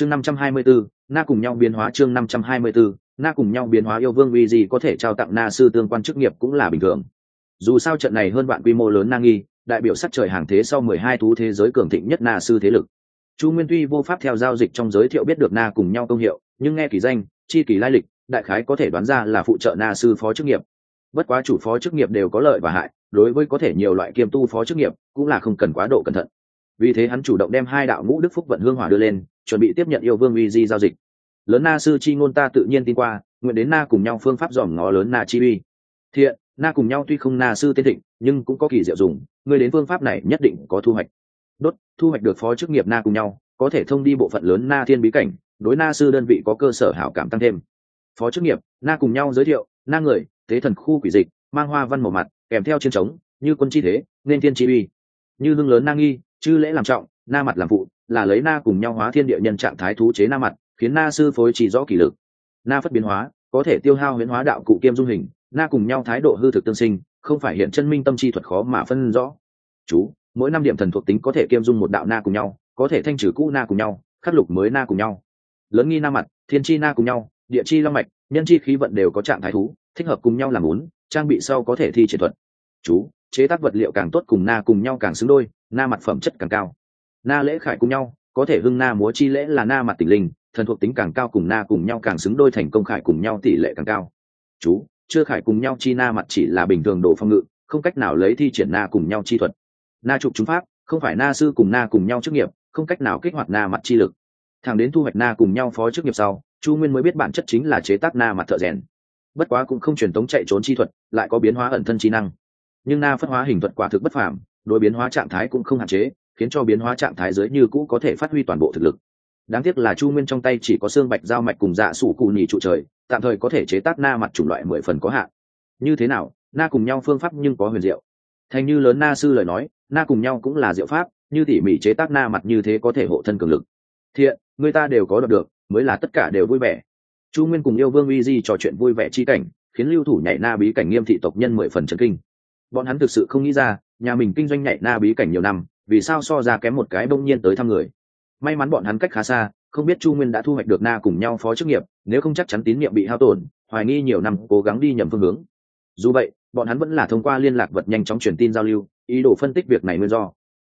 chương năm trăm hai mươi bốn na cùng nhau biến hóa chương năm trăm hai mươi bốn na cùng nhau biến hóa yêu vương uy gì có thể trao tặng na sư tương quan chức nghiệp cũng là bình thường. Dù sao trận này hơn bạn quy mô lớn na nghi, đại biểu sắc trời hàng thế sau mười hai thú thế giới cường thịnh nhất na sư thế lực. Chu nguyên tuy vô pháp theo giao dịch trong giới thiệu biết được na cùng nhau công hiệu, nhưng nghe kỳ danh, chi kỳ lai lịch, đại khái có thể đoán ra là phụ trợ na sư phó chức nghiệp. Bất quá chủ phó chức nghiệp đều có lợi và hại, đối với có thể nhiều loại kiêm tu phó chức nghiệp, cũng là không cần quá độ cẩn thận vì thế hắn chủ động đem hai đạo ngũ đức phúc vận hương hỏa đưa lên, chuẩn bị tiếp nhận yêu vương uy di giao dịch. Lớn na sư chi ngôn ta tự nhiên tin qua, nguyện đến na cùng nhau phương pháp dòm ngó lớn na chi uy. Thiện, na cùng nhau tuy không na sư tiên thịnh, nhưng cũng có kỳ diệu dùng, người đến phương pháp này nhất định có thu hoạch. Đốt, thu hoạch được phó chức nghiệp na cùng nhau, có thể thông đi bộ phận lớn na thiên bí cảnh, đối na sư đơn vị có cơ sở hảo cảm tăng thêm. Phó chức nghiệp, na cùng nhau giới thiệu, na người, thế thần khu quỷ dịch, mang hoa văn màu mặt, kèm theo chiến trống như quân chi thế, nên thiên chi uy. Như lưng lớn na nghi chư lễ làm trọng, na mặt làm phụ, là lấy na cùng nhau hóa thiên địa nhân trạng thái thú chế na mặt, khiến na sư phối chỉ rõ kỷ lực. Na phất biến hóa, có thể tiêu hao huyễn hóa đạo cụ kiêm dung hình, na cùng nhau thái độ hư thực tương sinh, không phải hiện chân minh tâm chi thuật khó mà phân rõ. Chú, mỗi năm điểm thần thuộc tính có thể kiêm dung một đạo na cùng nhau, có thể thanh trừ cũ na cùng nhau, khắc lục mới na cùng nhau. Lớn nghi na mặt, thiên chi na cùng nhau, địa chi long mạch, nhân chi khí vận đều có trạng thái thú, thích hợp cùng nhau làm muốn, trang bị sau có thể thi triển thuật. Chú chế tác vật liệu càng tốt cùng na cùng nhau càng xứng đôi, na mặt phẩm chất càng cao. Na lễ khải cùng nhau, có thể hưng na múa chi lễ là na mặt tỉnh linh, thần thuộc tính càng cao cùng na cùng nhau càng xứng đôi thành công khải cùng nhau tỷ lệ càng cao. Chú, chưa khải cùng nhau chi na mặt chỉ là bình thường đồ phong ngự, không cách nào lấy thi triển na cùng nhau chi thuật. Na trục chúng pháp, không phải na sư cùng na cùng nhau chức nghiệp, không cách nào kích hoạt na mặt chi lực. Thẳng đến thu hoạch na cùng nhau phó chức nghiệp sau, chu nguyên mới biết bản chất chính là chế tác na mặt thợ rèn. Bất quá cũng không truyền tống chạy trốn chi thuật, lại có biến hóa ẩn thân chi năng nhưng na phân hóa hình thuật quả thực bất phàm, đối biến hóa trạng thái cũng không hạn chế, khiến cho biến hóa trạng thái dưới như cũ có thể phát huy toàn bộ thực lực. Đáng tiếc là chu nguyên trong tay chỉ có xương bạch giao mạch cùng dạ sủ cù nhì trụ trời, tạm thời có thể chế tác na mặt chủng loại mười phần có hạn. Như thế nào, na cùng nhau phương pháp nhưng có huyền diệu. Thành như lớn na sư lời nói, na cùng nhau cũng là diệu pháp, như tỉ mỉ chế tác na mặt như thế có thể hộ thân cường lực. Thiện, người ta đều có đọc được, mới là tất cả đều vui vẻ. Chu nguyên cùng yêu vương uy di trò chuyện vui vẻ chi cảnh, khiến lưu thủ nhảy na bí cảnh nghiêm thị tộc nhân mười phần trần kinh bọn hắn thực sự không nghĩ ra, nhà mình kinh doanh nhảy na bí cảnh nhiều năm, vì sao so ra kém một cái bỗng nhiên tới thăm người. May mắn bọn hắn cách khá xa, không biết chu nguyên đã thu hoạch được na cùng nhau phó chức nghiệp, nếu không chắc chắn tín nhiệm bị hao tổn, hoài nghi nhiều năm, cố gắng đi nhầm phương hướng. Dù vậy, bọn hắn vẫn là thông qua liên lạc vật nhanh chóng truyền tin giao lưu, ý đồ phân tích việc này nguyên do.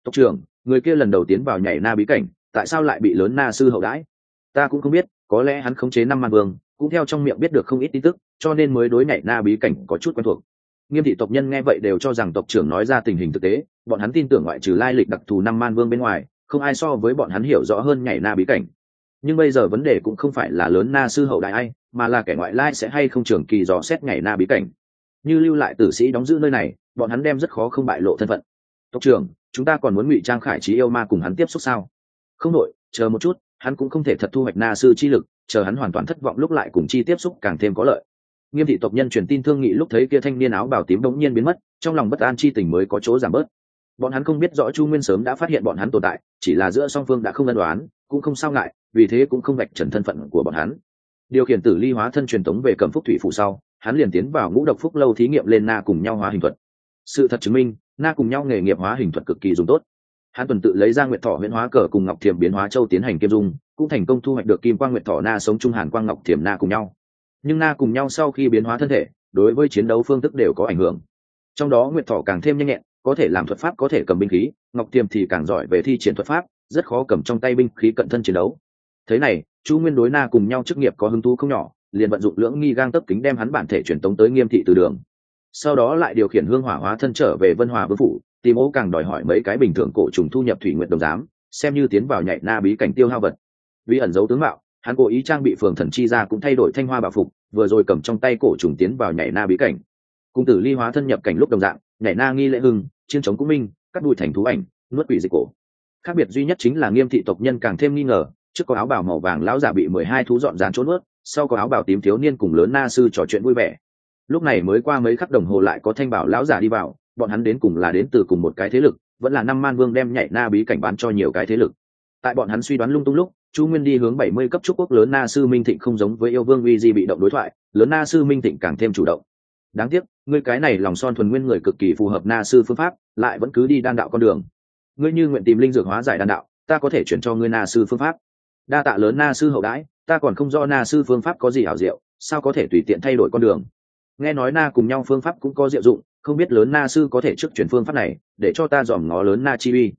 Tộc trưởng, người kia lần đầu tiến vào nhảy na bí cảnh, tại sao lại bị lớn na sư hậu đãi? Ta cũng không biết, có lẽ hắn khống chế năm man vương, cũng theo trong miệng biết được không ít tin tức, cho nên mới đối nhảy na bí cảnh có chút quen thuộc nghiêm thị tộc nhân nghe vậy đều cho rằng tộc trưởng nói ra tình hình thực tế, bọn hắn tin tưởng ngoại trừ lai lịch đặc thù năm man vương bên ngoài, không ai so với bọn hắn hiểu rõ hơn nhảy na bí cảnh. Nhưng bây giờ vấn đề cũng không phải là lớn na sư hậu đại ai, mà là kẻ ngoại lai sẽ hay không trường kỳ dò xét nhảy na bí cảnh. Như lưu lại tử sĩ đóng giữ nơi này, bọn hắn đem rất khó không bại lộ thân phận. Tộc trưởng, chúng ta còn muốn ngụy trang khải trí yêu ma cùng hắn tiếp xúc sao? Không đội chờ một chút, hắn cũng không thể thật thu hoạch na sư chi lực, chờ hắn hoàn toàn thất vọng lúc lại cùng chi tiếp xúc càng thêm có lợi nghiêm thị tộc nhân truyền tin thương nghị lúc thấy kia thanh niên áo bào tím đống nhiên biến mất, trong lòng bất an chi tình mới có chỗ giảm bớt. Bọn hắn không biết rõ chu nguyên sớm đã phát hiện bọn hắn tồn tại, chỉ là giữa song phương đã không ân đoán cũng không sao ngại, vì thế cũng không vạch trần thân phận của bọn hắn. Điều khiển tử ly hóa thân truyền tống về cầm phúc thủy phủ sau, hắn liền tiến vào ngũ độc phúc lâu thí nghiệm lên na cùng nhau hóa hình thuật. Sự thật chứng minh, na cùng nhau nghề nghiệp hóa hình thuật cực kỳ dùng tốt. Hắn tuần tự lấy ra nguyệt thọ huyễn hóa cờ cùng ngọc thiềm biến hóa châu tiến hành kiêm dung, cũng thành công thu hoạch được kim quang nguyệt thọ na sống trung hàn quang ngọc thiềm na cùng nhau nhưng na cùng nhau sau khi biến hóa thân thể, đối với chiến đấu phương thức đều có ảnh hưởng. Trong đó nguyệt thọ càng thêm nhanh nhẹn, có thể làm thuật pháp có thể cầm binh khí, ngọc tiềm thì càng giỏi về thi triển thuật pháp, rất khó cầm trong tay binh khí cận thân chiến đấu. Thế này, chu nguyên đối na cùng nhau chức nghiệp có hứng thú không nhỏ, liền vận dụng lưỡng nghi gang tấp kính đem hắn bản thể truyền tống tới nghiêm thị từ đường. Sau đó lại điều khiển hương hỏa hóa thân trở về vân hòa vương phủ, tìm ô càng đòi hỏi mấy cái bình thường cổ trùng thu nhập thủy nguyện đồng giám, xem như tiến vào nhạy na bí cảnh tiêu hao vật. Vì ẩn dấu tướng mạo, hắn cố ý trang bị phường thần chi ra cũng thay đổi thanh hoa bảo phục vừa rồi cầm trong tay cổ trùng tiến vào nhảy na bí cảnh. Cung tử ly hóa thân nhập cảnh lúc đồng dạng, nhảy na nghi lễ hưng, chiến chống cũng minh, cắt đùi thành thú ảnh, nuốt quỷ dịch cổ. Khác biệt duy nhất chính là nghiêm thị tộc nhân càng thêm nghi ngờ, trước có áo bào màu vàng lão giả bị mười hai thú dọn dán trốn ướt sau có áo bào tím thiếu niên cùng lớn na sư trò chuyện vui vẻ. Lúc này mới qua mấy khắc đồng hồ lại có thanh bảo lão giả đi vào, bọn hắn đến cùng là đến từ cùng một cái thế lực, vẫn là năm man vương đem nhảy na bí cảnh bán cho nhiều cái thế lực. Tại bọn hắn suy đoán lung tung lúc chu nguyên đi hướng bảy mươi cấp trúc quốc lớn na sư minh thịnh không giống với yêu vương uy di bị động đối thoại, lớn na sư minh thịnh càng thêm chủ động. Đáng tiếc, ngươi cái này lòng son thuần nguyên người cực kỳ phù hợp na sư phương pháp, lại vẫn cứ đi đan đạo con đường. Ngươi như nguyện tìm linh dược hóa giải đan đạo, ta có thể chuyển cho ngươi na sư phương pháp. Đa tạ lớn na sư hậu đãi, ta còn không do na sư phương pháp có gì hảo diệu, sao có thể tùy tiện thay đổi con đường? Nghe nói na cùng nhau phương pháp cũng có diệu dụng, không biết lớn na sư có thể trước chuyển phương pháp này, để cho ta dòm ngó lớn na chi uy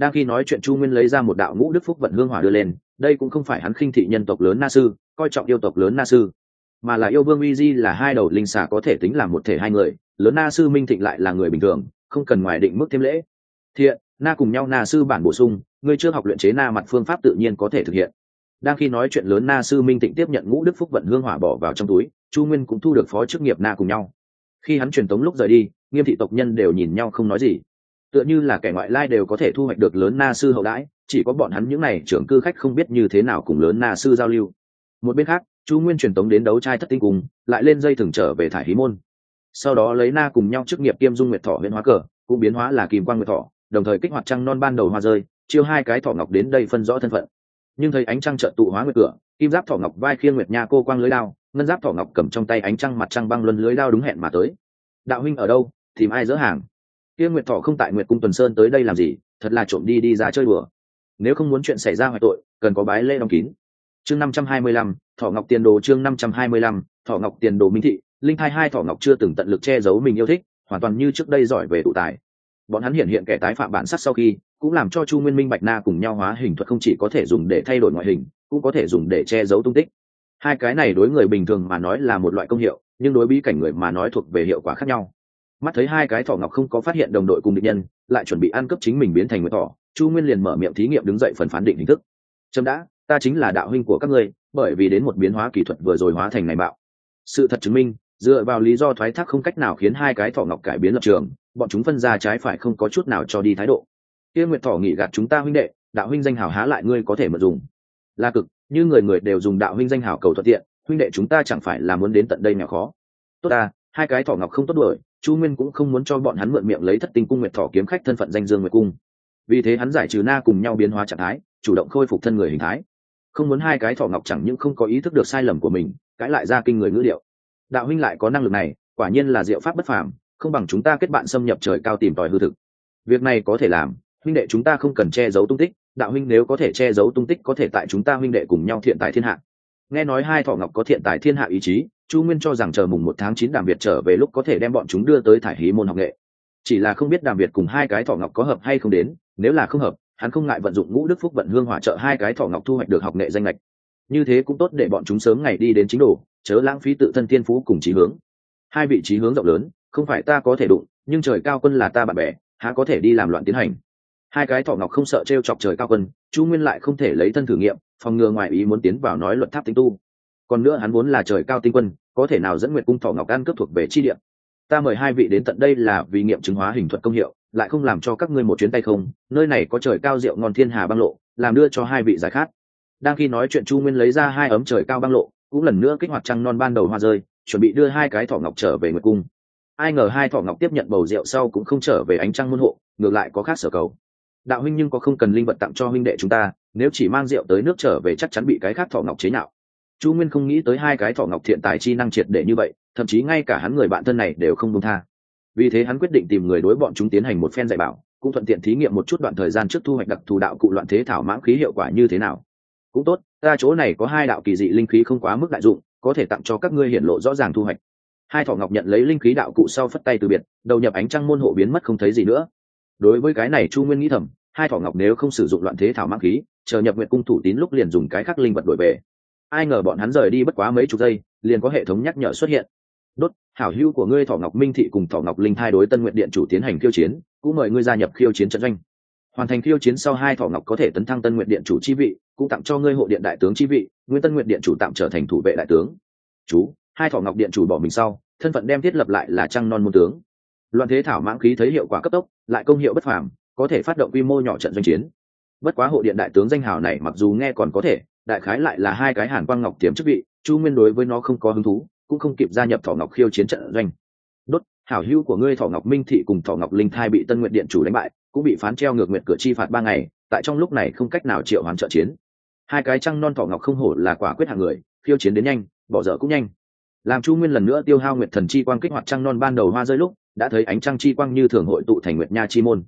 đang khi nói chuyện chu nguyên lấy ra một đạo ngũ đức phúc vận hương hỏa đưa lên, đây cũng không phải hắn khinh thị nhân tộc lớn na sư, coi trọng yêu tộc lớn na sư, mà là yêu vương uy di là hai đầu linh xà có thể tính là một thể hai người, lớn na sư minh thịnh lại là người bình thường, không cần ngoài định mức thêm lễ. Thiện, na cùng nhau na sư bản bổ sung, ngươi chưa học luyện chế na mặt phương pháp tự nhiên có thể thực hiện. Đang khi nói chuyện lớn na sư minh Thịnh tiếp nhận ngũ đức phúc vận hương hỏa bỏ vào trong túi, chu nguyên cũng thu được phó chức nghiệp na cùng nhau. Khi hắn truyền tống lúc rời đi, nghiêm thị tộc nhân đều nhìn nhau không nói gì tựa như là kẻ ngoại lai đều có thể thu hoạch được lớn na sư hậu đãi, chỉ có bọn hắn những n à y trưởng cư khách không biết như thế nào cùng lớn na sư giao lưu. Một bên khác, chu nguyên truyền tống đến đấu trai thất tinh cùng, lại lên dây thừng trở về thải hí môn. Sau đó lấy na cùng nhau chức nghiệp kiêm dung nguyệt thọ huyện hóa cờ, cũng biến hóa là kìm quan nguyệt thọ, đồng thời kích hoạt trăng non ban đầu hoa rơi, chiêu hai cái thọ ngọc đến đây phân rõ thân phận. Nhưng thấy ánh trăng trợn tụ hóa nguyệt cửa, kim giáp thọ ngọc vai khiêng nguyệt nha cô quang lưới đao, ngân giáp thọ ngọc cầm trong tay ánh trăng mặt trăng băng luân lưới đao đúng hẹn mà tới. Đạo huynh ở đâu, tìm ai dỡ hàng? Kia nguyệt thọ không tại nguyệt cung tuần sơn tới đây làm gì, thật là trộm đi đi ra chơi bừa nếu không muốn chuyện xảy ra hoại tội, cần có bái lễ đóng kín. Chương năm trăm hai mươi lăm, thọ ngọc tiền đồ chương năm trăm hai mươi lăm, thọ ngọc tiền đồ minh thị, linh thai hai thọ ngọc chưa từng tận lực che giấu mình yêu thích, hoàn toàn như trước đây giỏi về tụ tài. Bọn hắn hiện hiện kẻ tái phạm bản sắc sau khi, cũng làm cho chu nguyên minh bạch na cùng nhau hóa hình thuật không chỉ có thể dùng để thay đổi ngoại hình, cũng có thể dùng để che giấu tung tích. Hai cái này đối người bình thường mà nói là một loại công hiệu, nhưng đối bí cảnh người mà nói thuộc về hiệu quả khác nhau mắt thấy hai cái thỏ ngọc không có phát hiện đồng đội cùng địch nhân, lại chuẩn bị ăn cướp chính mình biến thành nguyệt thỏ, chu nguyên liền mở miệng thí nghiệm đứng dậy phần phán định hình thức. Trâm đã, ta chính là đạo huynh của các ngươi, bởi vì đến một biến hóa kỹ thuật vừa rồi hóa thành này bạo. Sự thật chứng minh, dựa vào lý do thoái thác không cách nào khiến hai cái thỏ ngọc cải biến lập trường, bọn chúng phân ra trái phải không có chút nào cho đi thái độ. Kia nguyệt thỏ nghị gạt chúng ta huynh đệ, đạo huynh danh hào há lại ngươi có thể mượn dùng. Là cực, như người người đều dùng đạo huynh danh hào cầu thuận tiện, huynh đệ chúng ta chẳng phải là muốn đến tận đây nghèo khó. Tốt ta, hai cái thỏ ngọc không tốt đuổi chu nguyên cũng không muốn cho bọn hắn mượn miệng lấy thất tinh cung nguyệt thọ kiếm khách thân phận danh dương nguyệt cung. Vì thế hắn giải trừ na cùng nhau biến hóa trạng thái, chủ động khôi phục thân người hình thái. Không muốn hai cái thọ ngọc chẳng những không có ý thức được sai lầm của mình, cãi lại ra kinh người ngữ điệu. Đạo huynh lại có năng lực này, quả nhiên là diệu pháp bất phàm, không bằng chúng ta kết bạn xâm nhập trời cao tìm tòi hư thực. Việc này có thể làm, huynh đệ chúng ta không cần che giấu tung tích, đạo huynh nếu có thể che giấu tung tích có thể tại chúng ta huynh đệ cùng nhau thiện tài thiên hạ. Nghe nói hai thọ ngọc có thiện tài thiên hạ ý chí chu nguyên cho rằng chờ mùng một tháng chín đàm việt trở về lúc có thể đem bọn chúng đưa tới thải hí môn học nghệ. Chỉ là không biết đàm việt cùng hai cái thọ ngọc có hợp hay không đến, nếu là không hợp, hắn không ngại vận dụng ngũ đức phúc vận hương hỏa trợ hai cái thọ ngọc thu hoạch được học nghệ danh lệch như thế cũng tốt để bọn chúng sớm ngày đi đến chính đồ, chớ lãng phí tự thân thiên phú cùng trí hướng. Hai vị trí hướng rộng lớn, không phải ta có thể đụng, nhưng trời cao quân là ta bạn bè, há có thể đi làm loạn tiến hành. Hai cái thọ ngọc không sợ t r e o chọc trời cao quân, chu nguyên lại không thể lấy thân thử nghiệm, phòng ngừa ngoài ý muốn tiến vào nói luật tháp tinh tu còn nữa hắn vốn là trời cao tinh quân, có thể nào dẫn nguyệt cung thọ ngọc an cướp thuộc về chi điện ta mời hai vị đến tận đây là vì nghiệm chứng hóa hình thuật công hiệu, lại không làm cho các ngươi một chuyến tay không, nơi này có trời cao rượu ngon thiên hà băng lộ, làm đưa cho hai vị giải khát. Đang khi nói chuyện chu nguyên lấy ra hai ấm trời cao băng lộ, cũng lần nữa kích hoạt trăng non ban đầu hoa rơi, chuẩn bị đưa hai cái thỏ ngọc trở về nguyệt cung. Ai ngờ hai thỏ ngọc tiếp nhận bầu rượu sau cũng không trở về ánh trăng môn hộ, ngược lại có khác sở cầu. Đạo huynh nhưng có không cần linh vật tặng cho huynh đệ chúng ta, nếu chỉ mang rượu tới nước trở về chắc chắn bị cái khác thỏ ngọc chế nhạo chu nguyên không nghĩ tới hai cái thỏ ngọc thiện tài chi năng triệt để như vậy, thậm chí ngay cả hắn người bạn thân này đều không công tha. Vì thế hắn quyết định tìm người đối bọn chúng tiến hành một phen dạy bảo, cũng thuận tiện thí nghiệm một chút đoạn thời gian trước thu hoạch đặc thù đạo cụ loạn thế thảo mãng khí hiệu quả như thế nào. Cũng tốt, ta chỗ này có hai đạo kỳ dị linh khí không quá mức đại dụng, có thể tặng cho các ngươi hiện lộ rõ ràng thu hoạch. Hai thọ ngọc nhận lấy linh khí đạo cụ sau phất tay từ biệt, đầu nhập ánh trăng môn hộ biến mất không thấy gì nữa. Đối với cái này chu nguyên nghĩ thầm, hai thọ ngọc nếu không sử dụng loạn thế thảo mãng khí, chờ nhập nguyện cung thủ tín lúc liền dùng cái khác linh vật đổi về ai ngờ bọn hắn rời đi bất quá mấy chục giây, liền có hệ thống nhắc nhở xuất hiện. Đốt, hảo hữu của ngươi thọ ngọc minh thị cùng thọ ngọc linh hai đối tân nguyện điện chủ tiến hành khiêu chiến, cũng mời ngươi gia nhập khiêu chiến trận doanh. Hoàn thành khiêu chiến sau hai thọ ngọc có thể tấn thăng tân nguyện điện chủ chi vị, cũng tặng cho ngươi hộ điện đại tướng chi vị nguyên tân nguyện điện chủ tạm trở thành thủ vệ đại tướng. Chú, hai thọ ngọc điện chủ bỏ mình sau, thân phận đem thiết lập lại là trăng non môn tướng. Loạn thế thảo mãng khí thấy hiệu quả cấp tốc, lại công hiệu bất phàm, có thể phát động quy mô nhỏ trận doanh chiến. Bất quá hộ điện đại tướng danh hào này mặc dù nghe còn có thể đại khái lại là hai cái hàn quang ngọc tiềm chức vị, chu nguyên đối với nó không có hứng thú, cũng không kịp gia nhập thọ ngọc khiêu chiến trận doanh. Đốt, hảo hữu của ngươi thọ ngọc minh thị cùng thọ ngọc linh thai bị tân nguyện điện chủ đánh bại, cũng bị phán treo ngược nguyện cửa chi phạt ba ngày, tại trong lúc này không cách nào triệu hoán trợ chiến. Hai cái trăng non thọ ngọc không hổ là quả quyết hạng người, khiêu chiến đến nhanh, bỏ dở cũng nhanh. Làm chu nguyên lần nữa tiêu hao nguyệt thần chi quang kích hoạt trăng non ban đầu hoa rơi lúc, đã thấy ánh trăng chi quang như thường hội tụ thành nguyệt nha chi môn.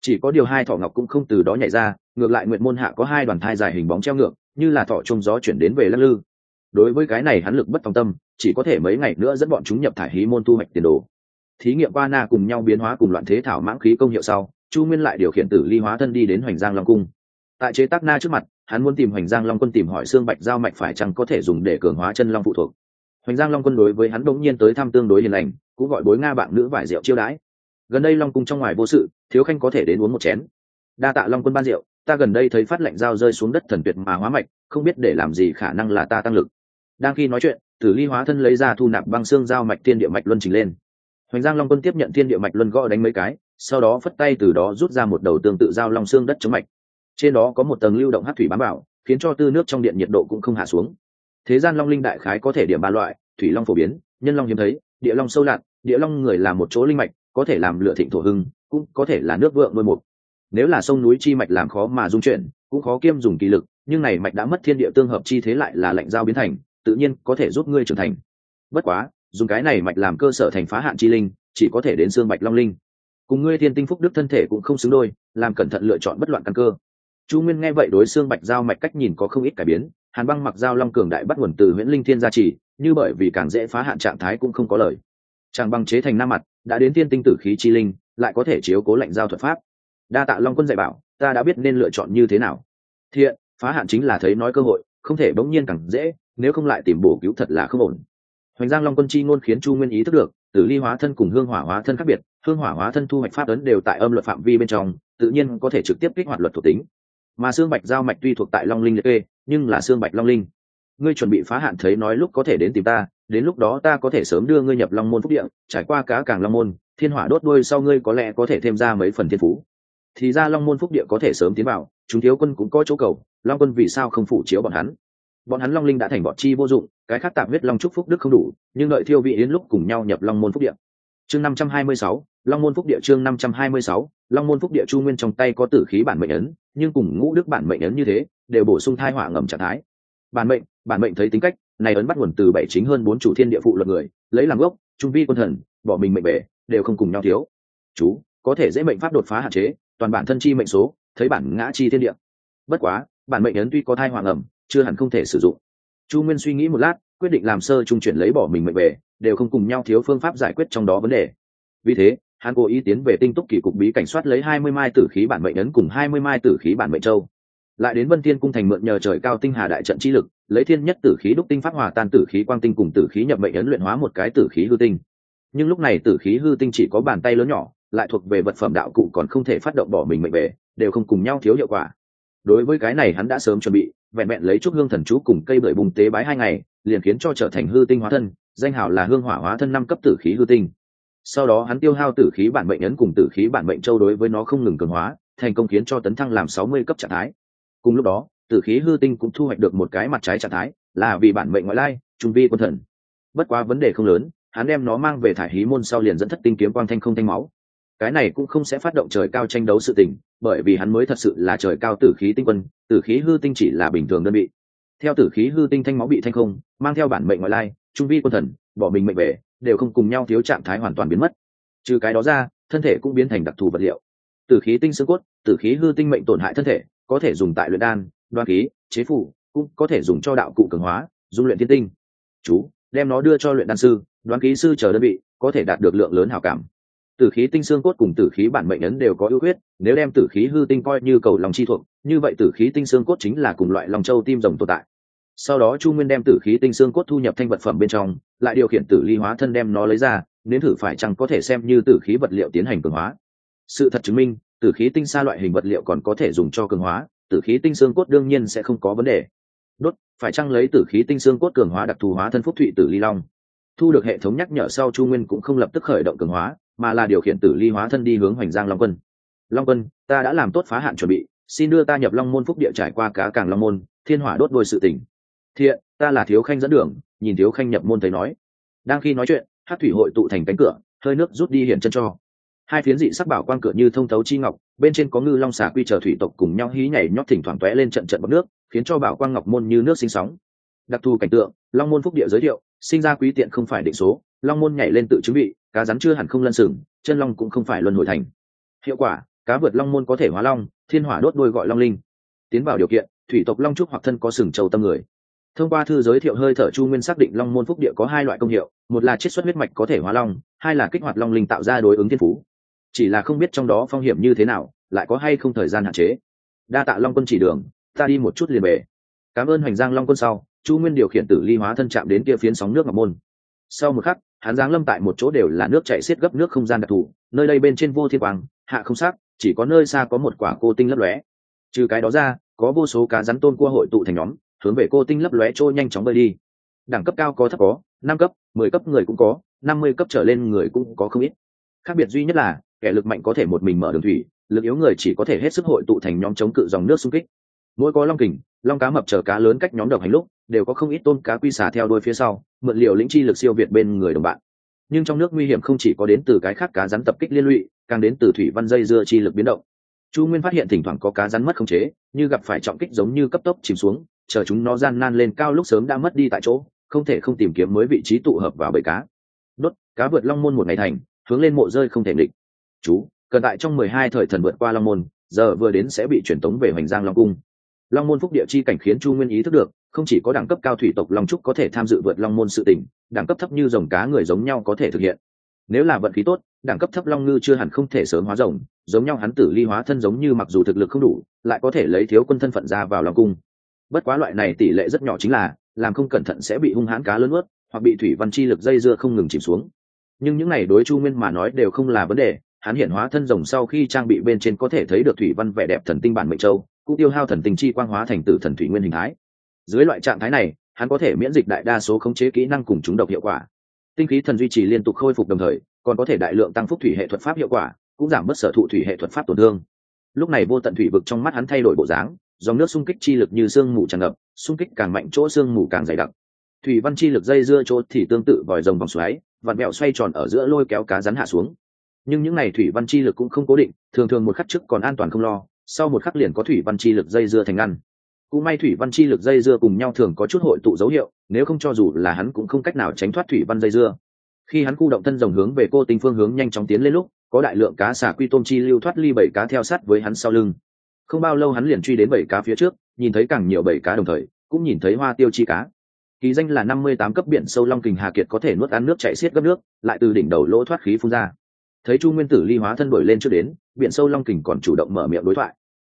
Chỉ có điều hai thọ ngọc cũng không từ đó nhảy ra, ngược lại nguyệt môn hạ có hai đoàn thai dài hình bóng treo ngược như là thọ trông gió chuyển đến về lắc lư. Đối với cái này hắn lực bất tòng tâm, chỉ có thể mấy ngày nữa dẫn bọn chúng nhập thải hí môn thu hoạch tiền đồ. Thí nghiệm qua na cùng nhau biến hóa cùng loạn thế thảo mãng khí công hiệu sau, chu nguyên lại điều khiển tử ly hóa thân đi đến hoành giang long cung. Tại chế tác na trước mặt, hắn muốn tìm hoành giang long quân tìm hỏi xương bạch giao mạch phải chăng có thể dùng để cường hóa chân long phụ thuộc. Hoành giang long quân đối với hắn đ ỗ n g nhiên tới thăm tương đối hiền lành, cũng gọi bối nga bạn nữ vải rượu chiêu đãi. Gần đây long cung trong ngoài vô sự, thiếu khanh có thể đến uống một chén. Đa tạ long quân ban rượu ta gần đây thấy phát lệnh dao rơi xuống đất thần tuyệt mà hóa mạch, không biết để làm gì khả năng là ta tăng lực. Đang khi nói chuyện, tử ly hóa thân lấy ra thu nạp băng xương giao mạch thiên địa mạch luân trình lên. Hoành giang long quân tiếp nhận thiên địa mạch luân gõ đánh mấy cái, sau đó phất tay từ đó rút ra một đầu tương tự giao long xương đất chống mạch. Trên đó có một tầng lưu động hát thủy bám bảo khiến cho tư nước trong điện nhiệt độ cũng không hạ xuống. Thế gian long linh đại khái có thể điểm ba loại, thủy long phổ biến, nhân long hiếm thấy, địa long sâu lặn địa long người là một chỗ linh mạch, có thể làm lựa thịnh thổ hưng, cũng có thể là nước vượng nuôi mục nếu là sông núi chi mạch làm khó mà dung chuyển, cũng khó kiêm dùng kỳ lực, nhưng này mạch đã mất thiên địa tương hợp chi thế lại là lệnh giao biến thành, tự nhiên có thể giúp ngươi trưởng thành. Bất quá, dùng cái này mạch làm cơ sở thành phá hạn chi linh, chỉ có thể đến xương mạch long linh. Cùng ngươi thiên tinh phúc đức thân thể cũng không xứng đôi, làm cẩn thận lựa chọn bất loạn căn cơ. Chu nguyên nghe vậy đối xương bạch giao mạch cách nhìn có không ít cải biến, hàn băng mặc giao long cường đại bắt nguồn từ nguyễn linh thiên gia trì như bởi vì càng dễ phá hạn trạng thái cũng không có lời. Chàng băng chế thành nam mặt, đã đến thiên tinh tử khí chi linh, lại có thể chiếu cố lệnh giao thuật pháp đa tạ long quân dạy bảo, ta đã biết nên lựa chọn như thế nào. Thiện, phá hạn chính là thấy nói cơ hội, không thể bỗng nhiên càng dễ, nếu không lại tìm bổ cứu thật là không ổn. Hoành giang long quân chi ngôn khiến chu nguyên ý thức được, tử ly hóa thân cùng hương hỏa hóa thân khác biệt, hương hỏa hóa thân thu hoạch pháp ấn đều tại âm luật phạm vi bên trong, tự nhiên có thể trực tiếp kích hoạt luật thuộc tính. Mà xương bạch giao mạch tuy thuộc tại long linh liệt kê, nhưng là xương bạch long linh. Ngươi chuẩn bị phá hạn thấy nói lúc có thể đến tìm ta, đến lúc đó ta có thể sớm đưa ngươi nhập long môn phúc địa, trải qua cá càng long môn, thiên hỏa đốt đuôi sau ngươi có lẽ có thể thêm ra mấy phần thiên phú thì ra long môn phúc địa có thể sớm tiến vào, chúng thiếu quân cũng có chỗ cầu, long quân vì sao không phủ chiếu bọn hắn? Bọn hắn long linh đã thành bọn chi vô dụng, cái khác tạm huyết long trúc phúc đức không đủ, nhưng đợi thiêu vị đến lúc cùng nhau nhập long môn phúc địa. Chương năm trăm hai mươi sáu, long môn phúc địa chương năm trăm hai mươi sáu, long môn phúc địa chu nguyên trong tay có tử khí bản mệnh ấn, nhưng cùng ngũ đức bản mệnh ấn như thế, đều bổ sung thai hỏa ngầm trạng thái. Bản mệnh bản mệnh thấy tính cách, này ấn bắt nguồn từ bảy chính hơn bốn chủ thiên địa phụ luật người, lấy làm gốc, trung vi quân thần, bỏ mình mệnh bể đều không cùng nhau thiếu. Chú, có thể dễ mệnh pháp đột phá hạn chế toàn bản thân chi mệnh số, thấy bản ngã chi thiên địa. Bất quá, bản mệnh ấn tuy có thai hoàng ẩm, chưa hẳn không thể sử dụng. Chu nguyên suy nghĩ một lát, quyết định làm sơ trung chuyển lấy bỏ mình mệnh về, đều không cùng nhau thiếu phương pháp giải quyết trong đó vấn đề. Vì thế, hắn cố ý tiến về tinh túc kỳ cục bí cảnh soát lấy hai mươi mai tử khí bản mệnh ấn cùng hai mươi mai tử khí bản mệnh châu. Lại đến vân thiên cung thành mượn nhờ trời cao tinh hà đại trận chi lực, lấy thiên nhất tử khí đúc tinh phát hòa tan tử khí quang tinh cùng tử khí nhập mệnh ấn luyện hóa một cái tử khí hư tinh. Nhưng lúc này tử khí hư tinh chỉ có bàn tay lớn nhỏ lại thuộc về vật phẩm đạo cụ còn không thể phát động bỏ mình mệnh về, đều không cùng nhau thiếu hiệu quả. Đối với cái này hắn đã sớm chuẩn bị, vẹn vẹn lấy chút hương thần chú cùng cây bưởi bùng tế bái hai ngày, liền khiến cho trở thành hư tinh hóa thân, danh hảo là hương hỏa hóa thân năm cấp tử khí hư tinh. Sau đó hắn tiêu hao tử khí bản mệnh ấn cùng tử khí bản mệnh châu đối với nó không ngừng cường hóa, thành công khiến cho tấn thăng làm sáu mươi cấp trạng thái. Cùng lúc đó, tử khí hư tinh cũng thu hoạch được một cái mặt trái trạng thái, là vì bản mệnh ngoại lai, trung vi quân thần. Bất quá vấn đề không lớn, hắn đem nó mang về thải hí môn sau liền dẫn thất tinh kiếm quang thanh không thanh máu cái này cũng không sẽ phát động trời cao tranh đấu sự tình, bởi vì hắn mới thật sự là trời cao tử khí tinh quân, tử khí hư tinh chỉ là bình thường đơn vị. Theo tử khí hư tinh thanh máu bị thanh không, mang theo bản mệnh ngoại lai, trung vi quân thần, bỏ mình mệnh về đều không cùng nhau thiếu trạng thái hoàn toàn biến mất. Trừ cái đó ra, thân thể cũng biến thành đặc thù vật liệu. Tử khí tinh xương cốt, tử khí hư tinh mệnh tổn hại thân thể, có thể dùng tại luyện đan, đoan khí, chế phủ, cũng có thể dùng cho đạo cụ cường hóa, dung luyện thiên tinh. Chú, đem nó đưa cho luyện đan sư đoán ký sư chờ đơn vị, có thể đạt được lượng lớn hảo cảm tử khí tinh xương cốt cùng tử khí bản mệnh ấn đều có ưu huyết nếu đem tử khí hư tinh coi như cầu lòng chi thuộc, như vậy tử khí tinh xương cốt chính là cùng loại lòng châu tim rồng tồn tại. Sau đó chu nguyên đem tử khí tinh xương cốt thu nhập thanh vật phẩm bên trong, lại điều khiển tử ly hóa thân đem nó lấy ra, nếm thử phải chăng có thể xem như tử khí vật liệu tiến hành cường hóa. Sự thật chứng minh, tử khí tinh xa loại hình vật liệu còn có thể dùng cho cường hóa, tử khí tinh xương cốt đương nhiên sẽ không có vấn đề. Đốt, phải chăng lấy tử khí tinh xương cốt cường hóa đặc thù hóa thân phúc thụy tử ly long? Thu được hệ thống nhắc nhở sau chu nguyên cũng không lập tức khởi động cường hóa, mà là điều khiển tử ly hóa thân đi hướng hoành giang long quân. Long quân, ta đã làm tốt phá hạn chuẩn bị, xin đưa ta nhập long môn phúc địa trải qua cá càng long môn, thiên hỏa đốt đôi sự tỉnh thiện, ta là thiếu khanh dẫn đường, nhìn thiếu khanh nhập môn thấy nói. Đang khi nói chuyện hát thủy hội tụ thành cánh cửa, hơi nước rút đi hiển chân cho. Hai phiến dị sắc bảo quang cửa như thông thấu chi ngọc, bên trên có ngư long xà quy chờ thủy tộc cùng nhau hí nhảy nhót thỉnh thoảng tóe lên trận trận bọc nước, khiến cho bảo quang ngọc môn như nước sinh sóng. Đặc thù cảnh tượng, long môn phúc địa giới thiệu sinh ra quý tiện không phải định số, long môn nhảy lên tự chứng bị cá rắn chưa hẳn không lân sừng, chân long cũng không phải luân hồi thành. Hiệu quả, cá vượt long môn có thể hóa long, thiên hỏa đốt đôi gọi long linh. Tiến vào điều kiện, thủy tộc long trúc hoặc thân có sừng châu tâm người. Thông qua thư giới thiệu hơi thở chu nguyên xác định long môn phúc địa có hai loại công hiệu, một là chiết xuất huyết mạch có thể hóa long, hai là kích hoạt long linh tạo ra đối ứng thiên phú. Chỉ là không biết trong đó phong hiểm như thế nào, lại có hay không thời gian hạn chế. Đa tạ long quân chỉ đường, ta đi một chút liền về. Cảm ơn hoành giang long quân sau chu nguyên điều khiển tử ly hóa thân chạm đến kia phiến sóng nước ngọc môn. Sau một khắc, hắn giáng lâm tại một chỗ đều là nước chạy xiết gấp nước không gian đặc thù, nơi đây bên trên vô thiên quang, hạ không sắc, chỉ có nơi xa có một quả cô tinh lấp lóe. Trừ cái đó ra, có vô số cá rắn tôn cua hội tụ thành nhóm, hướng về cô tinh lấp lóe trôi nhanh chóng bơi đi. Đẳng cấp cao có thấp có, năm cấp, mười cấp người cũng có, năm mươi cấp trở lên người cũng có không ít. Khác biệt duy nhất là, kẻ lực mạnh có thể một mình mở đường thủy, lực yếu người chỉ có thể hết sức hội tụ thành nhóm chống cự dòng nước xung kích mỗi có long kình, long cá mập chở cá lớn cách nhóm độc hành lúc, đều có không ít tôm cá quy xả theo đuôi phía sau, mượn liều lĩnh chi lực siêu việt bên người đồng bạn. Nhưng trong nước nguy hiểm không chỉ có đến từ cái khác cá rắn tập kích liên lụy, càng đến từ thủy văn dây dưa chi lực biến động. Chu nguyên phát hiện thỉnh thoảng có cá rắn mất khống chế, như gặp phải trọng kích giống như cấp tốc chìm xuống, chờ chúng nó gian nan lên cao lúc sớm đã mất đi tại chỗ, không thể không tìm kiếm mới vị trí tụ hợp vào bầy cá. Đốt, cá vượt long môn một ngày thành, hướng lên mộ rơi không thể định chú, cần tại trong mười hai thời thần vượt qua long môn, giờ vừa đến sẽ bị truyền tống về hoành giang long cung long môn phúc địa chi cảnh khiến chu nguyên ý thức được, không chỉ có đẳng cấp cao thủy tộc long trúc có thể tham dự vượt long môn sự tỉnh đẳng cấp thấp như dòng cá người giống nhau có thể thực hiện. Nếu là vận khí tốt, đẳng cấp thấp long ngư chưa hẳn không thể sớm hóa rồng, giống nhau hắn tử ly hóa thân giống như mặc dù thực lực không đủ, lại có thể lấy thiếu quân thân phận ra vào long cung. Bất quá loại này tỷ lệ rất nhỏ chính là, làm không cẩn thận sẽ bị hung hãn cá lớn ướt hoặc bị thủy văn chi lực dây dưa không ngừng chìm xuống. Nhưng những này đối chu nguyên mà nói đều không là vấn đề, hắn hiện hóa thân rồng sau khi trang bị bên trên có thể thấy được thủy văn vẻ đẹp thần tinh bản mệnh châu cũng tiêu hao thần tình chi quang hóa thành tử thần thủy nguyên hình thái. Dưới loại trạng thái này, hắn có thể miễn dịch đại đa số khống chế kỹ năng cùng chúng độc hiệu quả. Tinh khí thần duy trì liên tục khôi phục đồng thời, còn có thể đại lượng tăng phúc thủy hệ thuật pháp hiệu quả, cũng giảm bớt sở thụ thủy hệ thuật pháp tổn thương. Lúc này vô tận thủy vực trong mắt hắn thay đổi bộ dáng, dòng nước xung kích chi lực như sương mù tràn ngập, xung kích càng mạnh chỗ sương mù càng dày đặc. Thủy văn chi lực dây dưa chỗ thì tương tự vòi rồng vòng xoáy, vặn mẹo xoay tròn ở giữa lôi kéo cá rắn hạ xuống. Nhưng những n à y thủy văn chi lực cũng không cố định, thường thường một khắc trước còn an toàn không lo sau một khắc liền có thủy văn chi lực dây dưa thành ngăn. Cũng may thủy văn chi lực dây dưa cùng nhau thường có chút hội tụ dấu hiệu, nếu không cho dù là hắn cũng không cách nào tránh thoát thủy văn dây dưa. Khi hắn khu động thân rồng hướng về cô tinh phương hướng nhanh chóng tiến lên lúc, có đại lượng cá xà quy tôm chi lưu thoát ly bảy cá theo sát với hắn sau lưng. Không bao lâu hắn liền truy đến bảy cá phía trước, nhìn thấy càng nhiều bảy cá đồng thời, cũng nhìn thấy hoa tiêu chi cá. Kỳ danh là năm mươi tám cấp biển sâu long kình hà kiệt có thể nuốt ăn nước chạy xiết gấp nước, lại từ đỉnh đầu lỗ thoát khí phun ra thấy chu nguyên tử ly hóa thân đổi lên trước đến, biển sâu long kình còn chủ động mở miệng đối thoại.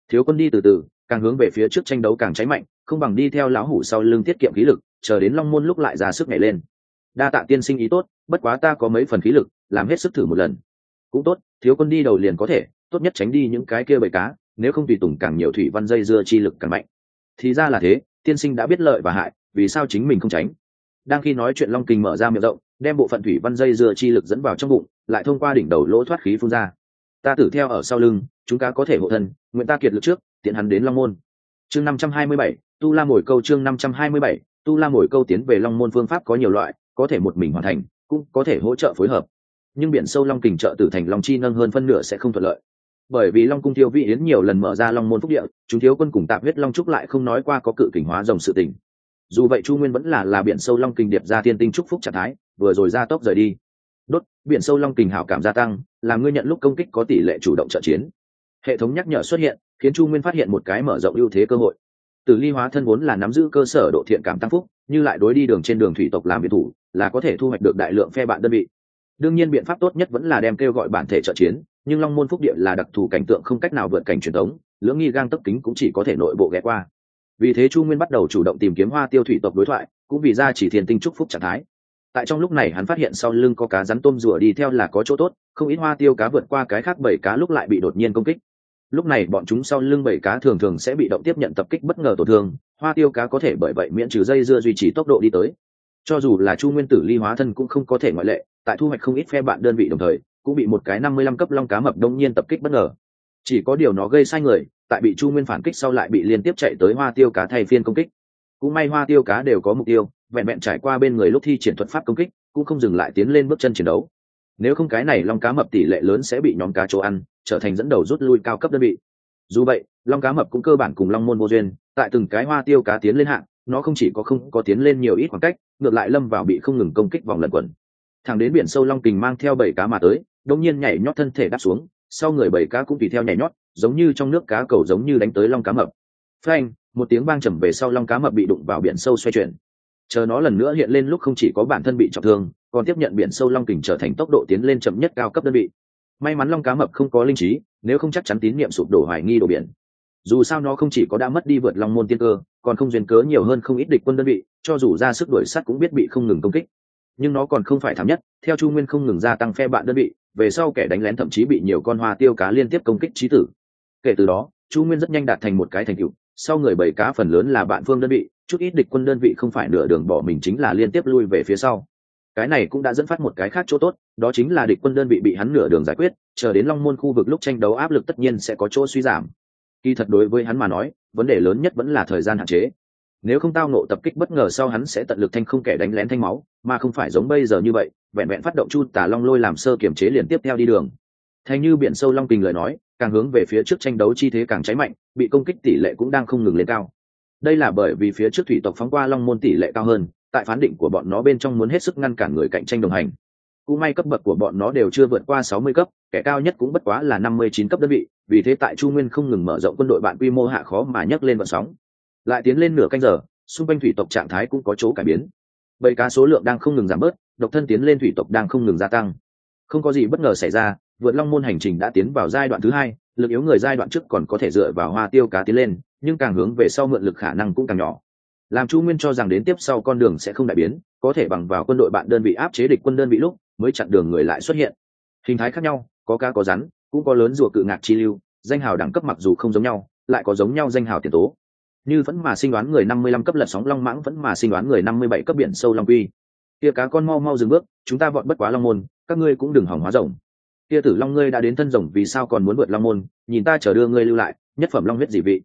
Thiếu quân đi từ từ, càng hướng về phía trước tranh đấu càng cháy mạnh, không bằng đi theo lão hủ sau lưng tiết kiệm khí lực, chờ đến long môn lúc lại ra sức nhảy lên. Đa tạ tiên sinh ý tốt, bất quá ta có mấy phần khí lực, làm hết sức thử một lần. Cũng tốt, thiếu quân đi đầu liền có thể, tốt nhất tránh đi những cái kia bầy cá, nếu không tùy tùng càng nhiều thủy văn dây dưa chi lực càng mạnh. Thì ra là thế, tiên sinh đã biết lợi và hại, vì sao chính mình không tránh? Đang khi nói chuyện long Kình mở ra miệng rộng, đem bộ phận thủy văn dây dưa chi lực dẫn vào trong bụng, lại thông qua đỉnh đầu lỗ thoát khí phun ra. Ta tử theo ở sau lưng, chúng ta có thể hộ thân, nguyện ta kiệt lực trước, tiện hắn đến long môn. Chương năm trăm hai mươi bảy, tu la mồi câu chương năm trăm hai mươi bảy, tu la mồi câu tiến về long môn phương pháp có nhiều loại, có thể một mình hoàn thành, cũng có thể hỗ trợ phối hợp. Nhưng biển sâu long kình trợ tử thành long chi nâng hơn phân nửa sẽ không thuận lợi. Bởi vì long cung tiêu vị yến nhiều lần mở ra long môn phúc địa, chúng thiếu quân cùng tạp huyết long trúc lại không nói qua có cự kình hóa rồng sự tình dù vậy chu nguyên vẫn là là biển sâu long kình điệp ra thiên tinh trúc phúc trạng thái, vừa rồi ra tốc rời đi. Đốt, biển sâu long kình hảo cảm gia tăng làm ngươi nhận lúc công kích có tỷ lệ chủ động trợ chiến. Hệ thống nhắc nhở xuất hiện, khiến chu nguyên phát hiện một cái mở rộng ưu thế cơ hội. Từ ly hóa thân vốn là nắm giữ cơ sở độ thiện cảm tăng phúc, như lại đối đi đường trên đường thủy tộc làm biệt thủ, là có thể thu hoạch được đại lượng phe bạn đơn vị. Đương nhiên biện pháp tốt nhất vẫn là đem kêu gọi bản thể trợ chiến, nhưng long môn phúc địa là đặc thù cảnh tượng không cách nào vượt cảnh truyền thống, lưỡng nghi gang tấp kính cũng chỉ có thể nội bộ ghé qua vì thế chu nguyên bắt đầu chủ động tìm kiếm hoa tiêu thủy tộc đối thoại, cũng vì ra chỉ thiền tinh trúc phúc trạng thái. Tại trong lúc này hắn phát hiện sau lưng có cá rắn tôm rùa đi theo là có chỗ tốt, không ít hoa tiêu cá vượt qua cái khác bảy cá lúc lại bị đột nhiên công kích. Lúc này bọn chúng sau lưng bảy cá thường thường sẽ bị động tiếp nhận tập kích bất ngờ tổn thương, hoa tiêu cá có thể bởi vậy miễn trừ dây dưa duy trì tốc độ đi tới. Cho dù là chu nguyên tử ly hóa thân cũng không có thể ngoại lệ, tại thu hoạch không ít phe bạn đơn vị đồng thời, cũng bị một cái năm mươi lăm cấp long cá mập đông nhiên tập kích bất ngờ. Chỉ có điều nó gây sai người tại bị chu nguyên phản kích sau lại bị liên tiếp chạy tới hoa tiêu cá thay phiên công kích. Cũng may hoa tiêu cá đều có mục tiêu, vẹn vẹn trải qua bên người lúc thi triển thuật pháp công kích, cũng không dừng lại tiến lên bước chân chiến đấu. Nếu không cái này long cá mập tỷ lệ lớn sẽ bị nhóm cá chỗ ăn, trở thành dẫn đầu rút lui cao cấp đơn vị. Dù vậy, long cá mập cũng cơ bản cùng long môn vô duyên, tại từng cái hoa tiêu cá tiến lên hạng, nó không chỉ có không có tiến lên nhiều ít khoảng cách, ngược lại lâm vào bị không ngừng công kích vòng lẩn quẩn. Thẳng đến biển sâu long kình mang theo bảy cá mà tới đông nhiên nhảy nhót thân thể đáp xuống, sau người bảy cá cũng tùy theo nhảy nhót giống như trong nước cá cầu giống như đánh tới long cá mập. Phanh, một tiếng vang trầm về sau long cá mập bị đụng vào biển sâu xoay chuyển. Chờ nó lần nữa hiện lên lúc không chỉ có bản thân bị trọng thương, còn tiếp nhận biển sâu long kình trở thành tốc độ tiến lên chậm nhất cao cấp đơn vị. May mắn long cá mập không có linh trí, nếu không chắc chắn tín nhiệm sụp đổ hoài nghi đồ biển. Dù sao nó không chỉ có đã mất đi vượt long môn tiên cơ, còn không duyên cớ nhiều hơn không ít địch quân đơn vị, cho dù ra sức đuổi sắt cũng biết bị không ngừng công kích. Nhưng nó còn không phải thảm nhất, theo chu nguyên không ngừng gia tăng phe bạn đơn vị, về sau kẻ đánh lén thậm chí bị nhiều con hoa tiêu cá liên tiếp công kích trí tử kể từ đó, chu nguyên rất nhanh đạt thành một cái thành tựu, sau người bảy cá phần lớn là bạn phương đơn vị, chút ít địch quân đơn vị không phải nửa đường bỏ mình chính là liên tiếp lui về phía sau. Cái này cũng đã dẫn phát một cái khác chỗ tốt, đó chính là địch quân đơn vị bị hắn nửa đường giải quyết, chờ đến long môn khu vực lúc tranh đấu áp lực tất nhiên sẽ có chỗ suy giảm. Kỳ thật đối với hắn mà nói, vấn đề lớn nhất vẫn là thời gian hạn chế. Nếu không tao nộ tập kích bất ngờ sau hắn sẽ tận lực thanh không kẻ đánh lén thanh máu, mà không phải giống bây giờ như vậy, vẹn vẹn phát động chu tả long lôi làm sơ kiểm chế liền tiếp theo đi đường. Thành như biển sâu long kình lời nói càng hướng về phía trước tranh đấu chi thế càng cháy mạnh, bị công kích tỷ lệ cũng đang không ngừng lên cao. Đây là bởi vì phía trước thủy tộc phóng qua long môn tỷ lệ cao hơn, tại phán định của bọn nó bên trong muốn hết sức ngăn cản người cạnh tranh đồng hành. Cũng may cấp bậc của bọn nó đều chưa vượt qua sáu mươi cấp, kẻ cao nhất cũng bất quá là năm mươi chín cấp đơn vị, vì thế tại chu nguyên không ngừng mở rộng quân đội bạn quy mô hạ khó mà nhấc lên vận sóng. Lại tiến lên nửa canh giờ, xung quanh thủy tộc trạng thái cũng có chỗ cải biến. Bầy cá số lượng đang không ngừng giảm bớt, độc thân tiến lên thủy tộc đang không ngừng gia tăng. Không có gì bất ngờ xảy ra vượt long môn hành trình đã tiến vào giai đoạn thứ hai, lực yếu người giai đoạn trước còn có thể dựa vào hoa tiêu cá tiến lên, nhưng càng hướng về sau mượn lực khả năng cũng càng nhỏ. Làm chu nguyên cho rằng đến tiếp sau con đường sẽ không đại biến, có thể bằng vào quân đội bạn đơn vị áp chế địch quân đơn vị lúc mới chặn đường người lại xuất hiện. Hình thái khác nhau, có cá có rắn, cũng có lớn rùa cự ngạc chi lưu, danh hào đẳng cấp mặc dù không giống nhau, lại có giống nhau danh hào tiền tố. Như vẫn mà sinh đoán người năm mươi lăm cấp lật sóng long mãng, vẫn mà sinh đoán người năm mươi bảy cấp biển sâu long quy. Kia cá con mau mau dừng bước, chúng ta vọt bất quá long môn, các ngươi cũng đừng hỏng hóa rồng kia tử long ngươi đã đến thân rồng vì sao còn muốn vượt long môn, nhìn ta chờ đưa ngươi lưu lại, nhất phẩm long huyết dị vị.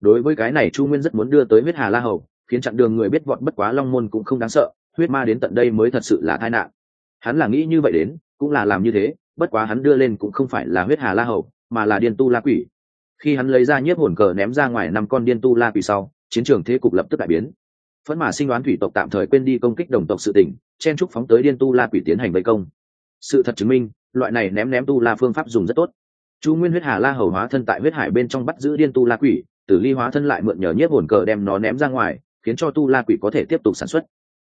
Đối với cái này chu nguyên rất muốn đưa tới huyết hà la hầu, khiến chặn đường người biết vọt bất quá long môn cũng không đáng sợ, huyết ma đến tận đây mới thật sự là tai nạn. Hắn là nghĩ như vậy đến, cũng là làm như thế, bất quá hắn đưa lên cũng không phải là huyết hà la hầu, mà là điên tu la quỷ. Khi hắn lấy ra nhiếp hồn cờ ném ra ngoài năm con điên tu la quỷ sau, chiến trường thế cục lập tức đại biến. Phẫn mà sinh đoán thủy tộc tạm thời quên đi công kích đồng tộc sự tỉnh chen trúc phóng tới điên tu la quỷ tiến hành vây công. Sự thật chứng minh loại này ném ném tu la phương pháp dùng rất tốt. Chu nguyên huyết hà la hầu hóa thân tại huyết hải bên trong bắt giữ điên tu la quỷ, tử ly hóa thân lại mượn nhờ nhiếp hồn cờ đem nó ném ra ngoài, khiến cho tu la quỷ có thể tiếp tục sản xuất.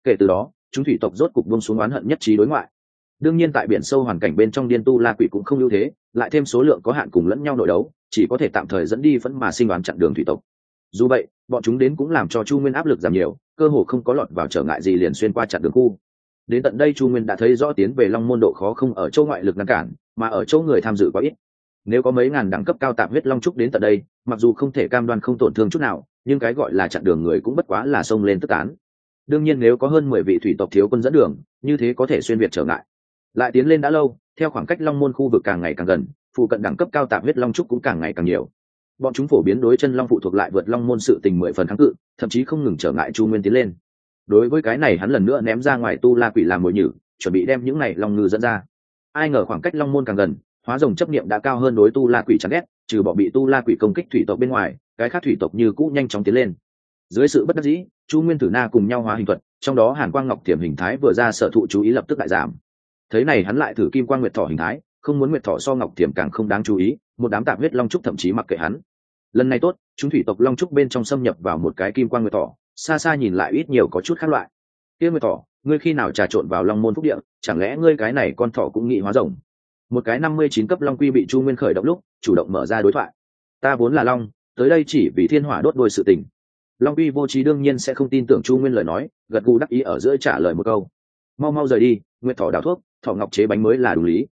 Kể từ đó, chúng thủy tộc rốt cục bông xuống oán hận nhất trí đối ngoại. Đương nhiên tại biển sâu hoàn cảnh bên trong điên tu la quỷ cũng không ưu thế, lại thêm số lượng có hạn cùng lẫn nhau nội đấu, chỉ có thể tạm thời dẫn đi vẫn mà sinh đoán chặn đường thủy tộc. Dù vậy, bọn chúng đến cũng làm cho chu nguyên áp lực giảm nhiều, cơ hồ không có lọt vào trở ngại gì liền xuyên qua chặn đường khu đến tận đây chu nguyên đã thấy rõ tiến về long môn độ khó không ở chỗ ngoại lực ngăn cản, mà ở chỗ người tham dự quá ít. Nếu có mấy ngàn đẳng cấp cao tạm huyết long trúc đến tận đây, mặc dù không thể cam đoan không tổn thương chút nào, nhưng cái gọi là chặn đường người cũng bất quá là xông lên tức tán. Đương nhiên nếu có hơn mười vị thủy tộc thiếu quân dẫn đường, như thế có thể xuyên việt trở ngại. Lại tiến lên đã lâu, theo khoảng cách long môn khu vực càng ngày càng gần, phụ cận đẳng cấp cao tạm huyết long trúc cũng càng ngày càng nhiều. Bọn chúng phổ biến đối chân long phụ thuộc lại vượt long môn sự tình mười phần kháng cự, thậm chí không ngừng trở ngại chu nguyên tiến lên đối với cái này hắn lần nữa ném ra ngoài tu la quỷ làm mồi nhử, chuẩn bị đem những này long ngư dẫn ra. Ai ngờ khoảng cách long môn càng gần, hóa rồng chấp niệm đã cao hơn đối tu la quỷ chắn ghét, trừ bỏ bị tu la quỷ công kích thủy tộc bên ngoài, cái khác thủy tộc như cũ nhanh chóng tiến lên. Dưới sự bất đắc dĩ, chu nguyên tử na cùng nhau hóa hình thuật, trong đó hàn quang ngọc thiểm hình thái vừa ra sở thụ chú ý lập tức lại giảm. Thế này hắn lại thử kim quang nguyệt thọ hình thái, không muốn nguyệt thọ so ngọc thiểm càng không đáng chú ý, một đám tạp huyết long trúc thậm chí mặc kệ hắn. Lần này tốt, chúng thủy tộc long trúc bên trong xâm nhập vào một cái kim quang nguyệt thọ xa xa nhìn lại ít nhiều có chút khác loại. Kia nguyệt Thỏ, ngươi khi nào trà trộn vào long môn phúc địa chẳng lẽ ngươi cái này con thỏ cũng nghị hóa rồng? Một cái năm mươi chín cấp long quy bị chu nguyên khởi động lúc chủ động mở ra đối thoại. Ta vốn là long tới đây chỉ vì thiên hỏa đốt đôi sự tình. Long quy vô trí đương nhiên sẽ không tin tưởng chu nguyên lời nói gật gù đắc ý ở giữa trả lời một câu. Mau mau rời đi nguyệt Thỏ đào thuốc Thỏ ngọc chế bánh mới là đúng lý.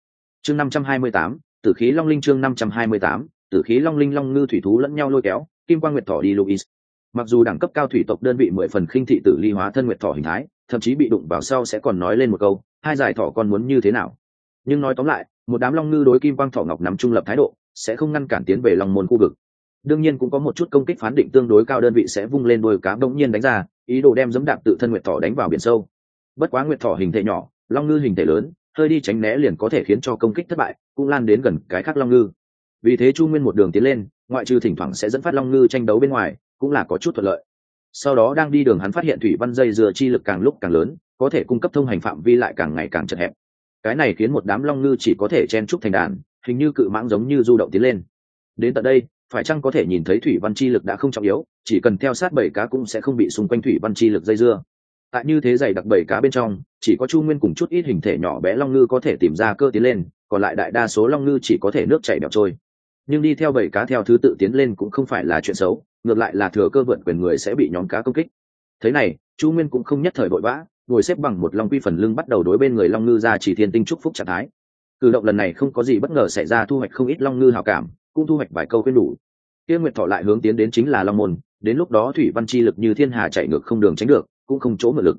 Chương năm trăm hai mươi tám tử khí long linh chương năm trăm hai mươi tám tử khí long linh long ngư thủy thú lẫn nhau lôi kéo kim quang nguyệt Thỏ đi luis mặc dù đẳng cấp cao thủy tộc đơn vị mười phần khinh thị tử ly hóa thân nguyệt thọ hình thái, thậm chí bị đụng vào sau sẽ còn nói lên một câu, hai giải thọ con muốn như thế nào. Nhưng nói tóm lại, một đám long ngư đối kim quang thọ ngọc nắm trung lập thái độ, sẽ không ngăn cản tiến về lòng môn khu vực. Đương nhiên cũng có một chút công kích phán định tương đối cao đơn vị sẽ vung lên đôi cá bỗng nhiên đánh ra, ý đồ đem dẫm đạp tự thân nguyệt thỏ đánh vào biển sâu. Bất quá nguyệt thỏ hình thể nhỏ, long ngư hình thể lớn, hơi đi tránh né liền có thể khiến cho công kích thất bại, cũng lan đến gần cái khác long ngư. Vì thế chu nguyên một đường tiến lên, ngoại trừ thỉnh thoảng sẽ dẫn phát long ngư tranh đấu bên ngoài cũng là có chút thuận lợi. Sau đó đang đi đường hắn phát hiện thủy văn dây dừa chi lực càng lúc càng lớn, có thể cung cấp thông hành phạm vi lại càng ngày càng chật hẹp. Cái này khiến một đám long ngư chỉ có thể chen trúc thành đàn, hình như cự mãng giống như du động tiến lên. Đến tận đây, phải chăng có thể nhìn thấy thủy văn chi lực đã không trọng yếu, chỉ cần theo sát bảy cá cũng sẽ không bị xung quanh thủy văn chi lực dây dưa. Tại như thế dày đặc bảy cá bên trong, chỉ có chu nguyên cùng chút ít hình thể nhỏ bé long ngư có thể tìm ra cơ tiến lên, còn lại đại đa số long ngư chỉ có thể nước chảy bẹo trôi. Nhưng đi theo bảy cá theo thứ tự tiến lên cũng không phải là chuyện xấu ngược lại là thừa cơ vượt quyền người sẽ bị nhóm cá công kích. Thế này, chu nguyên cũng không nhất thời vội vã, ngồi xếp bằng một long quy phần lưng bắt đầu đối bên người long ngư ra chỉ thiên tinh trúc phúc trạng thái. Cử động lần này không có gì bất ngờ xảy ra thu hoạch không ít long ngư hào cảm, cũng thu hoạch vài câu khuyên đủ. Kia nguyệt thọ lại hướng tiến đến chính là long môn, đến lúc đó thủy văn chi lực như thiên hà chạy ngược không đường tránh được, cũng không chỗ mượn lực.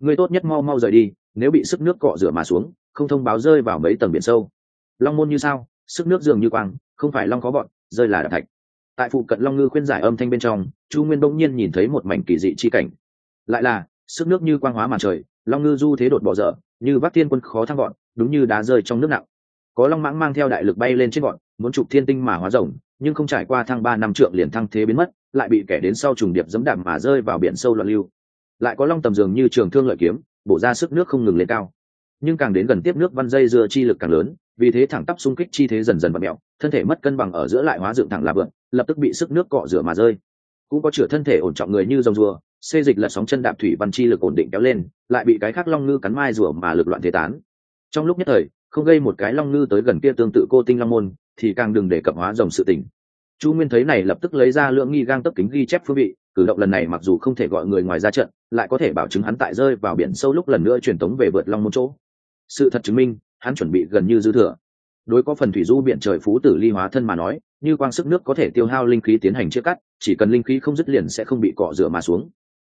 Người tốt nhất mau mau rời đi, nếu bị sức nước cọ rửa mà xuống, không thông báo rơi vào mấy tầng biển sâu. Long môn như sao? Sức nước dường như quang, không phải long có bọn, rơi là đạp thạch tại phụ cận long ngư khuyên giải âm thanh bên trong, chu nguyên đông nhiên nhìn thấy một mảnh kỳ dị chi cảnh. Lại là, sức nước như quang hóa màn trời, long ngư du thế đột bỏ dở, như vác thiên quân khó thăng gọn, đúng như đá rơi trong nước nặng. Có long mãng mang theo đại lực bay lên trên gọn, muốn chụp thiên tinh mà hóa rồng, nhưng không trải qua thăng ba năm trượng liền thăng thế biến mất, lại bị kẻ đến sau trùng điệp dẫm đạp mà rơi vào biển sâu loạn lưu. Lại có long tầm dường như trường thương lợi kiếm, bổ ra sức nước không ngừng lên cao. Nhưng càng đến gần tiếp nước văn dây dưa chi lực càng lớn, vì thế thẳng tắp xung kích chi thế dần dần bật mẹo, thân thể mất cân bằng ở giữa lại hóa dựng thẳng là vượn lập tức bị sức nước cọ rửa mà rơi. Cũng có chửa thân thể ổn trọng người như rồng rùa, xê dịch lật sóng chân đạp thủy văn chi lực ổn định kéo lên, lại bị cái khác long ngư cắn mai rùa mà lực loạn thế tán. Trong lúc nhất thời, không gây một cái long ngư tới gần kia tương tự cô tinh long môn, thì càng đừng để cập hóa dòng sự tình. Chu nguyên thấy này lập tức lấy ra lượng nghi gang tấp kính ghi chép phương vị, cử động lần này mặc dù không thể gọi người ngoài ra trận, lại có thể bảo chứng hắn tại rơi vào biển sâu lúc lần nữa truyền tống về vượt long môn chỗ. Sự thật chứng minh, hắn chuẩn bị gần như dư thừa. Đối có phần thủy du biển trời phú tử ly hóa thân mà nói như quang sức nước có thể tiêu hao linh khí tiến hành chia cắt, chỉ cần linh khí không dứt liền sẽ không bị cọ rửa mà xuống.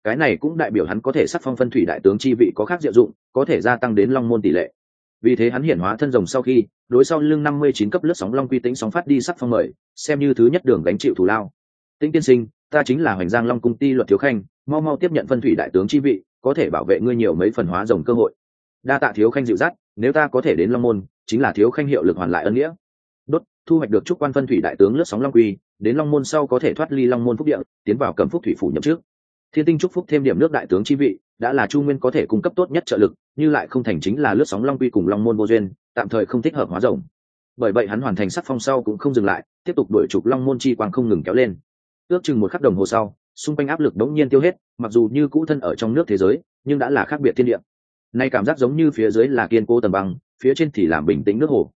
Cái này cũng đại biểu hắn có thể sắc phong phân thủy đại tướng chi vị có khác diệu dụng, có thể gia tăng đến long môn tỷ lệ. Vì thế hắn hiển hóa thân rồng sau khi, đối sau lưng năm mươi chín cấp lướt sóng long quy tính sóng phát đi sắc phong mời, xem như thứ nhất đường gánh chịu thù lao. Tĩnh tiên sinh, ta chính là hoành giang long cung ti luật thiếu khanh, mau mau tiếp nhận phân thủy đại tướng chi vị, có thể bảo vệ ngươi nhiều mấy phần hóa rồng cơ hội. Đa tạ thiếu khanh dịu dắt, nếu ta có thể đến long môn, chính là thiếu khanh hiệu lực hoàn lại ân nghĩa thu hoạch được trúc quan phân thủy đại tướng lướt sóng long quy, đến long môn sau có thể thoát ly long môn phúc địa, tiến vào cầm phúc thủy phủ nhậm trước thiên tinh trúc phúc thêm điểm nước đại tướng chi vị, đã là chu nguyên có thể cung cấp tốt nhất trợ lực, như lại không thành chính là lướt sóng long quy cùng long môn vô duyên, tạm thời không thích hợp hóa rồng bởi vậy hắn hoàn thành sắc phong sau cũng không dừng lại, tiếp tục đuổi trục long môn chi quang không ngừng kéo lên. Ước chừng một khắc đồng hồ sau, xung quanh áp lực đống nhiên tiêu hết, mặc dù như cũ thân ở trong nước thế giới, nhưng đã là khác biệt thiên địa. Nay cảm giác giống như phía dưới là kiên cố tầm băng, phía trên thì làm bình tĩnh nước hồ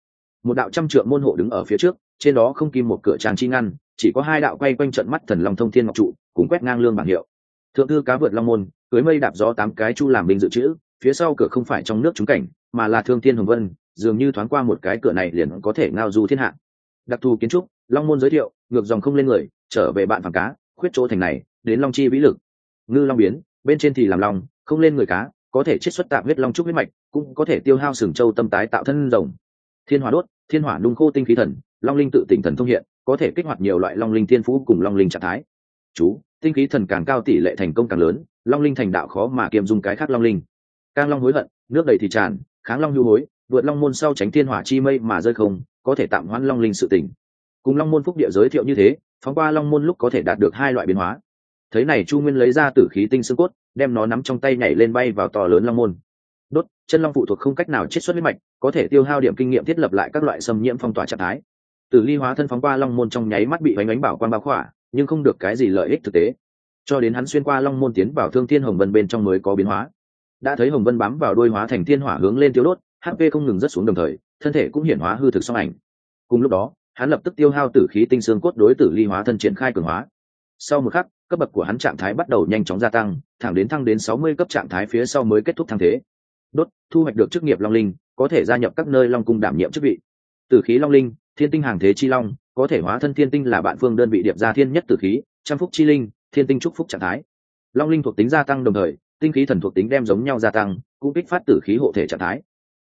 một đạo trăm trượng môn hộ đứng ở phía trước, trên đó không kim một cửa tràng chi ngăn, chỉ có hai đạo quay quanh trận mắt thần long thông thiên ngọc trụ, cùng quét ngang lương bảng hiệu. Thượng thư cá vượt long môn, cưới mây đạp gió tám cái chu làm binh dự trữ, phía sau cửa không phải trong nước trúng cảnh, mà là thương thiên hồng vân, dường như thoáng qua một cái cửa này liền có thể ngao du thiên hạ. Đặc thù kiến trúc, long môn giới thiệu, ngược dòng không lên người, trở về bạn phẳng cá, khuyết chỗ thành này, đến long chi vĩ lực. Ngư long biến, bên trên thì làm long, không lên người cá, có thể chiết xuất tạm huyết long trúc huyết mạch, cũng có thể tiêu hao sừng châu tâm tái tạo thân rồng thiên hỏa đốt, thiên hỏa nung khô tinh khí thần, long linh tự tỉnh thần thông hiện, có thể kích hoạt nhiều loại long linh thiên phú cùng long linh trạng thái. Chú, tinh khí thần càng cao tỷ lệ thành công càng lớn, long linh thành đạo khó mà kiềm dùng cái khác long linh. Càng long hối hận, nước đầy thì tràn, kháng long nhu hối, vượt long môn sau tránh thiên hỏa chi mây mà rơi không, có thể tạm hoãn long linh sự tỉnh. Cùng long môn phúc địa giới thiệu như thế, phóng qua long môn lúc có thể đạt được hai loại biến hóa. Thấy này chu nguyên lấy ra tử khí tinh xương cốt, đem nó nắm trong tay nhảy lên bay vào to lớn long môn đốt, chân long phụ thuộc không cách nào chiết xuất huyết mạch, có thể tiêu hao điểm kinh nghiệm thiết lập lại các loại xâm nhiễm phong tỏa trạng thái. Tử ly hóa thân phóng qua long môn trong nháy mắt bị bánh ánh bảo quan bao khỏa, nhưng không được cái gì lợi ích thực tế. Cho đến hắn xuyên qua long môn tiến vào thương thiên hồng vân bên trong mới có biến hóa. Đã thấy hồng vân bám vào đôi hóa thành thiên hỏa hướng lên tiêu đốt hp không ngừng rất xuống đồng thời, thân thể cũng hiển hóa hư thực song ảnh. Cùng lúc đó, hắn lập tức tiêu hao tử khí tinh xương cốt đối tử ly hóa thân triển khai cường hóa. Sau một khắc, cấp bậc của hắn trạng thái bắt đầu nhanh chóng gia tăng, thẳng đến thăng đến sáu mươi cấp trạng thái phía sau mới kết thúc thăng thế đốt, thu hoạch được chức nghiệp long linh, có thể gia nhập các nơi long cung đảm nhiệm chức vị. Tử khí long linh, thiên tinh hàng thế chi long, có thể hóa thân thiên tinh là bạn phương đơn vị điệp gia thiên nhất tử khí, trăm phúc chi linh, thiên tinh trúc phúc trạng thái. Long linh thuộc tính gia tăng đồng thời, tinh khí thần thuộc tính đem giống nhau gia tăng, cũng kích phát tử khí hộ thể trạng thái.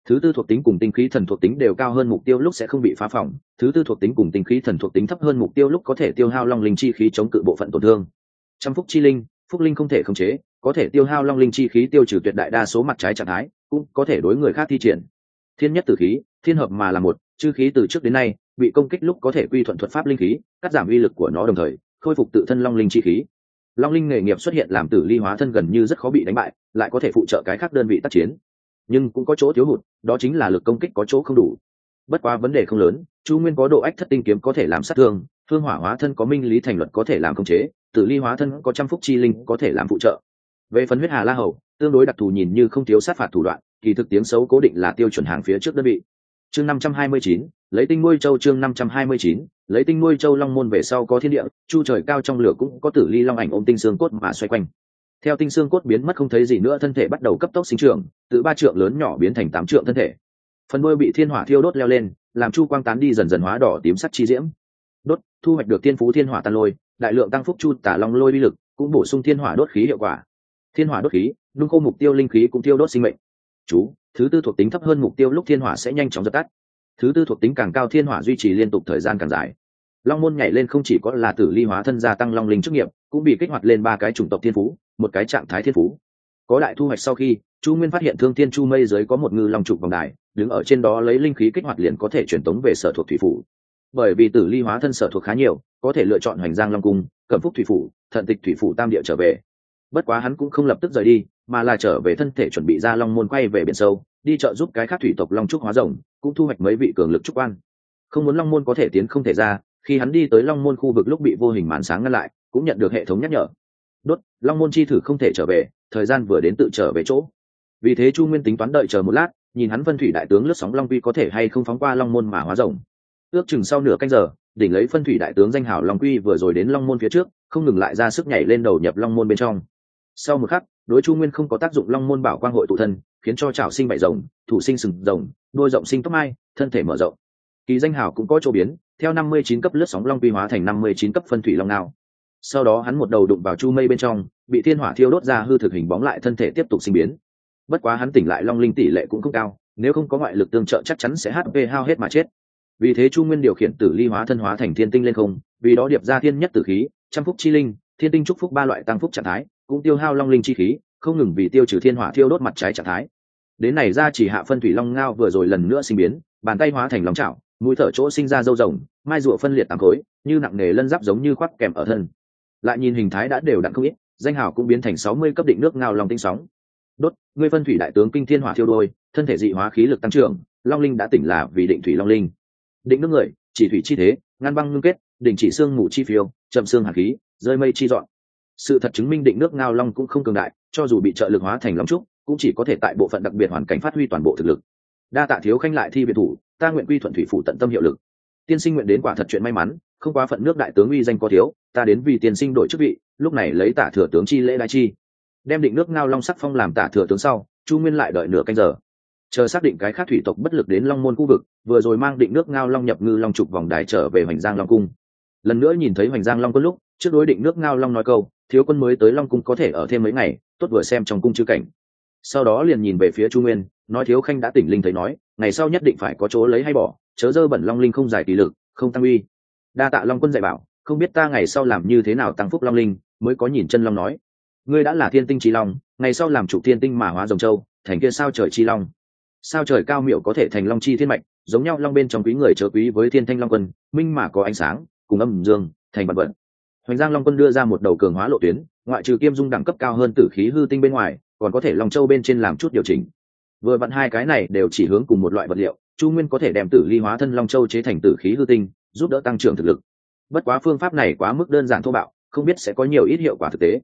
Thứ tư thuộc tính cùng tinh khí thần thuộc tính đều cao hơn mục tiêu lúc sẽ không bị phá phỏng, thứ tư thuộc tính cùng tinh khí thần thuộc tính thấp hơn mục tiêu lúc có thể tiêu hao long linh chi khí chống cự bộ phận tổn thương. Trăm phúc chi linh, phúc linh không thể khống chế có thể tiêu hao long linh chi khí tiêu trừ tuyệt đại đa số mặt trái trạng thái, cũng có thể đối người khác thi triển. Thiên nhất tử khí, thiên hợp mà là một, chư khí từ trước đến nay, bị công kích lúc có thể quy thuận thuật pháp linh khí, cắt giảm uy lực của nó đồng thời, khôi phục tự thân long linh chi khí. Long linh nghề nghiệp xuất hiện làm tử ly hóa thân gần như rất khó bị đánh bại, lại có thể phụ trợ cái khác đơn vị tác chiến. Nhưng cũng có chỗ thiếu hụt, đó chính là lực công kích có chỗ không đủ. Bất quá vấn đề không lớn, chu nguyên có độ ách thất tinh kiếm có thể làm sát thương phương hỏa hóa thân có minh lý thành luật có thể làm khống chế, tử ly hóa thân có trăm phúc chi linh có thể làm phụ trợ về phần huyết hà la hầu, tương đối đặc thù nhìn như không thiếu sát phạt thủ đoạn, kỳ thực tiếng xấu cố định là tiêu chuẩn hàng phía trước đơn vị. Chương năm trăm hai mươi chín, lấy tinh nuôi châu chương năm trăm hai mươi chín, lấy tinh nuôi châu long môn về sau có thiên địa, chu trời cao trong lửa cũng có tử ly long ảnh ôm tinh xương cốt mà xoay quanh. Theo tinh xương cốt biến mất không thấy gì nữa, thân thể bắt đầu cấp tốc sinh trưởng, từ ba trượng lớn nhỏ biến thành tám trượng thân thể. Phần đuôi bị thiên hỏa thiêu đốt leo lên, làm chu quang tán đi dần dần hóa đỏ tím sắt chi diễm. Đốt, thu hoạch được thiên phú thiên hỏa tan lôi, đại lượng tăng phúc chu tả long lôi uy lực, cũng bổ sung thiên hỏa đốt khí hiệu quả thiên hỏa đốt khí, nung khô mục tiêu linh khí cũng tiêu đốt sinh mệnh. Chú, thứ tư thuộc tính thấp hơn mục tiêu lúc thiên hỏa sẽ nhanh chóng dập tắt. Thứ tư thuộc tính càng cao thiên hỏa duy trì liên tục thời gian càng dài. Long môn nhảy lên không chỉ có là tử ly hóa thân gia tăng long linh chức nghiệp, cũng bị kích hoạt lên ba cái chủng tộc thiên phú, một cái trạng thái thiên phú. Có đại thu hoạch sau khi, chu nguyên phát hiện thương thiên chu mây dưới có một ngư long trục vòng đài, đứng ở trên đó lấy linh khí kích hoạt liền có thể truyền tống về sở thuộc thủy phủ. Bởi vì tử ly hóa thân sở thuộc khá nhiều, có thể lựa chọn hoành giang long cung, cẩm phúc thủy phủ, thận tịch thủy phủ tam địa trở về bất quá hắn cũng không lập tức rời đi, mà là trở về thân thể chuẩn bị ra long môn quay về biển sâu, đi chợ giúp cái khác thủy tộc long trúc hóa rồng, cũng thu hoạch mấy vị cường lực trúc quan. Không muốn long môn có thể tiến không thể ra, khi hắn đi tới long môn khu vực lúc bị vô hình màn sáng ngăn lại, cũng nhận được hệ thống nhắc nhở. Đốt, long môn chi thử không thể trở về, thời gian vừa đến tự trở về chỗ. Vì thế chu nguyên tính toán đợi chờ một lát, nhìn hắn phân thủy đại tướng lướt sóng long quy có thể hay không phóng qua long môn mà hóa rồng. Ước chừng sau nửa canh giờ, đỉnh lấy phân thủy đại tướng danh hảo long quy vừa rồi đến long môn phía trước, không ngừng lại ra sức nhảy lên đầu nhập long môn bên trong sau một khắc, đối chu nguyên không có tác dụng long môn bảo quang hội tụ thân, khiến cho trảo sinh bảy rồng, thủ sinh sừng rồng, đôi rộng sinh tóc mai, thân thể mở rộng. Kỳ danh hào cũng có chỗ biến, theo năm mươi chín cấp lướt sóng long quy hóa thành năm mươi chín cấp phân thủy long nào sau đó hắn một đầu đụng vào chu mây bên trong, bị thiên hỏa thiêu đốt ra hư thực hình bóng lại thân thể tiếp tục sinh biến. Bất quá hắn tỉnh lại long linh tỷ lệ cũng không cao, nếu không có ngoại lực tương trợ chắc chắn sẽ hp hao hết mà chết. Vì thế chu nguyên điều khiển tử ly hóa thân hóa thành thiên tinh lên không, vì đó điệp ra thiên nhất tử khí, trăm phúc chi linh, thiên tinh trúc phúc ba loại tăng phúc trạng thái cũng tiêu hao long linh chi khí, không ngừng vì tiêu trừ thiên hỏa thiêu đốt mặt trái trạng thái. Đến này ra chỉ hạ phân thủy long ngao vừa rồi lần nữa sinh biến, bàn tay hóa thành lòng chảo, mũi thở chỗ sinh ra dâu rồng, mai rụa phân liệt tám khối, như nặng nề lân giáp giống như khoác kèm ở thân. Lại nhìn hình thái đã đều đặn không ít, danh hào cũng biến thành sáu mươi cấp định nước ngao lòng tinh sóng. Đốt, ngươi phân thủy đại tướng kinh thiên hỏa thiêu đôi, thân thể dị hóa khí lực tăng trưởng, long linh đã tỉnh là vì định thủy long linh. Định nước người, chỉ thủy chi thế, ngăn băng ngưng kết định chỉ xương mù chi phiêu, chậm xương hạt khí, rơi mây chi dọn sự thật chứng minh định nước ngao long cũng không cường đại, cho dù bị trợ lực hóa thành long trúc, cũng chỉ có thể tại bộ phận đặc biệt hoàn cảnh phát huy toàn bộ thực lực. Đa tạ thiếu khanh lại thi biệt thủ, ta nguyện quy thuận thủy phủ tận tâm hiệu lực. Tiên sinh nguyện đến quả thật chuyện may mắn, không quá phận nước đại tướng uy danh có thiếu, ta đến vì tiên sinh đổi chức vị, lúc này lấy tả thừa tướng chi lễ đại chi. Đem định nước ngao long sắc phong làm tả thừa tướng sau, chu nguyên lại đợi nửa canh giờ. Chờ xác định cái khác thủy tộc bất lực đến long môn khu vực, vừa rồi mang định nước ngao long nhập ngư long trục vòng đài trở về hoành giang long cung lần nữa nhìn thấy hoành giang long quân lúc, trước đối định nước ngao long nói câu, thiếu quân mới tới long cung có thể ở thêm mấy ngày, tốt vừa xem trong cung chư cảnh. Sau đó liền nhìn về phía chu nguyên, nói thiếu khanh đã tỉnh linh thấy nói, ngày sau nhất định phải có chỗ lấy hay bỏ, chớ dơ bẩn long linh không giải tỷ lực, không tăng uy. Đa tạ long quân dạy bảo, không biết ta ngày sau làm như thế nào tăng phúc long linh, mới có nhìn chân long nói. Ngươi đã là thiên tinh trí long, ngày sau làm chủ thiên tinh mà hóa rồng châu, thành kia sao trời chi long? Sao trời cao miệu có thể thành long chi thiên mạch, giống nhau long bên trong quý người chớ quý với thiên thanh long quân, minh mà có ánh sáng cùng âm dương, thành vật vật. Hoành giang long quân đưa ra một đầu cường hóa lộ tuyến, ngoại trừ kiêm dung đẳng cấp cao hơn tử khí hư tinh bên ngoài, còn có thể long châu bên trên làm chút điều chỉnh. Vừa vặn hai cái này đều chỉ hướng cùng một loại vật liệu, chu nguyên có thể đem tử ly hóa thân long châu chế thành tử khí hư tinh, giúp đỡ tăng trưởng thực lực. Bất quá phương pháp này quá mức đơn giản thô bạo, không biết sẽ có nhiều ít hiệu quả thực tế.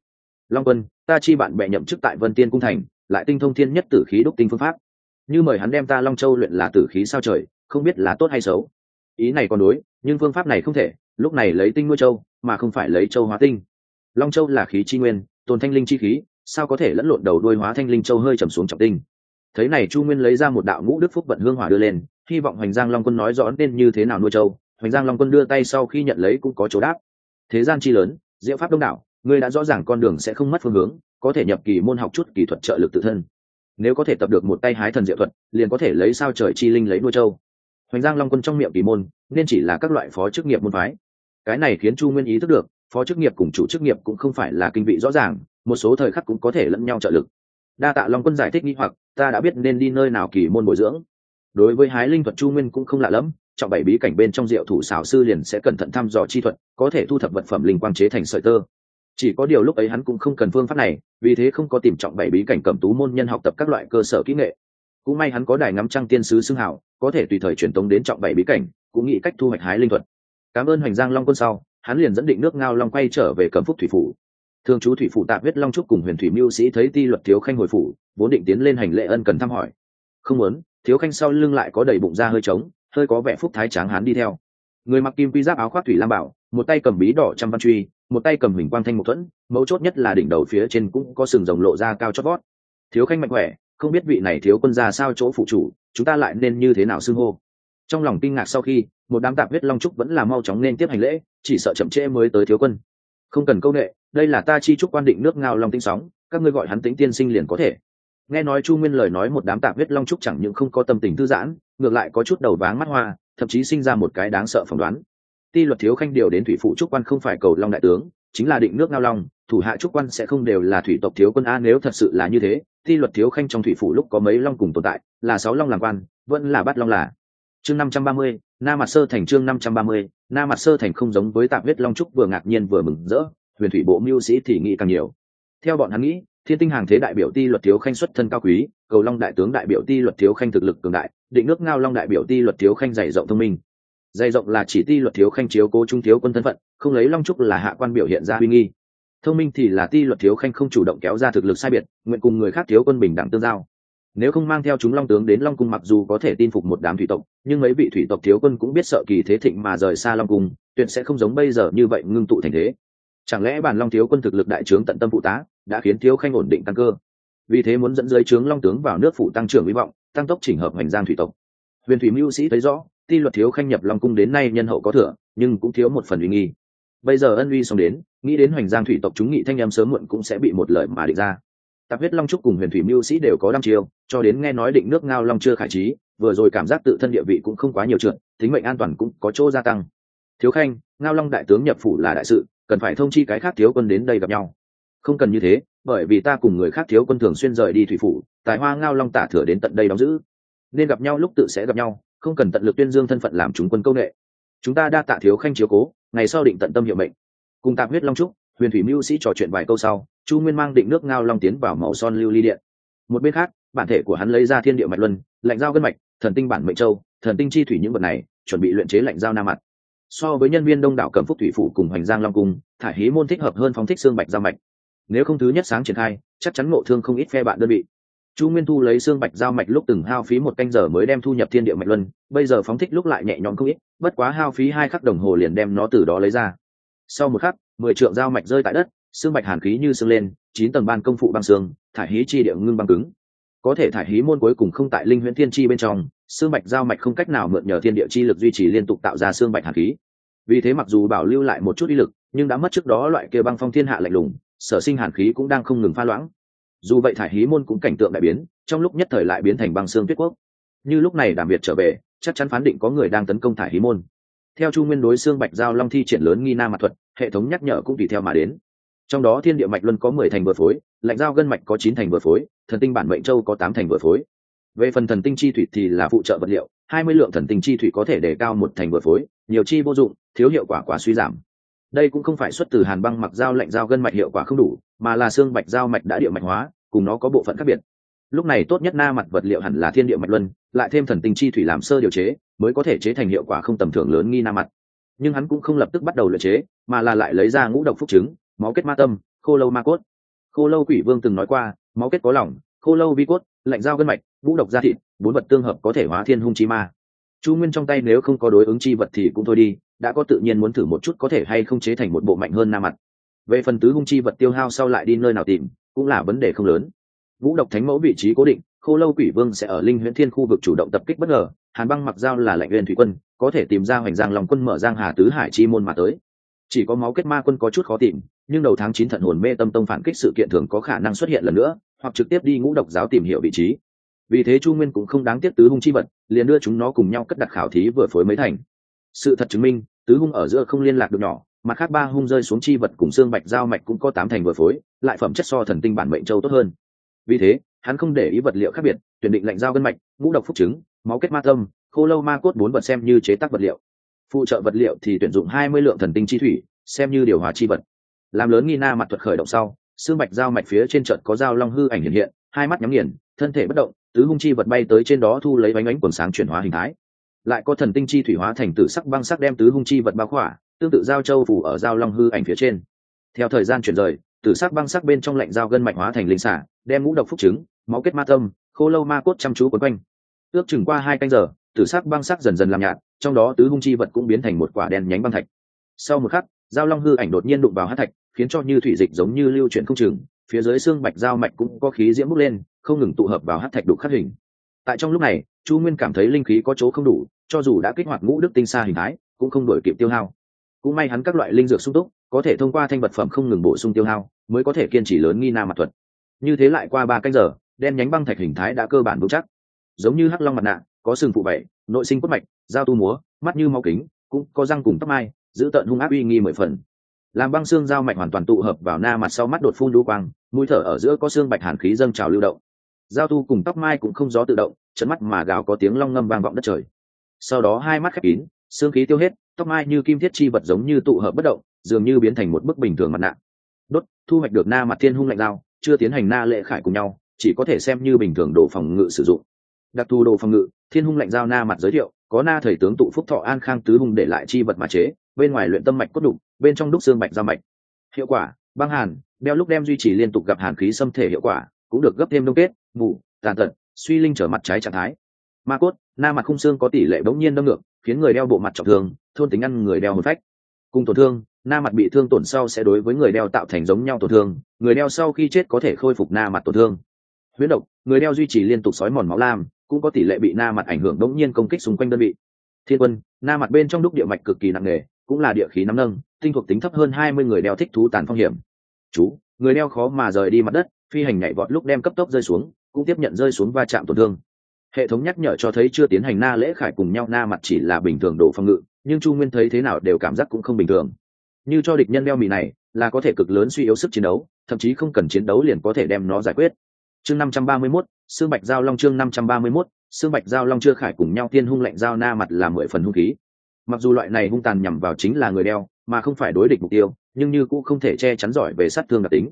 Long quân, ta chi bạn bè nhậm chức tại vân tiên cung thành, lại tinh thông thiên nhất tử khí đúc tinh phương pháp. Như mời hắn đem ta long châu luyện là tử khí sao trời, không biết là tốt hay xấu. Ý này còn đối, nhưng phương pháp này không thể lúc này lấy tinh nuôi châu, mà không phải lấy châu hóa tinh. Long châu là khí chi nguyên, tồn thanh linh chi khí, sao có thể lẫn lộn đầu đuôi hóa thanh linh châu hơi trầm xuống trọng tinh? Thấy này chu nguyên lấy ra một đạo ngũ đức phúc vận hương hỏa đưa lên, hy vọng hoành giang long quân nói rõ nên như thế nào nuôi châu. Hoành giang long quân đưa tay sau khi nhận lấy cũng có chỗ đáp. Thế gian chi lớn, diệu pháp đông đảo, ngươi đã rõ ràng con đường sẽ không mất phương hướng, có thể nhập kỳ môn học chút kỹ thuật trợ lực tự thân. Nếu có thể tập được một tay hái thần diệu thuật, liền có thể lấy sao trời chi linh lấy nuôi châu. Hoành giang long quân trong miệng kỳ môn, nên chỉ là các loại phó chức nghiệp môn phái cái này khiến chu nguyên ý thức được, phó chức nghiệp cùng chủ chức nghiệp cũng không phải là kinh vị rõ ràng, một số thời khắc cũng có thể lẫn nhau trợ lực. Đa tạ long quân giải thích nghĩ hoặc, ta đã biết nên đi nơi nào kỳ môn bồi dưỡng. Đối với hái linh thuật chu nguyên cũng không lạ lẫm trọng bảy bí cảnh bên trong diệu thủ xảo sư liền sẽ cẩn thận thăm dò chi thuật, có thể thu thập vật phẩm linh quang chế thành sợi tơ. Chỉ có điều lúc ấy hắn cũng không cần phương pháp này, vì thế không có tìm trọng bảy bí cảnh cầm tú môn nhân học tập các loại cơ sở kỹ nghệ. Cũng may hắn có đài ngắm trăng tiên sứ xưng hảo, có thể tùy thời truyền tống đến trọng bảy bí cảnh, cũng nghĩ cách thu hoạch hái linh thuật cảm ơn hoành giang long quân sau, hắn liền dẫn định nước ngao long quay trở về cẩm phúc thủy phủ. Thương chú thủy phủ tạp huyết long trúc cùng huyền thủy mưu sĩ thấy ti luật thiếu khanh hồi phủ, vốn định tiến lên hành lễ ân cần thăm hỏi. Không muốn, thiếu khanh sau lưng lại có đầy bụng da hơi trống, hơi có vẻ phúc thái tráng hắn đi theo. Người mặc kim quy giáp áo khoác thủy lam bảo, một tay cầm bí đỏ trăm văn truy, một tay cầm hình quang thanh một thuẫn, mấu chốt nhất là đỉnh đầu phía trên cũng có sừng rồng lộ ra cao chót vót. Thiếu khanh mạnh khỏe, không biết vị này thiếu quân ra sao chỗ phụ chủ, chúng ta lại nên như thế nào xưng hô? Trong lòng kinh ngạc sau khi một đám tạp huyết long trúc vẫn là mau chóng nên tiếp hành lễ, chỉ sợ chậm trễ mới tới thiếu quân. Không cần công nghệ đây là ta chi trúc quan định nước ngao long tinh sóng, các ngươi gọi hắn tính tiên sinh liền có thể. Nghe nói chu nguyên lời nói một đám tạp huyết long trúc chẳng những không có tâm tình thư giãn, ngược lại có chút đầu váng mắt hoa, thậm chí sinh ra một cái đáng sợ phỏng đoán. Ti luật thiếu khanh điều đến thủy phụ trúc quan không phải cầu long đại tướng, chính là định nước ngao long, thủ hạ trúc quan sẽ không đều là thủy tộc thiếu quân a, nếu thật sự là như thế, ti luật thiếu khanh trong thủy phụ lúc có mấy long cùng tồn tại, là sáu long làm quan, vẫn là bắt long là. Chương năm trăm ba mươi na mặt sơ thành chương năm trăm ba mươi, na mặt sơ thành không giống với tạp huyết long trúc vừa ngạc nhiên vừa mừng rỡ, huyền thủy bộ mưu sĩ thì nghĩ càng nhiều. Theo bọn hắn nghĩ, thiên tinh hàng thế đại biểu ti luật thiếu khanh xuất thân cao quý, cầu long đại tướng đại biểu ti luật thiếu khanh thực lực cường đại, định nước ngao long đại biểu ti luật thiếu khanh dày rộng thông minh. Dày rộng là chỉ ti luật thiếu khanh chiếu cố trung thiếu quân thân phận, không lấy long trúc là hạ quan biểu hiện ra uy nghi. Thông minh thì là ti luật thiếu khanh không chủ động kéo ra thực lực sai biệt, nguyện cùng người khác thiếu quân bình đẳng tương giao nếu không mang theo chúng long tướng đến long cung mặc dù có thể tin phục một đám thủy tộc, nhưng mấy vị thủy tộc thiếu quân cũng biết sợ kỳ thế thịnh mà rời xa long cung, tuyệt sẽ không giống bây giờ như vậy ngưng tụ thành thế. Chẳng lẽ bản long thiếu quân thực lực đại trướng tận tâm phụ tá, đã khiến thiếu khanh ổn định tăng cơ? Vì thế muốn dẫn dưới trướng long tướng vào nước phụ tăng trưởng hy vọng, tăng tốc chỉnh hợp hành giang thủy tộc. Huyền thủy mưu sĩ thấy rõ, ti luật thiếu khanh nhập long cung đến nay nhân hậu có thừa, nhưng cũng thiếu một phần uy nghi. Bây giờ ân uy xong đến, nghĩ đến hoành giang thủy tộc chúng nghị thanh em sớm muộn cũng sẽ bị một lời mà định ra tạp huyết long trúc cùng huyền thủy mưu sĩ đều có đăm chiêu, cho đến nghe nói định nước ngao long chưa khải trí, vừa rồi cảm giác tự thân địa vị cũng không quá nhiều trượt, tính mệnh an toàn cũng có chỗ gia tăng. Thiếu khanh, ngao long đại tướng nhập phủ là đại sự, cần phải thông chi cái khác thiếu quân đến đây gặp nhau. Không cần như thế, bởi vì ta cùng người khác thiếu quân thường xuyên rời đi thủy phủ, tài hoa ngao long tả thừa đến tận đây đóng giữ. Nên gặp nhau lúc tự sẽ gặp nhau, không cần tận lực tuyên dương thân phận làm chúng quân công nghệ chúng ta đa tạ thiếu khanh chiếu cố, ngày sau định tận tâm hiệu mệnh. Cùng tạp huyết long trúc, huyền thủy mưu sĩ trò chuyện vài câu sau chu nguyên mang định nước ngao long tiến vào màu son lưu ly điện. Một bên khác, bản thể của hắn lấy ra thiên địa mạch luân, lạnh dao gân mạch, thần tinh bản mệnh châu, thần tinh chi thủy những vật này, chuẩn bị luyện chế lạnh dao nam mặt. So với nhân viên đông đảo cẩm phúc thủy phủ cùng hoành giang long cung thả hí môn thích hợp hơn phóng thích xương bạch giao mạch. Nếu không thứ nhất sáng triển khai, chắc chắn ngộ thương không ít phe bạn đơn vị. Chu nguyên thu lấy xương bạch giao mạch lúc từng hao phí một canh giờ mới đem thu nhập thiên địa mạch luân, bây giờ phóng thích lúc lại nhẹ nhõm không ít, bất quá hao phí hai khắc đồng hồ liền đem nó từ đó lấy ra. Sau một khắc, mười trượng giao mạch rơi tại đất xương bạch hàn khí như sương lên, chín tầng ban công phụ băng xương, thải hí chi địa ngưng băng cứng. Có thể thải hí môn cuối cùng không tại linh huyễn thiên chi bên trong, xương bạch giao mạch không cách nào mượn nhờ thiên địa chi lực duy trì liên tục tạo ra xương bạch hàn khí. Vì thế mặc dù bảo lưu lại một chút ý lực, nhưng đã mất trước đó loại kia băng phong thiên hạ lạnh lùng, sở sinh hàn khí cũng đang không ngừng pha loãng. Dù vậy thải hí môn cũng cảnh tượng đại biến, trong lúc nhất thời lại biến thành băng xương tuyết quốc. Như lúc này đàm việt trở về, chắc chắn phán định có người đang tấn công thải hí môn. Theo chu nguyên đối xương bạch giao long thi triển lớn nghi na mặt thuật, hệ thống nhắc nhở cũng tùy theo mà đến trong đó thiên địa mạch luân có mười thành vừa phối, lạnh giao gân mạch có chín thành vừa phối, thần tinh bản mệnh châu có tám thành vừa phối. Về phần thần tinh chi thủy thì là phụ trợ vật liệu, hai mươi lượng thần tinh chi thủy có thể đề cao một thành vừa phối, nhiều chi vô dụng, thiếu hiệu quả quả suy giảm. Đây cũng không phải xuất từ hàn băng mặc dao lạnh dao gân mạch hiệu quả không đủ, mà là xương mạch dao mạch đã địa mạch hóa, cùng nó có bộ phận khác biệt. Lúc này tốt nhất na mặt vật liệu hẳn là thiên địa mạch luân, lại thêm thần tinh chi thủy làm sơ điều chế, mới có thể chế thành hiệu quả không tầm thường lớn nghi na mặt. Nhưng hắn cũng không lập tức bắt đầu luyện chế, mà là lại lấy ra ngũ độc phúc trứng máu kết ma tâm, khô lâu ma cốt. Khô lâu quỷ vương từng nói qua, máu kết có lỏng khô lâu vi cốt, lạnh dao gân mạch, vũ độc da thịt, bốn vật tương hợp có thể hóa thiên hung chi ma. Chu nguyên trong tay nếu không có đối ứng chi vật thì cũng thôi đi, đã có tự nhiên muốn thử một chút có thể hay không chế thành một bộ mạnh hơn na mặt. Về phần tứ hung chi vật tiêu hao sau lại đi nơi nào tìm, cũng là vấn đề không lớn. Vũ độc thánh mẫu vị trí cố định, khô lâu quỷ vương sẽ ở linh huyễn thiên khu vực chủ động tập kích bất ngờ, hàn băng mặc dao là lệnh huyền thủy quân, có thể tìm ra hoành giang lòng quân mở giang hà tứ hải chi môn mà tới chỉ có máu kết ma quân có chút khó tìm, nhưng đầu tháng chín thận hồn mê tâm tông phản kích sự kiện thường có khả năng xuất hiện lần nữa, hoặc trực tiếp đi ngũ độc giáo tìm hiểu vị trí. Vì thế chu nguyên cũng không đáng tiếc tứ hung chi vật, liền đưa chúng nó cùng nhau cất đặt khảo thí vừa phối mấy thành. Sự thật chứng minh, tứ hung ở giữa không liên lạc được nhỏ, mặt khác ba hung rơi xuống chi vật cùng xương bạch giao mạch cũng có tám thành vừa phối, lại phẩm chất so thần tinh bản mệnh châu tốt hơn. Vì thế, hắn không để ý vật liệu khác biệt, tuyển định lạnh giao gân mạch, ngũ độc phúc trứng máu kết ma tâm, khô lâu ma cốt bốn vật xem như chế tác vật liệu phụ trợ vật liệu thì tuyển dụng hai mươi lượng thần tinh chi thủy, xem như điều hòa chi vật. Làm lớn nghi na mặt thuật khởi động sau, xương bạch giao mạch phía trên trận có dao long hư ảnh hiện hiện, hai mắt nhắm nghiền, thân thể bất động, tứ hung chi vật bay tới trên đó thu lấy bánh ánh quần sáng chuyển hóa hình thái. Lại có thần tinh chi thủy hóa thành tử sắc băng sắc đem tứ hung chi vật bao khỏa, tương tự giao châu phủ ở giao long hư ảnh phía trên. Theo thời gian chuyển rời, tử sắc băng sắc bên trong lạnh dao gân mạch hóa thành linh xả, đem ngũ độc phúc trứng máu kết ma tâm, khô lâu ma cốt chăm chú quấn quanh. Ước chừng qua hai canh giờ tử sắc băng sắc dần dần làm nhạt, trong đó tứ hung chi vật cũng biến thành một quả đen nhánh băng thạch. Sau một khắc, giao long hư ảnh đột nhiên đụng vào hát thạch, khiến cho như thủy dịch giống như lưu chuyển không chừng, phía dưới xương bạch giao mạch cũng có khí diễm bốc lên, không ngừng tụ hợp vào hát thạch đục khắc hình. Tại trong lúc này, chu nguyên cảm thấy linh khí có chỗ không đủ, cho dù đã kích hoạt ngũ đức tinh xa hình thái, cũng không đổi kịp tiêu hao. Cũng may hắn các loại linh dược sung túc, có thể thông qua thanh vật phẩm không ngừng bổ sung tiêu hao, mới có thể kiên trì lớn nghi na mặt thuật. Như thế lại qua ba canh giờ, đen nhánh băng thạch hình thái đã cơ bản vững chắc. Giống như hắc long mặt nạ có sừng phụ bảy, nội sinh quất mạch dao tu múa, mắt như máu kính, cũng có răng cùng tóc mai, giữ tận hung áp uy nghi mười phần. Làm băng xương dao mạch hoàn toàn tụ hợp vào na mặt sau mắt đột phun đu quang, mũi thở ở giữa có xương bạch hàn khí dâng trào lưu động. Giao tu cùng tóc mai cũng không gió tự động chấn mắt mà gào có tiếng long ngâm vang vọng đất trời. Sau đó hai mắt khép kín, xương khí tiêu hết, tóc mai như kim thiết chi vật giống như tụ hợp bất động, dường như biến thành một bức bình thường mặt nạ. Đốt, thu hoạch được na mặt thiên hung lạnh dao chưa tiến hành na lệ khải cùng nhau, chỉ có thể xem như bình thường đồ phòng ngự sử dụng. Đặc thù đồ phòng ngự thiên hung lạnh giao na mặt giới thiệu, có na thầy tướng tụ phúc thọ an khang tứ hung để lại chi vật mà chế, bên ngoài luyện tâm mạch cốt đục, bên trong đúc xương bạch ra mạch. Hiệu quả, băng hàn, đeo lúc đem duy trì liên tục gặp hàn khí xâm thể hiệu quả, cũng được gấp thêm đông kết, mù, tàn tật, suy linh trở mặt trái trạng thái. Ma cốt, na mặt khung xương có tỷ lệ bỗng nhiên đâm ngược, khiến người đeo bộ mặt trọng thương, thôn tính ăn người đeo hồn phách. Cùng tổn thương, na mặt bị thương tổn sau sẽ đối với người đeo tạo thành giống nhau tổn thương, người đeo sau khi chết có thể khôi phục na mặt tổn thương. Huyết độc, người đeo duy trì liên tục sói mòn máu lam cũng có tỷ lệ bị na mặt ảnh hưởng đống nhiên công kích xung quanh đơn vị. Thiên quân na mặt bên trong đúc địa mạch cực kỳ nặng nề cũng là địa khí nắm nâng tinh thuộc tính thấp hơn hai mươi người đeo thích thú tàn phong hiểm. Chú người đeo khó mà rời đi mặt đất phi hành nhảy vọt lúc đem cấp tốc rơi xuống cũng tiếp nhận rơi xuống va chạm tổn thương. Hệ thống nhắc nhở cho thấy chưa tiến hành na lễ khải cùng nhau na mặt chỉ là bình thường độ phòng ngự nhưng chu nguyên thấy thế nào đều cảm giác cũng không bình thường. Như cho địch nhân đeo mì này là có thể cực lớn suy yếu sức chiến đấu thậm chí không cần chiến đấu liền có thể đem nó giải quyết. Chương năm trăm ba mươi 531, xương bạch giao long chương năm trăm ba mươi 531, xương bạch giao long chưa khải cùng nhau tiên hung lạnh giao na mặt là mười phần hung khí. Mặc dù loại này hung tàn nhằm vào chính là người đeo mà không phải đối địch mục tiêu nhưng như cũng không thể che chắn giỏi về sát thương đặc tính.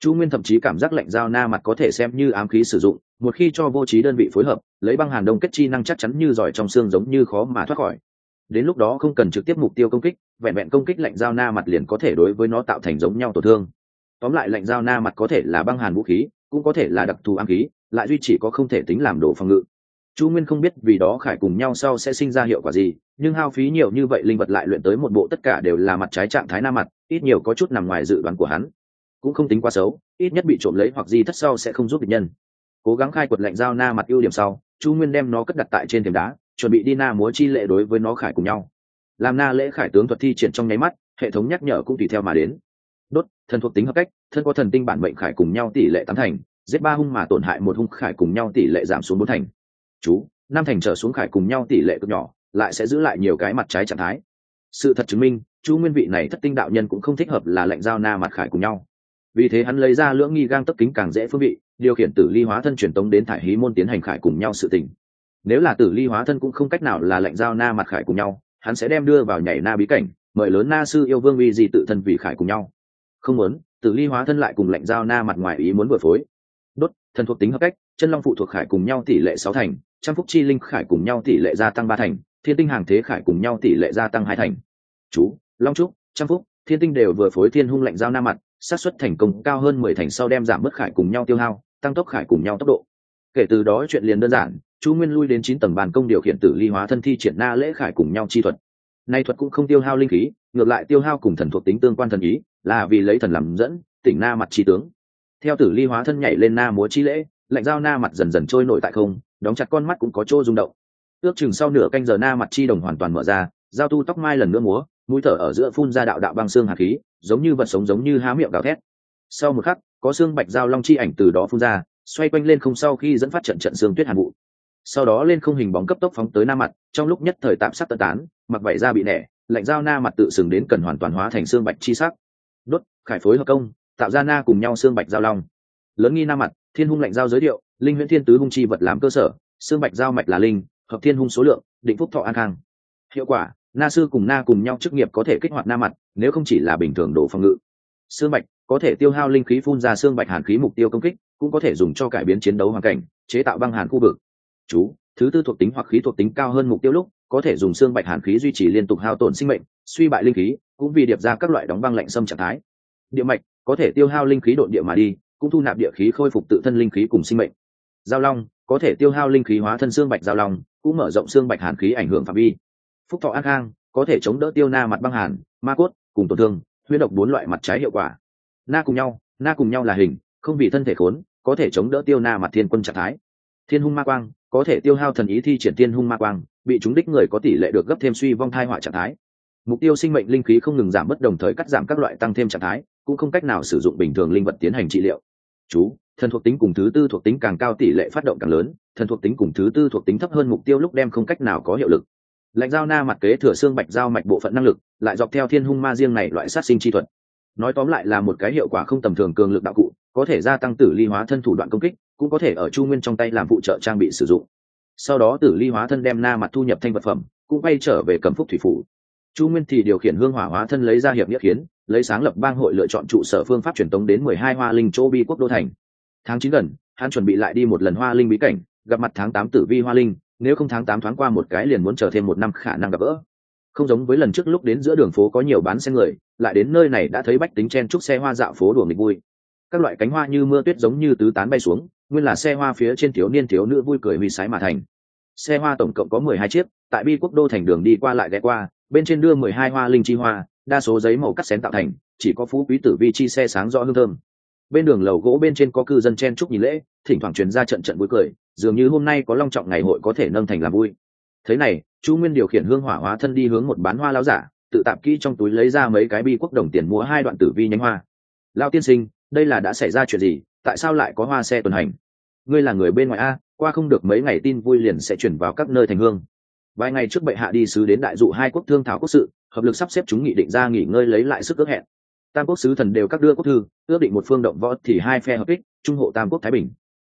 Chu nguyên thậm chí cảm giác lạnh giao na mặt có thể xem như ám khí sử dụng một khi cho vô trí đơn vị phối hợp lấy băng hàn đông kết chi năng chắc chắn như giỏi trong xương giống như khó mà thoát khỏi. Đến lúc đó không cần trực tiếp mục tiêu công kích vẹn vẹn công kích lạnh giao na mặt liền có thể đối với nó tạo thành giống nhau tổn thương. Tóm lại lạnh giao na mặt có thể là băng hàn vũ khí cũng có thể là đặc thù ám khí lại duy chỉ có không thể tính làm đồ phòng ngự. Chu nguyên không biết vì đó khải cùng nhau sau sẽ sinh ra hiệu quả gì, nhưng hao phí nhiều như vậy linh vật lại luyện tới một bộ tất cả đều là mặt trái trạng thái na mặt, ít nhiều có chút nằm ngoài dự đoán của hắn. Cũng không tính quá xấu, ít nhất bị trộm lấy hoặc gì thất sau sẽ không giúp địch nhân. Cố gắng khai quật lạnh dao na mặt ưu điểm sau, chu nguyên đem nó cất đặt tại trên thềm đá, chuẩn bị đi na múa chi lệ đối với nó khải cùng nhau. Làm na lễ khải tướng thuật thi triển trong nháy mắt, hệ thống nhắc nhở cũng tùy theo mà đến. Đốt, thần thuộc tính hợp cách, thân có thần tinh bản mệnh khải cùng nhau tỷ lệ tán thành giết ba hung mà tổn hại một hung khải cùng nhau tỷ lệ giảm xuống bốn thành. Chú, năm thành trở xuống khải cùng nhau tỷ lệ cực nhỏ, lại sẽ giữ lại nhiều cái mặt trái trạng thái. Sự thật chứng minh, chú nguyên vị này thất tinh đạo nhân cũng không thích hợp là lệnh giao na mặt khải cùng nhau. Vì thế hắn lấy ra lưỡng nghi gang tấp kính càng dễ phương vị, điều khiển tử ly hóa thân truyền tống đến thải hí môn tiến hành khải cùng nhau sự tình. Nếu là tử ly hóa thân cũng không cách nào là lệnh giao na mặt khải cùng nhau, hắn sẽ đem đưa vào nhảy na bí cảnh, mời lớn na sư yêu vương uy gì tự thân vì khải cùng nhau. Không muốn, tử ly hóa thân lại cùng lệnh giao na mặt ngoài ý muốn vừa phối thần thuộc tính hợp cách, chân long phụ thuộc khải cùng nhau tỷ lệ sáu thành, trăm phúc chi linh khải cùng nhau tỷ lệ gia tăng ba thành, thiên tinh hàng thế khải cùng nhau tỷ lệ gia tăng hai thành. Chú, long trúc, trăm phúc, thiên tinh đều vừa phối thiên hung lệnh giao nam mặt, xác suất thành công cao hơn mười thành sau đem giảm bớt khải cùng nhau tiêu hao, tăng tốc khải cùng nhau tốc độ. Kể từ đó chuyện liền đơn giản, chú nguyên lui đến chín tầng bàn công điều khiển tử ly hóa thân thi triển na lễ khải cùng nhau chi thuật. Nay thuật cũng không tiêu hao linh khí, ngược lại tiêu hao cùng thần thuộc tính tương quan thần ý, là vì lấy thần làm dẫn, tỉnh na mặt chi tướng theo tử ly hóa thân nhảy lên na múa chi lễ, lạnh dao na mặt dần dần trôi nổi tại không, đóng chặt con mắt cũng có chỗ rung động. Ước chừng sau nửa canh giờ na mặt chi đồng hoàn toàn mở ra, giao tu tóc mai lần nữa múa, mũi thở ở giữa phun ra đạo đạo băng xương hạt khí, giống như vật sống giống như há miệng gào thét. Sau một khắc, có xương bạch giao long chi ảnh từ đó phun ra, xoay quanh lên không sau khi dẫn phát trận trận xương tuyết hàn vụ. Sau đó lên không hình bóng cấp tốc phóng tới na mặt, trong lúc nhất thời tạm sắc tơ tán, mặc vảy da bị nẻ, lạnh dao na mặt tự sừng đến cần hoàn toàn hóa thành xương bạch chi sắc. Đốt, khải phối hợp công tạo ra na cùng nhau xương bạch giao long. Lớn nghi na mặt, thiên hung lạnh giao giới điệu, linh huyễn thiên tứ hung chi vật làm cơ sở, xương bạch giao mạch là linh, hợp thiên hung số lượng, định phúc thọ an khang. Hiệu quả, na sư cùng na cùng nhau chức nghiệp có thể kích hoạt na mặt, nếu không chỉ là bình thường đổ phòng ngự. Xương bạch, có thể tiêu hao linh khí phun ra xương bạch hàn khí mục tiêu công kích, cũng có thể dùng cho cải biến chiến đấu hoàn cảnh, chế tạo băng hàn khu vực. Chú, thứ tư thuộc tính hoặc khí thuộc tính cao hơn mục tiêu lúc, có thể dùng xương bạch hàn khí duy trì liên tục hao tổn sinh mệnh, suy bại linh khí, cũng vì điệp ra các loại đóng băng lạnh xâm trạng thái. Địa mạch có thể tiêu hao linh khí độn địa mà đi, cũng thu nạp địa khí khôi phục tự thân linh khí cùng sinh mệnh. Giao long, có thể tiêu hao linh khí hóa thân xương bạch giao long, cũng mở rộng xương bạch hàn khí ảnh hưởng phạm vi. Phúc thọ an khang, có thể chống đỡ tiêu na mặt băng hàn, ma cốt, cùng tổn thương, huyết độc bốn loại mặt trái hiệu quả. Na cùng nhau, na cùng nhau là hình, không vì thân thể khốn, có thể chống đỡ tiêu na mặt thiên quân trạng thái. Thiên hung ma quang, có thể tiêu hao thần ý thi triển thiên hung ma quang, bị chúng đích người có tỷ lệ được gấp thêm suy vong thai họa trạng thái. Mục tiêu sinh mệnh linh khí không ngừng giảm bất đồng thời cắt giảm các loại tăng thêm trạng thái cũng không cách nào sử dụng bình thường linh vật tiến hành trị liệu. Chú, thần thuộc tính cùng thứ tư thuộc tính càng cao tỷ lệ phát động càng lớn, thần thuộc tính cùng thứ tư thuộc tính thấp hơn mục tiêu lúc đem không cách nào có hiệu lực. Lạnh giao na mặt kế thừa xương bạch giao mạch bộ phận năng lực, lại dọc theo thiên hung ma riêng này loại sát sinh chi thuật. Nói tóm lại là một cái hiệu quả không tầm thường cường lực đạo cụ, có thể gia tăng tử ly hóa thân thủ đoạn công kích, cũng có thể ở chu nguyên trong tay làm phụ trợ trang bị sử dụng. Sau đó tử ly hóa thân đem na mặt thu nhập thanh vật phẩm, cũng bay trở về cầm phúc thủy phủ. Chu nguyên thì điều khiển hương hỏa hóa thân lấy ra hiệp nghĩa khiến lấy sáng lập bang hội lựa chọn trụ sở phương pháp truyền tống đến mười hai hoa linh chỗ bi quốc đô thành. Tháng chín gần, hắn chuẩn bị lại đi một lần hoa linh bí cảnh, gặp mặt tháng tám tử vi hoa linh, nếu không tháng tám thoáng qua một cái liền muốn chờ thêm một năm khả năng gặp gỡ. Không giống với lần trước lúc đến giữa đường phố có nhiều bán xe người, lại đến nơi này đã thấy bách tính chen chúc xe hoa dạo phố đùa nghịch vui. Các loại cánh hoa như mưa tuyết giống như tứ tán bay xuống, nguyên là xe hoa phía trên thiếu niên thiếu nữ vui cười huy sái mà thành. Xe hoa tổng cộng có mười hai chiếc, tại bi quốc đô thành đường đi qua lại ghé qua, bên trên đưa mười hai hoa linh chi hoa đa số giấy màu cắt xén tạo thành, chỉ có phú quý tử vi chi xe sáng rõ hương thơm. Bên đường lầu gỗ bên trên có cư dân chen chúc nhìn lễ, thỉnh thoảng truyền ra trận trận vui cười, dường như hôm nay có long trọng ngày hội có thể nâng thành làm vui. Thế này, chu nguyên điều khiển hương hỏa hóa thân đi hướng một bán hoa láo giả, tự tạm kỹ trong túi lấy ra mấy cái bi quốc đồng tiền mua hai đoạn tử vi nhánh hoa. Lao tiên sinh, đây là đã xảy ra chuyện gì, tại sao lại có hoa xe tuần hành? Ngươi là người bên ngoài a, qua không được mấy ngày tin vui liền sẽ chuyển vào các nơi thành hương. Vài ngày trước bệ hạ đi sứ đến đại dụ hai quốc thương thảo quốc sự hợp lực sắp xếp chúng nghị định ra nghỉ ngơi lấy lại sức ước hẹn. Tam quốc sứ thần đều các đưa quốc thư, ước định một phương động võ thì hai phe hợp ích trung hộ tam quốc thái bình.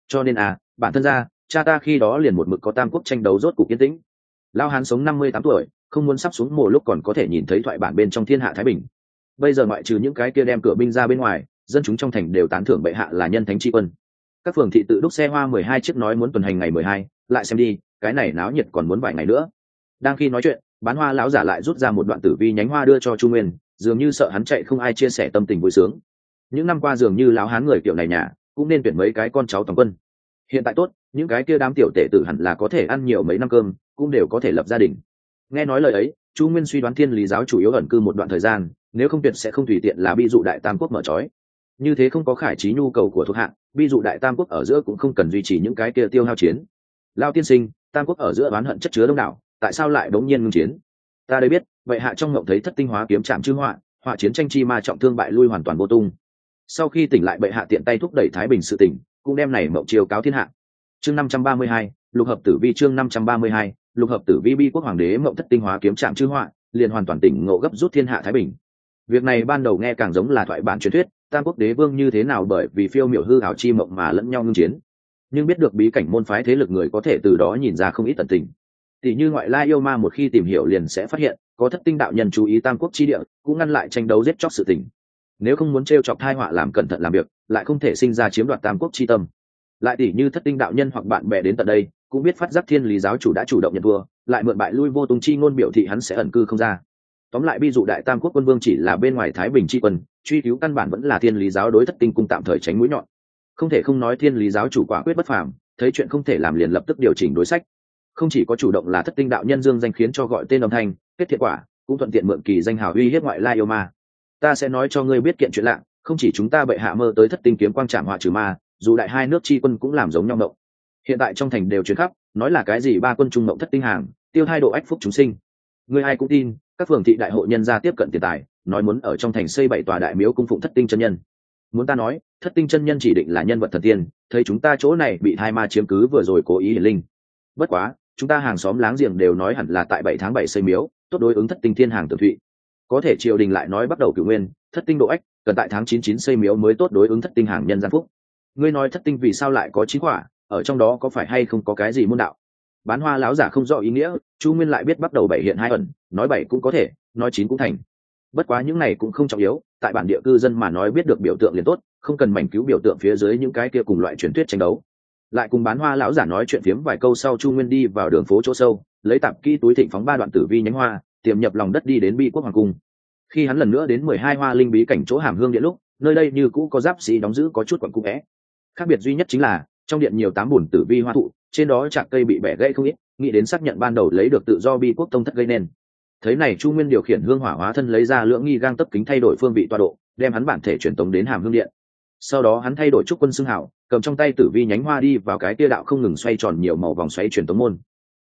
Cho nên à bản thân ra, cha ta khi đó liền một mực có tam quốc tranh đấu rốt cục kiến tĩnh. Lao hán sống năm mươi tám tuổi, không muốn sắp xuống mùa lúc còn có thể nhìn thấy thoại bản bên trong thiên hạ thái bình. Bây giờ ngoại trừ những cái kia đem cửa binh ra bên ngoài, dân chúng trong thành đều tán thưởng bệ hạ là nhân thánh tri quân. Các phường thị tự đúc xe hoa mười hai chiếc nói muốn tuần hành ngày mười hai, lại xem đi, cái này náo nhiệt còn muốn vài ngày nữa. Đang khi nói chuyện bán hoa lão giả lại rút ra một đoạn tử vi nhánh hoa đưa cho chu nguyên, dường như sợ hắn chạy không ai chia sẻ tâm tình vui sướng. Những năm qua dường như lão hán người kiểu này nhà, cũng nên tuyển mấy cái con cháu toàn quân. Hiện tại tốt, những cái kia đám tiểu tể tử hẳn là có thể ăn nhiều mấy năm cơm, cũng đều có thể lập gia đình. Nghe nói lời ấy, chu nguyên suy đoán thiên lý giáo chủ yếu ẩn cư một đoạn thời gian, nếu không tuyệt sẽ không tùy tiện là bi dụ đại tam quốc mở trói. Như thế không có khải trí nhu cầu của thuộc hạng bi dụ đại tam quốc ở giữa cũng không cần duy trì những cái kia tiêu hao chiến. Lao tiên sinh, tam quốc ở giữa oán hận chất chứa đông đảo tại sao lại bỗng nhiên ngưng chiến? Ta đây biết, vậy hạ trong ngộng thấy thất tinh hóa kiếm trạm chư họa họa chiến tranh chi ma trọng thương bại lui hoàn toàn vô tung. Sau khi tỉnh lại bệ hạ tiện tay thúc đẩy thái bình sự tỉnh, cũng đem này mộng chiều cáo thiên hạ. Chương năm trăm ba mươi hai, lục hợp tử vi chương năm trăm ba mươi hai, lục hợp tử vi bi quốc hoàng đế mộng thất tinh hóa kiếm trạm chư họa, liền hoàn toàn tỉnh ngộ gấp rút thiên hạ thái bình. Việc này ban đầu nghe càng giống là thoại bản truyền thuyết, tam quốc đế vương như thế nào bởi vì phiêu miểu hư hảo chi mộng mà lẫn nhau ngưng chiến. Nhưng biết được bí cảnh môn phái thế lực người có thể từ đó nhìn ra không ít tận tình thì như ngoại lai yêu ma một khi tìm hiểu liền sẽ phát hiện, có thất tinh đạo nhân chú ý tam quốc chi địa, cũng ngăn lại tranh đấu giết chóc sự tình. Nếu không muốn t r e o chọc thai họa làm cẩn thận làm việc, lại không thể sinh ra chiếm đoạt tam quốc chi tâm. Lại tỷ như thất tinh đạo nhân hoặc bạn bè đến tận đây, cũng biết phát giác thiên lý giáo chủ đã chủ động nhận thua, lại mượn bại lui vô tung chi ngôn biểu thị hắn sẽ ẩn cư không ra. Tóm lại bi dụ đại tam quốc quân vương chỉ là bên ngoài thái bình chi quân, truy cứu căn bản vẫn là thiên lý giáo đối thất tinh cung tạm thời tránh mũi nhọn. Không thể không nói thiên lý giáo chủ quả quyết bất phàm, thấy chuyện không thể làm liền lập tức điều chỉnh đối sách không chỉ có chủ động là thất tinh đạo nhân dương danh khiến cho gọi tên âm thanh kết thiện quả, cũng thuận tiện mượn kỳ danh hào uy hiếp ngoại lai yêu ma. Ta sẽ nói cho ngươi biết kiện chuyện lạ, không chỉ chúng ta bệ hạ mơ tới thất tinh kiếm quang trảm họa trừ ma, dù đại hai nước chi quân cũng làm giống nhau mộng. Hiện tại trong thành đều chuyển khắp, nói là cái gì ba quân trung mộng thất tinh hàng, tiêu hai độ ách phúc chúng sinh. Người ai cũng tin, các phường thị đại hội nhân ra tiếp cận tiền tài, nói muốn ở trong thành xây bảy tòa đại miếu cung phụng thất tinh chân nhân. Muốn ta nói, thất tinh chân nhân chỉ định là nhân vật thần tiên, thấy chúng ta chỗ này bị hai ma chiếm cứ vừa rồi cố ý hiển linh. Bất quá chúng ta hàng xóm láng giềng đều nói hẳn là tại bảy tháng bảy xây miếu, tốt đối ứng thất tinh thiên hàng tường thụy. Có thể triều đình lại nói bắt đầu cử nguyên, thất tinh độ ách, cần tại tháng chín chín xây miếu mới tốt đối ứng thất tinh hàng nhân gian phúc. Ngươi nói thất tinh vì sao lại có chín quả, ở trong đó có phải hay không có cái gì môn đạo? Bán hoa láo giả không rõ ý nghĩa, chu nguyên lại biết bắt đầu bảy hiện hai ẩn, nói bảy cũng có thể, nói chín cũng thành. Bất quá những này cũng không trọng yếu, tại bản địa cư dân mà nói biết được biểu tượng liền tốt, không cần mảnh cứu biểu tượng phía dưới những cái kia cùng loại truyền thuyết tranh đấu lại cùng bán hoa lão giả nói chuyện phiếm vài câu sau chu nguyên đi vào đường phố chỗ sâu, lấy tạp kỹ túi thịnh phóng ba đoạn tử vi nhánh hoa, tiềm nhập lòng đất đi đến bi quốc hoàng cung. Khi hắn lần nữa đến mười hai hoa linh bí cảnh chỗ hàm hương điện lúc, nơi đây như cũ có giáp sĩ đóng giữ có chút quận cung vẽ. Khác biệt duy nhất chính là, trong điện nhiều tám bùn tử vi hoa thụ, trên đó chạc cây bị bẻ gãy không ít, nghĩ đến xác nhận ban đầu lấy được tự do bi quốc tông thất gây nên. Thấy này chu nguyên điều khiển hương hỏa hóa thân lấy ra lưỡng nghi gang tấp kính thay đổi phương vị toa độ, đem hắn bản thể truyền tống đến hàm hương điện sau đó hắn thay đổi trúc quân xưng hảo, cầm trong tay tử vi nhánh hoa đi vào cái tia đạo không ngừng xoay tròn nhiều màu vòng xoay truyền tống môn.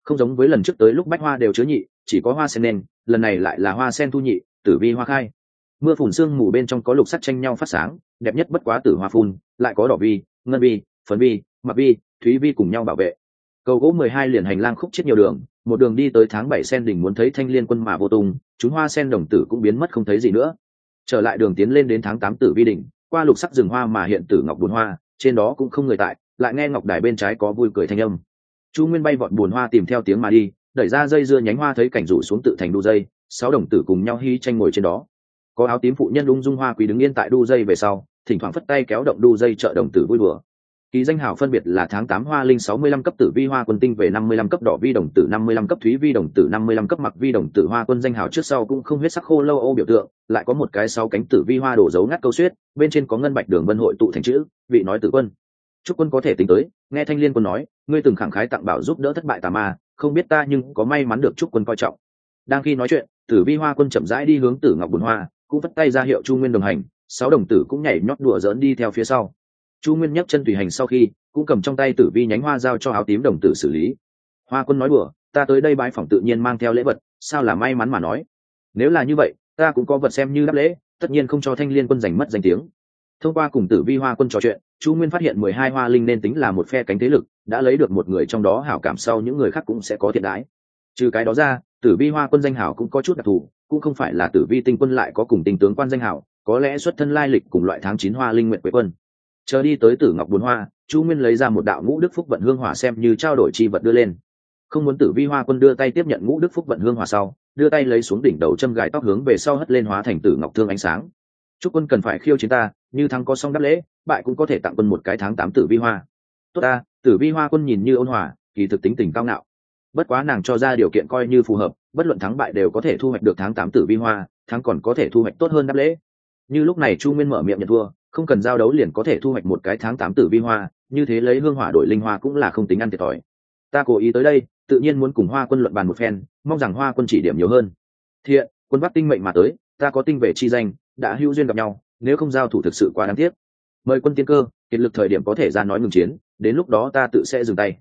Không giống với lần trước tới lúc bách hoa đều chứa nhị, chỉ có hoa sen nên, lần này lại là hoa sen thu nhị, tử vi hoa khai. Mưa phùn sương mù bên trong có lục sắt tranh nhau phát sáng, đẹp nhất bất quá tử hoa phun, lại có đỏ vi, ngân vi, phấn vi mặc vi, thúy vi cùng nhau bảo vệ. Cầu gỗ mười hai liền hành lang khúc chết nhiều đường, một đường đi tới tháng bảy sen đỉnh muốn thấy thanh liên quân mà vô tung, chúng hoa sen đồng tử cũng biến mất không thấy gì nữa. Trở lại đường tiến lên đến tháng tám tử vi đỉnh qua lục sắc rừng hoa mà hiện tử ngọc bùn hoa, trên đó cũng không người tại, lại nghe ngọc đài bên trái có vui cười thanh âm. Chu nguyên bay vọt bùn hoa tìm theo tiếng mà đi, đẩy ra dây dưa nhánh hoa thấy cảnh rủ xuống tự thành đu dây, sáu đồng tử cùng nhau hy tranh ngồi trên đó. Có áo tím phụ nhân lung dung hoa quý đứng yên tại đu dây về sau, thỉnh thoảng phất tay kéo động đu dây trợ đồng tử vui đùa kỳ danh hảo phân biệt là tháng tám hoa linh sáu mươi lăm cấp tử vi hoa quân tinh về năm mươi lăm cấp đỏ vi đồng tử, năm mươi lăm cấp thúy vi đồng tử, năm mươi lăm cấp mặc vi đồng tử hoa quân danh hảo trước sau cũng không huyết sắc khô lâu ô biểu tượng, lại có một cái sáu cánh tử vi hoa đổ dấu ngắt câu xuyết, bên trên có ngân bạch đường vân hội tụ thành chữ, vị nói tử quân. Chúc quân có thể tính tới, nghe thanh liên quân nói, ngươi từng khẳng khái tặng bảo giúp đỡ thất bại tà ma, không biết ta nhưng có may mắn được chúc quân coi trọng. Đang khi nói chuyện, tử vi hoa quân chậm rãi đi hướng tử ngọc bùn hoa, cũng vất tay ra hiệu chu nguyên đồng hành, sáu đồng tử cũng nhảy nhót đùa giỡn đi theo phía sau chu nguyên nhấc chân tùy hành sau khi, cũng cầm trong tay tử vi nhánh hoa giao cho áo tím đồng tử xử lý. Hoa quân nói đùa, ta tới đây bãi phòng tự nhiên mang theo lễ vật, sao là may mắn mà nói? Nếu là như vậy, ta cũng có vật xem như đáp lễ, tất nhiên không cho thanh liên quân giành mất danh tiếng. Thông qua cùng tử vi hoa quân trò chuyện, chu nguyên phát hiện mười hai hoa linh nên tính là một phe cánh thế lực, đã lấy được một người trong đó hảo cảm sau những người khác cũng sẽ có thiện đái trừ cái đó ra, tử vi hoa quân danh hảo cũng có chút đặc thù, cũng không phải là tử vi tinh quân lại có cùng tình tướng quan danh hảo, có lẽ xuất thân lai lịch cùng loại tháng chín hoa linh nguyện quế quân chờ đi tới tử ngọc bùn hoa, chu nguyên lấy ra một đạo ngũ đức phúc vận hương hỏa xem như trao đổi chi vật đưa lên. Không muốn tử vi hoa quân đưa tay tiếp nhận ngũ đức phúc vận hương hỏa sau, đưa tay lấy xuống đỉnh đầu châm gài tóc hướng về sau hất lên hóa thành tử ngọc thương ánh sáng. Chúc quân cần phải khiêu chiến ta, như thắng có xong đáp lễ, bại cũng có thể tặng quân một cái tháng tám tử vi hoa. Tốt ta, tử vi hoa quân nhìn như ôn hòa, kỳ thực tính tình cao ngạo. Bất quá nàng cho ra điều kiện coi như phù hợp, bất luận thắng bại đều có thể thu hoạch được tháng tám tử vi hoa, thắng còn có thể thu hoạch tốt hơn đáp lễ. Như lúc này chu nguyên mở miệng nhận thua không cần giao đấu liền có thể thu hoạch một cái tháng tám tử vi hoa, như thế lấy hương hỏa đổi linh hoa cũng là không tính ăn thiệt thòi. Ta cố ý tới đây, tự nhiên muốn cùng hoa quân luận bàn một phen, mong rằng hoa quân chỉ điểm nhiều hơn. Thiện, quân bắc tinh mệnh mà tới, ta có tinh về chi danh, đã hữu duyên gặp nhau, nếu không giao thủ thực sự quá đáng tiếc. Mời quân tiên cơ, kiệt lực thời điểm có thể ra nói ngừng chiến, đến lúc đó ta tự sẽ dừng tay.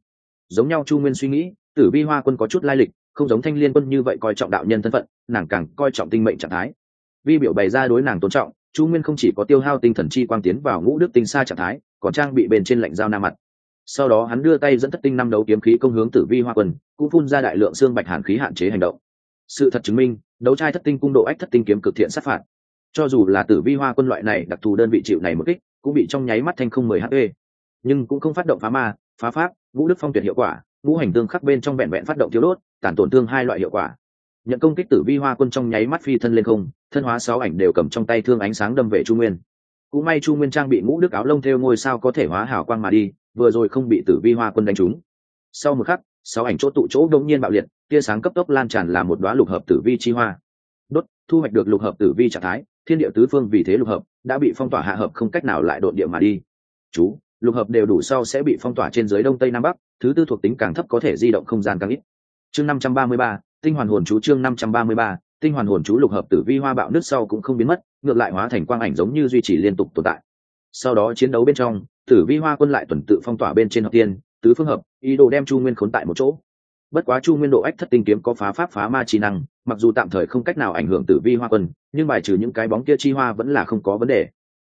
Giống nhau chu nguyên suy nghĩ, tử vi hoa quân có chút lai lịch, không giống thanh liên quân như vậy coi trọng đạo nhân thân phận, nàng càng coi trọng tinh mệnh trạng thái. Vi biểu bày ra đối nàng tôn trọng chu nguyên không chỉ có tiêu hao tinh thần chi quang tiến vào ngũ đức tinh xa trạng thái, còn trang bị bên trên lạnh dao nam mặt. Sau đó hắn đưa tay dẫn thất tinh năm đấu kiếm khí công hướng tử vi hoa quân cũng phun ra đại lượng xương bạch hàn khí hạn chế hành động. Sự thật chứng minh, đấu trai thất tinh cung độ ách thất tinh kiếm cực thiện sát phạt. Cho dù là tử vi hoa quân loại này đặc thù đơn vị chịu này một kích, cũng bị trong nháy mắt thanh không mười hp nhưng cũng không phát động phá ma, phá pháp, ngũ đức phong tuyệt hiệu quả, ngũ hành tương khắc bên trong vẹn vẹn phát động thiếu đốt, tản tổn thương hai loại hiệu quả nhận công kích tử vi hoa quân trong nháy mắt phi thân lên không, thân hóa sáu ảnh đều cầm trong tay thương ánh sáng đâm về chu nguyên. Cũng may chu nguyên trang bị ngũ đức áo lông theo ngôi sao có thể hóa hảo quang mà đi, vừa rồi không bị tử vi hoa quân đánh trúng. Sau một khắc, sáu ảnh chỗ tụ chỗ đông nhiên bạo liệt, tia sáng cấp tốc lan tràn là một đoá lục hợp tử vi chi hoa. Đốt, thu hoạch được lục hợp tử vi trạng thái, thiên địa tứ phương vì thế lục hợp, đã bị phong tỏa hạ hợp không cách nào lại đột địa mà đi. Chú, lục hợp đều đủ sau sẽ bị phong tỏa trên dưới đông tây nam bắc, thứ tư thuộc tính càng thấp có thể di động không gian càng ít. Chương năm trăm ba mươi ba tinh hoàn hồn chú chương năm trăm ba mươi ba, tinh hoàn hồn chú lục hợp tử vi hoa bạo nước sau cũng không biến mất, ngược lại hóa thành quang ảnh giống như duy trì liên tục tồn tại. Sau đó chiến đấu bên trong, tử vi hoa quân lại tuần tự phong tỏa bên trên hợp tiên, tứ phương hợp, ý đồ đem chu nguyên khốn tại một chỗ. Bất quá chu nguyên độ ách thất tinh kiếm có phá pháp phá ma trí năng, mặc dù tạm thời không cách nào ảnh hưởng tử vi hoa quân, nhưng bài trừ những cái bóng kia chi hoa vẫn là không có vấn đề.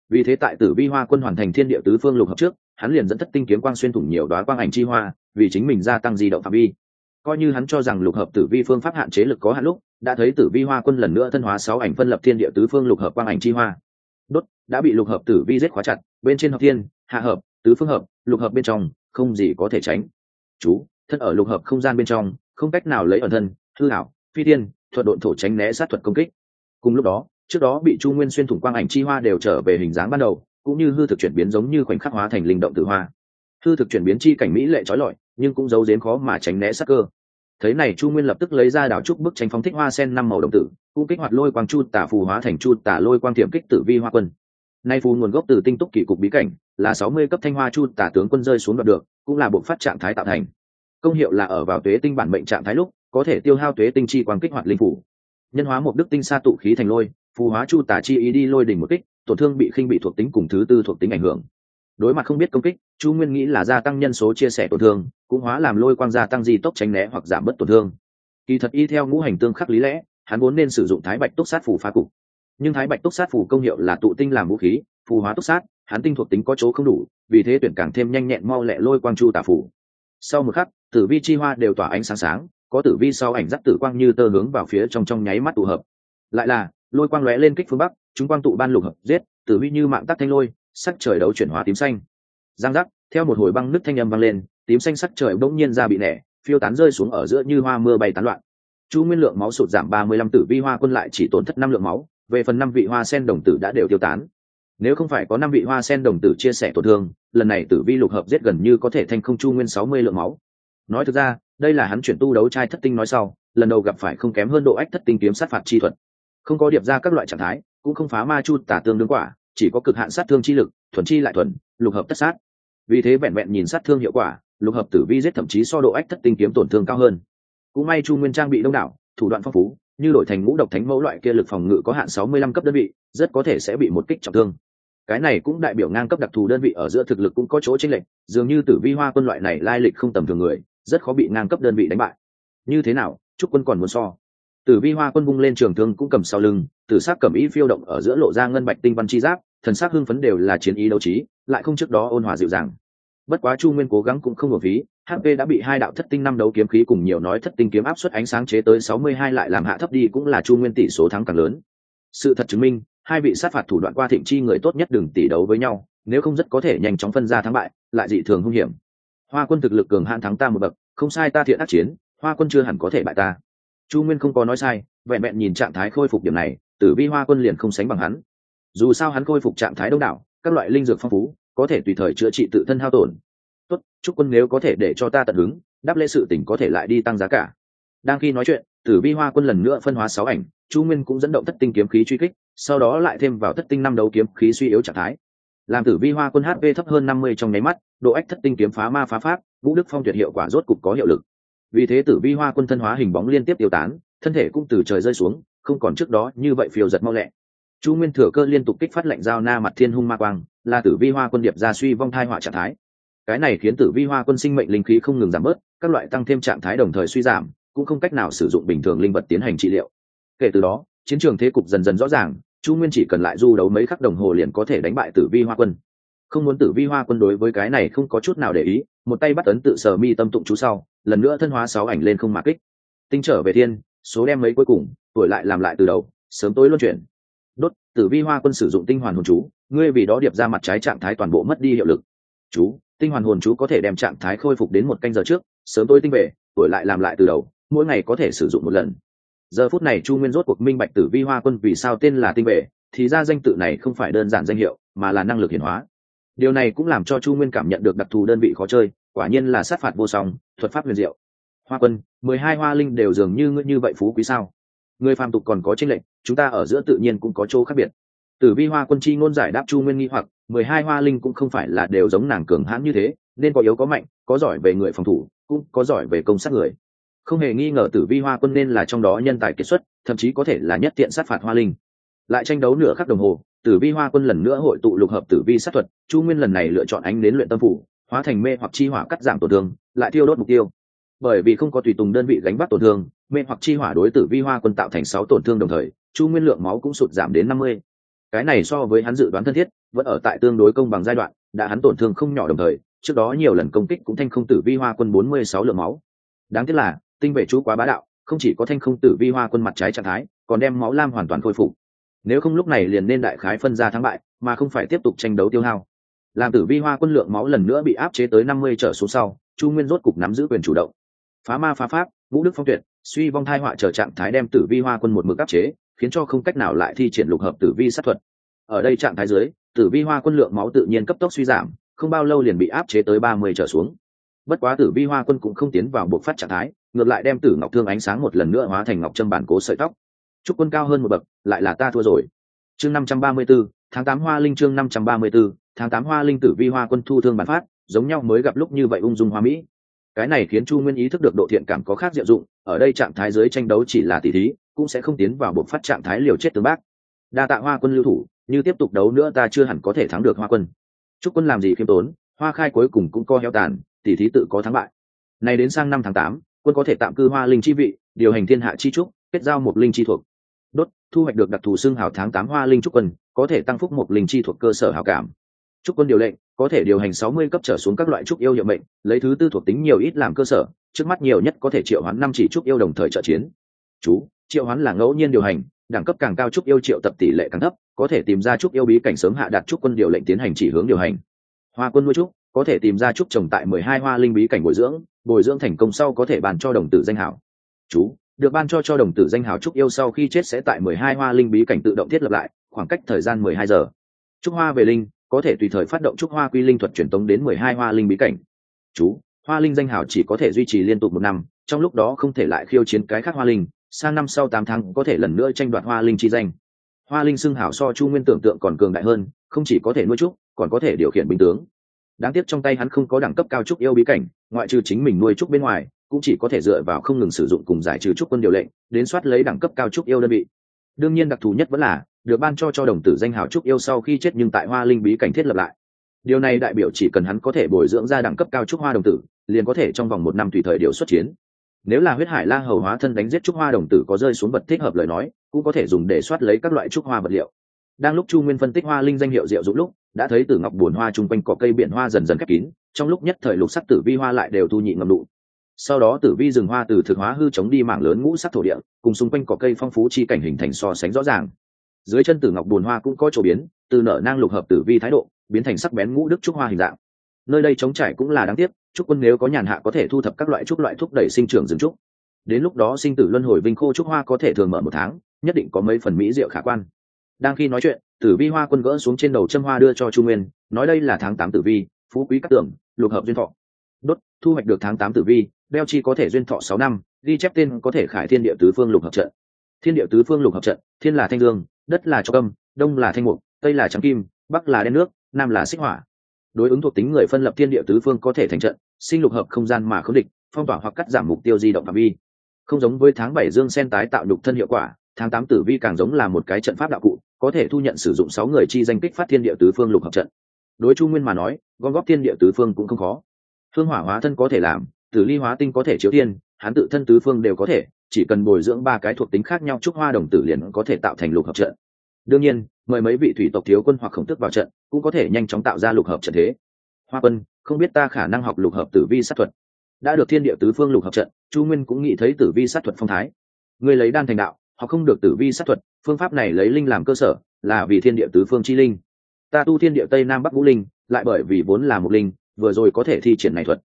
Vì thế tại tử vi hoa quân hoàn thành thiên địa tứ phương lục hợp trước, hắn liền dẫn thất tinh kiếm quang xuyên thủng nhiều đoá quang ảnh chi hoa, vì chính mình gia tăng di động phạm vi coi như hắn cho rằng lục hợp tử vi phương pháp hạn chế lực có hạn lúc, đã thấy tử vi hoa quân lần nữa thân hóa sáu ảnh phân lập thiên địa tứ phương lục hợp quang ảnh chi hoa. Đốt, đã bị lục hợp tử vi giết khóa chặt, bên trên hợp thiên, hạ hợp, tứ phương hợp, lục hợp bên trong, không gì có thể tránh. Chú, thân ở lục hợp không gian bên trong, không cách nào lấy ẩn thân, hư hảo, phi tiên thuật độn thổ tránh né sát thuật công kích. Cùng lúc đó, trước đó bị chu nguyên xuyên thủng quang ảnh chi hoa đều trở về hình dáng ban đầu, cũng như hư thực chuyển biến giống như khoảnh khắc hóa thành linh động tử hoa hư thực chuyển biến chi cảnh mỹ lệ trói lọi, nhưng cũng giấu dếm khó mà tránh né sắc cơ. Thấy này chu nguyên lập tức lấy ra đảo trúc bức tranh phóng thích hoa sen năm màu đồng tử, cũng kích hoạt lôi quang chu tả phù hóa thành chu tả lôi quang thiểm kích tử vi hoa quân. Nay phù nguồn gốc từ tinh túc kỷ cục bí cảnh, là sáu mươi cấp thanh hoa chu tả tướng quân rơi xuống đoạt được, cũng là bộ phát trạng thái tạo thành. Công hiệu là ở vào tuế tinh bản mệnh trạng thái lúc, có thể tiêu hao tuế tinh chi quang kích hoạt linh phủ nhân hóa một đức tinh sa tụ khí thành lôi, phù hóa chu tả chi ý đi lôi đỉnh một kích, tổn thương bị khinh bị thuộc tính cùng thứ tư thuộc tính ảnh hưởng đối mặt không biết công kích, chu nguyên nghĩ là gia tăng nhân số chia sẻ tổn thương, cũng hóa làm lôi quang gia tăng di tốc tránh né hoặc giảm bớt tổn thương. Kỳ thật y theo ngũ hành tương khắc lý lẽ, hắn vốn nên sử dụng thái bạch túc sát phù phá cục. Nhưng thái bạch túc sát phù công hiệu là tụ tinh làm vũ khí, phù hóa túc sát, hắn tinh thuộc tính có chỗ không đủ, vì thế tuyển càng thêm nhanh nhẹn mau lẹ lôi quang chu tả phủ sau một khắc, tử vi chi hoa đều tỏa ánh sáng sáng, có tử vi sau ảnh dắt tử quang như tơ hướng vào phía trong trong nháy mắt tụ hợp. Lại là, lôi quang lóe lên kích phương bắc, chúng quang tụ ban lục hợp, giết, tử vi như mạng tắc thanh lôi sắc trời đấu chuyển hóa tím xanh. Giang giác, theo một hồi băng nước thanh âm vang lên, tím xanh sắc trời bỗng nhiên ra bị nẻ, phiêu tán rơi xuống ở giữa như hoa mưa bay tán loạn. Chu nguyên lượng máu sụt giảm ba mươi lăm tử vi hoa quân lại chỉ tổn thất năm lượng máu, về phần năm vị hoa sen đồng tử đã đều tiêu tán. Nếu không phải có năm vị hoa sen đồng tử chia sẻ tổn thương, lần này tử vi lục hợp giết gần như có thể thành không chu nguyên sáu mươi lượng máu. Nói thực ra, đây là hắn chuyển tu đấu trai thất tinh nói sau, lần đầu gặp phải không kém hơn độ ách thất tinh kiếm sát phạt chi thuật. Không có điệp ra các loại trạng thái, cũng không phá ma chu tả tương đương quả chỉ có cực hạn sát thương chi lực, thuần chi lại thuần, lục hợp tất sát. Vì thế vẹn vẹn nhìn sát thương hiệu quả, lục hợp tử vi giết thậm chí so độ ách thất tinh kiếm tổn thương cao hơn. Cũng may chu nguyên trang bị đông đảo, thủ đoạn phong phú, như đổi thành ngũ độc thánh mẫu loại kia lực phòng ngự có hạn sáu mươi lăm cấp đơn vị, rất có thể sẽ bị một kích trọng thương. Cái này cũng đại biểu ngang cấp đặc thù đơn vị ở giữa thực lực cũng có chỗ chênh lệch, dường như tử vi hoa quân loại này lai lịch không tầm thường người, rất khó bị ngang cấp đơn vị đánh bại. Như thế nào chúc quân còn muốn so tử vi hoa quân bung lên trường thương cũng cầm sau lưng, tử s c cầm ý phiêu động ở giữa lộ ra ngân bạch tinh văn chi giáp, thần s c hưng phấn đều là chiến ý đấu trí, lại không trước đó ôn hòa dịu dàng. Bất quá chu nguyên cố gắng cũng không hợp phí hp đã bị hai đạo thất tinh năm đấu kiếm khí cùng nhiều nói thất tinh kiếm áp suất ánh sáng chế tới sáu mươi hai lại làm hạ thấp đi cũng là chu nguyên tỷ số thắng càng lớn. Sự thật chứng minh, hai vị sát phạt thủ đoạn qua thịnh chi người tốt nhất đừng tỷ đấu với nhau, nếu không rất có thể nhanh chóng phân ra thắng bại, lại dị thường hung hiểm. Hoa quân thực lực cường hạn thắng ta một bậc, không sai ta thiện ác chiến, hoa quân chưa hẳn có thể bại ta chu nguyên không có nói sai, vẹn vẹn nhìn trạng thái khôi phục điểm này, tử vi hoa quân liền không sánh bằng hắn. Dù sao hắn khôi phục trạng thái đông đảo, các loại linh dược phong phú, có thể tùy thời chữa trị tự thân hao tổn. Tốt, chúc quân nếu có thể để cho ta tận hứng, đáp lễ sự tỉnh có thể lại đi tăng giá cả. Đang khi nói chuyện, tử vi hoa quân lần nữa phân hóa sáu ảnh, chu nguyên cũng dẫn động thất tinh kiếm khí truy kích, sau đó lại thêm vào thất tinh năm đấu kiếm khí suy yếu trạng thái. Làm tử vi hoa quân hp thấp hơn năm mươi trong nháy mắt, độ ách thất tinh kiếm phá ma phá pháp, vũ đức phong tuyệt hiệu quả rốt cục có hiệu lực vì thế tử vi hoa quân thân hóa hình bóng liên tiếp tiêu tán, thân thể cũng từ trời rơi xuống, không còn trước đó, như vậy phiêu giật mau lẹ. Chu nguyên thừa cơ liên tục kích phát lệnh giao na mặt thiên hung ma quang, là tử vi hoa quân điệp ra suy vong thai họa trạng thái. Cái này khiến tử vi hoa quân sinh mệnh linh khí không ngừng giảm bớt, các loại tăng thêm trạng thái đồng thời suy giảm, cũng không cách nào sử dụng bình thường linh vật tiến hành trị liệu. Kể từ đó, chiến trường thế cục dần dần rõ ràng, chu nguyên chỉ cần lại du đấu mấy khắc đồng hồ liền có thể đánh bại tử vi hoa quân không muốn tử vi hoa quân đối với cái này không có chút nào để ý, một tay bắt ấn tự sở mi tâm tụng chú sau, lần nữa thân hóa sáu ảnh lên không mạc kích. Tinh trở về thiên, số đem mấy cuối cùng, tuổi lại làm lại từ đầu, sớm tối luân chuyển. Đốt, tử vi hoa quân sử dụng tinh hoàn hồn chú, ngươi vì đó điệp ra mặt trái trạng thái toàn bộ mất đi hiệu lực. Chú, tinh hoàn hồn chú có thể đem trạng thái khôi phục đến một canh giờ trước, sớm tối tinh về, tuổi lại làm lại từ đầu, mỗi ngày có thể sử dụng một lần. Giờ phút này chu nguyên rốt cuộc minh bạch tử vi hoa quân vì sao tên là tinh vệ thì ra danh tự này không phải đơn giản danh hiệu, mà là năng lực hiển hóa điều này cũng làm cho chu nguyên cảm nhận được đặc thù đơn vị khó chơi, quả nhiên là sát phạt vô song, thuật pháp huyền diệu. Hoa quân, mười hai hoa linh đều dường như ngươi như vậy phú quý sao? Người phàm tục còn có tranh lệnh chúng ta ở giữa tự nhiên cũng có chỗ khác biệt. Tử vi hoa quân chi ngôn giải đáp chu nguyên nghi hoặc, mười hai hoa linh cũng không phải là đều giống nàng cường hãn như thế, nên có yếu có mạnh, có giỏi về người phòng thủ, cũng có giỏi về công sát người. Không hề nghi ngờ tử vi hoa quân nên là trong đó nhân tài kiệt xuất, thậm chí có thể là nhất tiện sát phạt hoa linh lại tranh đấu nửa khắc đồng hồ, tử vi hoa quân lần nữa hội tụ lục hợp tử vi sát thuật, chu nguyên lần này lựa chọn ánh đến luyện tâm phủ, hóa thành mê hoặc chi hỏa cắt giảm tổn thương, lại thiêu đốt mục tiêu. Bởi vì không có tùy tùng đơn vị gánh bắt tổn thương, mê hoặc chi hỏa đối tử vi hoa quân tạo thành sáu tổn thương đồng thời, chu nguyên lượng máu cũng sụt giảm đến năm mươi. Cái này so với hắn dự đoán thân thiết, vẫn ở tại tương đối công bằng giai đoạn, đã hắn tổn thương không nhỏ đồng thời, trước đó nhiều lần công kích cũng thanh không tử vi hoa quân bốn mươi sáu lượng máu. Đáng tiếc là, tinh vệ chú quá bá đạo, không chỉ có thanh không tử vi hoa quân mặt trái trạng thái, còn đem máu lam hoàn toàn khôi phục nếu không lúc này liền nên đại khái phân ra thắng bại, mà không phải tiếp tục tranh đấu tiêu hao. Làm tử vi hoa quân lượng máu lần nữa bị áp chế tới năm mươi trở xuống sau, chu nguyên rốt cục nắm giữ quyền chủ động. Phá ma phá pháp, ngũ đức phong tuyệt, suy vong thai họa trở trạng thái đem tử vi hoa quân một mực áp chế, khiến cho không cách nào lại thi triển lục hợp tử vi sát thuật. Ở đây trạng thái dưới, tử vi hoa quân lượng máu tự nhiên cấp tốc suy giảm, không bao lâu liền bị áp chế tới ba mươi trở xuống. Bất quá tử vi hoa quân cũng không tiến vào buộc phát trạng thái, ngược lại đem tử ngọc thương ánh sáng một lần nữa hóa thành ngọc trâm bản cố sợi tóc chúc quân cao hơn một bậc, lại là ta thua rồi. Chương năm trăm ba mươi b ố tháng tám hoa linh chương năm trăm ba mươi b ố tháng tám hoa linh tử vi hoa quân thu thương bản phát, giống nhau mới gặp lúc như vậy ung dung hoa mỹ. Cái này khiến chu nguyên ý thức được độ thiện cảm có khác diệu dụng, ở đây trạng thái giới tranh đấu chỉ là tỷ thí, cũng sẽ không tiến vào buộc phát trạng thái liều chết tướng bác. Đa tạ hoa quân lưu thủ, như tiếp tục đấu nữa ta chưa hẳn có thể thắng được hoa quân. Chúc quân làm gì khiêm tốn, hoa khai cuối cùng cũng co heo tàn tỷ thí tự có thắng bại. Nay đến sang năm tháng tám, quân có thể tạm cư hoa linh chi vị, điều hành thiên hạ chi trúc, kết giao một linh chi thuộc đốt, thu hoạch được đặc thù xưng hào tháng tám hoa linh trúc quân, có thể tăng phúc một linh chi thuộc cơ sở hào cảm. Trúc quân điều lệnh, có thể điều hành sáu mươi cấp trở xuống các loại trúc yêu hiệu mệnh, lấy thứ tư thuộc tính nhiều ít làm cơ sở, trước mắt nhiều nhất có thể triệu hoán năm chỉ trúc yêu đồng thời trợ chiến. Chú, triệu hoán là ngẫu nhiên điều hành, đẳng cấp càng cao trúc yêu triệu tập tỷ lệ càng thấp, có thể tìm ra trúc yêu bí cảnh sớm hạ đạt trúc quân điều lệnh tiến hành chỉ hướng điều hành. Hoa quân nuôi trúc, có thể tìm ra trúc trồng tại mười hai hoa linh bí cảnh bồi dưỡng bồi dưỡng thành công sau có thể bàn cho đồng tử danh hảo. Chú được ban cho cho đồng tử danh hảo trúc yêu sau khi chết sẽ tại mười hai hoa linh bí cảnh tự động thiết lập lại, khoảng cách thời gian mười hai giờ. Trúc hoa về linh, có thể tùy thời phát động trúc hoa quy linh thuật truyền tống đến mười hai hoa linh bí cảnh. Chú, hoa linh danh hảo chỉ có thể duy trì liên tục một năm, trong lúc đó không thể lại khiêu chiến cái khác hoa linh, sang năm sau tám tháng có thể lần nữa tranh đoạt hoa linh chi danh. Hoa linh xưng hảo so chu nguyên tưởng tượng còn cường đại hơn, không chỉ có thể nuôi trúc, còn có thể điều khiển binh tướng. Đáng tiếc trong tay hắn không có đẳng cấp cao trúc yêu bí cảnh, ngoại trừ chính mình nuôi trúc bên ngoài cũng chỉ có thể dựa vào không ngừng sử dụng cùng giải trừ trúc quân điều lệnh, đến soát lấy đẳng cấp cao trúc yêu đơn vị. Đương nhiên đặc thù nhất vẫn là, được ban cho cho đồng tử danh hào trúc yêu sau khi chết nhưng tại hoa linh bí cảnh thiết lập lại. Điều này đại biểu chỉ cần hắn có thể bồi dưỡng ra đẳng cấp cao trúc hoa đồng tử, liền có thể trong vòng một năm tùy thời điều xuất chiến. Nếu là huyết hải la hầu hóa thân đánh giết trúc hoa đồng tử có rơi xuống vật thích hợp lời nói, cũng có thể dùng để soát lấy các loại trúc hoa vật liệu. Đang lúc chu nguyên phân tích hoa linh danh hiệu diệu dụng lúc, đã thấy tử ngọc bùn hoa chung quanh cỏ cây biển hoa dần dần khép kín, trong lúc nhất thời lục sắc tử vi hoa lại đều thu nhị ngầm đụng sau đó tử vi rừng hoa từ thực hóa hư chống đi mảng lớn ngũ sắc thổ địa, cùng xung quanh cỏ cây phong phú chi cảnh hình thành so sánh rõ ràng. Dưới chân tử ngọc bồn hoa cũng có chỗ biến, từ nở nang lục hợp tử vi thái độ, biến thành sắc bén ngũ đức trúc hoa hình dạng. Nơi đây chống trải cũng là đáng tiếc, trúc quân nếu có nhàn hạ có thể thu thập các loại trúc loại thúc đẩy sinh trưởng rừng trúc. Đến lúc đó sinh tử luân hồi vinh khô trúc hoa có thể thường mở một tháng, nhất định có mấy phần mỹ diệu khả quan. Đang khi nói chuyện, tử vi hoa quân gỡ xuống trên đầu châm hoa đưa cho chu nguyên, nói đây là tháng tám tử vi, phú quý các tưởng lục hợp duyên thọ đốt, thu hoạch được tháng tám tử vi đeo chi có thể duyên thọ sáu năm, ghi chép tên có thể khải thiên địa tứ phương lục hợp trận. Thiên địa tứ phương lục hợp trận, thiên là thanh dương, đất là cho âm, đông là thanh mục, tây là trắng kim, bắc là đen nước, nam là xích hỏa. Đối ứng thuộc tính người phân lập thiên địa tứ phương có thể thành trận, sinh lục hợp không gian mà không địch, phong tỏa hoặc cắt giảm mục tiêu di động phạm vi. Không giống với tháng bảy dương sen tái tạo đục thân hiệu quả, tháng tám tử vi càng giống là một cái trận pháp đạo cụ, có thể thu nhận sử dụng sáu người chi danh kích phát thiên địa tứ phương lục hợp trận. Đối chu nguyên mà nói, gom góp thiên địa tứ phương cũng không khó hương hỏa hóa thân có thể làm, tử ly hóa tinh có thể chiếu thiên hắn tự thân tứ phương đều có thể, chỉ cần bồi dưỡng ba cái thuộc tính khác nhau trúc hoa đồng tử liền có thể tạo thành lục hợp trận. Đương nhiên, mời mấy vị thủy tộc thiếu quân hoặc khổng tức vào trận, cũng có thể nhanh chóng tạo ra lục hợp trận thế. Hoa quân, không biết ta khả năng học lục hợp tử vi sát thuật. Đã được thiên địa tứ phương lục hợp trận, chu nguyên cũng nghĩ thấy tử vi sát thuật phong thái. Người lấy đan thành đạo họ không được tử vi sát thuật, phương pháp này lấy linh làm cơ sở, là vì thiên địa tứ phương chi linh. Ta tu thiên địa tây nam bắc vũ linh, lại bởi vì vốn là một linh vừa rồi có thể thi triển này thuật.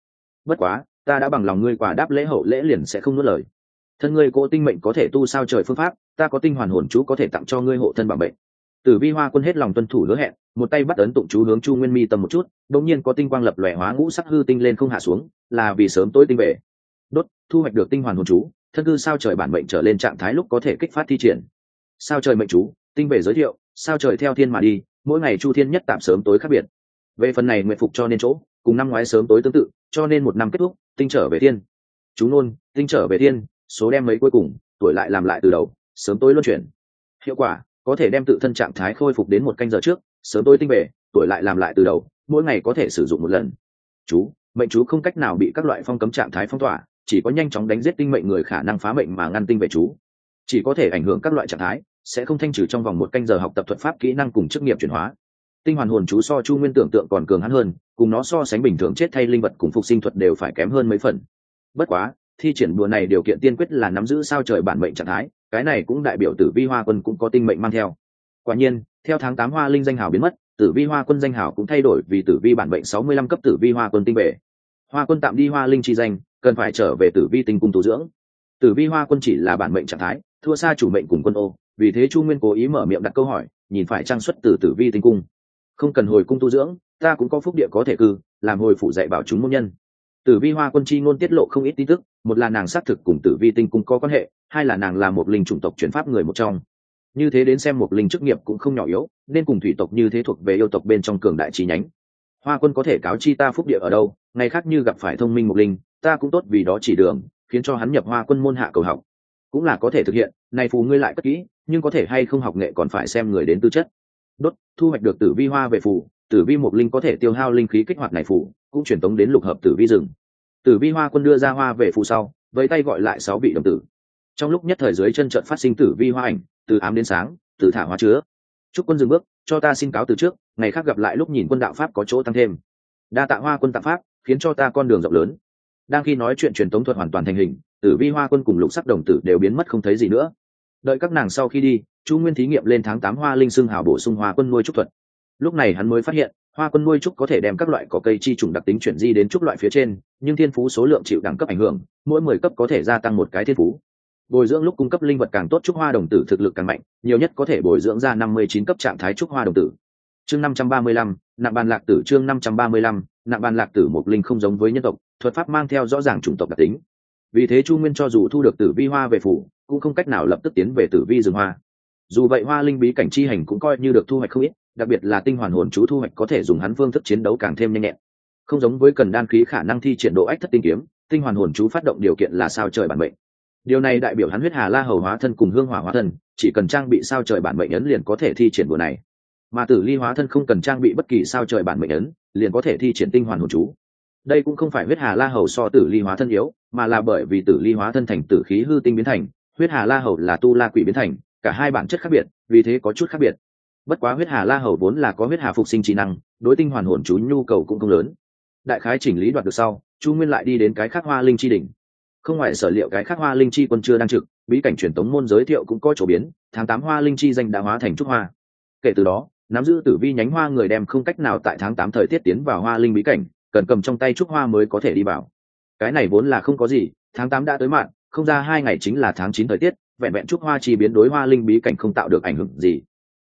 Bất quá, ta đã bằng lòng ngươi quả đáp lễ hậu lễ liền sẽ không nuốt lời. Thân ngươi cố tinh mệnh có thể tu sao trời phương pháp, ta có tinh hoàn hồn chú có thể tặng cho ngươi hộ thân bảo mệnh. Tử vi hoa quân hết lòng tuân thủ hứa hẹn, một tay bắt ấn tụng chú hướng chu nguyên mi tầm một chút, đột nhiên có tinh quang lập lòe hóa ngũ sắc hư tinh lên không hạ xuống, là vì sớm tối tinh về. Đốt, thu hoạch được tinh hoàn hồn chú, thân cư sao trời bản mệnh trở lên trạng thái lúc có thể kích phát thi triển. Sao trời mệnh chú, tinh về giới thiệu, sao trời theo thiên mà đi, mỗi ngày chu thiên nhất tạm sớm tối khác biệt. Về phần này nguyện phục cho nên chỗ cùng năm ngoái sớm tối tương tự, cho nên một năm kết thúc, tinh trở về thiên. Chú nôn, tinh trở về thiên, số đem mấy cuối cùng, tuổi lại làm lại từ đầu, sớm tối luân chuyển. Hiệu quả, có thể đem tự thân trạng thái khôi phục đến một canh giờ trước, sớm tối tinh về tuổi lại làm lại từ đầu, mỗi ngày có thể sử dụng một lần. Chú, mệnh chú không cách nào bị các loại phong cấm trạng thái phong tỏa, chỉ có nhanh chóng đánh giết tinh mệnh người khả năng phá mệnh mà ngăn tinh về chú. Chỉ có thể ảnh hưởng các loại trạng thái, sẽ không thanh trừ trong vòng một canh giờ học tập thuật pháp kỹ năng cùng chức nghiệp chuyển hóa tinh hoàn hồn chú so chu nguyên tưởng tượng còn cường hắn hơn, cùng nó so sánh bình thường chết thay linh vật cùng phục sinh thuật đều phải kém hơn mấy phần. Bất quá, thi triển đùa này điều kiện tiên quyết là nắm giữ sao trời bản mệnh trạng thái, cái này cũng đại biểu tử vi hoa quân cũng có tinh mệnh mang theo. Quả nhiên, theo tháng tám hoa linh danh hào biến mất, tử vi hoa quân danh hào cũng thay đổi vì tử vi bản mệnh sáu mươi lăm cấp tử vi hoa quân tinh bể hoa quân tạm đi hoa linh chi danh, cần phải trở về tử vi tinh cung tu dưỡng. Tử vi hoa quân chỉ là bản mệnh trạng thái, thua xa chủ mệnh cùng quân ô, vì thế chu nguyên cố ý mở miệng đặt câu hỏi, nhìn phải trang xuất từ tử vi tinh cung không cần hồi cung tu dưỡng, ta cũng có phúc địa có thể cư, làm hồi phủ dạy bảo chúng môn nhân. Tử vi hoa quân chi ngôn tiết lộ không ít tin tức, một là nàng xác thực cùng tử vi tinh cung có quan hệ, hai là nàng là một linh chủng tộc chuyển pháp người một trong. Như thế đến xem một linh chức nghiệp cũng không nhỏ yếu, nên cùng thủy tộc như thế thuộc về yêu tộc bên trong cường đại chi nhánh. Hoa quân có thể cáo chi ta phúc địa ở đâu, ngày khác như gặp phải thông minh một linh, ta cũng tốt vì đó chỉ đường, khiến cho hắn nhập hoa quân môn hạ cầu học. Cũng là có thể thực hiện, này phù ngươi lại cất kỹ, nhưng có thể hay không học nghệ còn phải xem người đến tư chất đốt, thu hoạch được tử vi hoa về phủ, tử vi một linh có thể tiêu hao linh khí kích hoạt này phủ, cũng truyền tống đến lục hợp tử vi rừng. Tử vi hoa quân đưa ra hoa về phủ sau với tay gọi lại sáu vị đồng tử. Trong lúc nhất thời dưới chân trận phát sinh tử vi hoa ảnh, từ ám đến sáng từ thả hoa chứa. Chúc quân dừng bước, cho ta xin cáo từ trước, ngày khác gặp lại lúc nhìn quân đạo pháp có chỗ tăng thêm. Đa tạ hoa quân tạm pháp, khiến cho ta con đường rộng lớn. Đang khi nói chuyện truyền tống thuật hoàn toàn thành hình, tử vi hoa quân cùng lục sắc đồng tử đều biến mất không thấy gì nữa. Đợi các nàng sau khi đi chu nguyên thí nghiệm lên tháng tám hoa linh xương hào bổ sung hoa quân nuôi trúc thuật. Lúc này hắn mới phát hiện, hoa quân nuôi trúc có thể đem các loại cỏ cây chi trùng đặc tính chuyển di đến trúc loại phía trên, nhưng thiên phú số lượng chịu đẳng cấp ảnh hưởng, mỗi mười cấp có thể gia tăng một cái thiên phú. Bồi dưỡng lúc cung cấp linh vật càng tốt trúc hoa đồng tử thực lực càng mạnh, nhiều nhất có thể bồi dưỡng ra năm mươi chín cấp trạng thái trúc hoa đồng tử. Chương năm trăm ba mươi lăm nặng bàn lạc tử chương năm trăm ba mươi lăm nặng bàn lạc tử một linh không giống với nhân tộc, thuật pháp mang theo rõ ràng chủng tộc đặc tính. Vì thế chu nguyên cho dù thu được tử vi hoa về phủ, cũng không cách nào lập tức tiến về tử vi rừng hoa dù vậy hoa linh bí cảnh chi hành cũng coi như được thu hoạch không ít, đặc biệt là tinh hoàn hồn chú thu hoạch có thể dùng hắn phương thức chiến đấu càng thêm nhanh nhẹn. Không giống với cần đan khí khả năng thi triển độ ách thất tinh kiếm, tinh hoàn hồn chú phát động điều kiện là sao trời bản mệnh. Điều này đại biểu hắn huyết hà la hầu hóa thân cùng hương hỏa hóa thân, chỉ cần trang bị sao trời bản mệnh ấn liền có thể thi triển bữa này. Mà tử ly hóa thân không cần trang bị bất kỳ sao trời bản mệnh ấn, liền có thể thi triển tinh hoàn hồn chú. Đây cũng không phải huyết hà la hầu so tử ly hóa thân yếu, mà là bởi vì tử ly hóa thân thành tử khí hư tinh biến thành, huyết hà la hầu là tu la quỷ biến thành cả hai bản chất khác biệt, vì thế có chút khác biệt. Bất quá huyết hà la hầu vốn là có huyết hà phục sinh trí năng, đối tinh hoàn hồn chú nhu cầu cũng không lớn. Đại khái chỉnh lý đoạt được sau, chu nguyên lại đi đến cái khắc hoa linh chi đỉnh. Không ngoài sở liệu cái khắc hoa linh chi quân chưa đang trực, bí cảnh truyền tống môn giới thiệu cũng có chỗ biến, tháng tám hoa linh chi danh đã hóa thành trúc hoa. Kể từ đó, nắm giữ tử vi nhánh hoa người đem không cách nào tại tháng tám thời tiết tiến vào hoa linh bí cảnh, cần cầm trong tay trúc hoa mới có thể đi vào. Cái này vốn là không có gì, tháng tám đã tới mạng không ra hai ngày chính là tháng chín thời tiết vẹn vẹn trúc hoa chi biến đối hoa linh bí cảnh không tạo được ảnh hưởng gì.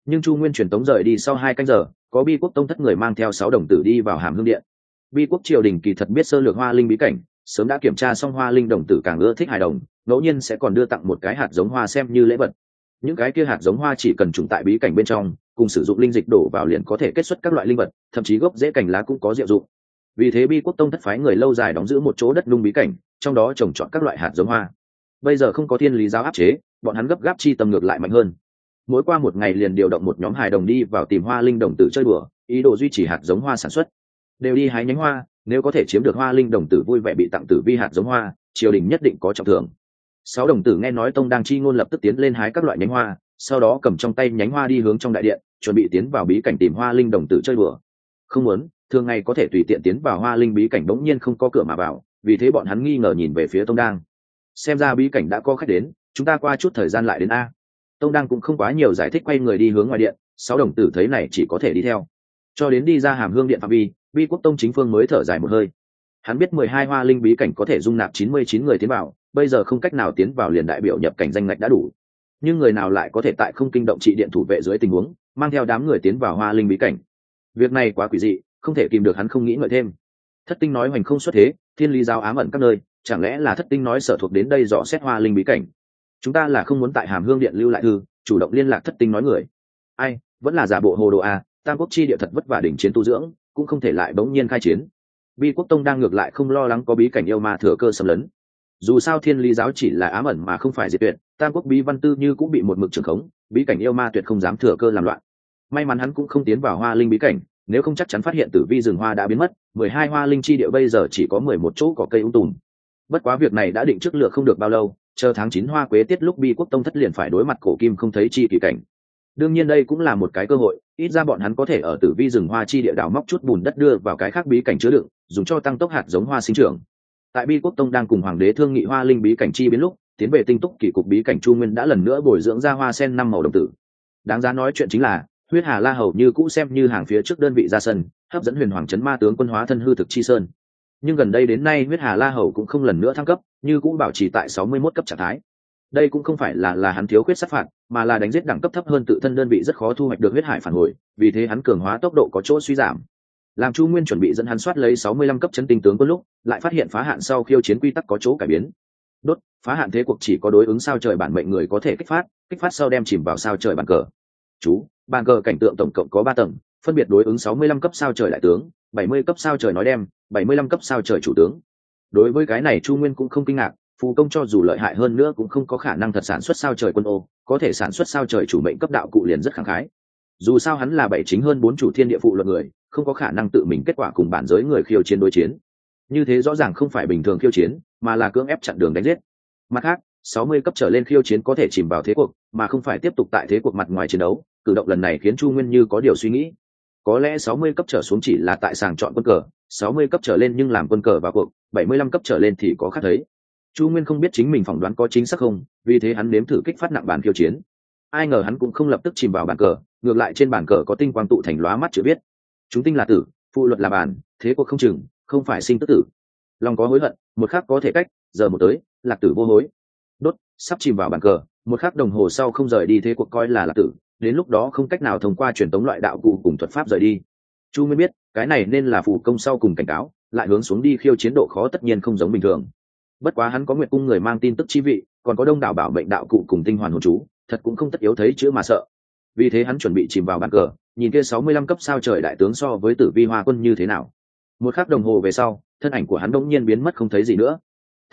Nhưng chu nguyên truyền tống rời đi sau hai canh giờ, có bi quốc tông thất người mang theo sáu đồng tử đi vào hàm hương điện. Bi quốc triều đình kỳ thật biết sơ lược hoa linh bí cảnh, sớm đã kiểm tra xong hoa linh đồng tử càng ưa thích hài đồng, ngẫu nhiên sẽ còn đưa tặng một cái hạt giống hoa xem như lễ vật. Những cái kia hạt giống hoa chỉ cần trùng tại bí cảnh bên trong, cùng sử dụng linh dịch đổ vào liền có thể kết xuất các loại linh vật, thậm chí gốc dễ cành lá cũng có diệu dụng. Vì thế bi quốc tông thất phái người lâu dài đóng giữ một chỗ đất nung bí cảnh, trong đó trồng trọt các loại hạt giống hoa bây giờ không có thiên lý giáo áp chế, bọn hắn gấp gáp chi tâm ngược lại mạnh hơn. Mỗi qua một ngày liền điều động một nhóm hài đồng đi vào tìm hoa linh đồng tử chơi bừa ý đồ duy trì hạt giống hoa sản xuất. Đều đi hái nhánh hoa, nếu có thể chiếm được hoa linh đồng tử vui vẻ bị tặng tử vi hạt giống hoa, triều đình nhất định có trọng thưởng. Sáu đồng tử nghe nói tông đang chi ngôn lập tức tiến lên hái các loại nhánh hoa, sau đó cầm trong tay nhánh hoa đi hướng trong đại điện, chuẩn bị tiến vào bí cảnh tìm hoa linh đồng tử chơi bừa không muốn, thường ngày có thể tùy tiện tiến vào hoa linh bí cảnh bỗng nhiên không có cửa mà vào, vì thế bọn hắn nghi ngờ nhìn về phía tông đang xem ra bí cảnh đã có khách đến, chúng ta qua chút thời gian lại đến a. Tông đang cũng không quá nhiều giải thích quay người đi hướng ngoài điện, sáu đồng tử thấy này chỉ có thể đi theo. Cho đến đi ra hàm hương điện phạm vi, bi quốc tông chính phương mới thở dài một hơi. Hắn biết mười hai hoa linh bí cảnh có thể dung nạp chín mươi chín người tiến vào, bây giờ không cách nào tiến vào liền đại biểu nhập cảnh danh ngạch đã đủ. Nhưng người nào lại có thể tại không kinh động trị điện thủ vệ dưới tình huống, mang theo đám người tiến vào hoa linh bí cảnh? Việc này quá quỷ dị, không thể kìm được hắn không nghĩ ngợi thêm. Thất tinh nói hoành không xuất thế, thiên lý giao ám ẩn các nơi chẳng lẽ là thất tinh nói sở thuộc đến đây dò xét hoa linh bí cảnh? Chúng ta là không muốn tại hàm hương điện lưu lại thư, chủ động liên lạc thất tinh nói người. Ai, vẫn là giả bộ hồ đồ a tam quốc chi địa thật vất vả đỉnh chiến tu dưỡng, cũng không thể lại bỗng nhiên khai chiến. Bi quốc tông đang ngược lại không lo lắng có bí cảnh yêu ma thừa cơ xâm lấn. Dù sao thiên lý giáo chỉ là ám ẩn mà không phải diệt tuyệt, tam quốc bí văn tư như cũng bị một mực trưởng khống, bí cảnh yêu ma tuyệt không dám thừa cơ làm loạn. May mắn hắn cũng không tiến vào hoa linh bí cảnh, nếu không chắc chắn phát hiện tử vi rừng hoa đã biến mất, mười hai hoa linh chi địa bây giờ chỉ có mười một chỗ có cây ung tùm bất quá việc này đã định trước lựa không được bao lâu, chờ tháng chín hoa quế tiết lúc bi quốc tông thất liền phải đối mặt cổ kim không thấy chi kỳ cảnh. Đương nhiên đây cũng là một cái cơ hội, ít ra bọn hắn có thể ở tử vi rừng hoa chi địa đào móc chút bùn đất đưa vào cái khác bí cảnh chứa đựng, dùng cho tăng tốc hạt giống hoa sinh trưởng. Tại bi quốc tông đang cùng hoàng đế thương nghị hoa linh bí cảnh chi biến lúc, tiến về tinh túc kỷ cục bí cảnh chu nguyên đã lần nữa bồi dưỡng ra hoa sen năm màu đồng tử. Đáng giá nói chuyện chính là, huyết hà la hầu như cũ xem như hàng phía trước đơn vị ra sân, hấp dẫn huyền hoàng trấn ma tướng quân hóa thân hư thực chi sơn nhưng gần đây đến nay huyết hà la hầu cũng không lần nữa thăng cấp, như cũng bảo trì tại sáu mươi 61 cấp trạng thái. Đây cũng không phải là là hắn thiếu khuyết sát phạt, mà là đánh giết đẳng cấp thấp hơn tự thân đơn vị rất khó thu hoạch được huyết hải phản hồi, vì thế hắn cường hóa tốc độ có chỗ suy giảm. Làm chu nguyên chuẩn bị dẫn hắn soát lấy sáu mươi lăm cấp chấn tinh tướng có lúc, lại phát hiện phá hạn sau khiêu chiến quy tắc có chỗ cải biến. Đốt, phá hạn thế cuộc chỉ có đối ứng sao trời bản mệnh người có thể kích phát kích phát sau đem chìm vào sao trời bàn cờ. Chú bàn cờ cảnh tượng tổng cộng có ba tầng, phân biệt đối ứng sáu mươi lăm cấp sao trời đại tướng, bảy mươi cấp sao trời nói đem bảy mươi lăm cấp sao trời chủ tướng. Đối với cái này chu nguyên cũng không kinh ngạc, phù công cho dù lợi hại hơn nữa cũng không có khả năng thật sản xuất sao trời quân ô, có thể sản xuất sao trời chủ mệnh cấp đạo cụ liền rất khẳng khái. Dù sao hắn là bảy chính hơn bốn chủ thiên địa phụ luật người, không có khả năng tự mình kết quả cùng bản giới người khiêu chiến đối chiến. Như thế rõ ràng không phải bình thường khiêu chiến, mà là cưỡng ép chặn đường đánh giết. Mặt khác, sáu mươi cấp trở lên khiêu chiến có thể chìm vào thế cuộc, mà không phải tiếp tục tại thế cuộc mặt ngoài chiến đấu, cử động lần này khiến chu nguyên như có điều suy nghĩ. Có lẽ sáu mươi cấp trở xuống chỉ là tại sàng chọn quân cờ sáu mươi cấp trở lên nhưng làm quân cờ vào cuộc, bảy mươi lăm cấp trở lên thì có khác thấy. Chu nguyên không biết chính mình phỏng đoán có chính xác không, vì thế hắn nếm thử kích phát nặng bàn khiêu chiến. Ai ngờ hắn cũng không lập tức chìm vào bàn cờ, ngược lại trên bàn cờ có tinh quang tụ thành lóa mắt chữ biết chúng tinh là tử, phụ luật là bàn, thế cuộc không chừng, không phải sinh tức tử. Lòng có hối hận, một khắc có thể cách, giờ một tới, lạc tử vô hối. Đốt, sắp chìm vào bàn cờ, một khắc đồng hồ sau không rời đi thế cuộc coi là lạc tử, đến lúc đó không cách nào thông qua truyền tống loại đạo cụ cùng thuật pháp rời đi. Chu mới biết cái này nên là phụ công sau cùng cảnh cáo, lại hướng xuống đi khiêu chiến độ khó tất nhiên không giống bình thường. Bất quá hắn có nguyện cung người mang tin tức chi vị, còn có đông đảo bảo mệnh đạo cụ cùng tinh hoàn hồn chú, thật cũng không tất yếu thấy chữ mà sợ. Vì thế hắn chuẩn bị chìm vào bàn cờ, nhìn kia sáu mươi lăm cấp sao trời đại tướng so với tử vi hoa quân như thế nào. Một khắc đồng hồ về sau, thân ảnh của hắn đ nhiên biến mất không thấy gì nữa.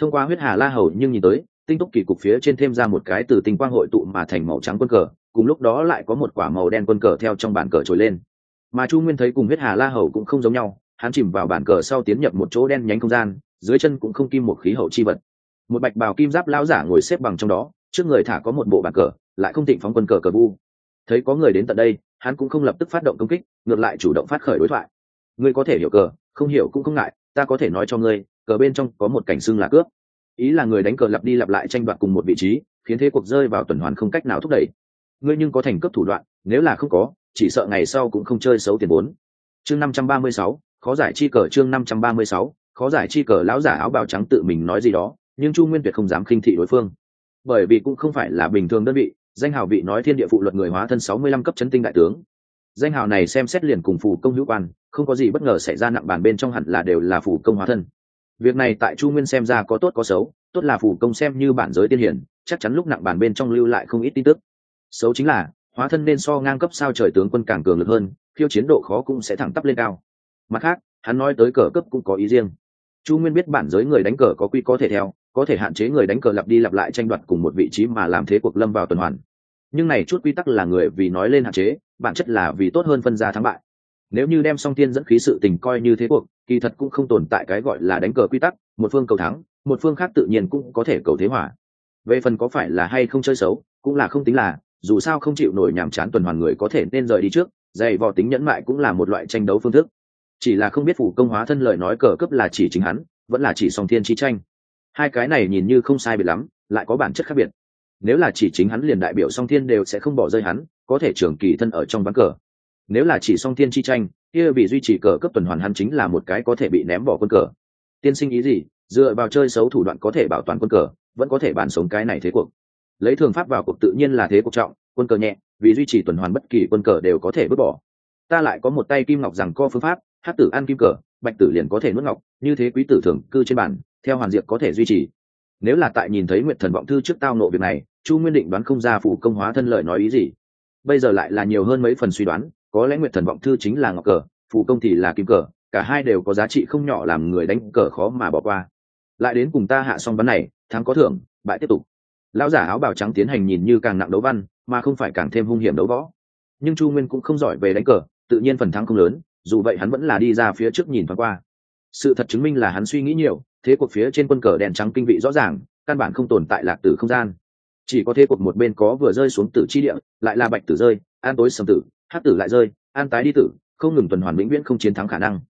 Thông qua huyết hà la hầu nhưng nhìn tới, tinh túc kỳ cục phía trên thêm ra một cái từ tinh quang hội tụ mà thành màu trắng quân cờ, cùng lúc đó lại có một quả màu đen quân cờ theo trong bàn cờ trồi lên mà chu nguyên thấy cùng huyết hà la hầu cũng không giống nhau, hắn chìm vào bản cờ sau tiến nhập một chỗ đen nhánh không gian, dưới chân cũng không kim một khí hậu chi vật. Một bạch bào kim giáp lão giả ngồi xếp bằng trong đó, trước người thả có một bộ bản cờ, lại không tịnh phóng quân cờ cờ vu. Thấy có người đến tận đây, hắn cũng không lập tức phát động công kích, ngược lại chủ động phát khởi đối thoại. Ngươi có thể hiểu cờ, không hiểu cũng không ngại, ta có thể nói cho ngươi, cờ bên trong có một cảnh xưng là cướp. Ý là người đánh cờ lặp đi lặp lại tranh đoạt cùng một vị trí, khiến thế cuộc rơi vào tuần hoàn không cách nào thúc đẩy. Ngươi nhưng có thành cướp thủ đoạn, nếu là không có chỉ sợ ngày sau cũng không chơi xấu tiền vốn chương năm trăm ba mươi sáu, khó giải chi cờ chương năm trăm ba mươi sáu, khó giải chi cờ lão giả áo bào trắng tự mình nói gì đó, nhưng chu nguyên tuyệt không dám khinh thị đối phương. Bởi vì cũng không phải là bình thường đơn vị, danh hào vị nói thiên địa phụ luật người hóa thân sáu mươi lăm cấp chấn tinh đại tướng. Danh hào này xem xét liền cùng phù công hữu quan, không có gì bất ngờ xảy ra nặng bàn bên trong hẳn là đều là phù công hóa thân. Việc này tại chu nguyên xem ra có tốt có xấu, tốt là phù công xem như bản giới tiên hiển, chắc chắn lúc nặng bàn bên trong lưu lại không ít tin tức. Xấu chính là hóa thân nên so ngang cấp sao trời tướng quân càng cường lực hơn, khiêu chiến độ khó cũng sẽ thẳng tắp lên cao. Mặt khác, hắn nói tới cờ cấp cũng có ý riêng. Chu nguyên biết bản giới người đánh cờ có quy có thể theo, có thể hạn chế người đánh cờ lặp đi lặp lại tranh đoạt cùng một vị trí mà làm thế cuộc lâm vào tuần hoàn. Nhưng này chút quy tắc là người vì nói lên hạn chế, bản chất là vì tốt hơn phân ra thắng bại. Nếu như đem song tiên dẫn khí sự tình coi như thế cuộc, kỳ thật cũng không tồn tại cái gọi là đánh cờ quy tắc, một phương cầu thắng, một phương khác tự nhiên cũng có thể cầu thế hỏa về phần có phải là hay không chơi xấu, cũng là không tính là dù sao không chịu nổi nhàm chán tuần hoàn người có thể nên rời đi trước, dày vò tính nhẫn mại cũng là một loại tranh đấu phương thức. Chỉ là không biết phủ công hóa thân lời nói cờ cấp là chỉ chính hắn, vẫn là chỉ song thiên chi tranh. Hai cái này nhìn như không sai biệt lắm, lại có bản chất khác biệt. Nếu là chỉ chính hắn liền đại biểu song thiên đều sẽ không bỏ rơi hắn, có thể trường kỳ thân ở trong ván cờ. Nếu là chỉ song thiên chi tranh, kia bị duy trì cờ cấp tuần hoàn hắn chính là một cái có thể bị ném bỏ quân cờ. Tiên sinh ý gì, dựa vào chơi xấu thủ đoạn có thể bảo toàn quân cờ, vẫn có thể bàn sống cái này thế cuộc lấy thường pháp vào cuộc tự nhiên là thế cuộc trọng, quân cờ nhẹ, vì duy trì tuần hoàn bất kỳ quân cờ đều có thể vứt bỏ. Ta lại có một tay kim ngọc rằng co phương pháp, hát tử ăn kim cờ, bạch tử liền có thể nuốt ngọc, như thế quý tử thường cư trên bản theo hoàn diệp có thể duy trì. Nếu là tại nhìn thấy nguyện thần vọng thư trước tao nộ việc này, chu nguyên định đoán không ra phủ công hóa thân lợi nói ý gì. Bây giờ lại là nhiều hơn mấy phần suy đoán, có lẽ nguyện thần vọng thư chính là ngọc cờ phủ công thì là kim cờ, cả hai đều có giá trị không nhỏ làm người đánh cờ khó mà bỏ qua. Lại đến cùng ta hạ xong bắn này, thắng có thưởng, bại tiếp tục lão giả áo bào trắng tiến hành nhìn như càng nặng đấu văn, mà không phải càng thêm hung hiểm đấu võ. Nhưng chu nguyên cũng không giỏi về đánh cờ, tự nhiên phần thắng không lớn, dù vậy hắn vẫn là đi ra phía trước nhìn thoáng qua. Sự thật chứng minh là hắn suy nghĩ nhiều, thế cuộc phía trên quân cờ đèn trắng kinh vị rõ ràng, căn bản không tồn tại lạc tử không gian. Chỉ có thế cuộc một bên có vừa rơi xuống tử chi địa, lại là bạch tử rơi, an tối sầm tử hát tử lại rơi, an tái đi tử, không ngừng tuần hoàn vĩnh viễn không chiến thắng khả năng.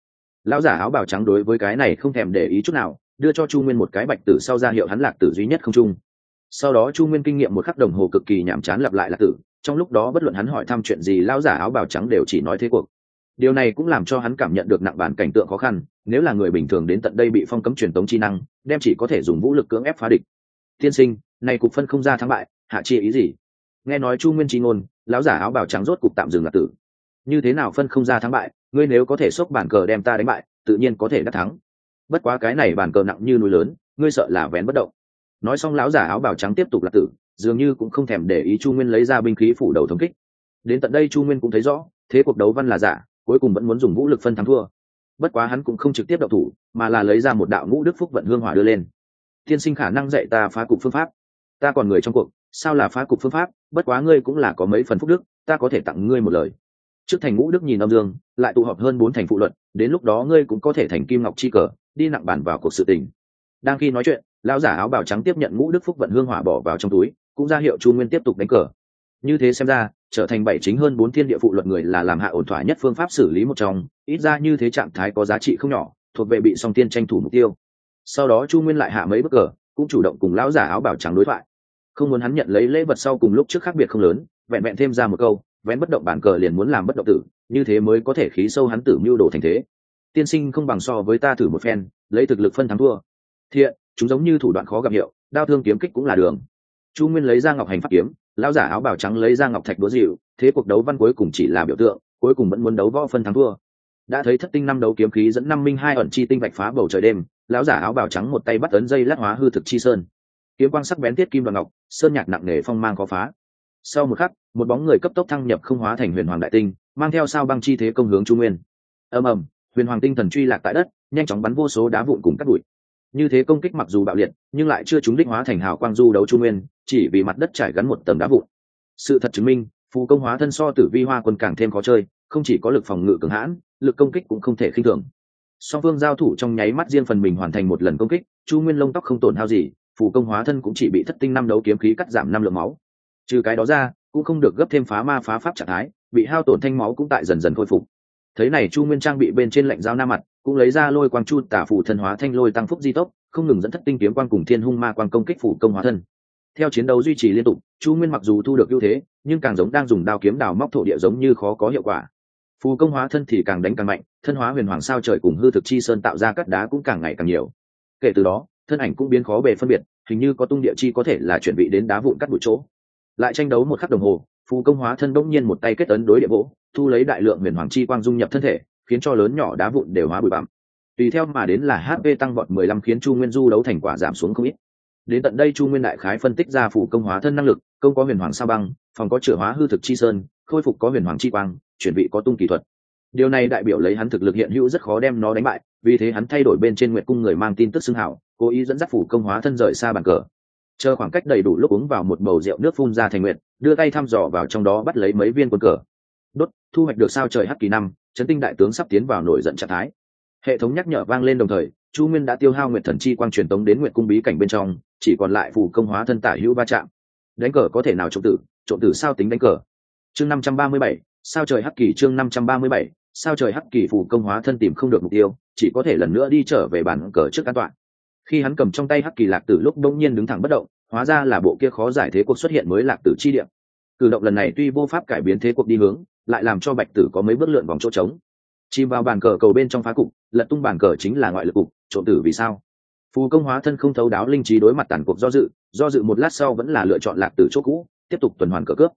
Lão giả áo bào trắng đối với cái này không thèm để ý chút nào, đưa cho chu nguyên một cái bạch tử sau ra hiệu hắn lạc tử duy nhất không trung sau đó chu nguyên kinh nghiệm một khắc đồng hồ cực kỳ nhàm chán lặp lại là tử, trong lúc đó bất luận hắn hỏi thăm chuyện gì, lão giả áo bào trắng đều chỉ nói thế cuộc. Điều này cũng làm cho hắn cảm nhận được nặng bản cảnh tượng khó khăn, nếu là người bình thường đến tận đây bị phong cấm truyền tống chi năng, đem chỉ có thể dùng vũ lực cưỡng ép phá địch. Tiên sinh, này cục phân không ra thắng bại, hạ chia ý gì? Nghe nói chu nguyên tri ngôn, lão giả áo bào trắng rốt cục tạm dừng là tử. Như thế nào phân không ra thắng bại, ngươi nếu có thể xốc bản cờ đem ta đánh bại, tự nhiên có thể đắc thắng. Bất quá cái này bản cờ nặng như núi lớn, ngươi sợ là vén bất động nói xong lão giả áo bào trắng tiếp tục là tử, dường như cũng không thèm để ý chu nguyên lấy ra binh khí phủ đầu thống kích. Đến tận đây chu nguyên cũng thấy rõ, thế cuộc đấu văn là giả, cuối cùng vẫn muốn dùng vũ lực phân thắng thua. Bất quá hắn cũng không trực tiếp đậu thủ, mà là lấy ra một đạo ngũ đức phúc vận hương hỏa đưa lên. Tiên sinh khả năng dạy ta phá cục phương pháp. Ta còn người trong cuộc, sao là phá cục phương pháp? Bất quá ngươi cũng là có mấy phần phúc đức, ta có thể tặng ngươi một lời. Trước thành ngũ đức nhìn âm dương, lại tụ họp hơn bốn thành phụ luận, đến lúc đó ngươi cũng có thể thành kim ngọc chi cờ, đi nặng bản vào cuộc sự tình. Đang khi nói chuyện lão giả áo bào trắng tiếp nhận ngũ đức phúc vận hương hỏa bỏ vào trong túi, cũng ra hiệu chu nguyên tiếp tục đánh cờ. Như thế xem ra, trở thành bảy chính hơn bốn thiên địa phụ luật người là làm hạ ổn thỏa nhất phương pháp xử lý một trong, ít ra như thế trạng thái có giá trị không nhỏ, thuộc về bị song tiên tranh thủ mục tiêu. Sau đó chu nguyên lại hạ mấy bức cờ, cũng chủ động cùng lão giả áo bảo trắng đối thoại. Không muốn hắn nhận lấy lễ vật sau cùng lúc trước khác biệt không lớn, vẹn vẹn thêm ra một câu, vén bất động bản cờ liền muốn làm bất động tử, như thế mới có thể khí sâu hắn tử mưu đồ thành thế. Tiên sinh không bằng so với ta thử một phen, lấy thực lực phân thắng thua. Thiện chúng giống như thủ đoạn khó gặp hiệu, đao thương kiếm kích cũng là đường. Chu nguyên lấy ra ngọc hành pháp kiếm, lão giả áo bào trắng lấy ra ngọc thạch đúa dịu thế cuộc đấu văn cuối cùng chỉ là biểu tượng, cuối cùng vẫn muốn đấu võ phân thắng thua. Đã thấy thất tinh năm đấu kiếm khí dẫn năm minh hai ẩn chi tinh vạch phá bầu trời đêm, lão giả áo bào trắng một tay bắt ấn dây lát hóa hư thực chi sơn. Kiếm quang sắc bén thiết kim và ngọc, sơn nhạc nặng nề phong mang khó phá. Sau một khắc, một bóng người cấp tốc thăng nhập không hóa thành huyền hoàng đại tinh, mang theo sao băng chi thế công hướng trung nguyên. Ầm ầm, huyền hoàng tinh thần truy lạc tại đất, nhanh chóng bắn vô số đá vụn cùng cắt bụi như thế công kích mặc dù bạo liệt, nhưng lại chưa trúng đích hóa thành hào quang du đấu trung nguyên, chỉ vì mặt đất trải gắn một tầm đá vụn. Sự thật chứng minh, phù công hóa thân so tử vi hoa quân càng thêm khó chơi, không chỉ có lực phòng ngự cường hãn, lực công kích cũng không thể khinh thường. Song phương giao thủ trong nháy mắt riêng phần mình hoàn thành một lần công kích, chu nguyên lông tóc không tổn hao gì, phù công hóa thân cũng chỉ bị thất tinh năm đấu kiếm khí cắt giảm năm lượng máu. Trừ cái đó ra, cũng không được gấp thêm phá ma phá pháp trạng thái, bị hao tổn thanh máu cũng tại dần dần khôi phục. Thấy này chu nguyên trang bị bên trên lạnh dao nam mặt cũng lấy ra lôi quang chu tả phủ thân hóa thanh lôi tăng phúc di tốc, không ngừng dẫn thất tinh kiếm quang cùng thiên hung ma quang công kích phủ công hóa thân. Theo chiến đấu duy trì liên tục, chu nguyên mặc dù thu được ưu thế, nhưng càng giống đang dùng đao kiếm đào móc thổ địa giống như khó có hiệu quả. Phù công hóa thân thì càng đánh càng mạnh, thân hóa huyền hoàng sao trời cùng hư thực chi sơn tạo ra cắt đá cũng càng ngày càng nhiều. Kể từ đó, thân ảnh cũng biến khó bề phân biệt, hình như có tung địa chi có thể là chuẩn bị đến đá vụn cắt bụi chỗ. Lại tranh đấu một khắc đồng hồ, phù công hóa thân bỗng nhiên một tay kết ấn đối địa bộ, thu lấy đại lượng huyền hoàng chi quang dung nhập thân thể khiến cho lớn nhỏ đá vụn đều hóa bụi bặm. Tùy theo mà đến là hp tăng vọt mười lăm khiến chu nguyên du đấu thành quả giảm xuống không ít. Đến tận đây chu nguyên đại khái phân tích ra phủ công hóa thân năng lực, công có huyền hoàng sa băng, phòng có chữa hóa hư thực chi sơn, khôi phục có huyền hoàng chi quang, chuyển vị có tung kỹ thuật. Điều này đại biểu lấy hắn thực lực hiện hữu rất khó đem nó đánh bại, vì thế hắn thay đổi bên trên nguyệt cung người mang tin tức xưng hảo, cố ý dẫn dắt phủ công hóa thân rời xa bàn cờ. Chờ khoảng cách đầy đủ lúc uống vào một bầu rượu nước phun ra thành nguyện đưa tay thăm dò vào trong đó bắt lấy mấy viên quân cờ. Đốt, thu hoạch được sao trời hắc kỳ năm chấn tinh đại tướng sắp tiến vào nổi giận trạng thái. Hệ thống nhắc nhở vang lên đồng thời, chu nguyên đã tiêu hao nguyệt thần chi quang truyền tống đến nguyệt cung bí cảnh bên trong, chỉ còn lại phù công hóa thân tả hữu va chạm. Đánh cờ có thể nào trộm tử trộm tử sao tính đánh cờ? Chương năm trăm ba mươi bảy, sao trời hắc kỳ chương năm trăm ba mươi bảy, sao trời hắc kỳ phù công hóa thân tìm không được mục tiêu, chỉ có thể lần nữa đi trở về bàn cờ trước an toàn. Khi hắn cầm trong tay hắc kỳ lạc tử lúc đông nhiên đứng thẳng bất động, hóa ra là bộ kia khó giải thế cuộc xuất hiện mới lạc tử chi điểm cử động lần này tuy vô pháp cải biến thế cuộc đi hướng lại làm cho bạch tử có mấy bước lượn vòng chỗ trống. Chìm vào bàn cờ cầu bên trong phá cục, lật tung bàn cờ chính là ngoại lực cục, trộm tử vì sao? Phù công hóa thân không thấu đáo linh trí đối mặt tàn cuộc do dự do dự một lát sau vẫn là lựa chọn lạc tử chỗ cũ, tiếp tục tuần hoàn cờ cướp.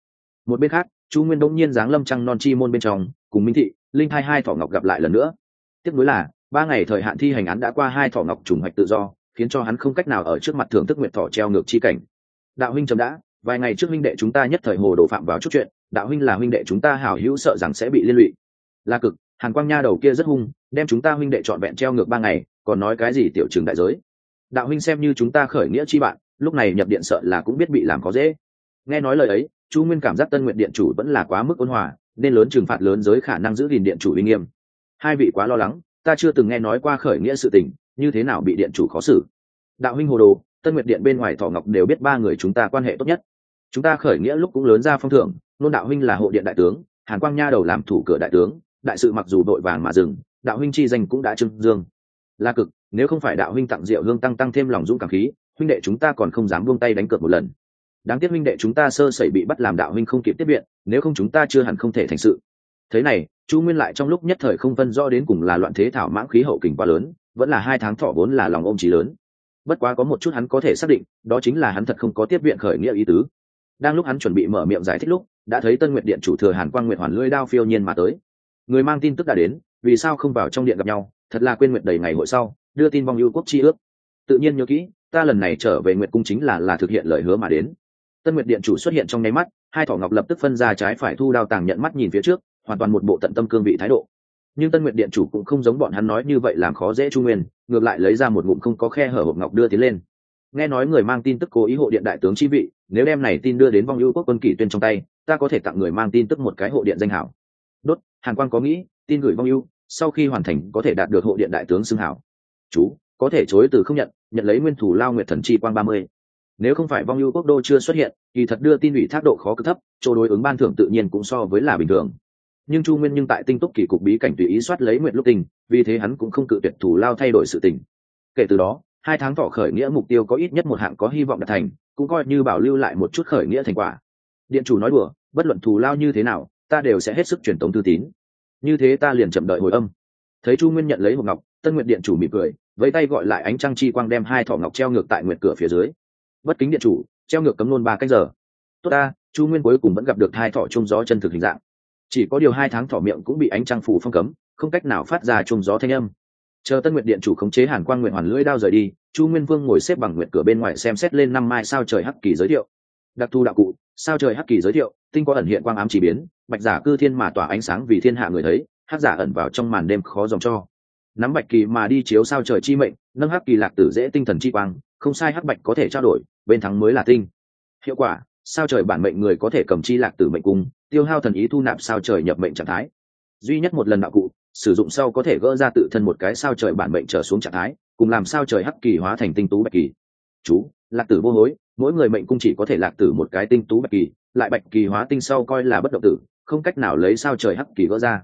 Một bên khác, chu nguyên đông nhiên giáng lâm trăng non chi môn bên trong, cùng minh thị, linh hai hai thỏ ngọc gặp lại lần nữa. Tiếp nối là, ba ngày thời hạn thi hành án đã qua hai thỏ ngọc trùng hoạch tự do, khiến cho hắn không cách nào ở trước mặt thưởng thức nguyện thỏ treo ngược chi cảnh. Đạo huynh chấm đã, vài ngày trước huynh đệ chúng ta nhất thời hồ đổ phạm vào chút chuyện đạo huynh là huynh đệ chúng ta hảo hữu sợ rằng sẽ bị liên lụy. Là cực, hàn quang nha đầu kia rất hung, đem chúng ta huynh đệ trọn vẹn treo ngược ba ngày, còn nói cái gì tiểu trường đại giới? Đạo huynh xem như chúng ta khởi nghĩa chi bạn, lúc này nhập điện sợ là cũng biết bị làm có dễ. Nghe nói lời ấy, chu nguyên cảm giác tân nguyện điện chủ vẫn là quá mức ôn hòa, nên lớn trừng phạt lớn giới khả năng giữ gìn điện chủ uy nghiêm. Hai vị quá lo lắng, ta chưa từng nghe nói qua khởi nghĩa sự tình, như thế nào bị điện chủ khó xử? Đạo huynh hồ đồ, tân nguyệt điện bên ngoài thọ ngọc đều biết ba người chúng ta quan hệ tốt nhất. Chúng ta khởi nghĩa lúc cũng lớn ra phong thưởng nôn đạo huynh là hộ điện đại tướng, hàn quang nha đầu làm thủ cửa đại tướng, đại sự mặc dù đội vàng mà dừng, đạo huynh chi danh cũng đã trưng dương. Là cực, nếu không phải đạo huynh tặng rượu hương tăng tăng thêm lòng dũng cảm khí, huynh đệ chúng ta còn không dám buông tay đánh cược một lần. Đáng tiếc huynh đệ chúng ta sơ sẩy bị bắt làm đạo huynh không kịp tiếp viện, nếu không chúng ta chưa hẳn không thể thành sự. Thế này, chu nguyên lại trong lúc nhất thời không phân rõ đến cùng là loạn thế thảo mãng khí hậu kình quá lớn, vẫn là hai tháng thọ vốn là lòng ôm trí lớn. Bất quá có một chút hắn có thể xác định, đó chính là hắn thật không có tiếp viện khởi nghĩa ý tứ. Đang lúc hắn chuẩn bị mở miệng giải thích lúc đã thấy tân nguyệt điện chủ thừa hàn quang nguyệt hoàn lưỡi đao phiêu nhiên mà tới. Người mang tin tức đã đến, vì sao không vào trong điện gặp nhau? Thật là quên nguyện đầy ngày hội sau, đưa tin vong ưu quốc chi ước. Tự nhiên nhớ kỹ, ta lần này trở về nguyệt cung chính là là thực hiện lời hứa mà đến. Tân nguyệt điện chủ xuất hiện trong nháy mắt, hai thỏ ngọc lập tức phân ra trái phải thu đao tàng nhận mắt nhìn phía trước, hoàn toàn một bộ tận tâm cương vị thái độ. Nhưng tân nguyệt điện chủ cũng không giống bọn hắn nói như vậy làm khó dễ trung nguyên, ngược lại lấy ra một ngụm không có khe hở hộp ngọc đưa tiến lên nghe nói người mang tin tức cố ý hộ điện đại tướng chi vị, nếu đem này tin đưa đến vong ưu quốc quân kỷ tuyên trong tay, ta có thể tặng người mang tin tức một cái hộ điện danh hảo. Đốt, hàn quan có nghĩ, tin gửi vong ưu, sau khi hoàn thành có thể đạt được hộ điện đại tướng xưng hảo. Chú, có thể chối từ không nhận nhận lấy nguyên thủ lao nguyệt thần chi quang ba mươi. Nếu không phải vong ưu quốc đô chưa xuất hiện thì thật đưa tin ủy thác độ khó cực thấp, chỗ đối ứng ban thưởng tự nhiên cũng so với là bình thường. Nhưng chu nguyên nhưng tại tinh túc kỳ cục bí cảnh tùy ý soát lấy nguyện lúc tình, vì thế hắn cũng không cự tuyệt thủ lao thay đổi sự tình. Kể từ đó hai tháng tỏ khởi nghĩa mục tiêu có ít nhất một hạng có hy vọng đạt thành, cũng coi như bảo lưu lại một chút khởi nghĩa thành quả. Điện chủ nói đùa, bất luận thù lao như thế nào, ta đều sẽ hết sức truyền tống thư tín. Như thế ta liền chậm đợi hồi âm. Thấy chu nguyên nhận lấy hộp ngọc, tân nguyện điện chủ mỉm cười với tay gọi lại ánh trăng chi quang đem hai thỏ ngọc treo ngược tại nguyệt cửa phía dưới. Bất kính điện chủ, treo ngược cấm nôn ba cách giờ. Tốt ta, chu nguyên cuối cùng vẫn gặp được hai thỏ chung gió chân thực hình dạng. Chỉ có điều hai tháng thỏ miệng cũng bị ánh trăng phủ phong cấm, không cách nào phát ra chung gió thanh âm chờ tân nguyện điện chủ khống chế hàn quang nguyện hoàn lưỡi đao rời đi, chu nguyên vương ngồi xếp bằng nguyện cửa bên ngoài xem xét lên năm mai sao trời hắc kỳ giới thiệu. Đặc thù đạo cụ, sao trời hắc kỳ giới thiệu, tinh có ẩn hiện quang ám chỉ biến, bạch giả cư thiên mà tỏa ánh sáng vì thiên hạ người thấy, hắc giả ẩn vào trong màn đêm khó dòng cho. Nắm bạch kỳ mà đi chiếu sao trời chi mệnh, nâng hắc kỳ lạc tử dễ tinh thần chi quang, không sai hắc bạch có thể trao đổi, bên thắng mới là tinh. Hiệu quả, sao trời bản mệnh người có thể cầm chi lạc tử mệnh cung, tiêu hao thần ý thu nạp sao trời nhập mệnh trạng thái. Duy nhất một lần đạo cụ sử dụng sau có thể gỡ ra tự thân một cái sao trời bản mệnh trở xuống trạng thái, cùng làm sao trời hắc kỳ hóa thành tinh tú bạch kỳ. Chú, lạc tử vô hối, mỗi người mệnh cung chỉ có thể lạc tử một cái tinh tú bạch kỳ, lại bạch kỳ hóa tinh sau coi là bất động tử, không cách nào lấy sao trời hắc kỳ gỡ ra.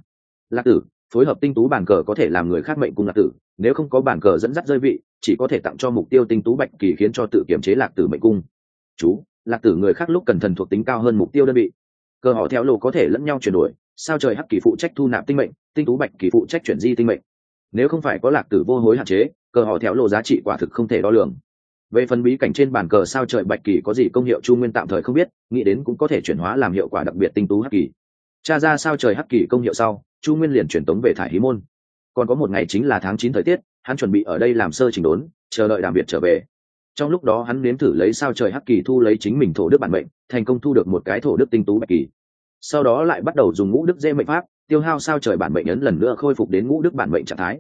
Lạc tử, phối hợp tinh tú bản cờ có thể làm người khác mệnh cung lạc tử, nếu không có bản cờ dẫn dắt rơi vị, chỉ có thể tặng cho mục tiêu tinh tú bạch kỳ khiến cho tự kiểm chế lạc tử mệnh cung. Chú, lạc tử người khác lúc cần thần thuộc tính cao hơn mục tiêu đơn vị. Cờ họ theo lộ có thể lẫn nhau chuyển đổi sao trời hắc kỳ phụ trách thu nạp tinh mệnh, tinh tú bạch kỳ phụ trách chuyển di tinh mệnh. Nếu không phải có lạc tử vô hối hạn chế, cờ họ theo lộ giá trị quả thực không thể đo lường. Về phần bí cảnh trên bàn cờ sao trời bạch kỳ có gì công hiệu chu nguyên tạm thời không biết, nghĩ đến cũng có thể chuyển hóa làm hiệu quả đặc biệt tinh tú hắc kỳ. Tra ra sao trời hắc kỳ công hiệu sau, chu nguyên liền chuyển tống về thải hí môn. Còn có một ngày chính là tháng chín thời tiết, hắn chuẩn bị ở đây làm sơ trình đốn, chờ đợi đàm biệt trở về. Trong lúc đó hắn nếm thử lấy sao trời hắc kỳ thu lấy chính mình thổ đức bản mệnh, thành công thu được một cái thổ đức tinh tú bạch kỳ sau đó lại bắt đầu dùng ngũ đức dễ mệnh pháp, tiêu hao sao trời bản mệnh ấn lần nữa khôi phục đến ngũ đức bản mệnh trạng thái.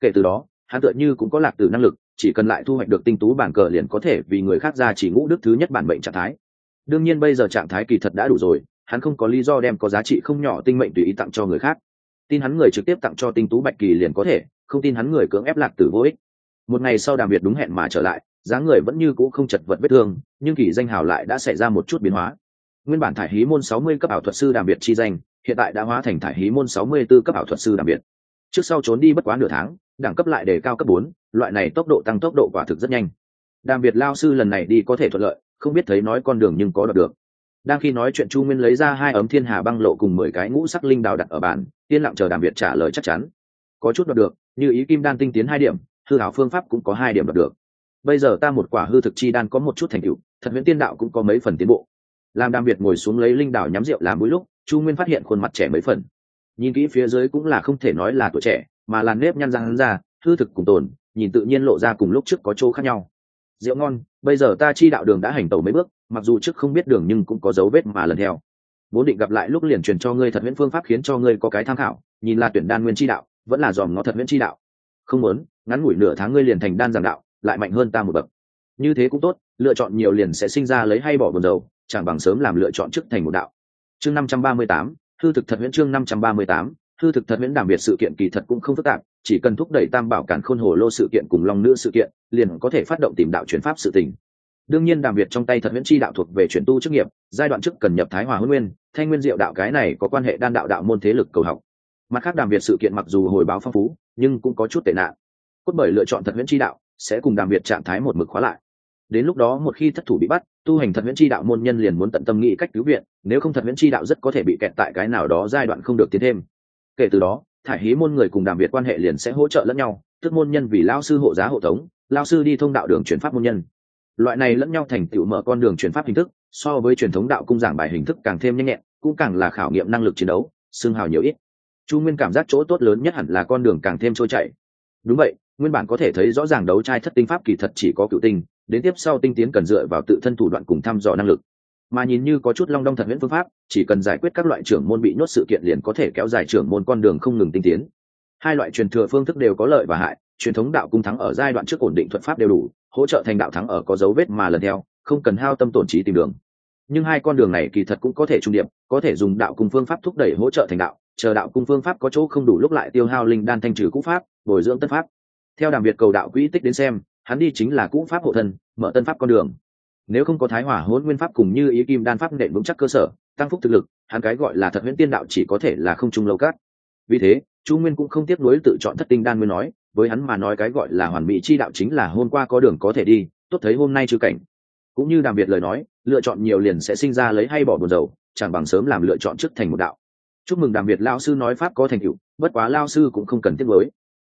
Kể từ đó, hắn tựa như cũng có lạc từ năng lực, chỉ cần lại thu hoạch được tinh tú bản cờ liền có thể vì người khác ra chỉ ngũ đức thứ nhất bản mệnh trạng thái. Đương nhiên bây giờ trạng thái kỳ thật đã đủ rồi, hắn không có lý do đem có giá trị không nhỏ tinh mệnh tùy ý tặng cho người khác. Tin hắn người trực tiếp tặng cho tinh tú bạch kỳ liền có thể, không tin hắn người cưỡng ép lạc tử vô ích. Một ngày sau đàm việt đúng hẹn mà trở lại, dáng người vẫn như cũ không chật vật vết thương, nhưng kỳ danh hào lại đã xảy ra một chút biến hóa nguyên bản thải hí môn sáu mươi cấp ảo thuật sư đàm biệt chi danh, hiện tại đã hóa thành thải hí môn sáu mươi 64 cấp ảo thuật sư đàm biệt. trước sau trốn đi bất quá nửa tháng, đẳng cấp lại đề cao cấp bốn, loại này tốc độ tăng tốc độ quả thực rất nhanh. Đàm biệt lao sư lần này đi có thể thuận lợi, không biết thấy nói con đường nhưng có đọc được. Đang khi nói chuyện chu nguyên lấy ra hai ấm thiên hà băng lộ cùng mười cái ngũ sắc linh đào đặt ở bàn, yên lặng chờ đàm việt trả lời chắc chắn. Có chút đọc được, như ý kim đan tinh tiến hai điểm, hư hảo phương pháp cũng có hai điểm đọc được. Bây giờ ta một quả hư thực chi đan có một chút thành tựu, thật huyễn tiên đạo cũng có mấy phần tiến bộ làm đàm việt ngồi xuống lấy linh đảo nhắm rượu làm mũi lúc, chu nguyên phát hiện khuôn mặt trẻ mấy phần. Nhìn kỹ phía dưới cũng là không thể nói là tuổi trẻ, mà là nếp nhăn răng hắn ra hư thực cùng tồn, nhìn tự nhiên lộ ra cùng lúc trước có chỗ khác nhau. Rượu ngon, bây giờ ta chi đạo đường đã hành tẩu mấy bước, mặc dù trước không biết đường nhưng cũng có dấu vết mà lần theo. Vốn định gặp lại lúc liền truyền cho ngươi thật huyễn phương pháp khiến cho ngươi có cái tham khảo, nhìn là tuyển đan nguyên chi đạo, vẫn là dòm ngó thật huyễn chi đạo. Không muốn, ngắn ngủi nửa tháng ngươi liền thành đan giảng đạo, lại mạnh hơn ta một bậc. Như thế cũng tốt, lựa chọn nhiều liền sẽ sinh ra lấy hay bỏ buồn dầu chẳng bằng sớm làm lựa chọn trước thành một đạo. Chương năm trăm ba mươi tám thư thực thật huyễn chương năm trăm ba mươi tám thư thực thật huyễn đảm biệt sự kiện kỳ thật cũng không phức tạp, chỉ cần thúc đẩy tam bảo cản khôn hồ lô sự kiện cùng long nữ sự kiện, liền có thể phát động tìm đạo chuyển pháp sự tình. Đương nhiên đàm việt trong tay thật huyễn chi đạo thuộc về chuyển tu chức nghiệp, giai đoạn trước cần nhập thái hòa huân nguyên, thanh nguyên diệu đạo cái này có quan hệ đan đạo đạo môn thế lực cầu học. Mặt khác đàm việt sự kiện mặc dù hồi báo phong phú, nhưng cũng có chút tệ nạn. Cốt bởi lựa chọn thật huyễn chi đạo, sẽ cùng đàm việt trạng thái một mực khóa lại đến lúc đó một khi thất thủ bị bắt, tu hành thật viễn tri đạo môn nhân liền muốn tận tâm nghĩ cách cứu viện, nếu không thật viễn tri đạo rất có thể bị kẹt tại cái nào đó giai đoạn không được tiến thêm. Kể từ đó, thải hí môn người cùng đàm việt quan hệ liền sẽ hỗ trợ lẫn nhau, tức môn nhân vì lao sư hộ giá hộ tống, lao sư đi thông đạo đường chuyển pháp môn nhân. Loại này lẫn nhau thành tựu mở con đường chuyển pháp hình thức, so với truyền thống đạo cung giảng bài hình thức càng thêm nhanh nhẹn, cũng càng là khảo nghiệm năng lực chiến đấu xương hào nhiều ít. Chu nguyên cảm giác chỗ tốt lớn nhất hẳn là con đường càng thêm trôi chảy. Đúng vậy, nguyên bản có thể thấy rõ ràng đấu trai thất tinh pháp kỳ thật chỉ có cựu tinh đến tiếp sau tinh tiến cần dựa vào tự thân thủ đoạn cùng thăm dò năng lực. Mà nhìn như có chút long đong thật huyễn phương pháp chỉ cần giải quyết các loại trưởng môn bị nhốt sự kiện liền có thể kéo dài trưởng môn con đường không ngừng tinh tiến. Hai loại truyền thừa phương thức đều có lợi và hại truyền thống đạo cung thắng ở giai đoạn trước ổn định thuật pháp đều đủ hỗ trợ thành đạo thắng ở có dấu vết mà lần theo không cần hao tâm tổn trí tìm đường. Nhưng hai con đường này kỳ thật cũng có thể trung điểm, có thể dùng đạo cung phương pháp thúc đẩy hỗ trợ thành đạo chờ đạo cung phương pháp có chỗ không đủ lúc lại tiêu hao linh đan thanh trừ cũ pháp bồi dưỡng tân pháp. Theo đàm việt cầu đạo quỹ tích đến xem hắn đi chính là cũ pháp hộ thân, mở tân pháp con đường. Nếu không có thái hỏa hôn nguyên pháp cùng như ý kim đan pháp nện vững chắc cơ sở, tăng phúc thực lực, hắn cái gọi là thật huyễn tiên đạo chỉ có thể là không trung lâu cát. Vì thế, chu nguyên cũng không tiếc nuối tự chọn thất tinh đan nguyên nói, với hắn mà nói cái gọi là hoàn mỹ chi đạo chính là hôm qua có đường có thể đi, tốt thấy hôm nay trừ cảnh. Cũng như đàm việt lời nói, lựa chọn nhiều liền sẽ sinh ra lấy hay bỏ buồn dầu chẳng bằng sớm làm lựa chọn trước thành một đạo. Chúc mừng đàm việt lao sư nói pháp có thành tựu, bất quá lao sư cũng không cần tiếc nuối.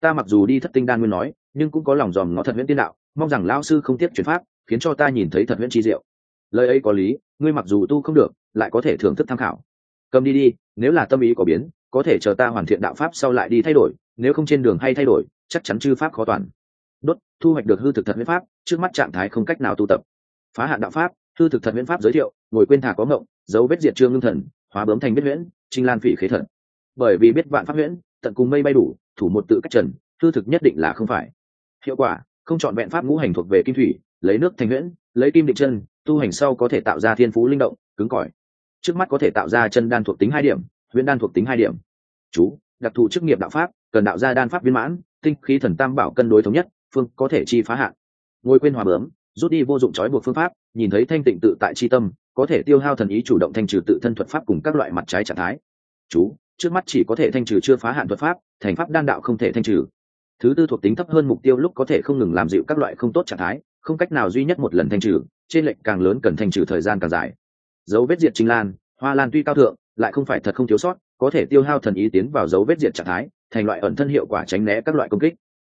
Ta mặc dù đi thất tinh đan nguyên nói nhưng cũng có lòng dòm ngó thật huyễn tiên đạo, mong rằng lao sư không tiếp chuyển pháp, khiến cho ta nhìn thấy thật huyễn tri diệu. Lời ấy có lý, ngươi mặc dù tu không được, lại có thể thưởng thức tham khảo. Cầm đi đi, nếu là tâm ý có biến, có thể chờ ta hoàn thiện đạo pháp sau lại đi thay đổi, nếu không trên đường hay thay đổi, chắc chắn chư pháp khó toàn. Đốt, thu hoạch được hư thực thật huyễn pháp, trước mắt trạng thái không cách nào tu tập. Phá hạn đạo pháp, hư thực thật huyễn pháp giới thiệu, ngồi quên thả có ngộng, dấu vết diệt trương ngưng thần, hóa bướm thành biết huyễn, trinh lan phỉ khế thần. Bởi vì biết vạn pháp huyễn, tận cùng mây bay đủ, thủ một tự cách trần, hư thực nhất định là không phải hiệu quả không chọn vẹn pháp ngũ hành thuộc về kim thủy lấy nước thành nguyễn, lấy kim định chân tu hành sau có thể tạo ra thiên phú linh động cứng cỏi. Trước mắt có thể tạo ra chân đan thuộc tính hai điểm huyễn đan thuộc tính hai điểm. Chú đặc thù chức nghiệp đạo pháp cần đạo ra đan pháp viên mãn tinh khí thần tam bảo cân đối thống nhất phương có thể chi phá hạn. Ngồi quên hòa bướm rút đi vô dụng trói buộc phương pháp nhìn thấy thanh tịnh tự tại chi tâm có thể tiêu hao thần ý chủ động thanh trừ tự thân thuật pháp cùng các loại mặt trái trạng thái. Chú trước mắt chỉ có thể thanh trừ chưa phá hạn thuật pháp thành pháp đan đạo không thể thanh trừ thứ tư thuộc tính thấp hơn mục tiêu lúc có thể không ngừng làm dịu các loại không tốt trạng thái, không cách nào duy nhất một lần thanh trừ, trên lệnh càng lớn cần thanh trừ thời gian càng dài. Dấu vết diệt chính lan, hoa lan tuy cao thượng, lại không phải thật không thiếu sót, có thể tiêu hao thần ý tiến vào dấu vết diệt trạng thái, thành loại ẩn thân hiệu quả tránh né các loại công kích.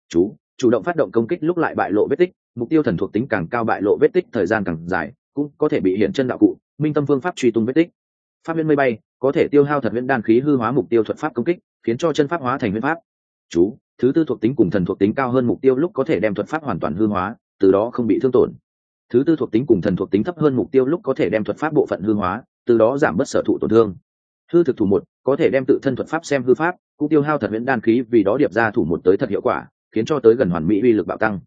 Chú, chủ động phát động công kích lúc lại bại lộ vết tích, mục tiêu thần thuộc tính càng cao bại lộ vết tích thời gian càng dài, cũng có thể bị hiện chân đạo cụ, minh tâm phương pháp truy tung vết tích. Pháp viên mây bay, có thể tiêu hao thật viễn đan khí hư hóa mục tiêu thuật pháp công kích, khiến cho chân pháp hóa thành huyết pháp. Chú thứ tư thuộc tính cùng thần thuộc tính cao hơn mục tiêu lúc có thể đem thuật pháp hoàn toàn hư hóa, từ đó không bị thương tổn. Thứ tư thuộc tính cùng thần thuộc tính thấp hơn mục tiêu lúc có thể đem thuật pháp bộ phận hư hóa, từ đó giảm bớt sở thụ tổn thương. Hư thực thủ một, có thể đem tự thân thuật pháp xem hư pháp, cũng tiêu hao thật viễn đan khí vì đó điệp ra thủ một tới thật hiệu quả, khiến cho tới gần hoàn mỹ uy lực bạo tăng.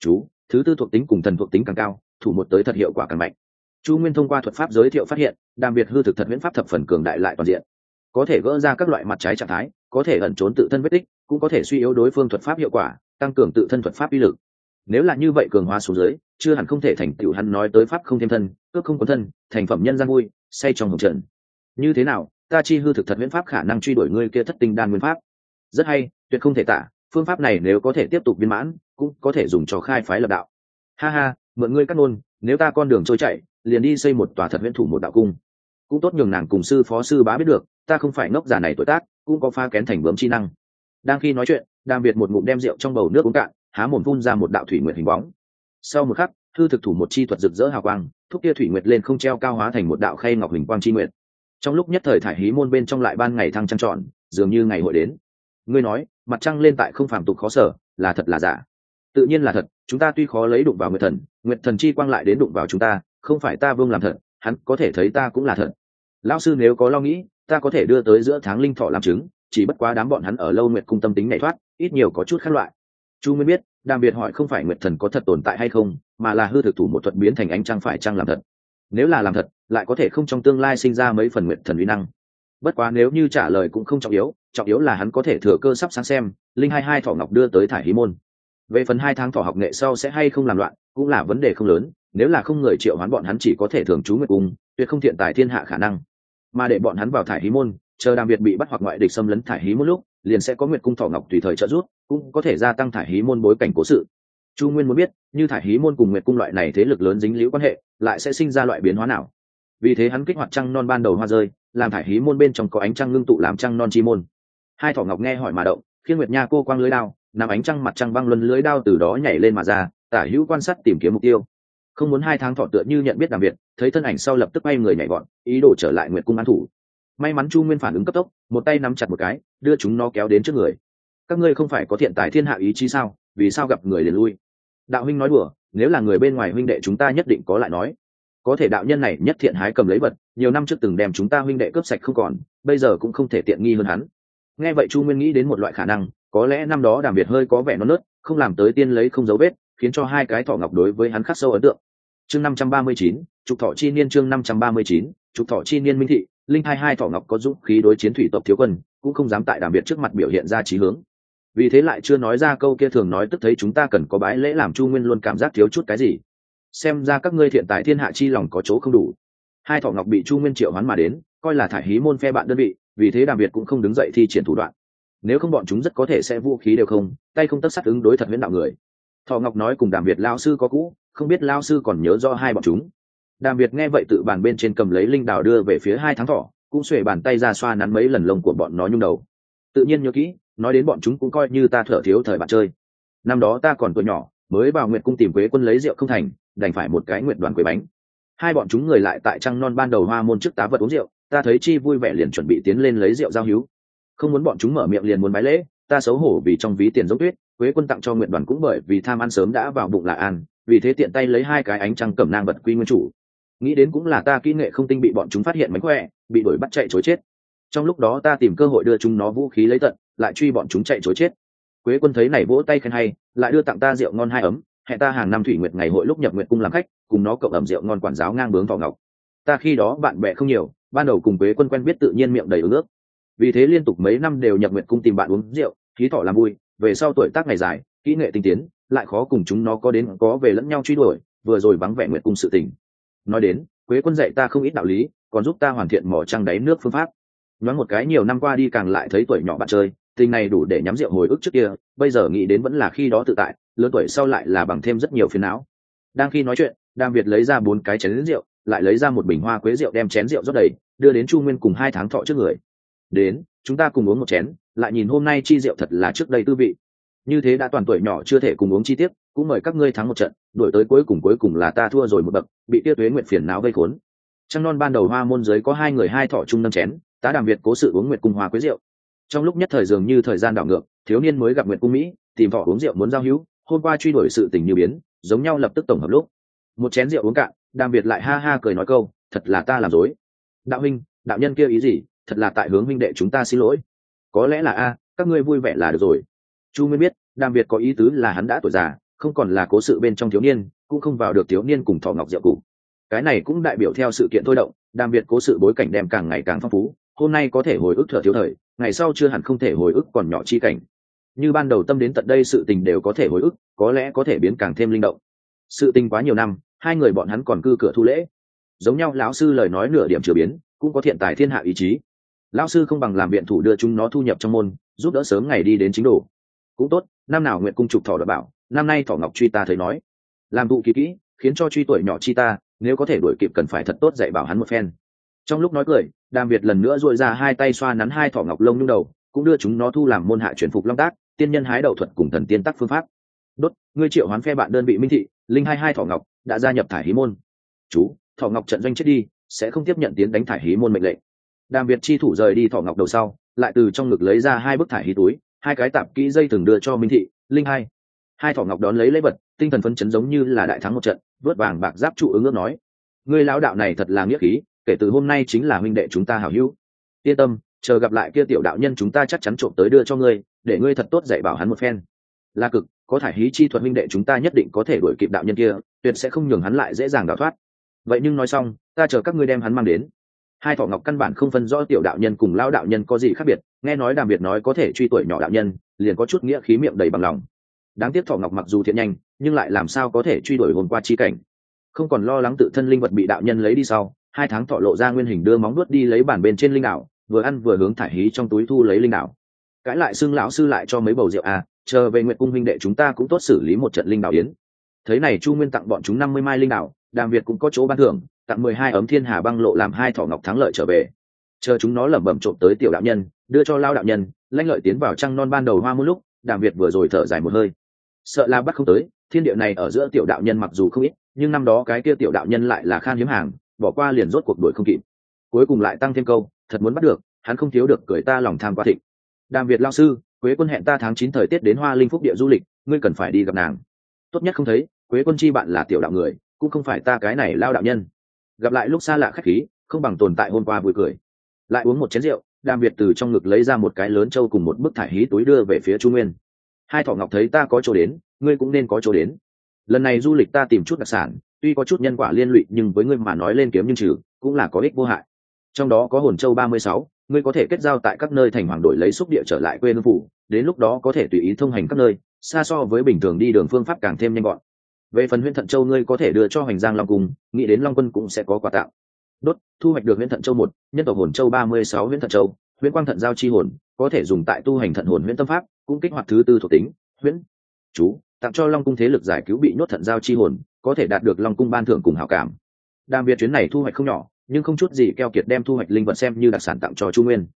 Chú, thứ tư thuộc tính cùng thần thuộc tính càng cao, thủ một tới thật hiệu quả càng mạnh. Chu nguyên thông qua thuật pháp giới thiệu phát hiện, đàm biệt hư thực thật viễn pháp thập phần cường đại lại toàn diện. Có thể gỡ ra các loại mặt trái trạng thái, có thể ẩn trốn tự thân vết tích cũng có thể suy yếu đối phương thuật pháp hiệu quả, tăng cường tự thân thuật pháp uy lực. Nếu là như vậy cường hóa số dưới chưa hẳn không thể thành tựu hắn nói tới pháp không thêm thân, ước không có thân, thành phẩm nhân gian vui, say trong hồng trận. Như thế nào, ta chi hư thực thật nguyên pháp khả năng truy đuổi ngươi kia thất tinh đan nguyên pháp? Rất hay, tuyệt không thể tả, phương pháp này nếu có thể tiếp tục viên mãn, cũng có thể dùng cho khai phái lập đạo. Ha ha, mượn ngươi cắt nôn nếu ta con đường trôi chạy liền đi xây một tòa thật viễn thủ một đạo cung. Cũng tốt nhường nàng cùng sư phó sư bá biết được, ta không phải ngốc già này tuổi tác, cũng có pha kén thành bướm chi năng đang khi nói chuyện, đàm việt một ngụm đem rượu trong bầu nước uống cạn, há mồm phun ra một đạo thủy nguyệt hình bóng. Sau một khắc, thư thực thủ một chi thuật rực rỡ hào quang, thúc kia thủy nguyệt lên không treo cao hóa thành một đạo khay ngọc hình quang chi nguyệt. Trong lúc nhất thời thải hí môn bên trong lại ban ngày thăng trăng trọn dường như ngày hội đến. Ngươi nói, mặt trăng lên tại không phàm tục khó sở, là thật là giả? Tự nhiên là thật, chúng ta tuy khó lấy đụng vào nguyệt thần nguyệt thần chi quang lại đến đụng vào chúng ta, không phải ta vương làm thật, hắn có thể thấy ta cũng là thật. Lão sư nếu có lo nghĩ, ta có thể đưa tới giữa tháng linh thọ làm chứng chỉ bất quá đám bọn hắn ở lâu nguyệt cung tâm tính nhảy thoát, ít nhiều có chút khác loại. Chu mới biết, đàm biệt hỏi không phải nguyệt thần có thật tồn tại hay không, mà là hư thực thủ một thuật biến thành ánh trăng phải trăng làm thật. Nếu là làm thật, lại có thể không trong tương lai sinh ra mấy phần nguyệt thần uy năng. Bất quá nếu như trả lời cũng không trọng yếu trọng yếu là hắn có thể thừa cơ sắp sáng xem, linh hai hai thỏ ngọc đưa tới thải hí môn. Về phần hai tháng thỏ học nghệ sau sẽ hay không làm loạn, cũng là vấn đề không lớn, nếu là không người triệu hoán bọn hắn chỉ có thể thường trú nguyệt cung, tuyệt không thiện tài thiên hạ khả năng. Mà để bọn hắn vào thải hí môn chờ đàm biệt bị bắt hoặc ngoại địch xâm lấn thải hí một lúc, liền sẽ có nguyệt cung thọ ngọc tùy thời trợ giúp, cũng có thể gia tăng thải hí môn bối cảnh cố sự. Chu nguyên muốn biết, như thải hí môn cùng nguyệt cung loại này thế lực lớn dính liễu quan hệ, lại sẽ sinh ra loại biến hóa nào? Vì thế hắn kích hoạt trăng non ban đầu hoa rơi, làm thải hí môn bên trong có ánh trăng ngưng tụ làm trăng non chi môn. Hai thỏ ngọc nghe hỏi mà động khi nguyệt nha cô quang lưới đao, nằm ánh trăng mặt trăng băng luân lưới đao từ đó nhảy lên mà ra, tả hữu quan sát tìm kiếm mục tiêu. Không muốn hai tháng thọ tựa như nhận biết đặc biệt thấy thân ảnh sau lập tức bay người nhảy gọn ý đồ trở lại nguyệt cung an thủ may mắn chu nguyên phản ứng cấp tốc, một tay nắm chặt một cái, đưa chúng nó kéo đến trước người. Các ngươi không phải có thiện tài thiên hạ ý chí sao? Vì sao gặp người liền lui? Đạo huynh nói đùa, nếu là người bên ngoài huynh đệ chúng ta nhất định có lại nói. Có thể đạo nhân này nhất thiện hái cầm lấy vật, nhiều năm trước từng đem chúng ta huynh đệ cướp sạch không còn, bây giờ cũng không thể tiện nghi hơn hắn. Nghe vậy chu nguyên nghĩ đến một loại khả năng, có lẽ năm đó đàm việt hơi có vẻ non nớt, không làm tới tiên lấy không dấu vết, khiến cho hai cái thọ ngọc đối với hắn khắc sâu ấn tượng. Chương năm trăm ba mươi chín, trục thọ chi niên chương năm trăm ba mươi chín, trục thọ chi niên minh thị linh hai hai thọ ngọc có dũng khí đối chiến thủy tộc thiếu quân, cũng không dám tại đàm việt trước mặt biểu hiện ra trí hướng. Vì thế lại chưa nói ra câu kia thường nói tức thấy chúng ta cần có bái lễ làm chu nguyên luôn cảm giác thiếu chút cái gì. Xem ra các ngươi thiện tại thiên hạ chi lòng có chỗ không đủ. Hai thọ ngọc bị chu nguyên triệu hoán mà đến, coi là thải hí môn phe bạn đơn vị, vì thế đàm việt cũng không đứng dậy thi triển thủ đoạn. Nếu không bọn chúng rất có thể sẽ vũ khí đều không, tay không tất sát ứng đối thật huyễn đạo người. Thọ ngọc nói cùng đàm việt lao sư có cũ, không biết lao sư còn nhớ do hai bọn chúng đàm việt nghe vậy tự bàn bên trên cầm lấy linh đào đưa về phía hai tháng thỏ, cũng xuể bàn tay ra xoa nắn mấy lần lông của bọn nó nhung đầu. Tự nhiên nhớ kỹ, nói đến bọn chúng cũng coi như ta thở thiếu thời bạn chơi. Năm đó ta còn tuổi nhỏ, mới vào nguyện cung tìm quế quân lấy rượu không thành, đành phải một cái nguyện đoàn quế bánh. Hai bọn chúng người lại tại trăng non ban đầu hoa môn trước tá vật uống rượu, ta thấy chi vui vẻ liền chuẩn bị tiến lên lấy rượu giao hữu. Không muốn bọn chúng mở miệng liền muốn bái lễ, ta xấu hổ vì trong ví tiền giống tuyết, quế quân tặng cho nguyện đoàn cũng bởi vì tham ăn sớm đã vào bụng là an, vì thế tiện tay lấy hai cái ánh trăng cẩm nang vật quy nguyên chủ nghĩ đến cũng là ta kỹ nghệ không tinh bị bọn chúng phát hiện mánh khỏe, bị đuổi bắt chạy chối chết. Trong lúc đó ta tìm cơ hội đưa chúng nó vũ khí lấy tận, lại truy bọn chúng chạy chối chết. Quế quân thấy này vỗ tay khen hay, lại đưa tặng ta rượu ngon hai ấm, hẹn ta hàng năm thủy nguyệt ngày hội lúc nhập nguyện cung làm khách, cùng nó cộng ẩm rượu ngon quản giáo ngang bướng vào ngọc. Ta khi đó bạn bè không nhiều, ban đầu cùng quế quân quen biết tự nhiên miệng đầy ứng ước. Vì thế liên tục mấy năm đều nhập nguyện cung tìm bạn uống rượu khí thọ làm vui, về sau tuổi tác ngày dài, kỹ nghệ tinh tiến, lại khó cùng chúng nó có đến có về lẫn nhau truy đuổi, vừa rồi vắng vẻ nguyện cung sự tình nói đến, quế quân dạy ta không ít đạo lý, còn giúp ta hoàn thiện mỏ trăng đáy nước phương pháp. Nói một cái nhiều năm qua đi càng lại thấy tuổi nhỏ bạn chơi, tình này đủ để nhắm rượu hồi ức trước kia, bây giờ nghĩ đến vẫn là khi đó tự tại, lớn tuổi sau lại là bằng thêm rất nhiều phiền não. Đang khi nói chuyện, đang việt lấy ra bốn cái chén rượu, lại lấy ra một bình hoa quế rượu đem chén rượu rót đầy, đưa đến chu nguyên cùng hai tháng thọ trước người. Đến, chúng ta cùng uống một chén, lại nhìn hôm nay chi rượu thật là trước đây tư vị. Như thế đã toàn tuổi nhỏ chưa thể cùng uống chi tiết cũng mời các ngươi thắng một trận, đuổi tới cuối cùng cuối cùng là ta thua rồi một bậc, bị tiêu tuế nguyện phiền não gây khốn. Trăng non ban đầu hoa môn giới có hai người hai thọ chung nâng chén, tá đàm việt cố sự uống nguyệt cung hoa quế rượu. Trong lúc nhất thời dường như thời gian đảo ngược, thiếu niên mới gặp nguyệt cung mỹ, tìm thọ uống rượu muốn giao hữu, hôm qua truy đuổi sự tình như biến, giống nhau lập tức tổng hợp lúc. Một chén rượu uống cạn, đàm việt lại ha ha cười nói câu, thật là ta làm dối. Đạo huynh, đạo nhân kia ý gì? Thật là tại hướng huynh đệ chúng ta xin lỗi. Có lẽ là a, các ngươi vui vẻ là được rồi. Chu mới biết, đàm việt có ý tứ là hắn đã tuổi già không còn là cố sự bên trong thiếu niên, cũng không vào được thiếu niên cùng thọ ngọc diệu cụ cái này cũng đại biểu theo sự kiện thôi động đặc biệt cố sự bối cảnh đem càng ngày càng phong phú, hôm nay có thể hồi ức thở thiếu thời, ngày sau chưa hẳn không thể hồi ức còn nhỏ chi cảnh. Như ban đầu tâm đến tận đây sự tình đều có thể hồi ức, có lẽ có thể biến càng thêm linh động. Sự tình quá nhiều năm, hai người bọn hắn còn cư cửa thu lễ. Giống nhau lão sư lời nói nửa điểm chưa biến, cũng có thiện tài thiên hạ ý chí. Lão sư không bằng làm biện thủ đưa chúng nó thu nhập trong môn, giúp đỡ sớm ngày đi đến chính đồ. Cũng tốt, năm nào nguyện cung trục thọ đã bảo năm nay thỏ ngọc truy ta thấy nói. Làm vụ kỳ kỹ, khiến cho truy tuổi nhỏ chi ta, nếu có thể đuổi kịp cần phải thật tốt dạy bảo hắn một phen. Trong lúc nói cười, đàm việt lần nữa dội ra hai tay xoa nắn hai thỏ ngọc lông nhung đầu, cũng đưa chúng nó thu làm môn hạ chuyển phục long tác, tiên nhân hái đậu thuật cùng thần tiên tắc phương pháp. Đốt, ngươi triệu hoán phe bạn đơn vị minh thị, linh hai hai thỏ ngọc, đã gia nhập thải hí môn. Chú, thỏ ngọc trận doanh chết đi, sẽ không tiếp nhận tiến đánh thải hí môn mệnh lệnh. Đàm việt chi thủ rời đi thỏ ngọc đầu sau, lại từ trong ngực lấy ra hai bức thải hí túi, hai cái tạp kỹ dây thường đưa cho minh thị, linh hai hai thỏ ngọc đón lấy lấy vật, tinh thần phấn chấn giống như là đại thắng một trận, vớt vàng bạc giáp trụ ứng ước nói. Ngươi lão đạo này thật là nghĩa khí, kể từ hôm nay chính là huynh đệ chúng ta hảo hữu. Yên tâm, chờ gặp lại kia tiểu đạo nhân chúng ta chắc chắn trộm tới đưa cho ngươi, để ngươi thật tốt dạy bảo hắn một phen. La cực, có thải hí chi thuật huynh đệ chúng ta nhất định có thể đuổi kịp đạo nhân kia, tuyệt sẽ không nhường hắn lại dễ dàng đào thoát. Vậy nhưng nói xong, ta chờ các ngươi đem hắn mang đến. Hai thọ ngọc căn bản không phân rõ tiểu đạo nhân cùng lao đạo nhân có gì khác biệt, nghe nói đàm biệt nói có thể truy tuổi nhỏ đạo nhân, liền có chút nghĩa khí miệng đầy bằng lòng đáng tiếc thọ ngọc mặc dù thiện nhanh, nhưng lại làm sao có thể truy đuổi hồn qua chi cảnh? Không còn lo lắng tự thân linh vật bị đạo nhân lấy đi sau, hai tháng thọ lộ ra nguyên hình đưa móng nuốt đi lấy bản bên trên linh đạo vừa ăn vừa hướng thải hí trong túi thu lấy linh đạo cãi lại xưng lão sư lại cho mấy bầu rượu à chờ về nguyện cung huynh đệ chúng ta cũng tốt xử lý một trận linh đạo yến. Thấy này chu nguyên tặng bọn chúng năm mươi mai linh đạo đàm việt cũng có chỗ ban thưởng, tặng mười hai ấm thiên hà băng lộ làm hai thọ ngọc thắng lợi trở về. Chờ chúng nó lẩm bẩm trộm tới tiểu đạo nhân, đưa cho lao đạo nhân lanh lợi tiến vào trăng non ban đầu hoa một lúc, đàm việt vừa rồi thở dài một hơi sợ là bắt không tới, thiên địa này ở giữa tiểu đạo nhân mặc dù không ít, nhưng năm đó cái kia tiểu đạo nhân lại là khan hiếm hàng, bỏ qua liền rốt cuộc đuổi không kịp. Cuối cùng lại tăng thêm câu, thật muốn bắt được, hắn không thiếu được cười ta lòng tham quá thịnh. Đàm việt lao sư, quế quân hẹn ta tháng chín thời tiết đến hoa linh phúc địa du lịch, ngươi cần phải đi gặp nàng. Tốt nhất không thấy, quế quân chi bạn là tiểu đạo người, cũng không phải ta cái này lao đạo nhân. Gặp lại lúc xa lạ khách khí, không bằng tồn tại hôm qua vui cười. Lại uống một chén rượu, đàm việt từ trong ngực lấy ra một cái lớn trâu cùng một bức thải hí túi đưa về phía trung nguyên hai thọ ngọc thấy ta có chỗ đến, ngươi cũng nên có chỗ đến. Lần này du lịch ta tìm chút đặc sản, tuy có chút nhân quả liên lụy, nhưng với ngươi mà nói lên kiếm nhưng trừ, cũng là có ích vô hại. Trong đó có hồn châu ba mươi sáu, ngươi có thể kết giao tại các nơi thành hoàng đội lấy xúc địa trở lại quê hương phủ, đến lúc đó có thể tùy ý thông hành các nơi, xa so với bình thường đi đường phương pháp càng thêm nhanh gọn. Về phần huyện thận châu ngươi có thể đưa cho hoành giang long cung nghĩ đến long quân cũng sẽ có quà tặng. Đốt, thu hoạch được huyện thận châu một, nhân tộc hồn châu ba mươi sáu huyện thận châu huyện quang thận giao chi hồn, có thể dùng tại tu hành thận hồn huyện tâm pháp cũng kích hoạt thứ tư thuộc tính, huyễn. Chú, tặng cho long cung thế lực giải cứu bị nhốt thận giao chi hồn, có thể đạt được long cung ban thưởng cùng hảo cảm. Đàm việt chuyến này thu hoạch không nhỏ, nhưng không chút gì keo kiệt đem thu hoạch linh vật xem như đặc sản tặng cho chu nguyên.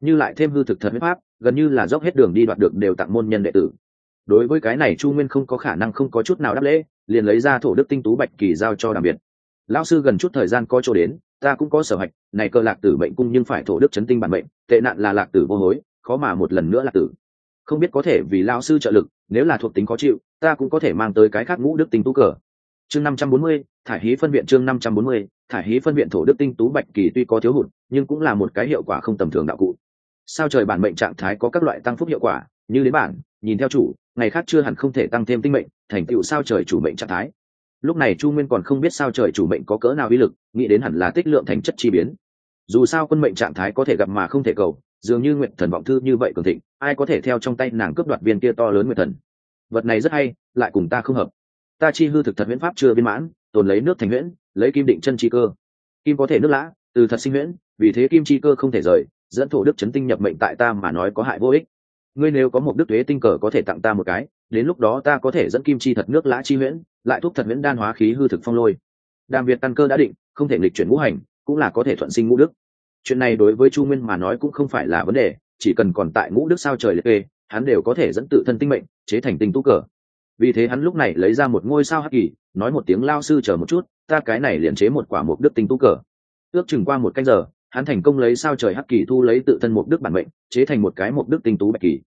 Như lại thêm hư thực thật huyết pháp, gần như là dốc hết đường đi đoạt được đều tặng môn nhân đệ tử. Đối với cái này chu nguyên không có khả năng không có chút nào đáp lễ, liền lấy ra thổ đức tinh tú bạch kỳ giao cho đàm biệt lão sư gần chút thời gian có chỗ đến, ta cũng có sở hạch, này cơ lạc tử bệnh cung nhưng phải thổ đức chấn tinh bản bệnh tệ nạn là lạc tử vô hối, khó mà một lần nữa lạc tử không biết có thể vì lao sư trợ lực, nếu là thuộc tính khó chịu, ta cũng có thể mang tới cái khác ngũ đức tinh tú cờ. Chương năm trăm bốn mươi, thải hí phân viện chương năm trăm bốn mươi, thải hí phân viện thổ đức tinh tú bạch kỳ tuy có thiếu hụt, nhưng cũng là một cái hiệu quả không tầm thường đạo cụ. Sao trời bản mệnh trạng thái có các loại tăng phúc hiệu quả, như đến bản, nhìn theo chủ, ngày khác chưa hẳn không thể tăng thêm tinh mệnh, thành tựu sao trời chủ mệnh trạng thái. Lúc này chu nguyên còn không biết sao trời chủ mệnh có cỡ nào uy lực, nghĩ đến hẳn là tích lượng thành chất chi biến. Dù sao quân mệnh trạng thái có thể gặp mà không thể cầu, dường như nguyện thần vọng thư như vậy cường thịnh ai có thể theo trong tay nàng cướp đoạt viên kia to lớn nguyệt thần? Vật này rất hay, lại cùng ta không hợp. Ta chi hư thực thật huyễn pháp chưa viên mãn, tồn lấy nước thành huyễn, lấy kim định chân chi cơ. Kim có thể nước lã, từ thật sinh huyễn, vì thế kim chi cơ không thể rời, dẫn thổ đức chấn tinh nhập mệnh tại ta mà nói có hại vô ích. Ngươi nếu có một đức thuế tinh cờ có thể tặng ta một cái, đến lúc đó ta có thể dẫn kim chi thật nước lã chi huyễn, lại thúc thật huyễn đan hóa khí hư thực phong lôi. Đàm việt căn cơ đã định, không thể lịch chuyển ngũ hành, cũng là có thể thuận sinh ngũ đức. Chuyện này đối với chu nguyên mà nói cũng không phải là vấn đề chỉ cần còn tại ngũ đức sao trời liệt kê, hắn đều có thể dẫn tự thân tinh mệnh, chế thành tinh tú cờ. Vì thế hắn lúc này lấy ra một ngôi sao hắc kỳ, nói một tiếng lao sư chờ một chút, ta cái này liền chế một quả mục đức tinh tú cờ. Ước chừng qua một canh giờ, hắn thành công lấy sao trời hắc kỳ thu lấy tự thân mục đức bản mệnh, chế thành một cái mục đức tinh tú bạch kỳ.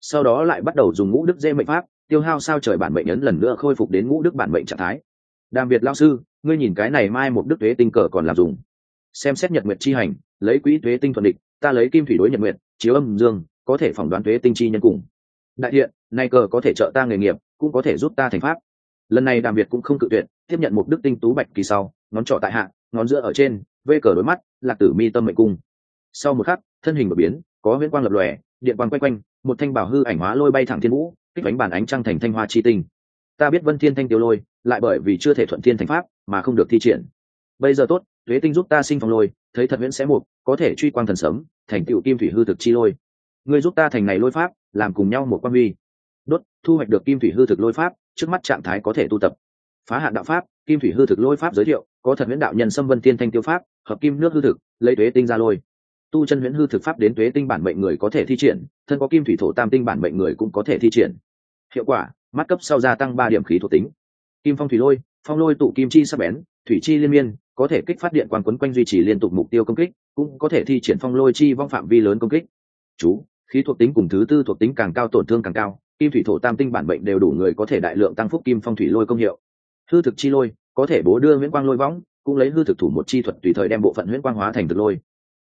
Sau đó lại bắt đầu dùng ngũ đức dê mệnh pháp, tiêu hao sao trời bản mệnh ấn lần nữa khôi phục đến ngũ đức bản mệnh trạng thái. Đàm việt lao sư, ngươi nhìn cái này mai một đức thuế tinh cờ còn làm dùng. Xem xét nhật nguyệt chi hành, lấy quỹ thuế tinh thuận địch, ta lấy kim thủy đối nhật nguyệt chiếu âm dương, có thể phỏng đoán thuế tinh chi nhân cùng. Đại thiện, nay cờ có thể trợ ta nghề nghiệp, cũng có thể giúp ta thành pháp. Lần này đàm việt cũng không cự tuyệt, tiếp nhận một đức tinh tú bạch kỳ sau, ngón trỏ tại hạ, ngón giữa ở trên, vê cờ đối mắt lạc tử mi tâm mệnh cung. Sau một khắc, thân hình đột biến, có huyễn quang lập lòe, điện quang quay quanh, một thanh bảo hư ảnh hóa lôi bay thẳng thiên vũ, kích đánh bản ánh trăng thành thanh hoa chi tinh. Ta biết vân thiên thanh tiêu lôi, lại bởi vì chưa thể thuận thiên thành pháp, mà không được thi triển. Bây giờ tốt Tuế tinh giúp ta sinh phong lôi, thấy thật nguyễn sẽ mục, có thể truy quang thần sấm, thành tựu kim thủy hư thực chi lôi. Ngươi giúp ta thành này lôi pháp, làm cùng nhau một quan huy. Đốt, thu hoạch được kim thủy hư thực lôi pháp, trước mắt trạng thái có thể tu tập. Phá hạn đạo pháp, kim thủy hư thực lôi pháp giới thiệu, có thật nguyễn đạo nhân xâm vân tiên thanh tiêu pháp, hợp kim nước hư thực, lấy tuế tinh ra lôi. Tu chân huyễn hư thực pháp đến tuế tinh bản mệnh người có thể thi triển, thân có kim thủy thổ tam tinh bản mệnh người cũng có thể thi triển. Hiệu quả, mắt cấp sau gia tăng ba điểm khí thuộc tính. Kim phong thủy lôi, phong lôi tụ kim chi sắc bén, thủy chi liên miên có thể kích phát điện quan quấn quanh duy trì liên tục mục tiêu công kích, cũng có thể thi triển phong lôi chi vong phạm vi lớn công kích. Chú, khí thuộc tính cùng thứ tư thuộc tính càng cao tổn thương càng cao, kim thủy thổ tam tinh bản bệnh đều đủ người có thể đại lượng tăng phúc kim phong thủy lôi công hiệu. Hư thực chi lôi, có thể bố đưa nguyễn quang lôi võng, cũng lấy hư thực thủ một chi thuật tùy thời đem bộ phận nguyễn quang hóa thành thực lôi.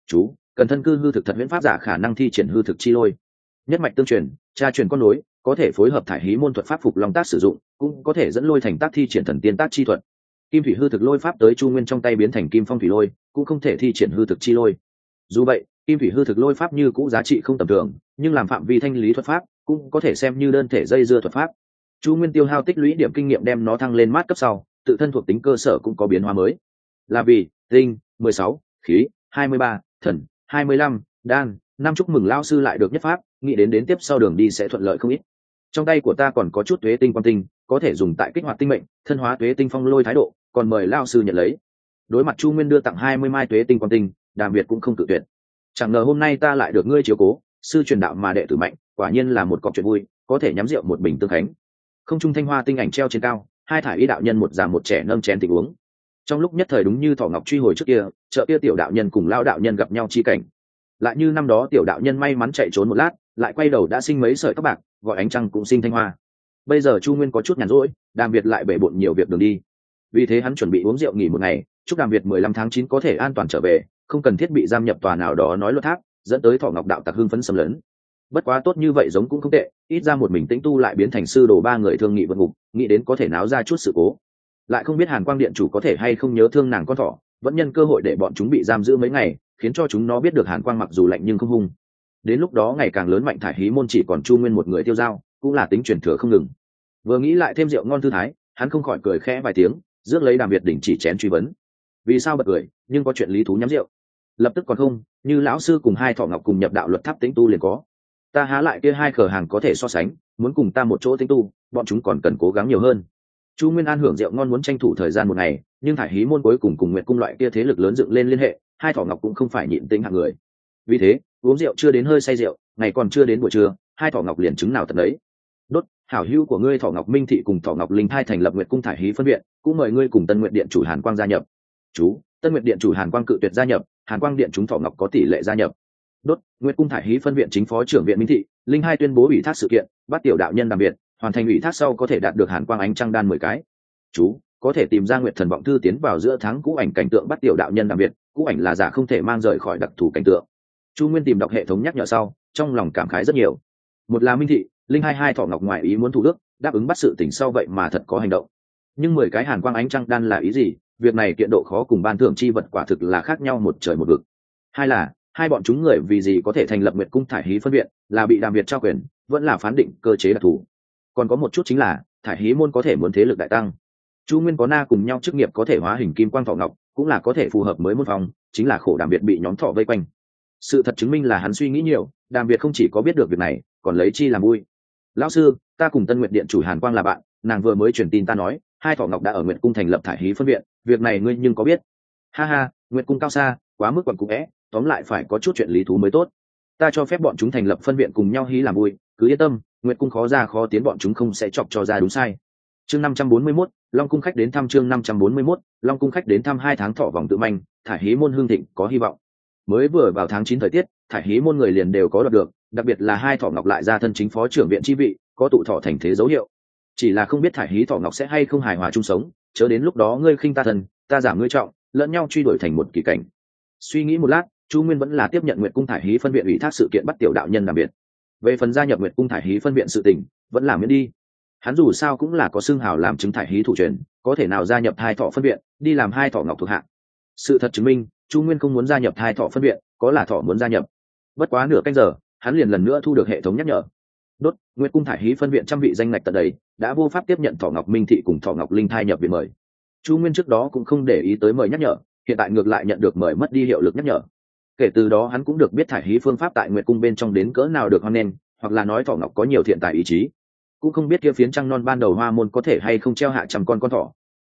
Chú, cần thân cư hư thực thật nguyễn pháp giả khả năng thi triển hư thực chi lôi. Nhất mạch tương truyền, tra truyền con nối, có thể phối hợp thải hí môn thuật pháp phục long tác sử dụng, cũng có thể dẫn lôi thành tác thi triển thần tiên tác chi thuật kim thủy hư thực lôi pháp tới chu nguyên trong tay biến thành kim phong thủy lôi, cũng không thể thi triển hư thực chi lôi. Dù vậy, kim thủy hư thực lôi pháp như cũ giá trị không tầm thường, nhưng làm phạm vi thanh lý thuật pháp, cũng có thể xem như đơn thể dây dưa thuật pháp. Chu nguyên tiêu hao tích lũy điểm kinh nghiệm đem nó thăng lên mát cấp sau, tự thân thuộc tính cơ sở cũng có biến hóa mới. Là vì, tinh, mười sáu, khí, hai mươi ba, thần, hai mươi lăm, đan, năm chúc mừng lao sư lại được nhất pháp, nghĩ đến đến tiếp sau đường đi sẽ thuận lợi không ít. Trong tay của ta còn có chút tuế tinh quan tinh, có thể dùng tại kích hoạt tinh mệnh, thân hóa tuế tinh phong lôi thái độ còn mời lao sư nhận lấy. Đối mặt chu nguyên đưa tặng hai mươi mai tuế tinh quan tinh, đàm việt cũng không tự tuyệt. Chẳng ngờ hôm nay ta lại được ngươi chiếu cố, sư truyền đạo mà đệ tử mạnh, quả nhiên là một cọc chuyện vui, có thể nhắm rượu một bình tương khánh. Không trung thanh hoa tinh ảnh treo trên cao, hai thải y đạo nhân một già một trẻ nâng chén tình uống. Trong lúc nhất thời đúng như thỏ ngọc truy hồi trước kia, chợ kia tiểu đạo nhân cùng lao đạo nhân gặp nhau chi cảnh. Lại như năm đó tiểu đạo nhân may mắn chạy trốn một lát, lại quay đầu đã sinh mấy sợi tóc bạc, gọi ánh trăng cũng sinh thanh hoa. Bây giờ chu nguyên có chút nhàn rỗi, đàm việt lại bể bộn nhiều việc đường đi vì thế hắn chuẩn bị uống rượu nghỉ một ngày, chúc đàm việt mười lăm tháng chín có thể an toàn trở về, không cần thiết bị giam nhập tòa nào đó nói luật tháp, dẫn tới thọ ngọc đạo tặc hưng phấn xâm lấn. Bất quá tốt như vậy giống cũng không tệ, ít ra một mình tĩnh tu lại biến thành sư đồ ba người thương nghị vượt ngục, nghĩ đến có thể náo ra chút sự cố. Lại không biết hàn quang điện chủ có thể hay không nhớ thương nàng con thỏ, vẫn nhân cơ hội để bọn chúng bị giam giữ mấy ngày, khiến cho chúng nó biết được hàn quang mặc dù lạnh nhưng không hung. Đến lúc đó ngày càng lớn mạnh thải hí môn chỉ còn chu nguyên một người tiêu dao, cũng là tính truyền thừa không ngừng. Vừa nghĩ lại thêm rượu ngon thư thái, hắn không khỏi cười khẽ vài tiếng rước lấy đàm việt đỉnh chỉ chén truy vấn. Vì sao bật cười, nhưng có chuyện lý thú nhắm rượu. Lập tức còn không, như lão sư cùng hai thọ ngọc cùng nhập đạo luật tháp tĩnh tu liền có. Ta há lại kia hai cửa hàng có thể so sánh, muốn cùng ta một chỗ tĩnh tu, bọn chúng còn cần cố gắng nhiều hơn. Chu nguyên an hưởng rượu ngon muốn tranh thủ thời gian một ngày, nhưng thải hí môn cuối cùng cùng nguyện cung loại kia thế lực lớn dựng lên liên hệ, hai thỏ ngọc cũng không phải nhịn tính hạng người. Vì thế, uống rượu chưa đến hơi say rượu, ngày còn chưa đến buổi trưa, hai thỏ ngọc liền chứng nào tận đấy hảo hữu của ngươi thọ ngọc minh thị cùng thọ ngọc linh hai thành lập nguyện cung thải hí phân viện, cũng mời ngươi cùng tân nguyện điện chủ hàn quang gia nhập. Chú, tân nguyện điện chủ hàn quang cự tuyệt gia nhập, hàn quang điện chúng thọ ngọc có tỷ lệ gia nhập. Đốt nguyện cung thải hí phân viện chính phó trưởng viện minh thị, linh hai tuyên bố ủy thác sự kiện, bắt tiểu đạo nhân đặc biệt hoàn thành ủy thác sau có thể đạt được hàn quang ánh trăng đan mười cái. Chú, có thể tìm ra nguyện thần vọng thư tiến vào giữa tháng cũ ảnh cảnh tượng bắt tiểu đạo nhân đặc biệt cũ ảnh là giả không thể mang rời khỏi đặc thù cảnh tượng. Chu nguyên tìm đọc hệ thống nhắc nhở sau, trong lòng cảm khái rất nhiều. Một là minh thị linh hai hai thọ ngọc ngoại ý muốn thủ đức đáp ứng bắt sự tỉnh sau vậy mà thật có hành động. Nhưng mười cái hàn quang ánh trăng đan là ý gì? Việc này kiện độ khó cùng ban thưởng chi vật quả thực là khác nhau một trời một vực. Hai là, hai bọn chúng người vì gì có thể thành lập nguyệt cung thải hí phân viện, là bị đàm việt trao quyền, vẫn là phán định cơ chế đặc thù. Còn có một chút chính là, thải hí môn có thể muốn thế lực đại tăng. Chu nguyên có na cùng nhau chức nghiệp có thể hóa hình kim quang thọ ngọc, cũng là có thể phù hợp mới môn phòng chính là khổ đàm việt bị nhóm thọ vây quanh. Sự thật chứng minh là hắn suy nghĩ nhiều, đàm việt không chỉ có biết được việc này, còn lấy chi làm vui lão sư ta cùng tân nguyện điện chủ hàn quang là bạn nàng vừa mới truyền tin ta nói hai thọ ngọc đã ở nguyện cung thành lập thải hí phân viện việc này ngươi nhưng có biết. Ha ha nguyện cung cao xa quá mức quận cụ vẽ tóm lại phải có chút chuyện lý thú mới tốt. Ta cho phép bọn chúng thành lập phân viện cùng nhau hí làm vui cứ yên tâm nguyện cung khó ra khó tiến bọn chúng không sẽ chọc cho ra đúng sai. Chương năm trăm bốn mươi 541, long cung khách đến thăm chương năm trăm bốn mươi 541, long cung khách đến thăm hai tháng thọ vòng tự manh thải hí môn hương thịnh có hy vọng. Mới vừa vào tháng chín thời tiết thải hí môn người liền đều có đoạt được đặc biệt là hai thọ ngọc lại ra thân chính phó trưởng viện chi vị, có tụ thọ thành thế dấu hiệu. Chỉ là không biết thải hí thọ ngọc sẽ hay không hài hòa chung sống, chớ đến lúc đó ngươi khinh ta thần, ta giảm ngươi trọng, lẫn nhau truy đuổi thành một kỳ cảnh. Suy nghĩ một lát, chu nguyên vẫn là tiếp nhận nguyện cung thải hí phân viện ủy thác sự kiện bắt tiểu đạo nhân làm việc. về phần gia nhập nguyện cung thải hí phân viện sự tình, vẫn làm miễn đi. Hắn dù sao cũng là có xương hào làm chứng thải hí thủ truyền, có thể nào gia nhập hai thọ phân viện, đi làm hai thọ ngọc thuộc hạng sự thật chứng minh, chu nguyên không muốn gia nhập hai thọ phân viện, có là thọ muốn gia nhập. Bất quá nửa canh giờ hắn liền lần nữa thu được hệ thống nhắc nhở. Đốt, nguyệt cung thải hí phân viện trăm vị danh ngạch tận đấy đã vô pháp tiếp nhận thọ ngọc minh thị cùng thọ ngọc linh thai nhập viện mời. Chu nguyên trước đó cũng không để ý tới mời nhắc nhở, hiện tại ngược lại nhận được mời mất đi hiệu lực nhắc nhở. Kể từ đó hắn cũng được biết thải hí phương pháp tại nguyệt cung bên trong đến cỡ nào được hoan nghênh, hoặc là nói thọ ngọc có nhiều thiện tài ý chí. Cũng không biết kia phiến trăng non ban đầu hoa môn có thể hay không treo hạ trăm con con thỏ.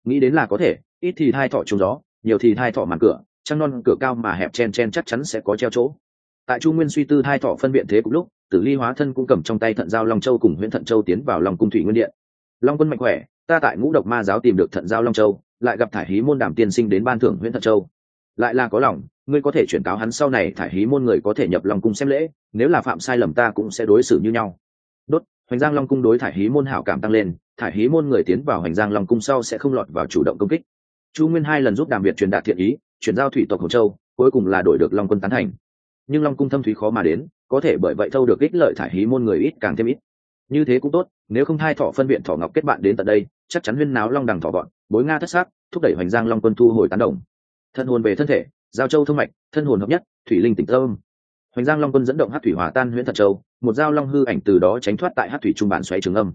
Nghĩ đến là có thể, ít thì thai thỏ trúng gió, nhiều thì thai thỏ màn cửa, trăng non cửa cao mà hẹp chen chen chắc chắn sẽ có treo chỗ tại chu nguyên suy tư hai thọ phân biện thế cùng lúc, tử ly hóa thân cũng cầm trong tay thận giao long châu cùng huyện thận châu tiến vào lòng cung thủy nguyên điện. Long quân mạnh khỏe, ta tại ngũ độc ma giáo tìm được thận giao long châu, lại gặp thải hí môn đảm tiên sinh đến ban thưởng huyện thận châu. Lại là có lòng, ngươi có thể chuyển cáo hắn sau này thải hí môn người có thể nhập lòng cung xem lễ, nếu là phạm sai lầm ta cũng sẽ đối xử như nhau. Đốt, hoành giang long cung đối thải hí môn hảo cảm tăng lên, thải hí môn người tiến vào hoành giang long cung sau sẽ không lọt vào chủ động công kích. Chu nguyên hai lần giúp đàm việt truyền đạt thiện ý, chuyển giao thủy tộc hồ châu, cuối cùng là đổi được long quân tán thành nhưng long cung thâm thúy khó mà đến, có thể bởi vậy thâu được ích lợi thải hí môn người ít càng thêm ít. Như thế cũng tốt, nếu không hai thọ phân biện thọ ngọc kết bạn đến tận đây, chắc chắn huyên náo long đằng thọ gọn, bối nga thất xác, thúc đẩy hoành giang long quân thu hồi tán đồng. Thân hồn về thân thể, giao châu thông mạch, thân hồn hợp nhất, thủy linh tỉnh tâm. Hoành giang long quân dẫn động hát thủy hòa tan huyện thật châu, một giao long hư ảnh từ đó tránh thoát tại hát thủy trung bản xoáy trường âm.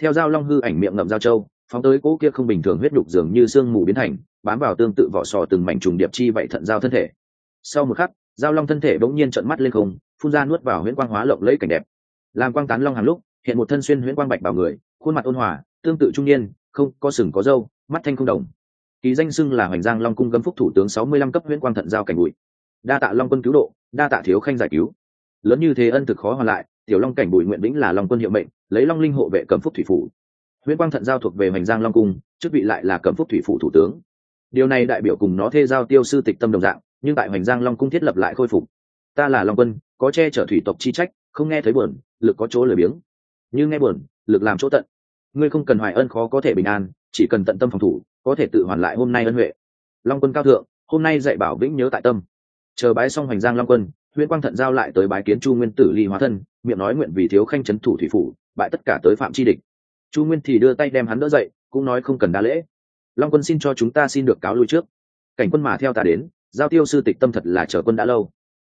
Theo giao long hư ảnh miệng ngậm giao châu, phóng tới cỗ kia không bình thường huyết đục dường như sương mù biến thành, bám vào tương tự vỏ sò từng mảnh trùng điệp chi vậy thận giao thân thể. Sau một khắc giao long thân thể bỗng nhiên trợn mắt lên không, phun ra nuốt vào huyễn quang hóa lộng lẫy cảnh đẹp. Làm quang tán long hàng lúc, hiện một thân xuyên huyễn quang bạch bảo người, khuôn mặt ôn hòa, tương tự trung niên, không, có sừng, có râu, mắt thanh không đồng. Ký danh xưng là hoành giang long cung gấm phúc thủ tướng sáu mươi lăm cấp huyễn quang thận giao cảnh bụi. Đa tạ long quân cứu độ, đa tạ thiếu khanh giải cứu. Lớn như thế ân thực khó hoàn lại, tiểu long cảnh bụi nguyện vĩnh là long quân hiệu mệnh, lấy long linh hộ vệ cầm phúc thủy phủ. Huyễn quang thận giao thuộc về hoành giang long cung, chức vị lại là cầm phúc thủy phủ thủ tướng. Điều này đại biểu cùng nó thê giao tiêu sư tịch tâm đồng dạng nhưng tại hoành giang long cung thiết lập lại khôi phục. Ta là long quân, có che chở thủy tộc chi trách, không nghe thấy buồn, lực có chỗ lười biếng. Như nghe buồn, lực làm chỗ tận. Ngươi không cần hoài ân khó có thể bình an, chỉ cần tận tâm phòng thủ, có thể tự hoàn lại hôm nay ân huệ. Long quân cao thượng, hôm nay dạy bảo vĩnh nhớ tại tâm. Chờ bái xong hoành giang long quân, Huyễn quang thận giao lại tới bái kiến chu nguyên tử ly hóa thân, miệng nói nguyện vì thiếu khanh trấn thủ thủy phủ, bại tất cả tới phạm chi địch. Chu nguyên thì đưa tay đem hắn đỡ dậy, cũng nói không cần đa lễ. Long quân xin cho chúng ta xin được cáo lui trước. Cảnh quân mà theo ta đến giao tiêu sư tịch tâm thật là chờ quân đã lâu.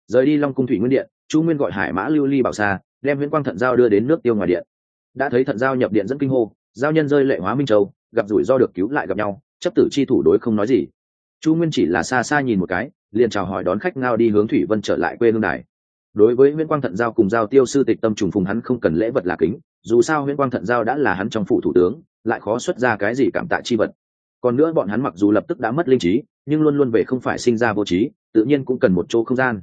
Rời đi long cung thủy nguyên điện, chu nguyên gọi hải mã lưu ly bảo xa, đem nguyễn quang thận giao đưa đến nước tiêu ngoài điện. Đã thấy thận giao nhập điện dẫn kinh hô, giao nhân rơi lệ hóa minh châu, gặp rủi do được cứu lại gặp nhau, chấp tử chi thủ đối không nói gì. Chu nguyên chỉ là xa xa nhìn một cái, liền chào hỏi đón khách ngao đi hướng thủy vân trở lại quê hương đài. Đối với nguyễn quang thận giao cùng giao tiêu sư tịch tâm trùng phùng hắn không cần lễ vật là kính, dù sao nguyễn quang thận giao đã là hắn trong phủ thủ tướng, lại khó xuất ra cái gì cảm tạ chi vật. Còn nữa bọn hắn mặc dù lập tức đã mất linh trí nhưng luôn luôn về không phải sinh ra vô trí, tự nhiên cũng cần một chỗ không gian.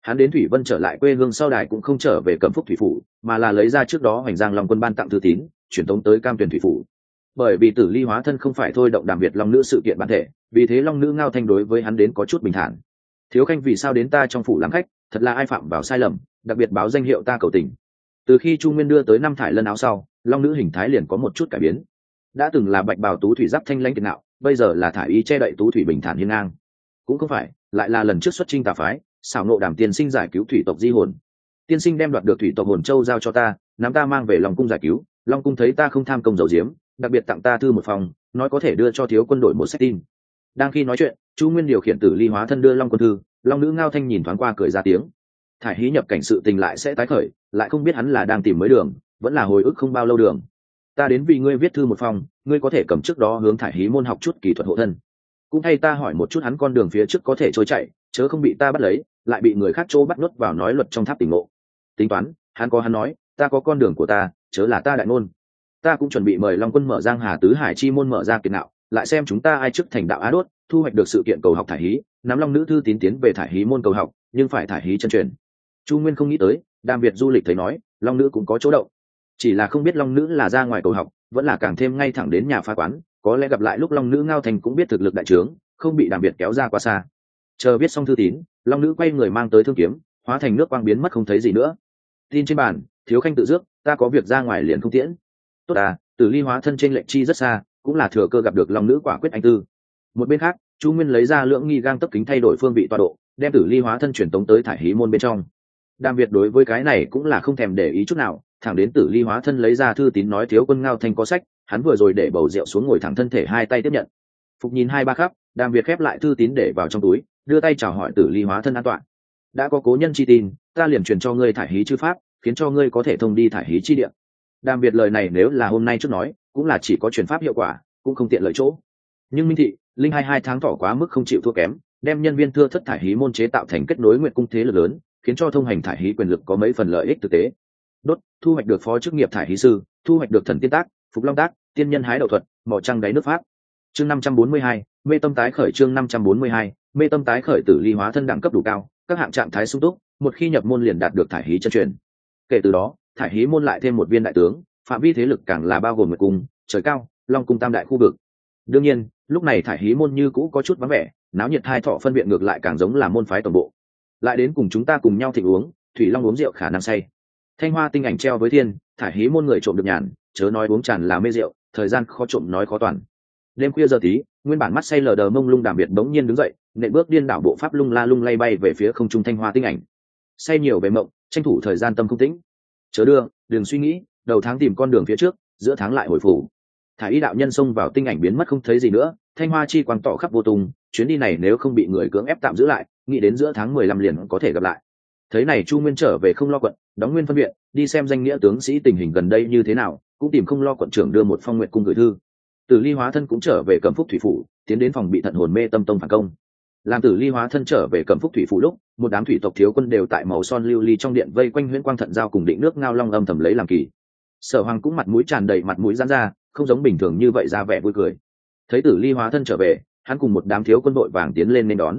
Hắn đến thủy vân trở lại quê hương sau đài cũng không trở về cẩm phúc thủy phủ, mà là lấy ra trước đó hoành giang long quân ban tặng thư tín, truyền tống tới cam tuyển thủy phủ. Bởi vì tử ly hóa thân không phải thôi động đàm việt long nữ sự kiện bản thể, vì thế long nữ ngao thanh đối với hắn đến có chút bình thản. Thiếu khanh, vì sao đến ta trong phủ làm khách? Thật là ai phạm vào sai lầm, đặc biệt báo danh hiệu ta cầu tình. Từ khi chu nguyên đưa tới năm thải lân áo sau, long nữ hình thái liền có một chút cải biến. Đã từng là bạch bào tú thủy giáp thanh lãnh kiệt nạo bây giờ là thải y che đậy tú thủy bình thản hiên ngang. Cũng không phải, lại là lần trước xuất trinh tà phái, xảo nộ đàm tiên sinh giải cứu thủy tộc di hồn. Tiên sinh đem đoạt được thủy tộc hồn châu giao cho ta, nắm ta mang về lòng cung giải cứu. Long cung thấy ta không tham công dầu diếm, đặc biệt tặng ta thư một phòng, nói có thể đưa cho thiếu quân đội một sách tin. Đang khi nói chuyện, chu nguyên điều khiển tử ly hóa thân đưa long quân thư, long nữ ngao thanh nhìn thoáng qua cười ra tiếng. Thải hí nhập cảnh sự tình lại sẽ tái khởi, lại không biết hắn là đang tìm mới đường, vẫn là hồi ức không bao lâu đường ta đến vì ngươi viết thư một phòng, ngươi có thể cầm trước đó hướng thải hí môn học chút kỹ thuật hộ thân. Cũng thay ta hỏi một chút hắn con đường phía trước có thể trôi chạy chớ không bị ta bắt lấy, lại bị người khác chỗ bắt nuốt vào nói luật trong tháp tỉnh ngộ. Tính toán, hắn có hắn nói, ta có con đường của ta, chớ là ta đại ngôn. Ta cũng chuẩn bị mời long quân mở giang hà tứ hải chi môn mở ra kiệt nạo, lại xem chúng ta ai trước thành đạo á đốt, thu hoạch được sự kiện cầu học thải hí, nắm long nữ thư tín tiến về thải hí môn cầu học, nhưng phải thải hí chân truyền. Chu nguyên không nghĩ tới, đàm việt du lịch thấy nói, long nữ cũng có chỗ động chỉ là không biết long nữ là ra ngoài cầu học, vẫn là càng thêm ngay thẳng đến nhà phá quán, có lẽ gặp lại lúc long nữ ngao thành cũng biết thực lực đại trướng, không bị đàm biệt kéo ra quá xa. Chờ viết xong thư tín, long nữ quay người mang tới thương kiếm, hóa thành nước quang biến mất không thấy gì nữa. Tin trên bàn, thiếu khanh tự dước, ta có việc ra ngoài liền không tiễn. Tốt à tử ly hóa thân trên lệnh chi rất xa, cũng là thừa cơ gặp được long nữ quả quyết anh tư. Một bên khác, chu nguyên lấy ra lưỡng nghi gang tấp kính thay đổi phương vị tọa độ, đem tử ly hóa thân truyền tống tới thải hí môn bên trong. Đàm việt đối với cái này cũng là không thèm để ý chút nào thẳng đến tử ly hóa thân lấy ra thư tín nói thiếu quân ngao thanh có sách, hắn vừa rồi để bầu rượu xuống ngồi thẳng thân thể hai tay tiếp nhận. Phục nhìn hai ba khắp, đàm việt khép lại thư tín để vào trong túi, đưa tay chào hỏi tử ly hóa thân an toàn. Đã có cố nhân chi tin, ta liền truyền cho ngươi thải hí chư pháp, khiến cho ngươi có thể thông đi thải hí chi địa. đàm biệt lời này nếu là hôm nay trước nói, cũng là chỉ có truyền pháp hiệu quả, cũng không tiện lợi chỗ. Nhưng minh thị, linh hai hai tháng tỏ quá mức không chịu thua kém, đem nhân viên thưa thất thải hí môn chế tạo thành kết nối nguyện cung thế lực lớn, khiến cho thông hành thải hí quyền lực có mấy phần lợi ích thực tế đốt, thu hoạch được phó chức nghiệp thải hí sư, thu hoạch được thần tiên tác, phục long tác, tiên nhân hái đậu thuật, mỏ trăng đáy nước pháp. Chương năm trăm bốn mươi hai, mê tâm tái khởi chương năm trăm bốn mươi hai, mê tâm tái khởi tử ly hóa thân đẳng cấp đủ cao, các hạng trạng thái sung túc, một khi nhập môn liền đạt được thải hí chân truyền. Kể từ đó, thải hí môn lại thêm một viên đại tướng, phạm vi thế lực càng là bao gồm nguyệt cung, trời cao, long cung tam đại khu vực. Đương nhiên, lúc này thải hí môn như cũ có chút vắng vẻ, náo nhiệt hai thọ phân viện ngược lại càng giống là môn phái tổng bộ. Lại đến cùng chúng ta cùng nhau thịnh uống, thủy long uống rượu khả năng say thanh hoa tinh ảnh treo với thiên, thải hí môn người trộm được nhàn, chớ nói uống tràn là mê rượu, thời gian khó trộm nói khó toàn. Đêm khuya giờ tí, nguyên bản mắt say lờ đờ mông lung đàm biệt bỗng nhiên đứng dậy nệ bước điên đảo bộ pháp lung la lung lay bay về phía không trung thanh hoa tinh ảnh. Say nhiều về mộng, tranh thủ thời gian tâm không tĩnh. Chớ đưa, đừng suy nghĩ, đầu tháng tìm con đường phía trước, giữa tháng lại hồi phủ. Thả y đạo nhân xông vào tinh ảnh biến mất không thấy gì nữa, thanh hoa chi quang tỏ khắp vô tung, chuyến đi này nếu không bị người cưỡng ép tạm giữ lại, nghĩ đến giữa tháng mười lăm liền có thể gặp lại thấy này chu nguyên trở về không lo quận, đóng nguyên phân viện, đi xem danh nghĩa tướng sĩ tình hình gần đây như thế nào, cũng tìm không lo quận trưởng đưa một phong nguyện cung gửi thư. Tử ly hóa thân cũng trở về cẩm phúc thủy phủ, tiến đến phòng bị thận hồn mê tâm tông phản công. Làm tử ly hóa thân trở về cẩm phúc thủy phủ lúc, một đám thủy tộc thiếu quân đều tại màu son lưu ly trong điện vây quanh huyễn quang thận giao cùng định nước ngao long âm thầm lấy làm kỳ. Sở hoàng cũng mặt mũi tràn đầy mặt mũi giãn ra, không giống bình thường như vậy ra vẻ vui cười. Thấy tử ly hóa thân trở về, hắn cùng một đám thiếu quân đội vàng tiến lên nên đón.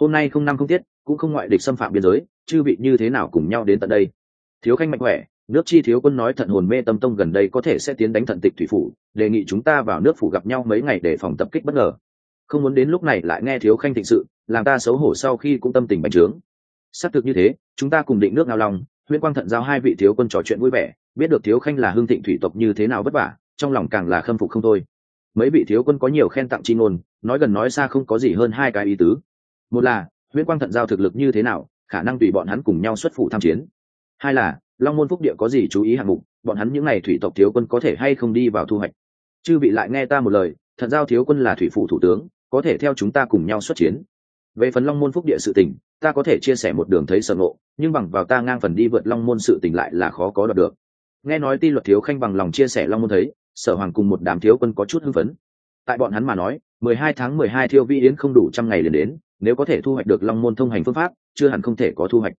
Hôm nay không năm không tiết cũng không ngoại địch xâm phạm biên giới, chư vị như thế nào cùng nhau đến tận đây? Thiếu khanh mạnh khỏe, nước chi thiếu quân nói thận hồn mê tâm tông gần đây có thể sẽ tiến đánh thận tịch thủy phủ, đề nghị chúng ta vào nước phủ gặp nhau mấy ngày để phòng tập kích bất ngờ. Không muốn đến lúc này lại nghe thiếu khanh thịnh sự, làm ta xấu hổ sau khi cũng tâm tình bành trướng. Xác thực như thế, chúng ta cùng định nước ngao lòng, huyễn quang thận giao hai vị thiếu quân trò chuyện vui vẻ, biết được thiếu khanh là hương thịnh thủy tộc như thế nào vất vả, trong lòng càng là khâm phục không thôi. Mấy vị thiếu quân có nhiều khen tặng chi ngôn, nói gần nói xa không có gì hơn hai cái ý tứ. Một là huyễn quang thận giao thực lực như thế nào, khả năng tùy bọn hắn cùng nhau xuất phủ tham chiến. Hai là, long môn phúc địa có gì chú ý hạng mục, bọn hắn những n à y thủy tộc thiếu quân có thể hay không đi vào thu hoạch? Chư vị lại nghe ta một lời, thận giao thiếu quân là thủy phủ thủ tướng, có thể theo chúng ta cùng nhau xuất chiến. Về phần long môn phúc địa sự tình, ta có thể chia sẻ một đường thấy sợ ngộ, nhưng bằng vào ta ngang phần đi vượt long môn sự tình lại là khó có đọc được. Nghe nói ti luật thiếu khanh bằng lòng chia sẻ long môn thấy, sở hoàng cùng một đám thiếu quân có chút hưng phấn. Tại bọn hắn mà nói, mười hai tháng mười hai thiêu vi yến không đủ trăm ngày liền đến nếu có thể thu hoạch được long môn thông hành phương pháp, chưa hẳn không thể có thu hoạch.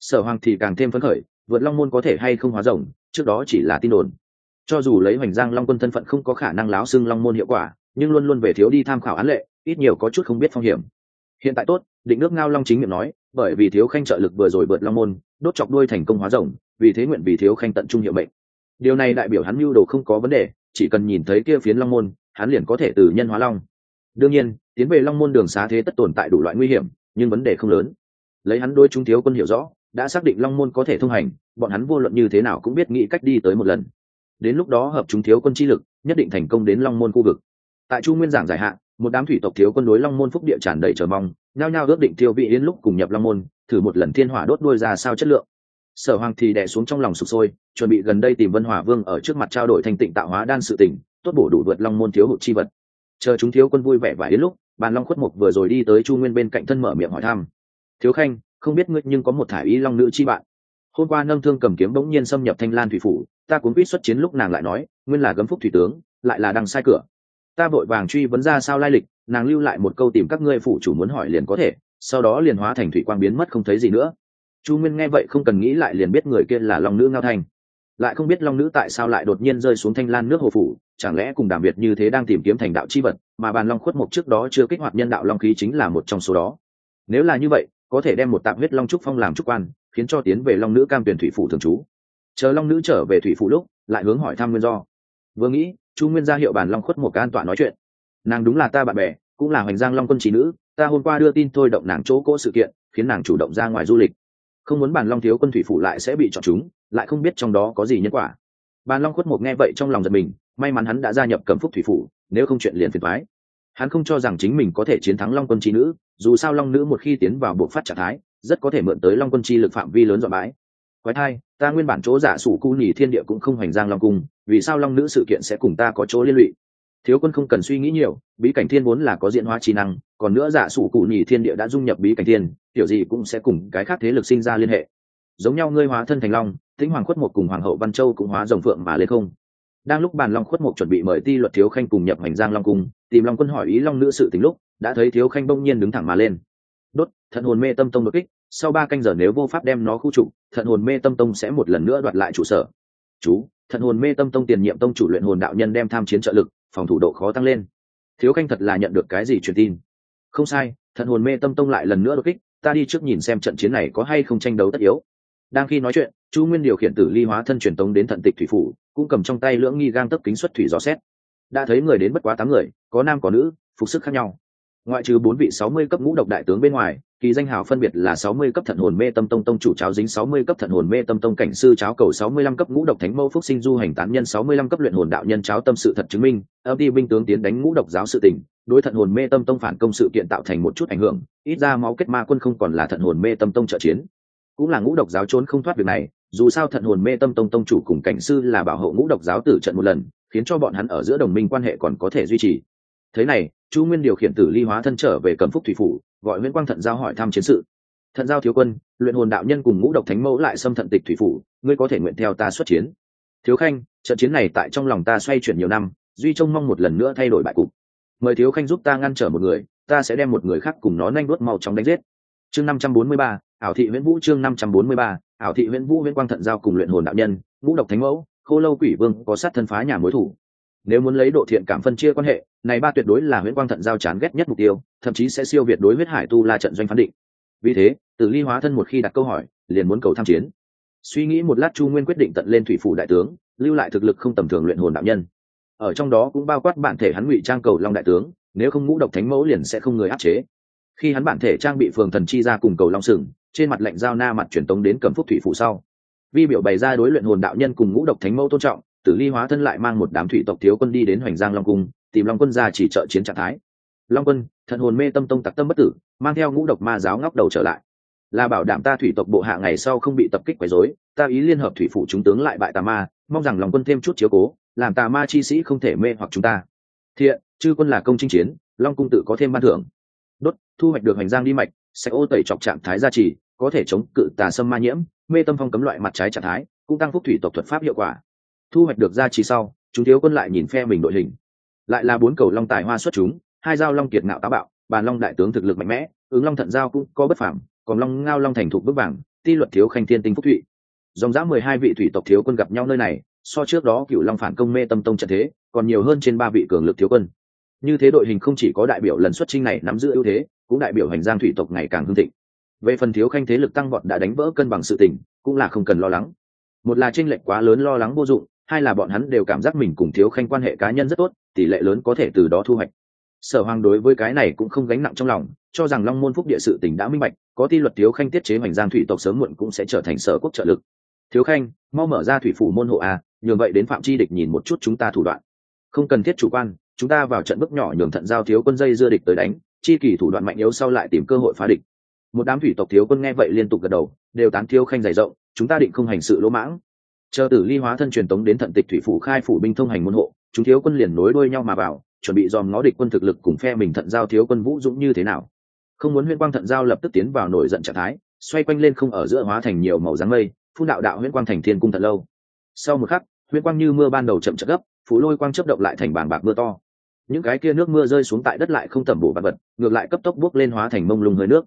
Sở hoàng thì càng thêm phấn khởi, vượt long môn có thể hay không hóa rồng, trước đó chỉ là tin đồn. Cho dù lấy hoành giang long quân thân phận không có khả năng láo xưng long môn hiệu quả, nhưng luôn luôn về thiếu đi tham khảo án lệ, ít nhiều có chút không biết phong hiểm. Hiện tại tốt, định nước ngao long chính miệng nói, bởi vì thiếu khanh trợ lực vừa rồi vượt long môn, đốt chọc đuôi thành công hóa rồng, vì thế nguyện vì thiếu khanh tận trung hiệu mệnh. Điều này đại biểu hắn mưu đồ không có vấn đề, chỉ cần nhìn thấy kia phiến long môn, hắn liền có thể từ nhân hóa long đương nhiên, tiến về long môn đường xá thế tất tồn tại đủ loại nguy hiểm, nhưng vấn đề không lớn. Lấy hắn đôi trung thiếu quân hiểu rõ, đã xác định long môn có thể thông hành, bọn hắn vô luận như thế nào cũng biết nghĩ cách đi tới một lần. Đến lúc đó hợp chúng thiếu quân chi lực, nhất định thành công đến long môn khu vực. Tại chu nguyên giảng giải hạn một đám thủy tộc thiếu quân đối long môn phúc địa tràn đầy chờ mong, nhao nhao ước định tiêu vị yến lúc cùng nhập long môn, thử một lần thiên hỏa đốt đuôi ra sao chất lượng. Sở hoàng thì đè xuống trong lòng sụp sôi, chuẩn bị gần đây tìm vân hỏa vương ở trước mặt trao đổi thành tịnh tạo hóa đan sự tỉnh tốt bổ đủ vượt long môn thiếu hụt chi vật chờ chúng thiếu quân vui vẻ và đến lúc, bàn long khuất mục vừa rồi đi tới chu nguyên bên cạnh thân mở miệng hỏi thăm. Thiếu khanh, không biết ngươi nhưng có một thả y long nữ chi bạn? Hôm qua nâng thương cầm kiếm bỗng nhiên xâm nhập thanh lan thủy phủ, ta cuốn quýt xuất chiến lúc nàng lại nói, nguyên là gấm phúc thủy tướng, lại là đằng sai cửa. Ta vội vàng truy vấn ra sao lai lịch, nàng lưu lại một câu tìm các ngươi phụ chủ muốn hỏi liền có thể, sau đó liền hóa thành thủy quang biến mất không thấy gì nữa. Chu nguyên nghe vậy không cần nghĩ lại liền biết người kia là long nữ ngao thành. Lại không biết long nữ tại sao lại đột nhiên rơi xuống thanh lan nước hồ phủ chẳng lẽ cùng đàm việt như thế đang tìm kiếm thành đạo chi vật, mà bàn long khuất mục trước đó chưa kích hoạt nhân đạo long khí chính là một trong số đó. Nếu là như vậy, có thể đem một tạm huyết long trúc phong làm trúc quan, khiến cho tiến về long nữ cam tuyển thủy phủ thường trú. Chờ long nữ trở về thủy phủ lúc, lại hướng hỏi thăm nguyên do. Vừa nghĩ, chu nguyên ra hiệu bàn long khuất một an tọa nói chuyện. Nàng đúng là ta bạn bè, cũng là hoành giang long quân trí nữ, ta hôm qua đưa tin thôi động nàng chỗ cỗ sự kiện, khiến nàng chủ động ra ngoài du lịch. Không muốn bàn long thiếu quân thủy phủ lại sẽ bị chọn chúng, lại không biết trong đó có gì nhân quả. Bàn long khuất một nghe vậy trong lòng giật mình may mắn hắn đã gia nhập cẩm phúc thủy phủ, nếu không chuyện liền phiền thoái hắn không cho rằng chính mình có thể chiến thắng long quân chi nữ, dù sao long nữ một khi tiến vào buộc phát trạng thái, rất có thể mượn tới long quân chi lực phạm vi lớn dọn bãi. Quái thai, ta nguyên bản chỗ giả sủ cu nhì thiên địa cũng không hoành giang long cung, vì sao long nữ sự kiện sẽ cùng ta có chỗ liên lụy? Thiếu quân không cần suy nghĩ nhiều, bí cảnh thiên vốn là có diện hóa trí năng, còn nữa giả sủ cụ nhì thiên địa đã dung nhập bí cảnh thiên kiểu gì cũng sẽ cùng cái khác thế lực sinh ra liên hệ. Giống nhau ngươi hóa thân thành long, tĩnh hoàng khuất một cùng hoàng hậu văn châu cũng hóa rồng phượng mà lên không đang lúc bàn long khuất mục chuẩn bị mời ti luật thiếu khanh cùng nhập hành giang long cung, tìm long quân hỏi ý long nữ sự tính lúc, đã thấy thiếu khanh bỗng nhiên đứng thẳng mà lên. Đốt, thận hồn mê tâm tông đột kích, sau ba canh giờ nếu vô pháp đem nó khu trục, thận hồn mê tâm tông sẽ một lần nữa đoạt lại trụ sở. Chú, thận hồn mê tâm tông tiền nhiệm tông chủ luyện hồn đạo nhân đem tham chiến trợ lực, phòng thủ độ khó tăng lên. Thiếu khanh thật là nhận được cái gì truyền tin? Không sai, thận hồn mê tâm tông lại lần nữa đột kích, ta đi trước nhìn xem trận chiến này có hay không tranh đấu tất yếu đang khi nói chuyện, chu nguyên điều khiển tử ly hóa thân truyền tống đến thận tịch thủy phủ, cũng cầm trong tay lưỡng nghi gang tấp kính xuất thủy dò xét. Đã thấy người đến bất quá tám người, có nam có nữ, phục sức khác nhau. Ngoại trừ bốn vị sáu mươi cấp ngũ độc đại tướng bên ngoài, kỳ danh hào phân biệt là sáu mươi cấp thận hồn mê tâm tông tông chủ cháo dính, sáu mươi cấp thận hồn mê tâm tông cảnh sư cháo cầu, sáu mươi lăm cấp ngũ độc thánh mẫu phúc sinh du hành tán nhân, sáu mươi lăm cấp luyện hồn đạo nhân cháo tâm sự thật chứng minh, âm ti binh tướng tiến đánh ngũ độc giáo sự tình, đối thận hồn mê tâm tông phản công sự kiện tạo thành một chút ảnh hưởng, ít ra máu kết ma quân không còn là thận hồn mê tâm tông trợ chiến cũng là ngũ độc giáo trốn không thoát việc này, dù sao thận hồn mê tâm tông tông chủ cùng cảnh sư là bảo hộ ngũ độc giáo tử trận một lần, khiến cho bọn hắn ở giữa đồng minh quan hệ còn có thể duy trì. Thế này, chu nguyên điều khiển tử ly hóa thân trở về cầm phúc thủy phủ, gọi nguyễn quang thận giao hỏi thăm chiến sự. Thận giao thiếu quân, luyện hồn đạo nhân cùng ngũ độc thánh mẫu lại xâm thận tịch thủy phủ, ngươi có thể nguyện theo ta xuất chiến. Thiếu khanh, trận chiến này tại trong lòng ta xoay chuyển nhiều năm, duy trông mong một lần nữa thay đổi bại cục. Mời thiếu khanh giúp ta ngăn trở một người, ta sẽ đem một người khác cùng nó nhanh đuốt mau chóng đánh giết chương năm trăm bốn mươi ba, ảo thị nguyễn vũ chương năm trăm bốn mươi ba, ảo thị nguyễn vũ nguyễn quang thận giao cùng luyện hồn đạo nhân, ngũ độc thánh mẫu, khô lâu quỷ vương có sát thân phá nhà mối thủ. Nếu muốn lấy độ thiện cảm phân chia quan hệ, này ba tuyệt đối là nguyễn quang thận giao chán ghét nhất mục tiêu, thậm chí sẽ siêu việt đối huyết hải tu la trận doanh phán định. Vì thế từ ly hóa thân một khi đặt câu hỏi, liền muốn cầu tham chiến. Suy nghĩ một lát chu nguyên quyết định tận lên thủy phủ đại tướng, lưu lại thực lực không tầm thường luyện hồn đạo nhân. Ở trong đó cũng bao quát bản thể hắn ngụy trang cầu long đại tướng, nếu không ngũ độc thánh mẫu liền sẽ không người áp chế khi hắn bản thể trang bị phường thần chi ra cùng cầu long sừng, trên mặt lệnh giao na mặt truyền tống đến cẩm phúc thủy phủ sau. Vi biểu bày ra đối luyện hồn đạo nhân cùng ngũ độc thánh mẫu tôn trọng, tử ly hóa thân lại mang một đám thủy tộc thiếu quân đi đến hoành giang long cung, tìm long quân ra chỉ trợ chiến trạng thái. Long quân thần hồn mê tâm tông tặc tâm bất tử, mang theo ngũ độc ma giáo ngóc đầu trở lại. Là bảo đảm ta thủy tộc bộ hạ ngày sau không bị tập kích quấy rối, ta ý liên hợp thủy phủ chúng tướng lại bại tà ma, mong rằng lòng quân thêm chút chiếu cố, làm tà ma chi sĩ không thể mê hoặc chúng ta. Thiện, chư quân là công chinh chiến, long cung tự có thêm ban thưởng đốt, thu hoạch được hành giang đi mạch, sẽ ô tẩy chọc trạng thái gia trì, có thể chống cự tà sâm ma nhiễm, mê tâm phong cấm loại mặt trái trạng thái, cũng tăng phúc thủy tộc thuật pháp hiệu quả. Thu hoạch được gia trì sau, chúng thiếu quân lại nhìn phe mình đội hình. Lại là bốn cầu long tài hoa xuất chúng, hai dao long kiệt ngạo táo bạo, bàn long đại tướng thực lực mạnh mẽ, ứng long thận giao cũng có bất phẳng còn long ngao long thành thục bước vàng, ti luật thiếu khanh thiên tinh phúc thụy. Dòng dã mười hai vị thủy tộc thiếu quân gặp nhau nơi này, so trước đó cựu long phản công mê tâm tông trận thế, còn nhiều hơn trên ba vị cường lực thiếu quân như thế đội hình không chỉ có đại biểu lần xuất trinh này nắm giữ ưu thế, cũng đại biểu hành giang thủy tộc ngày càng hưng thịnh. Về phần thiếu khanh thế lực tăng vọt đã đánh vỡ cân bằng sự tình, cũng là không cần lo lắng. Một là tranh lệch quá lớn lo lắng vô dụng, hai là bọn hắn đều cảm giác mình cùng thiếu khanh quan hệ cá nhân rất tốt, tỷ lệ lớn có thể từ đó thu hoạch. Sở hoàng đối với cái này cũng không gánh nặng trong lòng, cho rằng long môn phúc địa sự tỉnh đã minh bạch, có ti luật thiếu khanh tiết chế hoành giang thủy tộc sớm muộn cũng sẽ trở thành sở quốc trợ lực. Thiếu khanh, mau mở ra thủy phủ môn hộ a, nhường vậy đến phạm chi địch nhìn một chút chúng ta thủ đoạn. Không cần thiết chủ quan chúng ta vào trận bước nhỏ nhường thận giao thiếu quân dây dưa địch tới đánh, chi kỳ thủ đoạn mạnh yếu sau lại tìm cơ hội phá địch. Một đám thủy tộc thiếu quân nghe vậy liên tục gật đầu, đều tán thiếu khanh dày rộng, chúng ta định không hành sự lỗ mãng. Chờ tử ly hóa thân truyền tống đến thận tịch thủy phủ khai phủ binh thông hành môn hộ, chúng thiếu quân liền nối đuôi nhau mà vào, chuẩn bị dòm ngó địch quân thực lực cùng phe mình thận giao thiếu quân vũ dũng như thế nào. Không muốn huyễn quang thận giao lập tức tiến vào nổi giận trạng thái, xoay quanh lên không ở giữa hóa thành nhiều màu dáng mây, phun đạo đạo huyễn quang thành thiên cung thật lâu. Sau một khắc, huyễn quang như mưa ban đầu chậm chậm gấp, phủ lôi quang chớp động lại thành bảng bạc mưa to những cái kia nước mưa rơi xuống tại đất lại không tẩm bổ vật vật, ngược lại cấp tốc bước lên hóa thành mông lung hơi nước.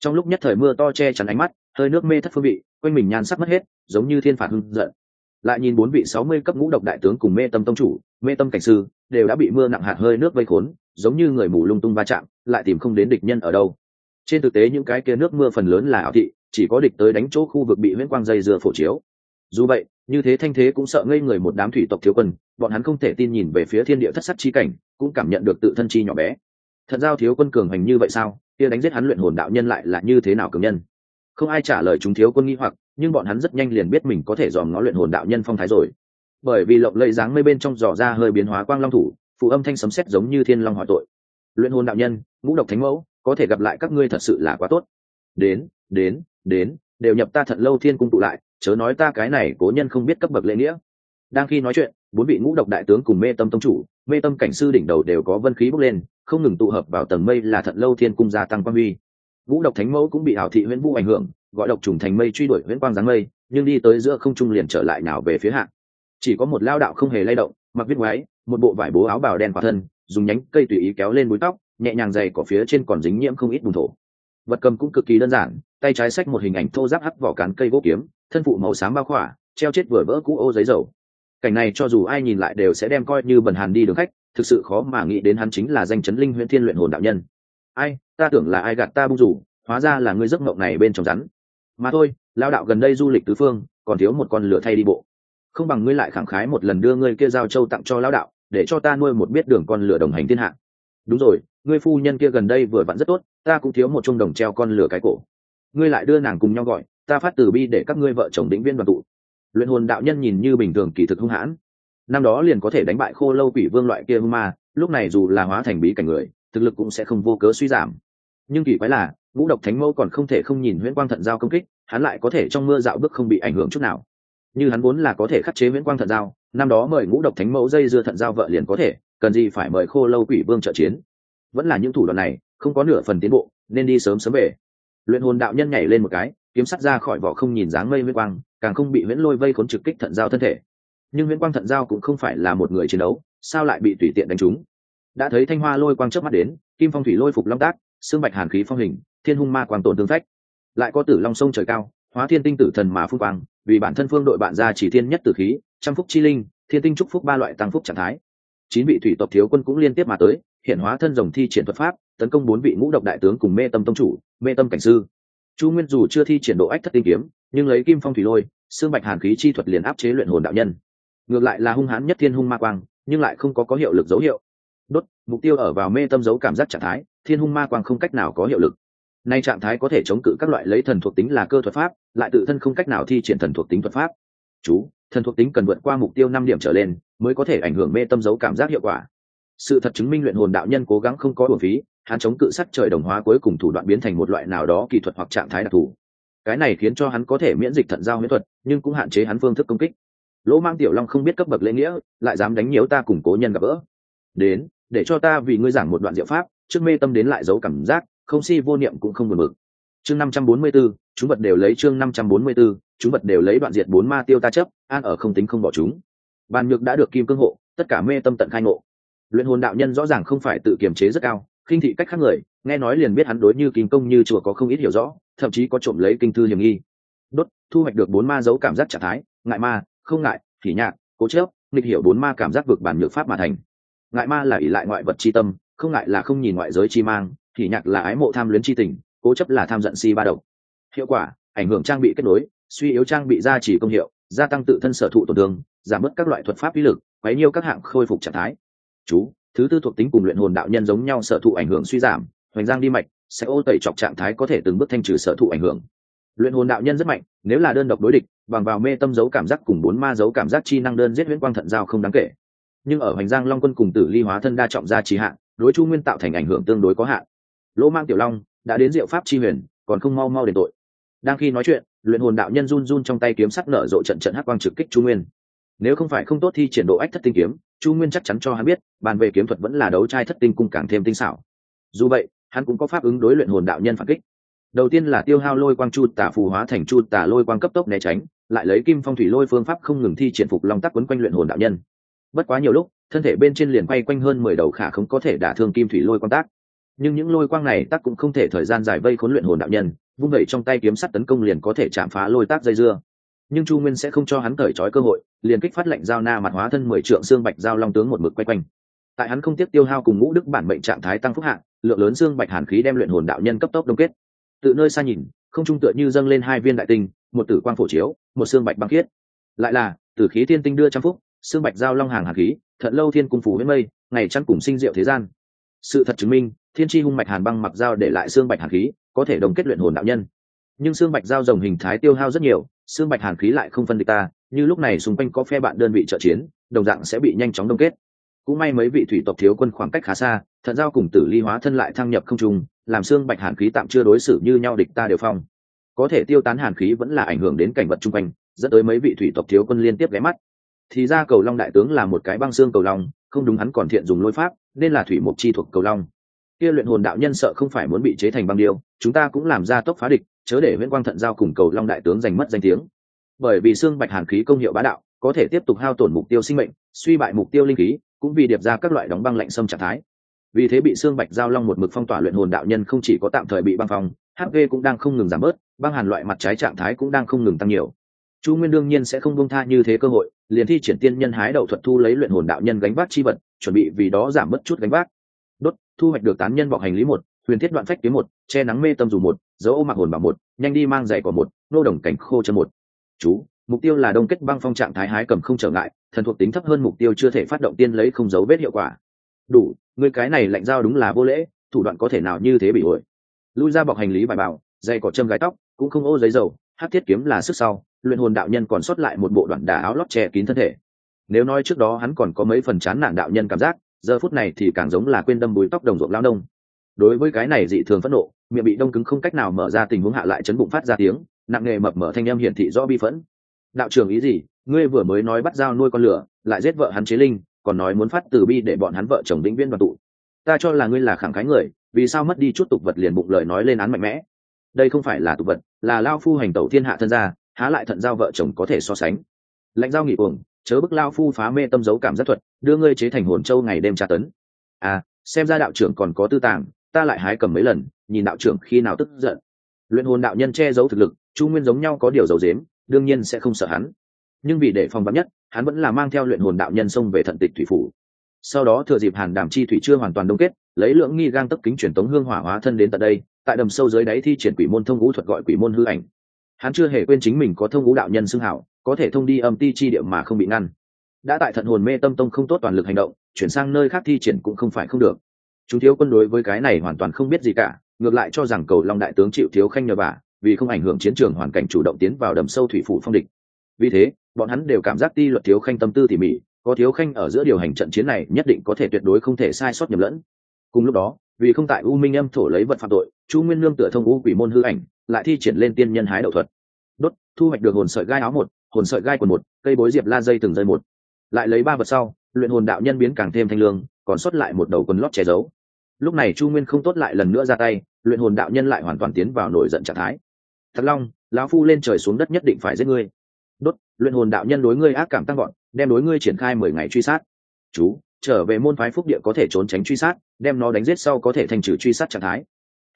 Trong lúc nhất thời mưa to che chắn ánh mắt, hơi nước mê thất phương vị, quanh mình nhan sắc mất hết, giống như thiên phạt hưng giận. Lại nhìn bốn vị sáu mươi cấp ngũ độc đại tướng cùng mê tâm tông chủ, mê tâm cảnh sư, đều đã bị mưa nặng hạt hơi nước vây khốn, giống như người mù lung tung va chạm, lại tìm không đến địch nhân ở đâu. Trên thực tế những cái kia nước mưa phần lớn là ảo thị, chỉ có địch tới đánh chỗ khu vực bị huyễn quang dây dừa phổ chiếu. Dù vậy, như thế thanh thế cũng sợ ngây người một đám thủy tộc thiếu quân, bọn hắn không thể tin nhìn về phía thiên địa thất sắc chi cảnh cũng cảm nhận được tự thân chi nhỏ bé. Thật giao thiếu quân cường hành như vậy sao? Kia đánh giết hắn luyện hồn đạo nhân lại là như thế nào cường nhân? Không ai trả lời chúng thiếu quân nghi hoặc, nhưng bọn hắn rất nhanh liền biết mình có thể dòm ngó luyện hồn đạo nhân phong thái rồi. Bởi vì lộng lẫy dáng mây bên trong dò ra hơi biến hóa quang long thủ, phụ âm thanh sấm sét giống như thiên long hỏi tội. Luyện hồn đạo nhân, ngũ độc thánh mẫu, có thể gặp lại các ngươi thật sự là quá tốt. Đến đến đến, đều nhập ta thật lâu thiên cung tụ lại, chớ nói ta cái này cố nhân không biết cấp bậc lễ nghĩa. Đang khi nói chuyện bốn vị ngũ độc đại tướng cùng mê tâm tông chủ, mê tâm cảnh sư đỉnh đầu đều có vân khí bốc lên, không ngừng tụ hợp vào tầng mây là thận lâu thiên cung gia tăng quan huy. Ngũ độc thánh mẫu cũng bị ảo thị huyễn vũ ảnh hưởng, gọi độc trùng thành mây truy đuổi huyễn quang dáng mây, nhưng đi tới giữa không trung liền trở lại nào về phía hạ chỉ có một lao đạo không hề lay động, mặc viết ngoái, một bộ vải bố áo bào đen khỏa thân, dùng nhánh cây tùy ý kéo lên búi tóc, nhẹ nhàng dày cỏ phía trên còn dính nhiễm không ít bùn thổ. Vật cầm cũng cực kỳ đơn giản, tay trái xách một hình ảnh thô giáp hắt vỏ cán cây gỗ kiếm, thân phụ màu xám bao khỏa, treo chết vừa vỡ cũ ô giấy dầu cảnh này cho dù ai nhìn lại đều sẽ đem coi như bần hàn đi đường khách, thực sự khó mà nghĩ đến hắn chính là danh chấn linh huyễn thiên luyện hồn đạo nhân. Ai, ta tưởng là ai gạt ta bung rủ, hóa ra là ngươi giấc mộng này bên trong rắn. Mà thôi, lao đạo gần đây du lịch tứ phương, còn thiếu một con lửa thay đi bộ. Không bằng ngươi lại khẳng khái một lần đưa ngươi kia giao châu tặng cho lao đạo, để cho ta nuôi một biết đường con lửa đồng hành thiên hạ. Đúng rồi, ngươi phu nhân kia gần đây vừa vặn rất tốt, ta cũng thiếu một chung đồng treo con lửa cái cổ. Ngươi lại đưa nàng cùng nhau gọi, ta phát từ bi để các ngươi vợ chồng đĩnh viên đoàn tụ luyện hồn đạo nhân nhìn như bình thường kỳ thực hung hãn. Năm đó liền có thể đánh bại khô lâu quỷ vương loại kia hung ma, lúc này dù là hóa thành bí cảnh người, thực lực cũng sẽ không vô cớ suy giảm. Nhưng kỳ quái là, ngũ độc thánh mẫu còn không thể không nhìn nguyễn quang thận giao công kích, hắn lại có thể trong mưa dạo bước không bị ảnh hưởng chút nào. Như hắn vốn là có thể khắc chế nguyễn quang thận giao, năm đó mời ngũ độc thánh mẫu dây dưa thận giao vợ liền có thể, cần gì phải mời khô lâu quỷ vương trợ chiến. Vẫn là những thủ đoạn này, không có nửa phần tiến bộ, nên đi sớm sớm về. Luyện hồn đạo nhân nhảy lên một cái kiếm sắt ra khỏi vỏ không nhìn dáng mây nguyễn quang, càng không bị nguyễn lôi vây khốn trực kích thận giao thân thể. Nhưng nguyễn quang thận giao cũng không phải là một người chiến đấu, sao lại bị tùy tiện đánh trúng? Đã thấy thanh hoa lôi quang trước mắt đến, kim phong thủy lôi phục long tác, xương bạch hàn khí phong hình, thiên hung ma quang tổn tương phách. Lại có tử long sông trời cao, hóa thiên tinh tử thần mà phúc quang, vì bản thân phương đội bạn ra chỉ thiên nhất tử khí, trăm phúc chi linh, thiên tinh trúc phúc ba loại tăng phúc trạng thái. Chín vị thủy tộc thiếu quân cũng liên tiếp mà tới, hiện hóa thân rồng thi triển thuật pháp, tấn công bốn vị ngũ độc đại tướng cùng mê tâm tông chủ, mê tâm cảnh sư chu nguyên dù chưa thi triển độ ách thất tinh kiếm, nhưng lấy kim phong thủy lôi, xương bạch hàn khí chi thuật liền áp chế luyện hồn đạo nhân. Ngược lại là hung hãn nhất thiên hung ma quang, nhưng lại không có có hiệu lực dấu hiệu. Đốt, mục tiêu ở vào mê tâm dấu cảm giác trạng thái, thiên hung ma quang không cách nào có hiệu lực. Nay trạng thái có thể chống cự các loại lấy thần thuộc tính là cơ thuật pháp, lại tự thân không cách nào thi triển thần thuộc tính thuật pháp. Chú, thần thuộc tính cần vượt qua mục tiêu năm điểm trở lên, mới có thể ảnh hưởng mê tâm dấu cảm giác hiệu quả. Sự thật chứng minh luyện hồn đạo nhân cố gắng không có hồn phí hắn chống cự sắt trời đồng hóa cuối cùng thủ đoạn biến thành một loại nào đó kỹ thuật hoặc trạng thái đặc thù. Cái này khiến cho hắn có thể miễn dịch thận giao huyễn thuật nhưng cũng hạn chế hắn phương thức công kích. Lỗ mang tiểu long không biết cấp bậc lễ nghĩa lại dám đánh nhiều ta cùng cố nhân gặp gỡ. Đến để cho ta vì ngươi giảng một đoạn diệu pháp trước mê tâm đến lại giấu cảm giác không si vô niệm cũng không buồn bực. Chương năm trăm bốn mươi 544, chúng vật đều lấy chương năm trăm bốn mươi 544, chúng vật đều lấy đoạn diệt bốn ma tiêu ta chấp an ở không tính không bỏ chúng. Bàn nhược đã được kim cương hộ tất cả mê tâm tận khai ngộ. Luyện hồn đạo nhân rõ ràng không phải tự kiềm chế rất cao khinh thị cách khác người, nghe nói liền biết hắn đối như kinh công như chùa có không ít hiểu rõ, thậm chí có trộm lấy kinh thư hiểm nghi. Đốt, thu hoạch được bốn ma dấu cảm giác trạng thái, ngại ma, không ngại thì nhạc, cố chớp, nghịch hiểu bốn ma cảm giác vực bản nhược pháp mà thành. Ngại ma là ỷ lại ngoại vật chi tâm, không ngại là không nhìn ngoại giới chi mang thì nhạc là ái mộ tham luyến chi tình, cố chấp là tham giận si ba độc hiệu quả, ảnh hưởng trang bị kết nối, suy yếu trang bị gia trì công hiệu, gia tăng tự thân sở thụ tổn thương, giảm bớt các loại thuật pháp uy lực, quấy nhiêu các hạng khôi phục trạng thái. Chú thứ tư thuộc tính cùng luyện hồn đạo nhân giống nhau sở thụ ảnh hưởng suy giảm, hoành giang đi mạch, sẽ ô tẩy chọc trạng thái có thể từng bước thanh trừ sở thụ ảnh hưởng. Luyện hồn đạo nhân rất mạnh, nếu là đơn độc đối địch, bằng vào mê tâm dấu cảm giác cùng bốn ma dấu cảm giác chi năng đơn giết huyễn quang thận giao không đáng kể. Nhưng ở hoành giang long quân cùng tử ly hóa thân đa trọng gia trì hạn đối chu nguyên tạo thành ảnh hưởng tương đối có hạn. Lỗ mang tiểu long đã đến diệu pháp chi huyền, còn không mau mau đền tội. Đang khi nói chuyện, luyện hồn đạo nhân run run trong tay kiếm sắc nở rộ trận trận hắc quang trực kích chu nguyên nếu không phải không tốt thi triển độ ách thất tinh kiếm, chu nguyên chắc chắn cho hắn biết, bàn về kiếm thuật vẫn là đấu trai thất tinh cung càng thêm tinh xảo. Dù vậy, hắn cũng có pháp ứng đối luyện hồn đạo nhân phản kích. Đầu tiên là tiêu hao lôi quang chu tả phù hóa thành chu tả lôi quang cấp tốc né tránh, lại lấy kim phong thủy lôi phương pháp không ngừng thi triển phục long tắc quấn quanh luyện hồn đạo nhân. Bất quá nhiều lúc, thân thể bên trên liền quay quanh hơn mười đầu khả không có thể đả thương kim thủy lôi quang tác. Nhưng những lôi quang này tác cũng không thể thời gian dài vây khốn luyện hồn đạo nhân, vung vẩy trong tay kiếm sắt tấn công liền có thể chạm phá lôi tác dây dưa nhưng chu nguyên sẽ không cho hắn cởi trói cơ hội, liền kích phát lệnh giao na mặt hóa thân mười trượng xương bạch giao long tướng một mực quay quanh. Tại hắn không tiếp tiêu hao cùng ngũ đức bản mệnh trạng thái tăng phúc hạng, lượng lớn xương bạch hàn khí đem luyện hồn đạo nhân cấp tốc đông kết. Tự nơi xa nhìn, không trung tựa như dâng lên hai viên đại tinh, một tử quang phổ chiếu, một xương bạch băng khiết. Lại là, tử khí thiên tinh đưa trăm phúc, xương bạch giao long hàng hàn khí thận lâu thiên cung phủ với mây, ngày chăn cùng sinh diệu thế gian. Sự thật chứng minh, thiên tri hung mạch hàn băng mặc dao để lại xương bạch hàn khí, có thể đồng kết luyện hồn đạo nhân nhưng xương bạch dao rồng hình thái tiêu hao rất nhiều, xương bạch hàn khí lại không phân địch ta, như lúc này xung quanh có phe bạn đơn vị trợ chiến, đồng dạng sẽ bị nhanh chóng đông kết. Cũng may mấy vị thủy tộc thiếu quân khoảng cách khá xa, thận giao cùng tử ly hóa thân lại thăng nhập không trung, làm xương bạch hàn khí tạm chưa đối xử như nhau địch ta đều phong. Có thể tiêu tán hàn khí vẫn là ảnh hưởng đến cảnh vật chung quanh, dẫn tới mấy vị thủy tộc thiếu quân liên tiếp ghé mắt. Thì ra cầu long đại tướng là một cái băng xương cầu long, không đúng hắn còn thiện dùng lôi pháp, nên là thủy mục chi thuộc cầu long. Kia luyện hồn đạo nhân sợ không phải muốn bị chế thành băng điêu, chúng ta cũng làm ra tốc phá địch chớ để nguyễn quang thận giao cùng cầu long đại tướng giành mất danh tiếng. Bởi vì xương bạch hàn khí công hiệu bá đạo, có thể tiếp tục hao tổn mục tiêu sinh mệnh, suy bại mục tiêu linh khí, cũng vì điệp ra các loại đóng băng lạnh xâm trạng thái. Vì thế bị xương bạch giao long một mực phong tỏa luyện hồn đạo nhân không chỉ có tạm thời bị băng phong hp cũng đang không ngừng giảm bớt, băng hàn loại mặt trái trạng thái cũng đang không ngừng tăng nhiều. Chu nguyên đương nhiên sẽ không buông tha như thế cơ hội, liền thi triển tiên nhân hái Đầu thuật thu lấy luyện hồn đạo nhân gánh vác chi vật, chuẩn bị vì đó giảm bớt chút gánh vác. Đốt, thu hoạch được tán nhân bọc hành lý một huyền thiết đoạn phách kiếm một, che nắng mê tâm dù một dấu ô mặc hồn bảo một, nhanh đi mang giày của một, nô đồng cảnh khô chân một. Chú, mục tiêu là đông kết băng phong trạng thái hái cầm không trở ngại, thần thuộc tính thấp hơn mục tiêu chưa thể phát động tiên lấy không dấu vết hiệu quả. Đủ, người cái này lạnh dao đúng là vô lễ, thủ đoạn có thể nào như thế bị ổi. Lui ra bọc hành lý bài bảo dây cỏ châm gái tóc, cũng không ô giấy dầu, hát thiết kiếm là sức sau, luyện hồn đạo nhân còn sót lại một bộ đoạn đà áo lót che kín thân thể. Nếu nói trước đó hắn còn có mấy phần chán nản đạo nhân cảm giác, giờ phút này thì càng giống là quên đâm bùi tóc đồng ruộng lao đông đối với cái này dị thường phẫn nộ, miệng bị đông cứng không cách nào mở ra tình huống hạ lại chấn bụng phát ra tiếng, nặng nghề mập mở thanh em hiển thị rõ bi phẫn. Đạo trưởng ý gì? Ngươi vừa mới nói bắt dao nuôi con lửa, lại giết vợ hắn chế linh, còn nói muốn phát từ bi để bọn hắn vợ chồng vĩnh viên đoàn tụ. Ta cho là ngươi là khẳng khái người, vì sao mất đi chút tục vật liền bụng lời nói lên án mạnh mẽ? Đây không phải là tục vật, là lao phu hành tẩu thiên hạ thân gia, há lại thận giao vợ chồng có thể so sánh. Lãnh giao nghỉ uổng chớ bức lao phu phá mê tâm dấu cảm giác thuật, đưa ngươi chế thành hồn châu ngày đêm tra tấn. À xem ra đạo trưởng còn có tư tàng ta lại hái cầm mấy lần, nhìn đạo trưởng khi nào tức giận. Luyện hồn đạo nhân che giấu thực lực, chu nguyên giống nhau có điều dầu dếm đương nhiên sẽ không sợ hắn. Nhưng vì để phòng vắn nhất, hắn vẫn là mang theo luyện hồn đạo nhân xông về thận tịch thủy phủ. Sau đó thừa dịp hàn đàm chi thủy chưa hoàn toàn đông kết, lấy lượng nghi gang tấp kính truyền tống hương hỏa hóa thân đến tận đây, tại đầm sâu dưới đáy thi triển quỷ môn thông ngũ thuật gọi quỷ môn hư ảnh. Hắn chưa hề quên chính mình có thông ngũ đạo nhân xưng hảo, có thể thông đi âm ti chi địa mà không bị ngăn. Đã tại thận hồn mê tâm tông không tốt toàn lực hành động, chuyển sang nơi khác thi triển cũng không phải không được chúng thiếu quân đối với cái này hoàn toàn không biết gì cả, ngược lại cho rằng cầu long đại tướng chịu thiếu khanh nhờ bà, vì không ảnh hưởng chiến trường hoàn cảnh chủ động tiến vào đầm sâu thủy phủ phong địch. Vì thế, bọn hắn đều cảm giác ti luật thiếu khanh tâm tư tỉ mỉ, có thiếu khanh ở giữa điều hành trận chiến này nhất định có thể tuyệt đối không thể sai sót nhầm lẫn. Cùng lúc đó, vì không tại u minh âm thổ lấy vật phạm tội, chu nguyên lương tựa thông u quỷ môn hư ảnh, lại thi triển lên tiên nhân hái đậu thuật. Đốt, thu hoạch được hồn sợi gai áo một, hồn sợi gai quần một, cây bối diệp la dây từng dây một. Lại lấy ba vật sau, luyện hồn đạo nhân biến càng thêm thanh lương, còn sót lại một đầu quần lót che giấu lúc này chu nguyên không tốt lại lần nữa ra tay, luyện hồn đạo nhân lại hoàn toàn tiến vào nổi giận trạng thái. Thật long, lão phu lên trời xuống đất nhất định phải giết ngươi. Đốt, luyện hồn đạo nhân đối ngươi ác cảm tăng gọn đem đối ngươi triển khai mười ngày truy sát. Chú, trở về môn phái phúc địa có thể trốn tránh truy sát, đem nó đánh giết sau có thể thành trừ truy sát trạng thái.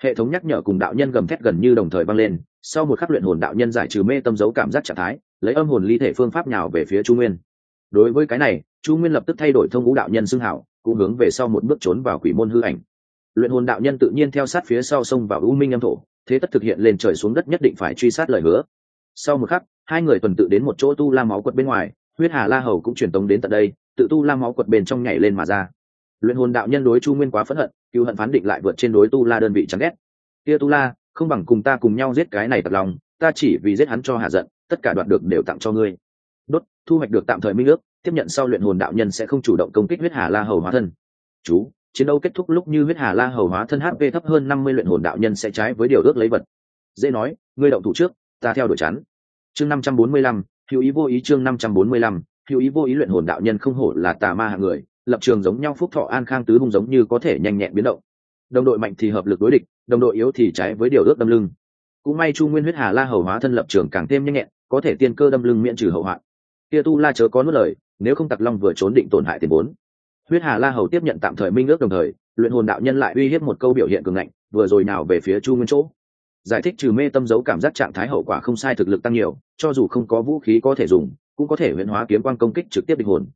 Hệ thống nhắc nhở cùng đạo nhân gầm thét gần như đồng thời vang lên, sau một khắc luyện hồn đạo nhân giải trừ mê tâm dấu cảm giác trạng thái, lấy âm hồn ly thể phương pháp nhào về phía chu nguyên. Đối với cái này, chu nguyên lập tức thay đổi thông ngũ đạo nhân xưng hảo, cũng hướng về sau một bước trốn vào quỷ môn hư ảnh luyện hồn đạo nhân tự nhiên theo sát phía sau sông vào u minh âm thổ, thế tất thực hiện lên trời xuống đất nhất định phải truy sát lời hứa. Sau một khắc, hai người tuần tự đến một chỗ tu la máu quật bên ngoài, huyết hà la hầu cũng truyền tống đến tận đây, tự tu la máu quật bên trong nhảy lên mà ra. Luyện hồn đạo nhân đối chu nguyên quá phẫn hận, cứu hận phán định lại vượt trên đối tu la đơn vị chán ghét. Kia tu la, không bằng cùng ta cùng nhau giết cái này tật lòng, ta chỉ vì giết hắn cho hạ giận, tất cả đoạt được đều tặng cho ngươi. Đốt, thu hoạch được tạm thời minh ước, tiếp nhận sau luyện hồn đạo nhân sẽ không chủ động công kích huyết hà la hầu hóa thân. Chú chiến đấu kết thúc lúc như huyết hà la hầu hóa thân hp thấp hơn năm mươi luyện hồn đạo nhân sẽ trái với điều ước lấy vật. Dễ nói, ngươi động thủ trước, ta theo đuổi chắn. Chương năm trăm bốn mươi lăm, hữu ý vô ý chương năm trăm bốn mươi lăm, hữu ý vô ý luyện hồn đạo nhân không hổ là tà ma hạng người, lập trường giống nhau phúc thọ an khang tứ hung giống như có thể nhanh nhẹn biến động. Đồng đội mạnh thì hợp lực đối địch, đồng đội yếu thì trái với điều ước đâm lưng. Cũng may chu nguyên huyết hà la hầu hóa thân lập trường càng thêm nhanh nhẹn, có thể tiên cơ đâm lưng miễn trừ hậu hoạn. Kia tu la chớ có nuốt lời, nếu không tặc long vừa trốn định tổn hại tiền vốn huyết hà la hầu tiếp nhận tạm thời minh ước đồng thời, luyện hồn đạo nhân lại uy hiếp một câu biểu hiện cường ngạnh, vừa rồi nào về phía chu nguyên chỗ. Giải thích trừ mê tâm dấu cảm giác trạng thái hậu quả không sai thực lực tăng nhiều, cho dù không có vũ khí có thể dùng, cũng có thể huyễn hóa kiếm quan công kích trực tiếp địch hồn.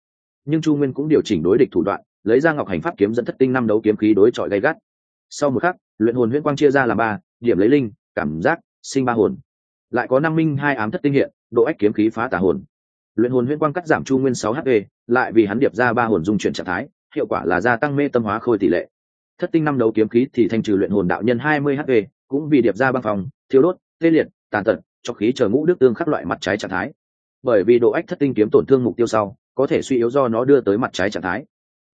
Nhưng chu nguyên cũng điều chỉnh đối địch thủ đoạn, lấy ra ngọc hành pháp kiếm dẫn thất tinh năm đấu kiếm khí đối chọi gay gắt. Sau một khắc, luyện hồn huyễn quang chia ra làm ba, điểm lấy linh, cảm giác, sinh ba hồn. Lại có năm minh hai ám thất tinh hiện, độ ách kiếm khí phá tà hồn luyện hồn huyễn quang cắt giảm chu nguyên sáu hp, lại vì hắn điệp ra ba hồn dung chuyển trạng thái, hiệu quả là gia tăng mê tâm hóa khôi tỷ lệ. Thất tinh năm đấu kiếm khí thì thanh trừ luyện hồn đạo nhân hai mươi hp, cũng vì điệp ra băng phòng thiếu đốt, tê liệt, tàn tật, cho khí chờ ngũ đức tương khắc loại mặt trái trạng thái. Bởi vì độ ách thất tinh kiếm tổn thương mục tiêu sau, có thể suy yếu do nó đưa tới mặt trái trạng thái.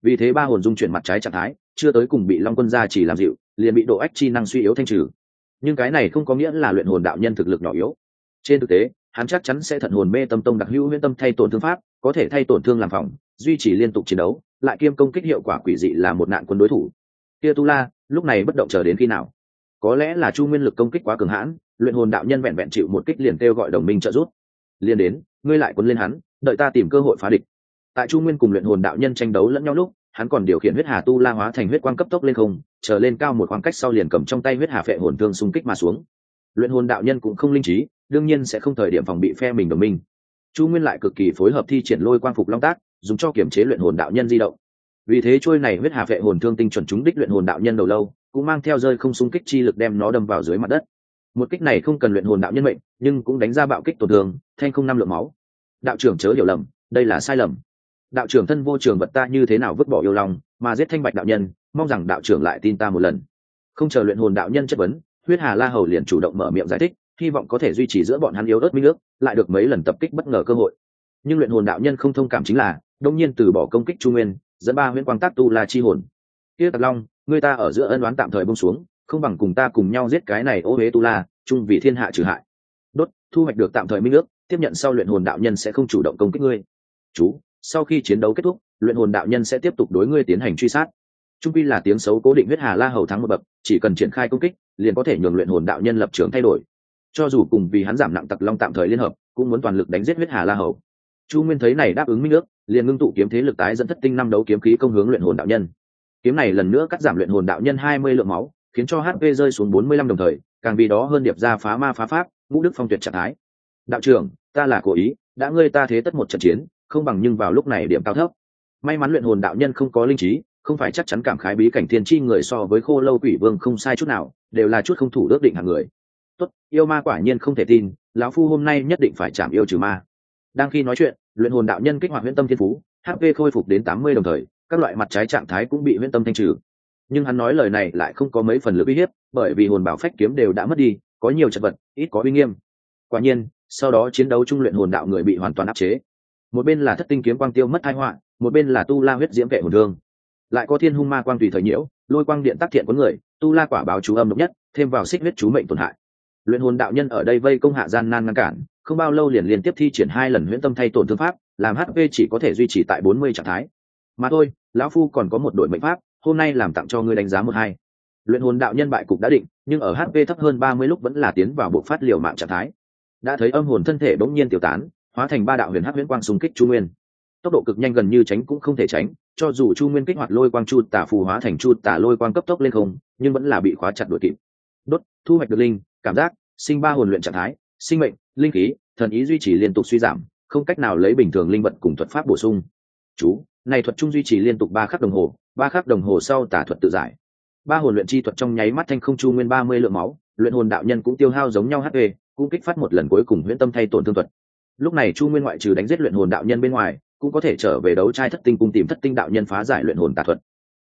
Vì thế ba hồn dung chuyển mặt trái trạng thái, chưa tới cùng bị long quân gia chỉ làm dịu, liền bị độ ách chi năng suy yếu thanh trừ. Nhưng cái này không có nghĩa là luyện hồn đạo nhân thực lực nhỏ yếu. Trên thực tế hắn chắc chắn sẽ thận hồn mê tâm tông đặc hữu huyễn tâm thay tổn thương pháp, có thể thay tổn thương làm phòng, duy trì liên tục chiến đấu, lại kiêm công kích hiệu quả quỷ dị là một nạn quân đối thủ. Kia tu la, lúc này bất động chờ đến khi nào? Có lẽ là chu nguyên lực công kích quá cường hãn, luyện hồn đạo nhân vẹn vẹn chịu một kích liền kêu gọi đồng minh trợ giúp. Liền đến, ngươi lại cuốn lên hắn, đợi ta tìm cơ hội phá địch. Tại chu nguyên cùng luyện hồn đạo nhân tranh đấu lẫn nhau lúc, hắn còn điều khiển huyết hà tu la hóa thành huyết quang cấp tốc lên không trở lên cao một khoảng cách sau liền cầm trong tay huyết hà phệ hồn thương xung kích mà xuống. Luyện hồn đạo nhân cũng không linh trí đương nhiên sẽ không thời điểm phòng bị phe mình đồng minh. Chu nguyên lại cực kỳ phối hợp thi triển lôi quang phục long tác, dùng cho kiểm chế luyện hồn đạo nhân di động. Vì thế trôi này huyết hà vệ hồn thương tinh chuẩn chúng đích luyện hồn đạo nhân đầu lâu, cũng mang theo rơi không xung kích chi lực đem nó đâm vào dưới mặt đất. Một kích này không cần luyện hồn đạo nhân mệnh, nhưng cũng đánh ra bạo kích tổn thương, thanh không năm lượng máu. Đạo trưởng chớ hiểu lầm, đây là sai lầm. Đạo trưởng thân vô trường vật ta như thế nào vứt bỏ yêu lòng mà giết thanh bạch đạo nhân, mong rằng đạo trưởng lại tin ta một lần. Không chờ luyện hồn đạo nhân chất vấn, huyết hà la hầu liền chủ động mở miệng giải thích hy vọng có thể duy trì giữa bọn hắn yếu ớt minh ước, lại được mấy lần tập kích bất ngờ cơ hội. Nhưng luyện hồn đạo nhân không thông cảm chính là, đông nhiên từ bỏ công kích trung nguyên, dẫn ba huyễn quang tác tu là chi hồn. Kia tạc long, người ta ở giữa ân đoán tạm thời bông xuống, không bằng cùng ta cùng nhau giết cái này ô huế tu la, chung vì thiên hạ trừ hại. Đốt, thu hoạch được tạm thời minh ước, tiếp nhận sau luyện hồn đạo nhân sẽ không chủ động công kích ngươi. Chú, sau khi chiến đấu kết thúc, luyện hồn đạo nhân sẽ tiếp tục đối ngươi tiến hành truy sát. Trung pi là tiếng xấu cố định huyết hà la hầu thắng một bậc, chỉ cần triển khai công kích, liền có thể nhường luyện hồn đạo nhân lập trường thay đổi cho dù cùng vì hắn giảm nặng tặc long tạm thời liên hợp, cũng muốn toàn lực đánh giết huyết hà la hầu. Chu nguyên thấy này đáp ứng minh ước, liền ngưng tụ kiếm thế lực tái dẫn thất tinh năm đấu kiếm khí công hướng luyện hồn đạo nhân. Kiếm này lần nữa cắt giảm luyện hồn đạo nhân hai mươi lượng máu, khiến cho hp rơi xuống bốn mươi lăm đồng thời, càng vì đó hơn điệp ra phá ma phá pháp, ngũ đức phong tuyệt trạng thái. Đạo trưởng, ta là cố ý, đã ngươi ta thế tất một trận chiến, không bằng nhưng vào lúc này điểm cao thấp. May mắn luyện hồn đạo nhân không có linh trí, không phải chắc chắn cảm khái bí cảnh thiên chi người so với khô lâu quỷ vương không sai chút nào, đều là chút không thủ ước định hàng người tốt, yêu ma quả nhiên không thể tin, lão phu hôm nay nhất định phải chạm yêu trừ ma. Đang khi nói chuyện, luyện hồn đạo nhân kích hoạt huyễn tâm thiên phú hp khôi phục đến tám mươi đồng thời, các loại mặt trái trạng thái cũng bị huyễn tâm thanh trừ. Nhưng hắn nói lời này lại không có mấy phần lực uy hiếp, bởi vì hồn bảo phách kiếm đều đã mất đi, có nhiều chật vật, ít có uy nghiêm. Quả nhiên, sau đó chiến đấu trung luyện hồn đạo người bị hoàn toàn áp chế. Một bên là thất tinh kiếm quang tiêu mất thai họa, một bên là tu la huyết diễm vệ hồn thương. Lại có thiên hung ma quang tùy thời nhiễu, lôi quang điện tác thiện có người, tu la quả báo chú âm độc nhất, thêm vào xích huyết chú mệnh tổn hại luyện hồn đạo nhân ở đây vây công hạ gian nan ngăn cản, không bao lâu liền liên tiếp thi triển hai lần huyễn tâm thay tổn thương pháp, làm hp chỉ có thể duy trì tại bốn mươi trạng thái. Mà thôi, lão phu còn có một đội mệnh pháp, hôm nay làm tặng cho ngươi đánh giá một hai. Luyện hồn đạo nhân bại cục đã định, nhưng ở hp thấp hơn ba mươi lúc vẫn là tiến vào bộ phát liều mạng trạng thái. Đã thấy âm hồn thân thể bỗng nhiên tiêu tán, hóa thành ba đạo huyền hắc huyễn quang xung kích chu nguyên. Tốc độ cực nhanh gần như tránh cũng không thể tránh, cho dù chu nguyên kích hoạt lôi quang chu tả phù hóa thành chu tả lôi quang cấp tốc lên không, nhưng vẫn là bị khóa chặt đuổi kịp. Đốt, thu hoạch được linh cảm giác, sinh ba hồn luyện trạng thái, sinh mệnh, linh khí, thần ý duy trì liên tục suy giảm, không cách nào lấy bình thường linh vật cùng thuật pháp bổ sung. Chú, này thuật trung duy trì liên tục ba khắc đồng hồ, ba khắc đồng hồ sau tả thuật tự giải. Ba hồn luyện chi thuật trong nháy mắt thanh không chu nguyên ba mươi lượng máu, luyện hồn đạo nhân cũng tiêu hao giống nhau hp cũng kích phát một lần cuối cùng huyễn tâm thay tổn thương thuật. Lúc này chu nguyên ngoại trừ đánh giết luyện hồn đạo nhân bên ngoài, cũng có thể trở về đấu trai thất tinh cung tìm thất tinh đạo nhân phá giải luyện hồn tà thuật.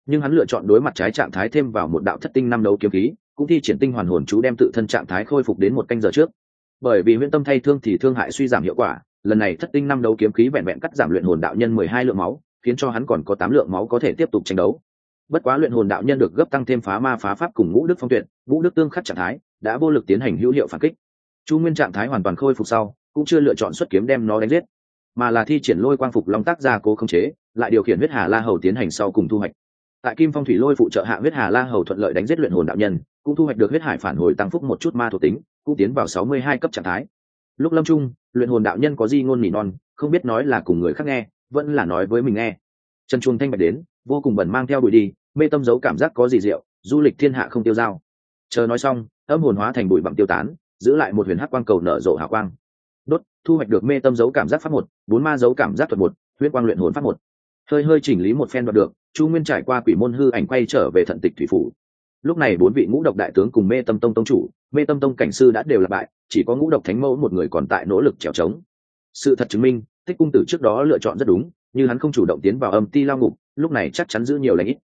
Nhưng hắn lựa chọn đối mặt trái trạng thái thêm vào một đạo thất tinh năm đấu kiếm khí cũng thi triển tinh hoàn hồn chú đem tự thân trạng thái khôi phục đến một canh giờ trước. Bởi vì huyễn tâm thay thương thì thương hại suy giảm hiệu quả, lần này thất tinh năm đấu kiếm khí vẹn vẹn cắt giảm luyện hồn đạo nhân mười hai lượng máu, khiến cho hắn còn có tám lượng máu có thể tiếp tục tranh đấu. Bất quá luyện hồn đạo nhân được gấp tăng thêm phá ma phá pháp cùng ngũ đức phong tuyệt, ngũ đức tương khắc trạng thái, đã vô lực tiến hành hữu hiệu phản kích. Chu nguyên trạng thái hoàn toàn khôi phục sau, cũng chưa lựa chọn xuất kiếm đem nó đánh giết, mà là thi triển lôi quang phục long tác ra cố khống chế, lại điều khiển huyết hà la hầu tiến hành sau cùng thu hoạch. Tại kim phong thủy lôi phụ trợ hạ huyết hà la hầu thuận lợi đánh giết luyện hồn đạo nhân cũng thu hoạch được huyết hải phản hồi tăng phúc một chút ma thuộc tính, cũng tiến vào sáu mươi hai cấp trạng thái. Lúc lâm trung luyện hồn đạo nhân có di ngôn mỉ non, không biết nói là cùng người khác nghe, vẫn là nói với mình nghe. Trần chuồng thanh bạch đến, vô cùng bẩn mang theo bụi đi, mê tâm giấu cảm giác có gì rượu du lịch thiên hạ không tiêu dao. Chờ nói xong, âm hồn hóa thành bụi bặm tiêu tán, giữ lại một huyền hắc quang cầu nở rộ hào quang. Đốt, thu hoạch được mê tâm giấu cảm giác pháp một, bốn ma giấu cảm giác thuật một, huyết quang luyện hồn pháp một. Hơi hơi chỉnh lý một phen đoạt được, chu nguyên trải qua quỷ môn hư ảnh quay trở về thận tịch thủy phủ lúc này bốn vị ngũ độc đại tướng cùng mê tâm tông tông chủ, mê tâm tông cảnh sư đã đều là bại, chỉ có ngũ độc thánh mẫu một người còn tại nỗ lực trèo trống. Sự thật chứng minh, tích cung tử trước đó lựa chọn rất đúng, như hắn không chủ động tiến vào âm ti lao ngục, lúc này chắc chắn giữ nhiều lãnh ít.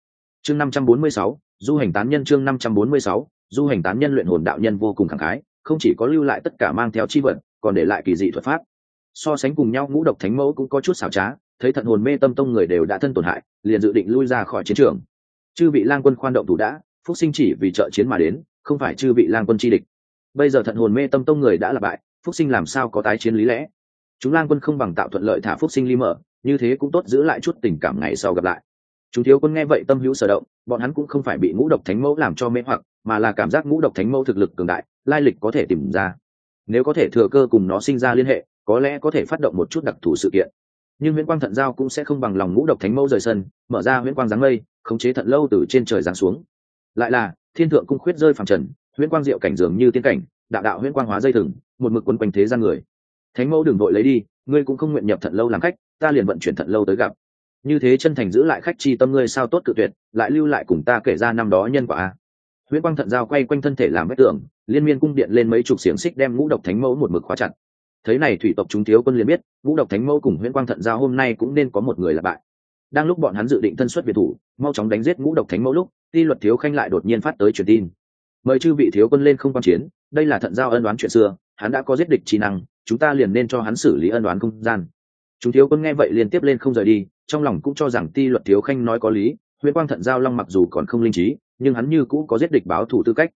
Chương năm trăm bốn mươi sáu, du hành tán nhân chương năm trăm bốn mươi sáu, du hành tán nhân luyện hồn đạo nhân vô cùng khẳng khái, không chỉ có lưu lại tất cả mang theo chi vật, còn để lại kỳ dị thuật pháp. So sánh cùng nhau, ngũ độc thánh mẫu cũng có chút xảo trá, thấy thận hồn mê tâm tông người đều đã thân tổn hại, liền dự định lui ra khỏi chiến trường. Chư vị lang quân khoan động thủ đã phúc sinh chỉ vì trợ chiến mà đến, không phải chư vị lang quân chi địch. Bây giờ thận hồn mê tâm tông người đã là bại, phúc sinh làm sao có tái chiến lý lẽ? Chúng lang quân không bằng tạo thuận lợi thả phúc sinh ly mở, như thế cũng tốt giữ lại chút tình cảm ngày sau gặp lại. Chúng thiếu quân nghe vậy tâm hữu sở động, bọn hắn cũng không phải bị ngũ độc thánh mẫu làm cho mê hoặc, mà là cảm giác ngũ độc thánh mẫu thực lực cường đại, lai lịch có thể tìm ra. Nếu có thể thừa cơ cùng nó sinh ra liên hệ, có lẽ có thể phát động một chút đặc thù sự kiện. Nhưng nguyễn quang thận giao cũng sẽ không bằng lòng ngũ độc thánh mẫu rời sân, mở ra nguyễn quang giáng mây, khống chế thận lâu từ trên trời giáng xuống lại là, thiên thượng cung khuyết rơi phẳng trần, Huyễn quang diệu cảnh dường như tiên cảnh, đạo đạo Huyễn quang hóa dây thừng, một mực quấn quanh thế gian người. Thánh mẫu đừng vội lấy đi, ngươi cũng không nguyện nhập thận lâu làm khách, ta liền vận chuyển thận lâu tới gặp. Như thế chân thành giữ lại khách chi tâm ngươi sao tốt cự tuyệt, lại lưu lại cùng ta kể ra năm đó nhân quả. A quang thận giao quay quanh thân thể làm vết tưởng liên miên cung điện lên mấy chục xiềng xích đem ngũ độc thánh mẫu một mực khóa chặt. Thấy này thủy tộc chúng thiếu quân liền biết, ngũ độc thánh mẫu cùng Huyễn quang thận giao hôm nay cũng nên có một người là bại. Đang lúc bọn hắn dự định thân xuất biệt thủ, mau chóng đánh giết ngũ độc thánh mẫu lúc ti luật thiếu khanh lại đột nhiên phát tới truyền tin. Mời chư vị thiếu quân lên không quan chiến, đây là thận giao ân đoán chuyện xưa, hắn đã có giết địch trí năng, chúng ta liền nên cho hắn xử lý ân đoán không gian. Chúng thiếu quân nghe vậy liên tiếp lên không rời đi, trong lòng cũng cho rằng ti luật thiếu khanh nói có lý huyễn quang thận giao long mặc dù còn không linh trí, nhưng hắn như cũ có giết địch báo thủ tư cách.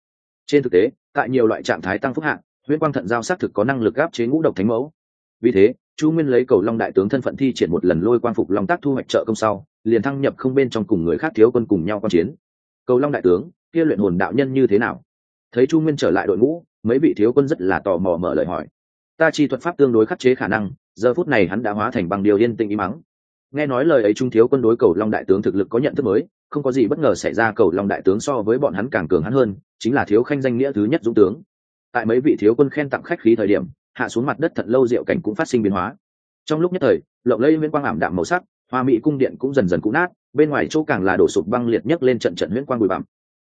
Trên thực tế, tại nhiều loại trạng thái tăng phúc hạng huyễn quang thận giao xác thực có năng lực gáp chế ngũ độc thánh mẫu. Vì thế, chu nguyên lấy cầu long đại tướng thân phận thi triển một lần lôi quang phục long tác thu hoạch trợ công sau, liền thăng nhập không bên trong cùng người khác thiếu quân cùng nhau quan chiến cầu long đại tướng, kia luyện hồn đạo nhân như thế nào? Thấy chu nguyên trở lại đội ngũ, mấy vị thiếu quân rất là tò mò mở lời hỏi. Ta chi thuật pháp tương đối khắc chế khả năng, giờ phút này hắn đã hóa thành bằng điều yên tĩnh im mắng. Nghe nói lời ấy trung thiếu quân đối cầu long đại tướng thực lực có nhận thức mới, không có gì bất ngờ xảy ra cầu long đại tướng so với bọn hắn càng cường hắn hơn, chính là thiếu khanh danh nghĩa thứ nhất dũng tướng. Tại mấy vị thiếu quân khen tặng khách khí thời điểm, hạ xuống mặt đất thật lâu diệu cảnh cũng phát sinh biến hóa. Trong lúc nhất thời, lộng lây nguyên quang ảm đạm màu sắc hoa mỹ cung điện cũng dần dần cũ nát, bên ngoài chỗ càng là đổ sụp băng liệt nhất lên trận trận huyễn quang bụi bặm.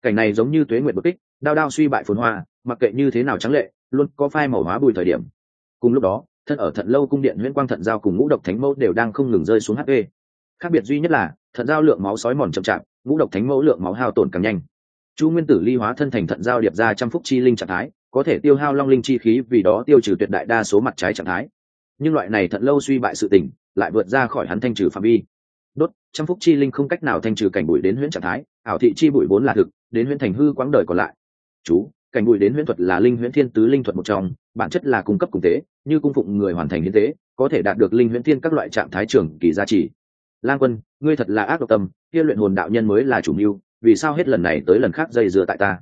Cảnh này giống như tuế nguyệt bực kích đao đao suy bại phồn hoa, mặc kệ như thế nào trắng lệ, luôn có phai màu hóa bùi thời điểm. Cùng lúc đó, thân ở thận lâu cung điện huyễn quang thận giao cùng ngũ độc thánh mẫu đều đang không ngừng rơi xuống hp khác biệt duy nhất là, thận giao lượng máu sói mòn chậm chạp, ngũ độc thánh mẫu lượng máu hao tổn càng nhanh. Chu nguyên tử ly hóa thân thành thận giao điệp ra trăm phúc chi linh trạng thái, có thể tiêu hao long linh chi khí vì đó tiêu trừ tuyệt đại đa số mặt trái trạng thái. Nhưng loại này thận lâu suy bại sự tình lại vượt ra khỏi hắn thanh trừ phạm vi. Đốt, trăm phúc chi linh không cách nào thanh trừ cảnh bụi đến huyễn trạng thái, ảo thị chi bụi vốn là thực, đến huyễn thành hư quãng đời còn lại. Chú, cảnh bụi đến huyễn thuật là linh huyễn thiên tứ linh thuật một trong, bản chất là cung cấp cung tế, như cung phụng người hoàn thành hiến tế, có thể đạt được linh huyễn thiên các loại trạng thái trường kỳ gia trì. Lang quân, ngươi thật là ác độc tâm, kia luyện hồn đạo nhân mới là chủ mưu, vì sao hết lần này tới lần khác dây dưa tại ta?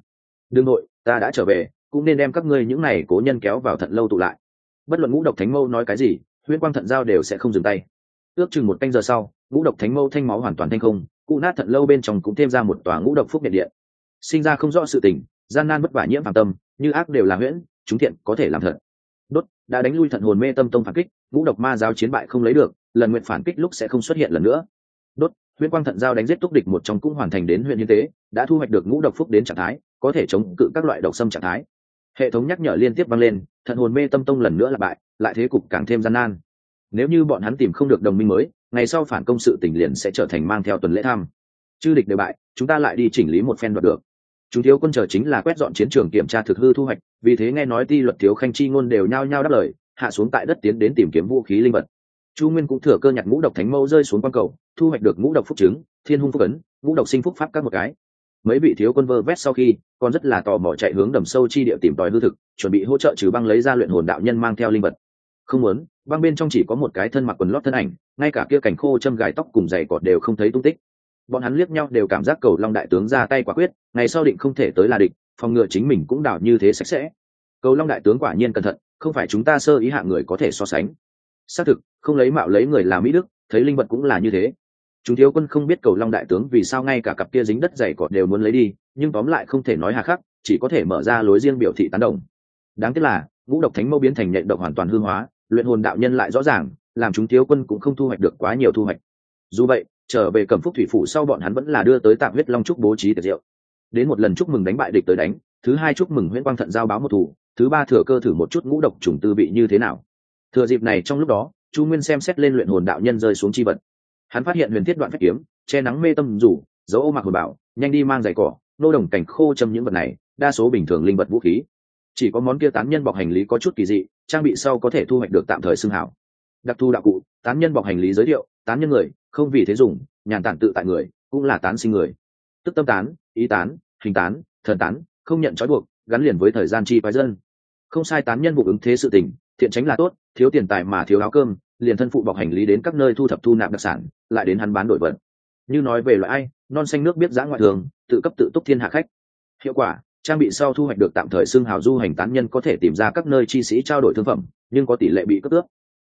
Đương nội, ta đã trở về, cũng nên đem các ngươi những này cố nhân kéo vào thận lâu tụ lại. Bất luận ngũ độc thánh mâu nói cái gì huyễn quang thận giao đều sẽ không dừng tay. Ước chừng một canh giờ sau, ngũ độc thánh mâu thanh máu hoàn toàn thanh không, cụ nát thận lâu bên trong cũng thêm ra một tòa ngũ độc phúc điện điện. Sinh ra không rõ sự tình, gian nan vất vả nhiễm phàm tâm, như ác đều là huyễn, chúng thiện có thể làm thật. Đốt, đã đánh lui thận hồn mê tâm tông phản kích, ngũ độc ma giáo chiến bại không lấy được, lần nguyện phản kích lúc sẽ không xuất hiện lần nữa. Đốt, huyễn quang thận giao đánh giết túc địch một trong cũng hoàn thành đến huyện Như tế đã thu hoạch được ngũ độc phúc đến trạng thái, có thể chống cự các loại độc xâm trạng thái hệ thống nhắc nhở liên tiếp vang lên thận hồn mê tâm tông lần nữa là bại, lại thế cục càng thêm gian nan. Nếu như bọn hắn tìm không được đồng minh mới, ngày sau phản công sự tỉnh liền sẽ trở thành mang theo tuần lễ tham. chư địch đều bại, chúng ta lại đi chỉnh lý một phen đoạt được. Chúng thiếu quân chờ chính là quét dọn chiến trường kiểm tra thực hư thu hoạch, vì thế nghe nói ti luật thiếu khanh chi ngôn đều nhao nhao đáp lời, hạ xuống tại đất tiến đến tìm kiếm vũ khí linh vật. Chu nguyên cũng thừa cơ nhặt ngũ độc thánh mâu rơi xuống quan cầu, thu hoạch được ngũ độc phúc trứng thiên hung phúc ấn, ngũ độc sinh phúc pháp các một cái mấy vị thiếu quân vơ vét sau khi còn rất là tò mò chạy hướng đầm sâu chi địa tìm tòi hư thực, chuẩn bị hỗ trợ trừ băng lấy ra luyện hồn đạo nhân mang theo linh vật. Không muốn, băng bên trong chỉ có một cái thân mặc quần lót thân ảnh, ngay cả kia cảnh khô châm gài tóc cùng giày cọt đều không thấy tung tích. Bọn hắn liếc nhau đều cảm giác cầu long đại tướng ra tay quả quyết, ngày sau định không thể tới là địch, phòng ngừa chính mình cũng đảo như thế sạch sẽ. Cầu long đại tướng quả nhiên cẩn thận, không phải chúng ta sơ ý hạ người có thể so sánh. Xác thực, không lấy mạo lấy người làm mỹ đức, thấy linh vật cũng là như thế chúng thiếu quân không biết cầu long đại tướng vì sao ngay cả cặp kia dính đất dày cọt đều muốn lấy đi, nhưng tóm lại không thể nói hà khắc, chỉ có thể mở ra lối riêng biểu thị tán đồng. Đáng tiếc là, ngũ độc thánh mâu biến thành nhện độc hoàn toàn hư hóa, luyện hồn đạo nhân lại rõ ràng, làm chúng thiếu quân cũng không thu hoạch được quá nhiều thu hoạch. Dù vậy, trở về cẩm phúc thủy phủ sau bọn hắn vẫn là đưa tới tạm huyết long trúc bố trí tiệc rượu đến một lần chúc mừng đánh bại địch tới đánh, thứ hai chúc mừng nguyễn quang thận giao báo một thủ, thứ ba thừa cơ thử một chút ngũ độc trùng tư vị như thế nào. Thừa dịp này trong lúc đó, chu nguyên xem xét lên luyện hồn đạo nhân rơi xuống chi vật hắn phát hiện huyền thiết đoạn phép kiếm, che nắng mê tâm rủ dấu ô mặc hồn bảo, nhanh đi mang giày cỏ, nô đồng cảnh khô châm những vật này, đa số bình thường linh vật vũ khí. Chỉ có món kia tán nhân bọc hành lý có chút kỳ dị, trang bị sau có thể thu hoạch được tạm thời xưng hảo. Đặc thù đạo cụ, tán nhân bọc hành lý giới thiệu, tán nhân người, không vì thế dùng, nhàn tản tự tại người, cũng là tán sinh người. Tức tâm tán, ý tán, hình tán, thần tán, không nhận trói buộc, gắn liền với thời gian chi phái dân. Không sai tán nhân vụ ứng thế sự tình, thiện tránh là tốt, thiếu tiền tài mà thiếu áo cơm liền thân phụ bọc hành lý đến các nơi thu thập thu nạp đặc sản, lại đến hắn bán đổi vật. Như nói về loại ai, non xanh nước biết giã ngoại thường, tự cấp tự túc thiên hạ khách. Hiệu quả, trang bị sau thu hoạch được tạm thời xưng hào du hành tán nhân có thể tìm ra các nơi chi sĩ trao đổi thương phẩm, nhưng có tỷ lệ bị cướp ước.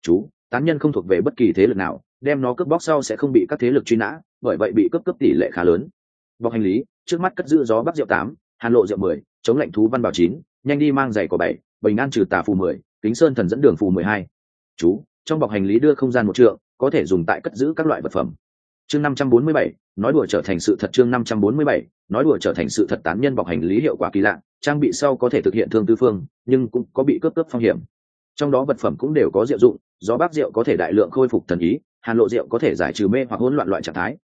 Chú, tán nhân không thuộc về bất kỳ thế lực nào, đem nó cướp bóc sau sẽ không bị các thế lực truy nã, bởi vậy bị cướp cướp tỷ lệ khá lớn. Bọc hành lý, trước mắt cất giữ gió bắc rượu tám, hàn lộ rượu mười, chống lệnh thú văn bảo chín, nhanh đi mang giày của bảy, bình an trừ tà phù mười, kính sơn thần dẫn đường phù mười hai. Chú trong bọc hành lý đưa không gian một trượng, có thể dùng tại cất giữ các loại vật phẩm. Chương năm trăm bốn mươi bảy, nói đùa trở thành sự thật chương năm trăm bốn mươi bảy, nói đùa trở thành sự thật tán nhân bọc hành lý hiệu quả kỳ lạ, trang bị sau có thể thực hiện thương tư phương, nhưng cũng có bị cướp cướp phong hiểm. Trong đó vật phẩm cũng đều có diệu dụng, gió bác rượu có thể đại lượng khôi phục thần ý, hàn lộ rượu có thể giải trừ mê hoặc hỗn loạn loại trạng thái.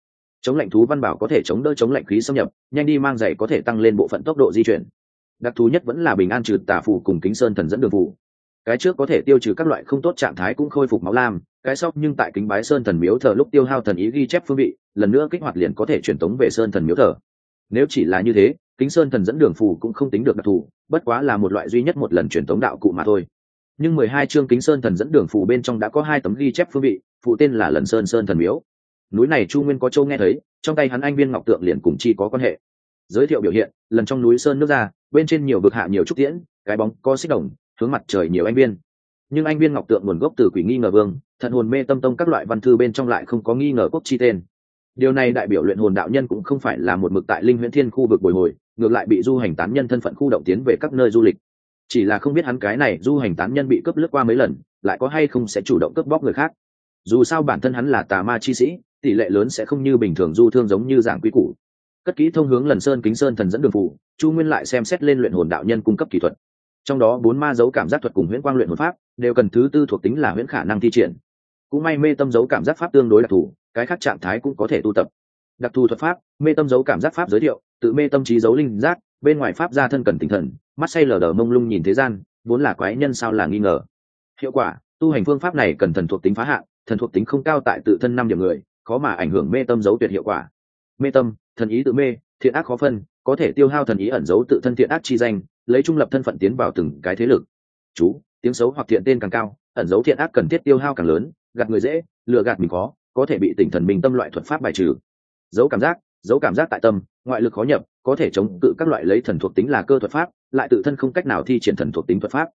Chống lạnh thú văn bảo có thể chống đỡ chống lạnh khí xâm nhập, nhanh đi mang giày có thể tăng lên bộ phận tốc độ di chuyển. Đặc thù nhất vẫn là bình an trừ tà phù cùng kính sơn thần dẫn đường phù cái trước có thể tiêu trừ các loại không tốt trạng thái cũng khôi phục máu lam, cái sau nhưng tại kính bái sơn thần miếu thờ lúc tiêu hao thần ý ghi chép phương vị, lần nữa kích hoạt liền có thể truyền tống về sơn thần miếu thờ. Nếu chỉ là như thế, kính sơn thần dẫn đường phù cũng không tính được đặc thù, bất quá là một loại duy nhất một lần truyền tống đạo cụ mà thôi. Nhưng mười hai chương kính sơn thần dẫn đường phù bên trong đã có hai tấm ghi chép phương vị phụ tên là lần sơn sơn thần miếu. Núi này chu nguyên có châu nghe thấy, trong tay hắn anh viên ngọc tượng liền cùng chi có quan hệ. Giới thiệu biểu hiện, lần trong núi sơn nước ra, bên trên nhiều vực hạ nhiều trúc tiễn, cái bóng có xích đồng hướng mặt trời nhiều anh viên. Nhưng anh viên ngọc tượng nguồn gốc từ quỷ nghi ngờ vương thận hồn mê tâm tông các loại văn thư bên trong lại không có nghi ngờ quốc chi tên. Điều này đại biểu luyện hồn đạo nhân cũng không phải là một mực tại linh huyễn thiên khu vực bồi hồi, ngược lại bị du hành tán nhân thân phận khu động tiến về các nơi du lịch. Chỉ là không biết hắn cái này du hành tán nhân bị cướp lướt qua mấy lần, lại có hay không sẽ chủ động cướp bóc người khác. Dù sao bản thân hắn là tà ma chi sĩ, tỷ lệ lớn sẽ không như bình thường du thương giống như giảng quý củ. Cất kỹ thông hướng lần sơn kính sơn thần dẫn đường phủ chu nguyên lại xem xét lên luyện hồn đạo nhân cung cấp kỹ thuật trong đó bốn ma dấu cảm giác thuật cùng huyễn quang luyện hồn pháp đều cần thứ tư thuộc tính là huyễn khả năng thi triển. Cũng may mê tâm dấu cảm giác pháp tương đối đặc thù, cái khác trạng thái cũng có thể tu tập. Đặc thù thuật pháp, mê tâm dấu cảm giác pháp giới thiệu, tự mê tâm trí dấu linh giác, bên ngoài pháp ra thân cần tinh thần, mắt say lờ đờ mông lung nhìn thế gian, vốn là quái nhân sao là nghi ngờ. Hiệu quả, tu hành phương pháp này cần thần thuộc tính phá hạn, thần thuộc tính không cao tại tự thân năm điểm người, khó mà ảnh hưởng mê tâm dấu tuyệt hiệu quả. Mê tâm, thần ý tự mê, thiện ác khó phân, có thể tiêu hao thần ý ẩn giấu tự thân thiện ác chi danh lấy trung lập thân phận tiến vào từng cái thế lực. Chú, tiếng xấu hoặc thiện tên càng cao, ẩn giấu thiện ác cần thiết tiêu hao càng lớn, gạt người dễ, lừa gạt mình khó, có thể bị tỉnh thần mình tâm loại thuật pháp bài trừ. Giấu cảm giác, giấu cảm giác tại tâm, ngoại lực khó nhập, có thể chống cự các loại lấy thần thuộc tính là cơ thuật pháp, lại tự thân không cách nào thi triển thần thuộc tính thuật pháp.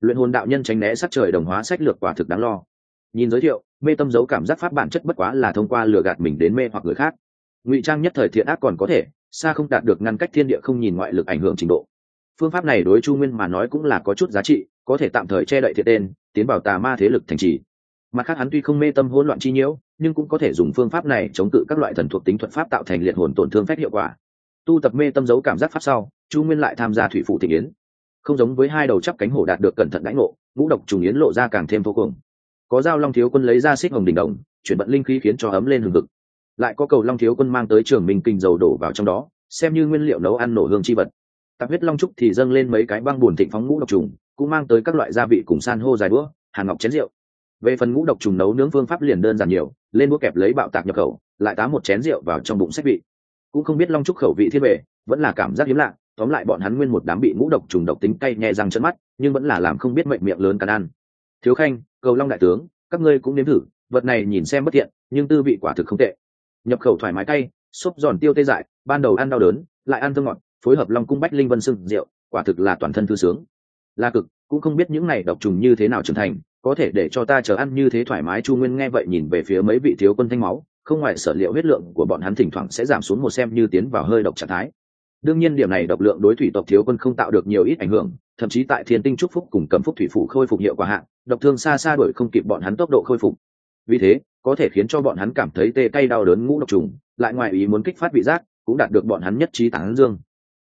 Luyện hồn đạo nhân tránh né sát trời đồng hóa sách lược quả thực đáng lo. Nhìn giới thiệu, mê tâm giấu cảm giác pháp bản chất bất quá là thông qua lừa gạt mình đến mê hoặc người khác. Ngụy trang nhất thời thiện ác còn có thể, xa không đạt được ngăn cách thiên địa không nhìn ngoại lực ảnh hưởng trình độ phương pháp này đối chu nguyên mà nói cũng là có chút giá trị, có thể tạm thời che đậy thiệt tên, tiến vào tà ma thế lực thành trì. Mặt khác hắn tuy không mê tâm hỗn loạn chi nhiễu, nhưng cũng có thể dùng phương pháp này chống cự các loại thần thuộc tính thuật pháp tạo thành liệt hồn tổn thương phép hiệu quả. Tu tập mê tâm giấu cảm giác pháp sau, chu nguyên lại tham gia thủy phụ thị yến. Không giống với hai đầu chắp cánh hổ đạt được cẩn thận đánh ngộ, ngũ độc trùng yến lộ ra càng thêm vô cùng. Có dao long thiếu quân lấy ra xích hồng đỉnh đồng, chuyển vận linh khí khiến cho ấm lên hừng hực. Lại có cầu long thiếu quân mang tới trường minh kinh dầu đổ vào trong đó, xem như nguyên liệu nấu ăn nổ hương chi vật tạp huyết long trúc thì dâng lên mấy cái băng buồn thịnh phóng ngũ độc trùng, cũng mang tới các loại gia vị cùng san hô dài đũa, hàn ngọc chén rượu. Về phần ngũ độc trùng nấu nướng phương pháp liền đơn giản nhiều, lên đũa kẹp lấy bạo tạc nhập khẩu, lại tá một chén rượu vào trong bụng sách vị. Cũng không biết long trúc khẩu vị thiên bệ vẫn là cảm giác hiếm lạ, tóm lại bọn hắn nguyên một đám bị ngũ độc trùng độc tính cay nhẹ răng chân mắt, nhưng vẫn là làm không biết mệnh miệng lớn cắn ăn. Thiếu khanh, cầu long đại tướng, các ngươi cũng nếm thử, vật này nhìn xem bất tiện nhưng tư vị quả thực không tệ. Nhập khẩu thoải mái cay, xốp giòn tiêu tê dại, ban đầu ăn đau đớn, lại ăn thơm ngọt phối hợp long cung bách linh vân sưng rượu quả thực là toàn thân thư sướng. La cực, cũng không biết những này độc trùng như thế nào trưởng thành, có thể để cho ta chờ ăn như thế thoải mái, chu nguyên nghe vậy nhìn về phía mấy vị thiếu quân thanh máu, không ngoài sở liệu huyết lượng của bọn hắn thỉnh thoảng sẽ giảm xuống một xem như tiến vào hơi độc trạng thái. Đương nhiên điểm này độc lượng đối thủy tộc thiếu quân không tạo được nhiều ít ảnh hưởng, thậm chí tại thiên tinh trúc phúc cùng cầm phúc thủy phủ khôi phục hiệu quả hạn độc thương xa xa đuổi không kịp bọn hắn tốc độ khôi phục. Vì thế, có thể khiến cho bọn hắn cảm thấy tê cay đau đớn ngũ độc trùng, lại ngoài ý muốn kích phát vị giác, cũng đạt được bọn hắn nhất trí tán dương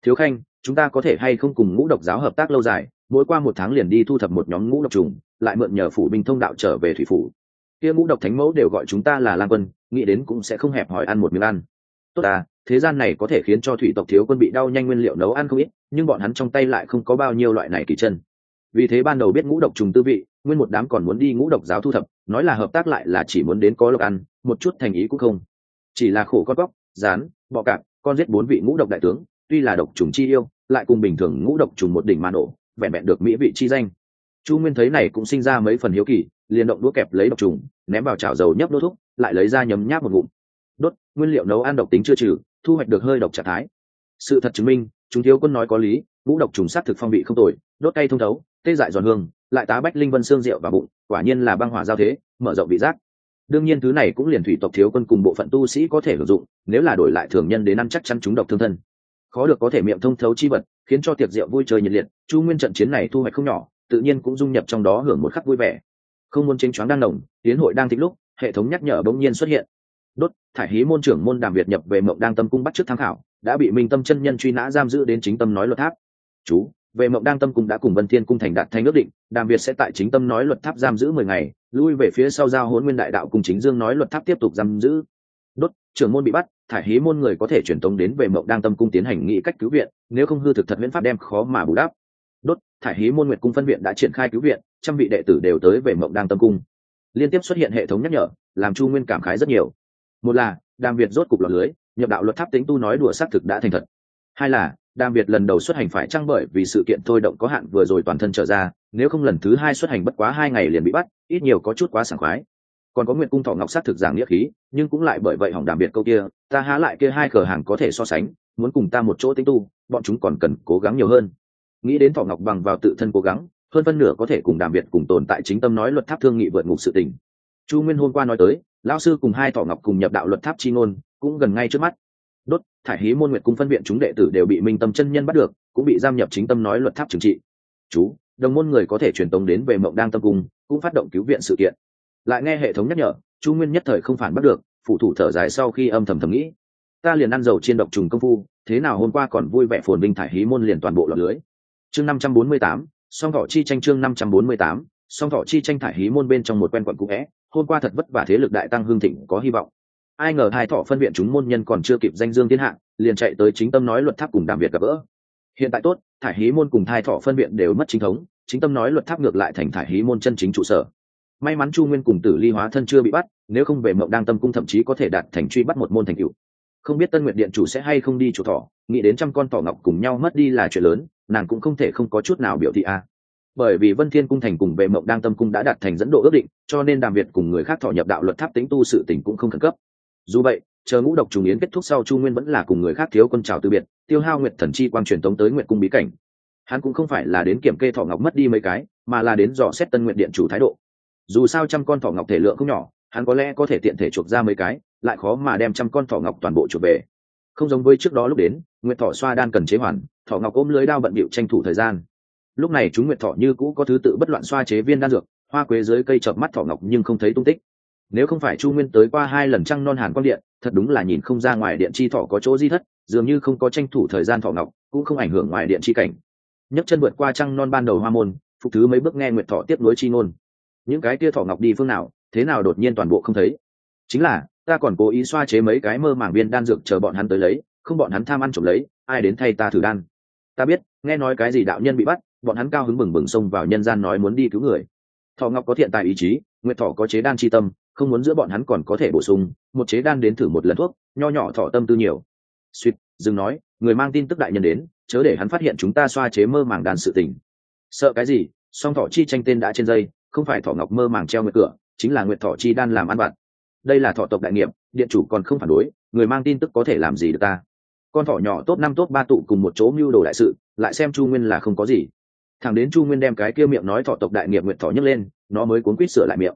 thiếu khanh, chúng ta có thể hay không cùng ngũ độc giáo hợp tác lâu dài, mỗi qua một tháng liền đi thu thập một nhóm ngũ độc trùng, lại mượn nhờ phủ binh thông đạo trở về thủy phủ. Kia ngũ độc thánh mẫu đều gọi chúng ta là lan quân, nghĩ đến cũng sẽ không hẹp hỏi ăn một miếng ăn. Tốt à thế gian này có thể khiến cho thủy tộc thiếu quân bị đau nhanh nguyên liệu nấu ăn không ít, nhưng bọn hắn trong tay lại không có bao nhiêu loại này kỳ chân. Vì thế ban đầu biết ngũ độc trùng tư vị, nguyên một đám còn muốn đi ngũ độc giáo thu thập, nói là hợp tác lại là chỉ muốn đến có lộc ăn, một chút thành ý cũng không. Chỉ là khổ con bóc rán, bọ cạp, con giết bốn vị ngũ độc đại tướng tuy là độc trùng chi yêu, lại cùng bình thường ngũ độc trùng một đỉnh mà nổ, vẹn vẹn được mỹ vị chi danh. Chu nguyên thấy này cũng sinh ra mấy phần hiếu kỳ, liền động đũa kẹp lấy độc trùng, ném vào chảo dầu nhấp đốt thuốc lại lấy ra nhấm nháp một ngụm. Đốt, nguyên liệu nấu ăn độc tính chưa trừ, thu hoạch được hơi độc trạng thái. Sự thật chứng minh, chúng thiếu quân nói có lý, ngũ độc trùng sát thực phong vị không tồi, đốt tay thông thấu, tê dại giòn hương, lại tá bách linh vân xương rượu và bụng, quả nhiên là băng hỏa giao thế, mở rộng vị giác. Đương nhiên thứ này cũng liền thủy tộc thiếu quân cùng bộ phận tu sĩ có thể sử dụng, nếu là đổi lại thường nhân đến ăn chắc chắn chúng độc thương thân khó được có thể miệng thông thấu chi vật, khiến cho tiệc rượu vui chơi nhiệt liệt, chu nguyên trận chiến này thu hoạch không nhỏ, tự nhiên cũng dung nhập trong đó hưởng một khắc vui vẻ. Không muốn chính choáng đang nồng tiến hội đang thích lúc, hệ thống nhắc nhở bỗng nhiên xuất hiện. Đốt, thải hí môn trưởng môn đàm việt nhập về mộng đang tâm cung bắt trước tham khảo, đã bị minh tâm chân nhân truy nã giam giữ đến chính tâm nói luật tháp. Chú, về mộng đang tâm cung đã cùng vân thiên cung thành đạt thanh ước định, đàm việt sẽ tại chính tâm nói luật tháp giam giữ mười ngày, lui về phía sau giao hôn nguyên đại đạo cùng chính dương nói luật tháp tiếp tục giam giữ đốt, trưởng môn bị bắt, thải hí môn người có thể truyền tống đến về mộng đang tâm cung tiến hành nghị cách cứu viện, nếu không hư thực thật miễn pháp đem khó mà bù đắp. Đốt, thải hí môn nguyệt cung phân viện đã triển khai cứu viện, trăm vị đệ tử đều tới về mộng đang tâm cung. Liên tiếp xuất hiện hệ thống nhắc nhở, làm chu nguyên cảm khái rất nhiều. Một là, đàm việt rốt cục lọt lưới, nhập đạo luật tháp tính tu nói đùa xác thực đã thành thật. Hai là, đàm việt lần đầu xuất hành phải trăng bởi vì sự kiện thôi động có hạn vừa rồi toàn thân trở ra, nếu không lần thứ hai xuất hành bất quá hai ngày liền bị bắt, ít nhiều có chút quá sảng khoái còn có nguyện cung thọ ngọc sát thực giảng nghĩa khí, nhưng cũng lại bởi vậy hỏng đảm biệt câu kia, ta há lại kia hai cửa hàng có thể so sánh, muốn cùng ta một chỗ tinh tu, bọn chúng còn cần cố gắng nhiều hơn. Nghĩ đến thọ ngọc bằng vào tự thân cố gắng, hơn phân nửa có thể cùng đảm biệt cùng tồn tại chính tâm nói luật tháp thương nghị vượt ngục sự tình. Chu nguyên hôm qua nói tới, lão sư cùng hai thọ ngọc cùng nhập đạo luật tháp chi ngôn, cũng gần ngay trước mắt. Đốt, thải hí môn nguyệt cung phân viện chúng đệ tử đều bị minh tâm chân nhân bắt được, cũng bị giam nhập chính tâm nói luật tháp trừng trị. Chú, đồng môn người có thể truyền tống đến về mộng đang tâm cung, cũng phát động cứu viện sự kiện lại nghe hệ thống nhắc nhở, chu nguyên nhất thời không phản bắt được phụ thủ thở dài sau khi âm thầm thầm nghĩ, ta liền ăn dầu chiên độc trùng công phu, thế nào hôm qua còn vui vẻ phồn vinh thải hí môn liền toàn bộ lọt lưới. Chương năm trăm bốn mươi tám, song thọ chi tranh chương năm trăm bốn mươi tám, song thọ chi tranh thải hí môn bên trong một quen quận cũ vẽ, hôm qua thật vất vả thế lực đại tăng hương thịnh, có hy vọng. Ai ngờ hai thọ phân viện chúng môn nhân còn chưa kịp danh dương thiên hạ, liền chạy tới chính tâm nói luật tháp cùng đàm việt gặp gỡ. Hiện tại tốt, thải hí môn cùng thai thọ phân viện đều mất chính thống, chính tâm nói luật tháp ngược lại thành thải hí môn chân chính trụ sở may mắn chu nguyên cùng tử ly hóa thân chưa bị bắt, nếu không về mộng đang tâm cung thậm chí có thể đạt thành truy bắt một môn thành cựu không biết tân nguyện điện chủ sẽ hay không đi chủ thọ, nghĩ đến trăm con thỏ ngọc cùng nhau mất đi là chuyện lớn, nàng cũng không thể không có chút nào biểu thị a. À. Bởi vì vân thiên cung thành cùng về mộng đang tâm cung đã đạt thành dẫn độ ước định, cho nên đàm việt cùng người khác thọ nhập đạo luật tháp tính tu sự tình cũng không khẩn cấp. Dù vậy, chờ ngũ độc trùng yến kết thúc sau chu nguyên vẫn là cùng người khác thiếu quân trào từ biệt, tiêu hao nguyệt thần chi quang truyền tống tới nguyệt cung bí cảnh. Hắn cũng không phải là đến kiểm kê thọ ngọc mất đi mấy cái, mà là đến dò xét tân nguyện điện chủ thái độ dù sao trăm con thỏ ngọc thể lượng không nhỏ, hắn có lẽ có thể tiện thể chuộc ra mấy cái, lại khó mà đem trăm con thỏ ngọc toàn bộ chuộc về. Không giống với trước đó lúc đến, nguyệt thỏ xoa đan cần chế hoàn, thỏ ngọc ôm lưới đao bận bịu tranh thủ thời gian. Lúc này chúng nguyệt thỏ như cũ có thứ tự bất loạn xoa chế viên đan dược, hoa quế dưới cây chợp mắt thỏ ngọc nhưng không thấy tung tích. Nếu không phải chu nguyên tới qua hai lần trăng non hàn quang điện, thật đúng là nhìn không ra ngoài điện chi thỏ có chỗ di thất, dường như không có tranh thủ thời gian thỏ ngọc, cũng không ảnh hưởng ngoài điện chi cảnh. Nhấc chân vượt qua trăng non ban đầu hoa môn, phục thứ mấy bước nghe nguyệt thỏ tiếp nối chi ngôn những cái kia thỏ ngọc đi phương nào, thế nào đột nhiên toàn bộ không thấy. Chính là, ta còn cố ý xoa chế mấy cái mơ màng viên đan dược chờ bọn hắn tới lấy, không bọn hắn tham ăn trộm lấy, ai đến thay ta thử đan. Ta biết, nghe nói cái gì đạo nhân bị bắt, bọn hắn cao hứng bừng bừng xông vào nhân gian nói muốn đi cứu người. Thọ ngọc có thiện tài ý chí, nguyệt thọ có chế đan chi tâm, không muốn giữa bọn hắn còn có thể bổ sung, một chế đan đến thử một lần thuốc, nho nhỏ thọ tâm tư nhiều. Suýt, dừng nói, người mang tin tức đại nhân đến, chớ để hắn phát hiện chúng ta xoa chế mơ màng đàn sự tình. Sợ cái gì? Song thọ chi tranh tên đã trên dây không phải thọ ngọc mơ màng treo nguyệt cửa, chính là nguyệt thọ chi đan làm ăn vặt. Đây là thọ tộc đại nghiệp, điện chủ còn không phản đối, người mang tin tức có thể làm gì được ta? Con thỏ nhỏ tốt năm tốt ba tụ cùng một chỗ mưu đồ đại sự, lại xem chu nguyên là không có gì. Thằng đến chu nguyên đem cái kia miệng nói thọ tộc đại nghiệp nguyệt thọ nhấc lên, nó mới cuốn quýt sửa lại miệng.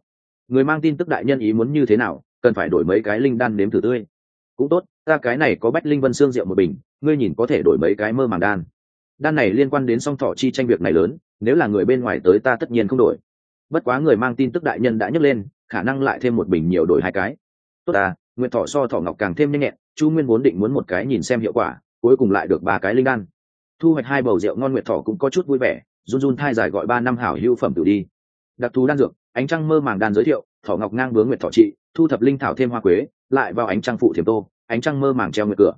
Người mang tin tức đại nhân ý muốn như thế nào, cần phải đổi mấy cái linh đan nếm thử tươi. Cũng tốt, ta cái này có bách linh vân xương rượu một bình, ngươi nhìn có thể đổi mấy cái mơ màng đan. Đan này liên quan đến song thọ chi tranh việc này lớn, nếu là người bên ngoài tới ta tất nhiên không đổi bất quá người mang tin tức đại nhân đã nhấc lên, khả năng lại thêm một bình nhiều đổi hai cái. Tốt à nguyện thọ so thọ ngọc càng thêm nhanh nhẹn, chu nguyên vốn định muốn một cái nhìn xem hiệu quả, cuối cùng lại được ba cái linh đan. Thu hoạch hai bầu rượu ngon nguyệt thọ cũng có chút vui vẻ, run run thai dài gọi ba năm hảo hữu phẩm tử đi. Đặc thù đan dược, ánh trăng mơ màng đan giới thiệu, thọ ngọc ngang bướng nguyệt thọ trị, thu thập linh thảo thêm hoa quế, lại vào ánh trăng phụ thiềm tô, ánh trăng mơ màng treo nguyệt cửa.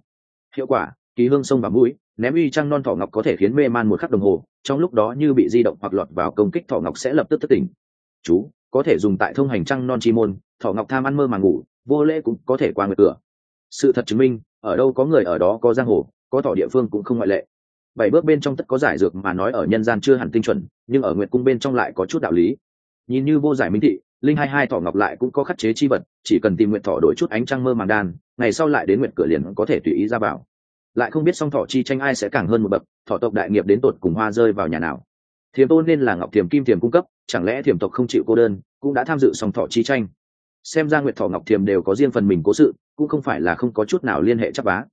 Hiệu quả, kỳ hương sông và mũi ném uy trăng non thỏ ngọc có thể khiến mê man một khắc đồng hồ, trong lúc đó như bị di động hoặc lọt vào công kích thỏ ngọc sẽ lập tức thất tỉnh. Chú, có thể dùng tại thông hành trăng non chi môn, thỏ ngọc tham ăn mơ màng ngủ, vô lễ cũng có thể qua nguyệt cửa. Sự thật chứng minh, ở đâu có người ở đó có giang hồ, có thỏ địa phương cũng không ngoại lệ. Bảy bước bên trong tất có giải dược mà nói ở nhân gian chưa hẳn tinh chuẩn, nhưng ở nguyệt cung bên trong lại có chút đạo lý. Nhìn như vô giải minh thị, linh hai hai thỏ ngọc lại cũng có khắc chế chi vật, chỉ cần tìm nguyện thỏ đổi chút ánh trăng mơ màng đan, ngày sau lại đến nguyện cửa liền có thể tùy ý ra vào lại không biết song thọ chi tranh ai sẽ càng hơn một bậc thọ tộc đại nghiệp đến tột cùng hoa rơi vào nhà nào. Thiềm tôn nên là ngọc thiềm kim thiềm cung cấp, chẳng lẽ thiềm tộc không chịu cô đơn, cũng đã tham dự song thọ chi tranh. Xem ra nguyệt thọ ngọc thiềm đều có riêng phần mình cố sự, cũng không phải là không có chút nào liên hệ chắc bá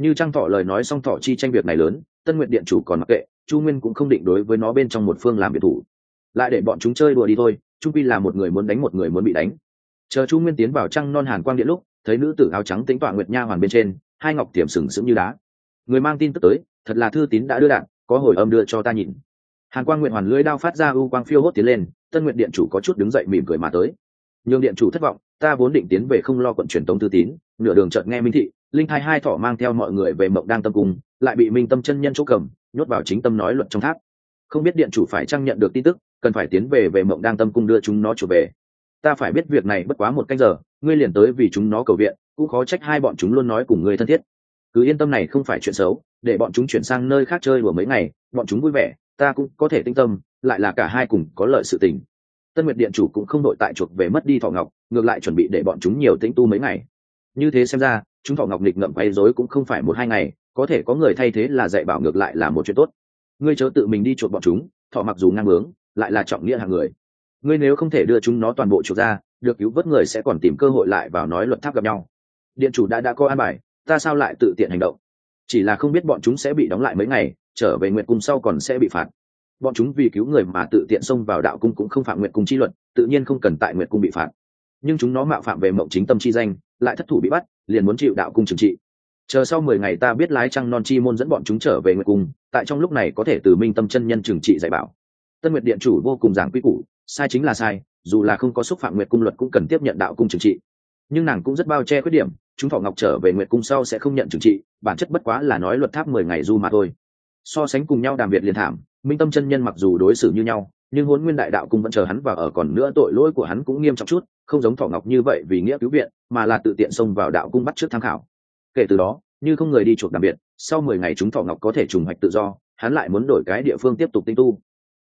như trang thọ lời nói song thọ chi tranh việc này lớn, tân nguyện điện chủ còn mặc kệ, chu nguyên cũng không định đối với nó bên trong một phương làm biệt thủ. Lại để bọn chúng chơi đùa đi thôi, trung pi là một người muốn đánh một người muốn bị đánh. Chờ chu nguyên tiến vào trăng non hàn quang điện lúc, thấy nữ tử áo trắng tính tọa nguyệt nha hoàn bên trên hai ngọc tiềm sừng sững như đá. Người mang tin tức tới, thật là thư tín đã đưa đạn, có hồi âm đưa cho ta nhìn. Hàn quang nguyện hoàn lưới đao phát ra u quang phiêu hốt tiến lên, tân nguyện điện chủ có chút đứng dậy mỉm cười mà tới. Nhường điện chủ thất vọng, ta vốn định tiến về không lo quận truyền tống thư tín, nửa đường chợt nghe minh thị, linh hai hai thỏ mang theo mọi người về mộng đang tâm cung, lại bị minh tâm chân nhân chỗ cầm, nhốt vào chính tâm nói luận trong tháp. Không biết điện chủ phải trang nhận được tin tức, cần phải tiến về về mộng đang tâm cung đưa chúng nó trở về. Ta phải biết việc này bất quá một canh giờ, ngươi liền tới vì chúng nó cầu viện cũng khó trách hai bọn chúng luôn nói cùng người thân thiết. Cứ yên tâm này không phải chuyện xấu, để bọn chúng chuyển sang nơi khác chơi đùa mấy ngày, bọn chúng vui vẻ, ta cũng có thể tinh tâm, lại là cả hai cùng có lợi sự tình. Tân nguyệt điện chủ cũng không đội tại chuộc về mất đi thọ ngọc, ngược lại chuẩn bị để bọn chúng nhiều tĩnh tu mấy ngày. Như thế xem ra, chúng thọ ngọc nghịch ngậm quay rối cũng không phải một hai ngày, có thể có người thay thế là dạy bảo ngược lại là một chuyện tốt. Ngươi chớ tự mình đi chuột bọn chúng, thọ mặc dù ngang bướng, lại là trọng nghĩa hàng người. Ngươi nếu không thể đưa chúng nó toàn bộ chuột ra, được cứu vớt người sẽ còn tìm cơ hội lại vào nói luật tháp gặp nhau điện chủ đã đã có an bài, ta sao lại tự tiện hành động? Chỉ là không biết bọn chúng sẽ bị đóng lại mấy ngày, trở về nguyện cung sau còn sẽ bị phạt. Bọn chúng vì cứu người mà tự tiện xông vào đạo cung cũng không phạm nguyện cung chi luật, tự nhiên không cần tại nguyện cung bị phạt. Nhưng chúng nó mạo phạm về mộng chính tâm chi danh, lại thất thủ bị bắt, liền muốn chịu đạo cung trừng trị. Chờ sau mười ngày ta biết lái trăng non chi môn dẫn bọn chúng trở về nguyện cung, tại trong lúc này có thể từ minh tâm chân nhân trừng trị dạy bảo. Tân nguyệt điện chủ vô cùng giảng quy củ, sai chính là sai, dù là không có xúc phạm nguyệt cung luật cũng cần tiếp nhận đạo cung trừng trị nhưng nàng cũng rất bao che khuyết điểm, chúng thọ ngọc trở về nguyệt cung sau sẽ không nhận trừng trị, bản chất bất quá là nói luật tháp mười ngày du mà thôi. So sánh cùng nhau đàm việt liền thảm, minh tâm chân nhân mặc dù đối xử như nhau, nhưng huấn nguyên đại đạo cung vẫn chờ hắn và ở còn nữa tội lỗi của hắn cũng nghiêm trọng chút, không giống thọ ngọc như vậy vì nghĩa cứu viện, mà là tự tiện xông vào đạo cung bắt trước tham khảo. Kể từ đó, như không người đi chuộc đặc biệt sau mười ngày chúng thọ ngọc có thể trùng hoạch tự do, hắn lại muốn đổi cái địa phương tiếp tục tinh tu.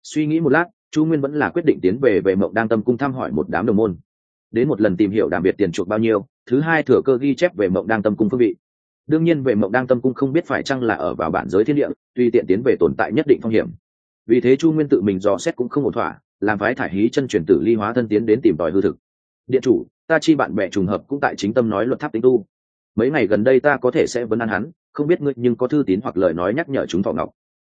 Suy nghĩ một lát, chu nguyên vẫn là quyết định tiến về về mộng đang tâm cung thăm hỏi một đám đồng môn đến một lần tìm hiểu đặc biệt tiền chuộc bao nhiêu, thứ hai thừa cơ ghi chép về mộng đang tâm cung phương vị. Đương nhiên về mộng đang tâm cung không biết phải chăng là ở vào bản giới thiên địa tùy tiện tiến về tồn tại nhất định phong hiểm. Vì thế chu nguyên tự mình dò xét cũng không ổn thỏa, làm phái thải hí chân truyền tử ly hóa thân tiến đến tìm tòi hư thực. Điện chủ, ta chi bạn bè trùng hợp cũng tại chính tâm nói luật tháp tính tu. Mấy ngày gần đây ta có thể sẽ vấn an hắn, không biết ngươi nhưng có thư tín hoặc lời nói nhắc nhở chúng thọ ngọc.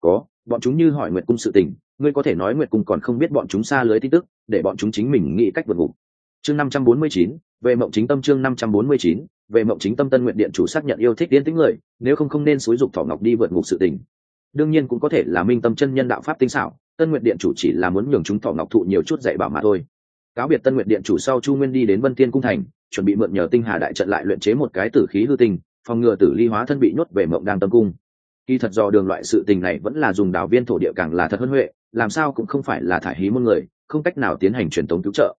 Có, bọn chúng như hỏi nguyệt cung sự tình, ngươi có thể nói nguyệt cung còn không biết bọn chúng xa lưới tin tức, để bọn chúng chính mình nghĩ cách vượt ngục chương năm trăm bốn mươi chín, về mộng chính tâm chương năm trăm bốn mươi chín, về mộng chính tâm tân nguyện điện chủ xác nhận yêu thích tiến tính người, nếu không không nên xúi dục thọ ngọc đi vượt ngục sự tình. Đương nhiên cũng có thể là minh tâm chân nhân đạo pháp tinh xảo, tân nguyện điện chủ chỉ là muốn nhường chúng thọ ngọc thụ nhiều chút dạy bảo mà thôi. Cáo biệt tân nguyện điện chủ sau chu nguyên đi đến vân tiên cung thành, chuẩn bị mượn nhờ tinh hà đại trận lại luyện chế một cái tử khí hư tinh, phòng ngừa tử ly hóa thân bị nhốt về mộng đang tâm cung. Kỳ thật do đường loại sự tình này vẫn là dùng đào viên thổ địa càng là thật hơn huệ, làm sao cũng không phải là thải hí môn người, không cách nào tiến hành truyền tống cứu trợ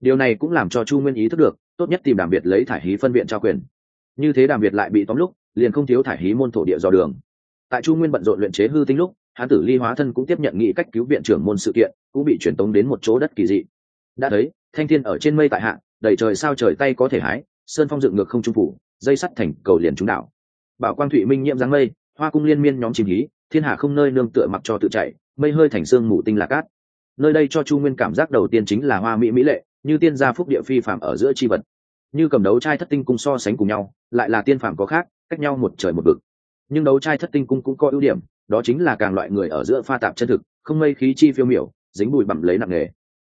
điều này cũng làm cho chu nguyên ý thức được, tốt nhất tìm đàm biệt lấy thải hí phân viện trao quyền. Như thế đàm biệt lại bị tóm lúc, liền không thiếu thải hí môn thổ địa do đường. Tại chu nguyên bận rộn luyện chế hư tinh lúc, hán tử ly hóa thân cũng tiếp nhận nghị cách cứu viện trưởng môn sự kiện, cũng bị truyền tống đến một chỗ đất kỳ dị. Đã thấy, thanh thiên ở trên mây tại hạ, đầy trời sao trời tay có thể hái, sơn phong dựng ngược không trung phủ, dây sắt thành cầu liền trúng đảo. Bảo quang thụy minh nhiễm dáng mây, hoa cung liên miên nhóm chìm hí, thiên hạ không nơi nương tựa mặc cho tự chạy, mây hơi thành xương mù tinh lạc cát. Nơi đây cho chu nguyên cảm giác đầu tiên chính là hoa mỹ mỹ lệ như tiên gia phúc địa phi phạm ở giữa chi vật. Như cầm đấu trai thất tinh cung so sánh cùng nhau, lại là tiên phạm có khác, cách nhau một trời một vực. Nhưng đấu trai thất tinh cung cũng có ưu điểm, đó chính là càng loại người ở giữa pha tạp chân thực, không mây khí chi phiêu miểu, dính bụi bặm lấy nặng nghề.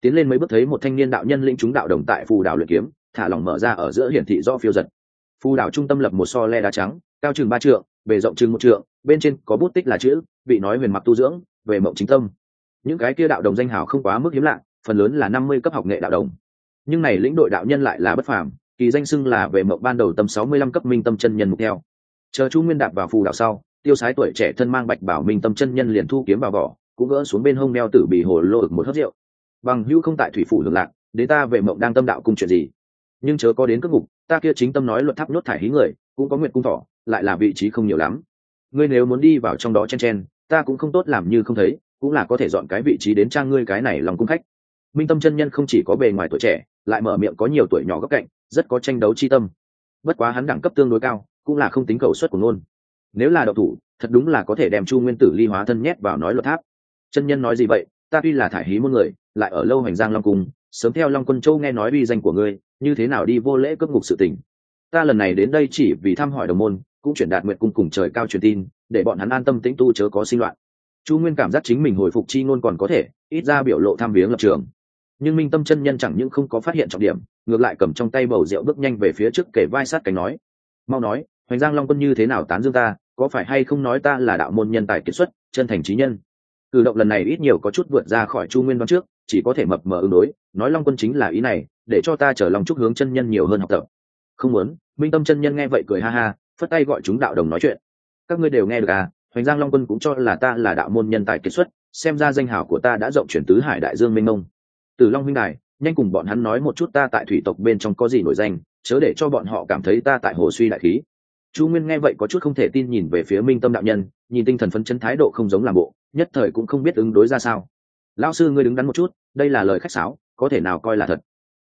Tiến lên mấy bước thấy một thanh niên đạo nhân lĩnh chúng đạo đồng tại phù đảo luyện kiếm, thả lỏng mở ra ở giữa hiển thị do phiêu giật. Phù đảo trung tâm lập một so le đá trắng, cao chừng ba trượng, bề rộng chừng một trượng, bên trên có bút tích là chữ, vị nói huyền mặc tu dưỡng, về mộng chính tâm. Những cái kia đạo đồng danh hào không quá mức hiếm lạ phần lớn là năm mươi cấp học nghệ đạo đồng. Nhưng này lĩnh đội đạo nhân lại là bất phàm, kỳ danh xưng là về mộng ban đầu tâm sáu mươi lăm cấp minh tâm chân nhân mục theo. Chờ chu nguyên đạp vào phù đạo sau, tiêu sái tuổi trẻ thân mang bạch bảo minh tâm chân nhân liền thu kiếm vào vỏ, cũng gỡ xuống bên hông đeo tử bị hồ lô ực một hớt rượu. Bằng hữu không tại thủy phủ hưởng lạc, đến ta về mộng đang tâm đạo cùng chuyện gì? Nhưng chớ có đến cất ngục, ta kia chính tâm nói luật tháp nhốt thải hí người, cũng có nguyện cung thỏ lại là vị trí không nhiều lắm. Ngươi nếu muốn đi vào trong đó chen chen, ta cũng không tốt làm như không thấy, cũng là có thể dọn cái vị trí đến trang ngươi cái này lòng cung khách minh tâm chân nhân không chỉ có bề ngoài tuổi trẻ, lại mở miệng có nhiều tuổi nhỏ góc cạnh, rất có tranh đấu chi tâm. Bất quá hắn đẳng cấp tương đối cao, cũng là không tính cầu suất của ngôn. Nếu là đậu thủ, thật đúng là có thể đem chu nguyên tử ly hóa thân nhét vào nói luật tháp. Chân nhân nói gì vậy? Ta tuy là thải hí môn người, lại ở lâu hành giang long cung, sớm theo long quân châu nghe nói uy danh của ngươi, như thế nào đi vô lễ cướp ngục sự tình? Ta lần này đến đây chỉ vì thăm hỏi đồng môn, cũng chuyển đạt nguyện cung cùng trời cao truyền tin, để bọn hắn an tâm tĩnh tu chớ có sinh loạn. Chu nguyên cảm giác chính mình hồi phục chi ngôn còn có thể, ít ra biểu lộ tham viếng lập trường nhưng minh tâm chân nhân chẳng những không có phát hiện trọng điểm, ngược lại cầm trong tay bầu rượu bước nhanh về phía trước kể vai sát cánh nói, mau nói, hoành giang long quân như thế nào tán dương ta, có phải hay không nói ta là đạo môn nhân tài kiệt xuất, chân thành trí nhân? Cử động lần này ít nhiều có chút vượt ra khỏi chu nguyên đoán trước, chỉ có thể mập mờ ứng đối, nói long quân chính là ý này, để cho ta trở lòng chúc hướng chân nhân nhiều hơn học tập. Không muốn. Minh tâm chân nhân nghe vậy cười ha ha, phất tay gọi chúng đạo đồng nói chuyện. Các ngươi đều nghe được à hoành giang long quân cũng cho là ta là đạo môn nhân tài kiệt xuất, xem ra danh hào của ta đã rộng chuyển tứ hải đại dương minh mông từ long huynh đài, nhanh cùng bọn hắn nói một chút ta tại thủy tộc bên trong có gì nổi danh, chớ để cho bọn họ cảm thấy ta tại hồ suy đại khí. Chu nguyên nghe vậy có chút không thể tin nhìn về phía minh tâm đạo nhân, nhìn tinh thần phấn chấn thái độ không giống làm bộ, nhất thời cũng không biết ứng đối ra sao. Lão sư ngươi đứng đắn một chút, đây là lời khách sáo, có thể nào coi là thật?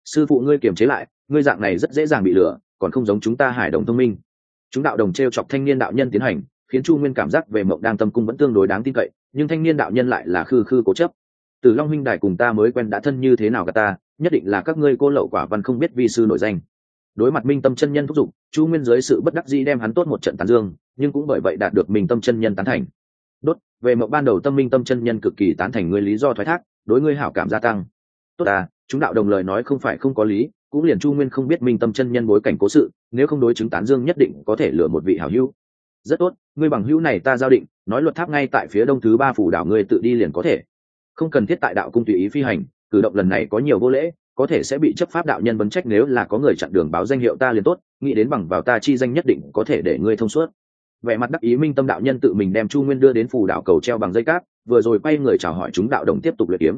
Sư phụ ngươi kiềm chế lại, ngươi dạng này rất dễ dàng bị lừa, còn không giống chúng ta hải đồng thông minh. Chúng đạo đồng t r e o chọc thanh niên đạo nhân tiến hành, khiến chu nguyên cảm giác về mộng đang tâm cung vẫn tương đối đáng tin cậy, nhưng thanh niên đạo nhân lại là khư khư cố chấp từ long huynh đài cùng ta mới quen đã thân như thế nào cả ta, nhất định là các ngươi cô lậu quả văn không biết vi sư nổi danh. Đối mặt minh tâm chân nhân thúc giục, chu nguyên dưới sự bất đắc dĩ đem hắn tốt một trận tán dương, nhưng cũng bởi vậy đạt được minh tâm chân nhân tán thành. Đốt, về mộng ban đầu tâm minh tâm chân nhân cực kỳ tán thành ngươi lý do thoái thác, đối ngươi hảo cảm gia tăng. Tốt à chúng đạo đồng lời nói không phải không có lý, cũng liền chu nguyên không biết minh tâm chân nhân bối cảnh cố sự, nếu không đối chứng tán dương nhất định có thể lựa một vị hảo hữu. Rất tốt, ngươi bằng hữu này ta giao định, nói luật tháp ngay tại phía đông thứ ba phủ đảo ngươi tự đi liền có thể không cần thiết tại đạo cung tùy ý phi hành, cử động lần này có nhiều vô lễ, có thể sẽ bị chấp pháp đạo nhân vấn trách nếu là có người chặn đường báo danh hiệu ta liền tốt, nghĩ đến bằng vào ta chi danh nhất định có thể để ngươi thông suốt. Vẻ mặt đắc ý minh tâm đạo nhân tự mình đem chu nguyên đưa đến phù đạo cầu treo bằng dây cát vừa rồi quay người chào hỏi chúng đạo đồng tiếp tục luyện kiếm.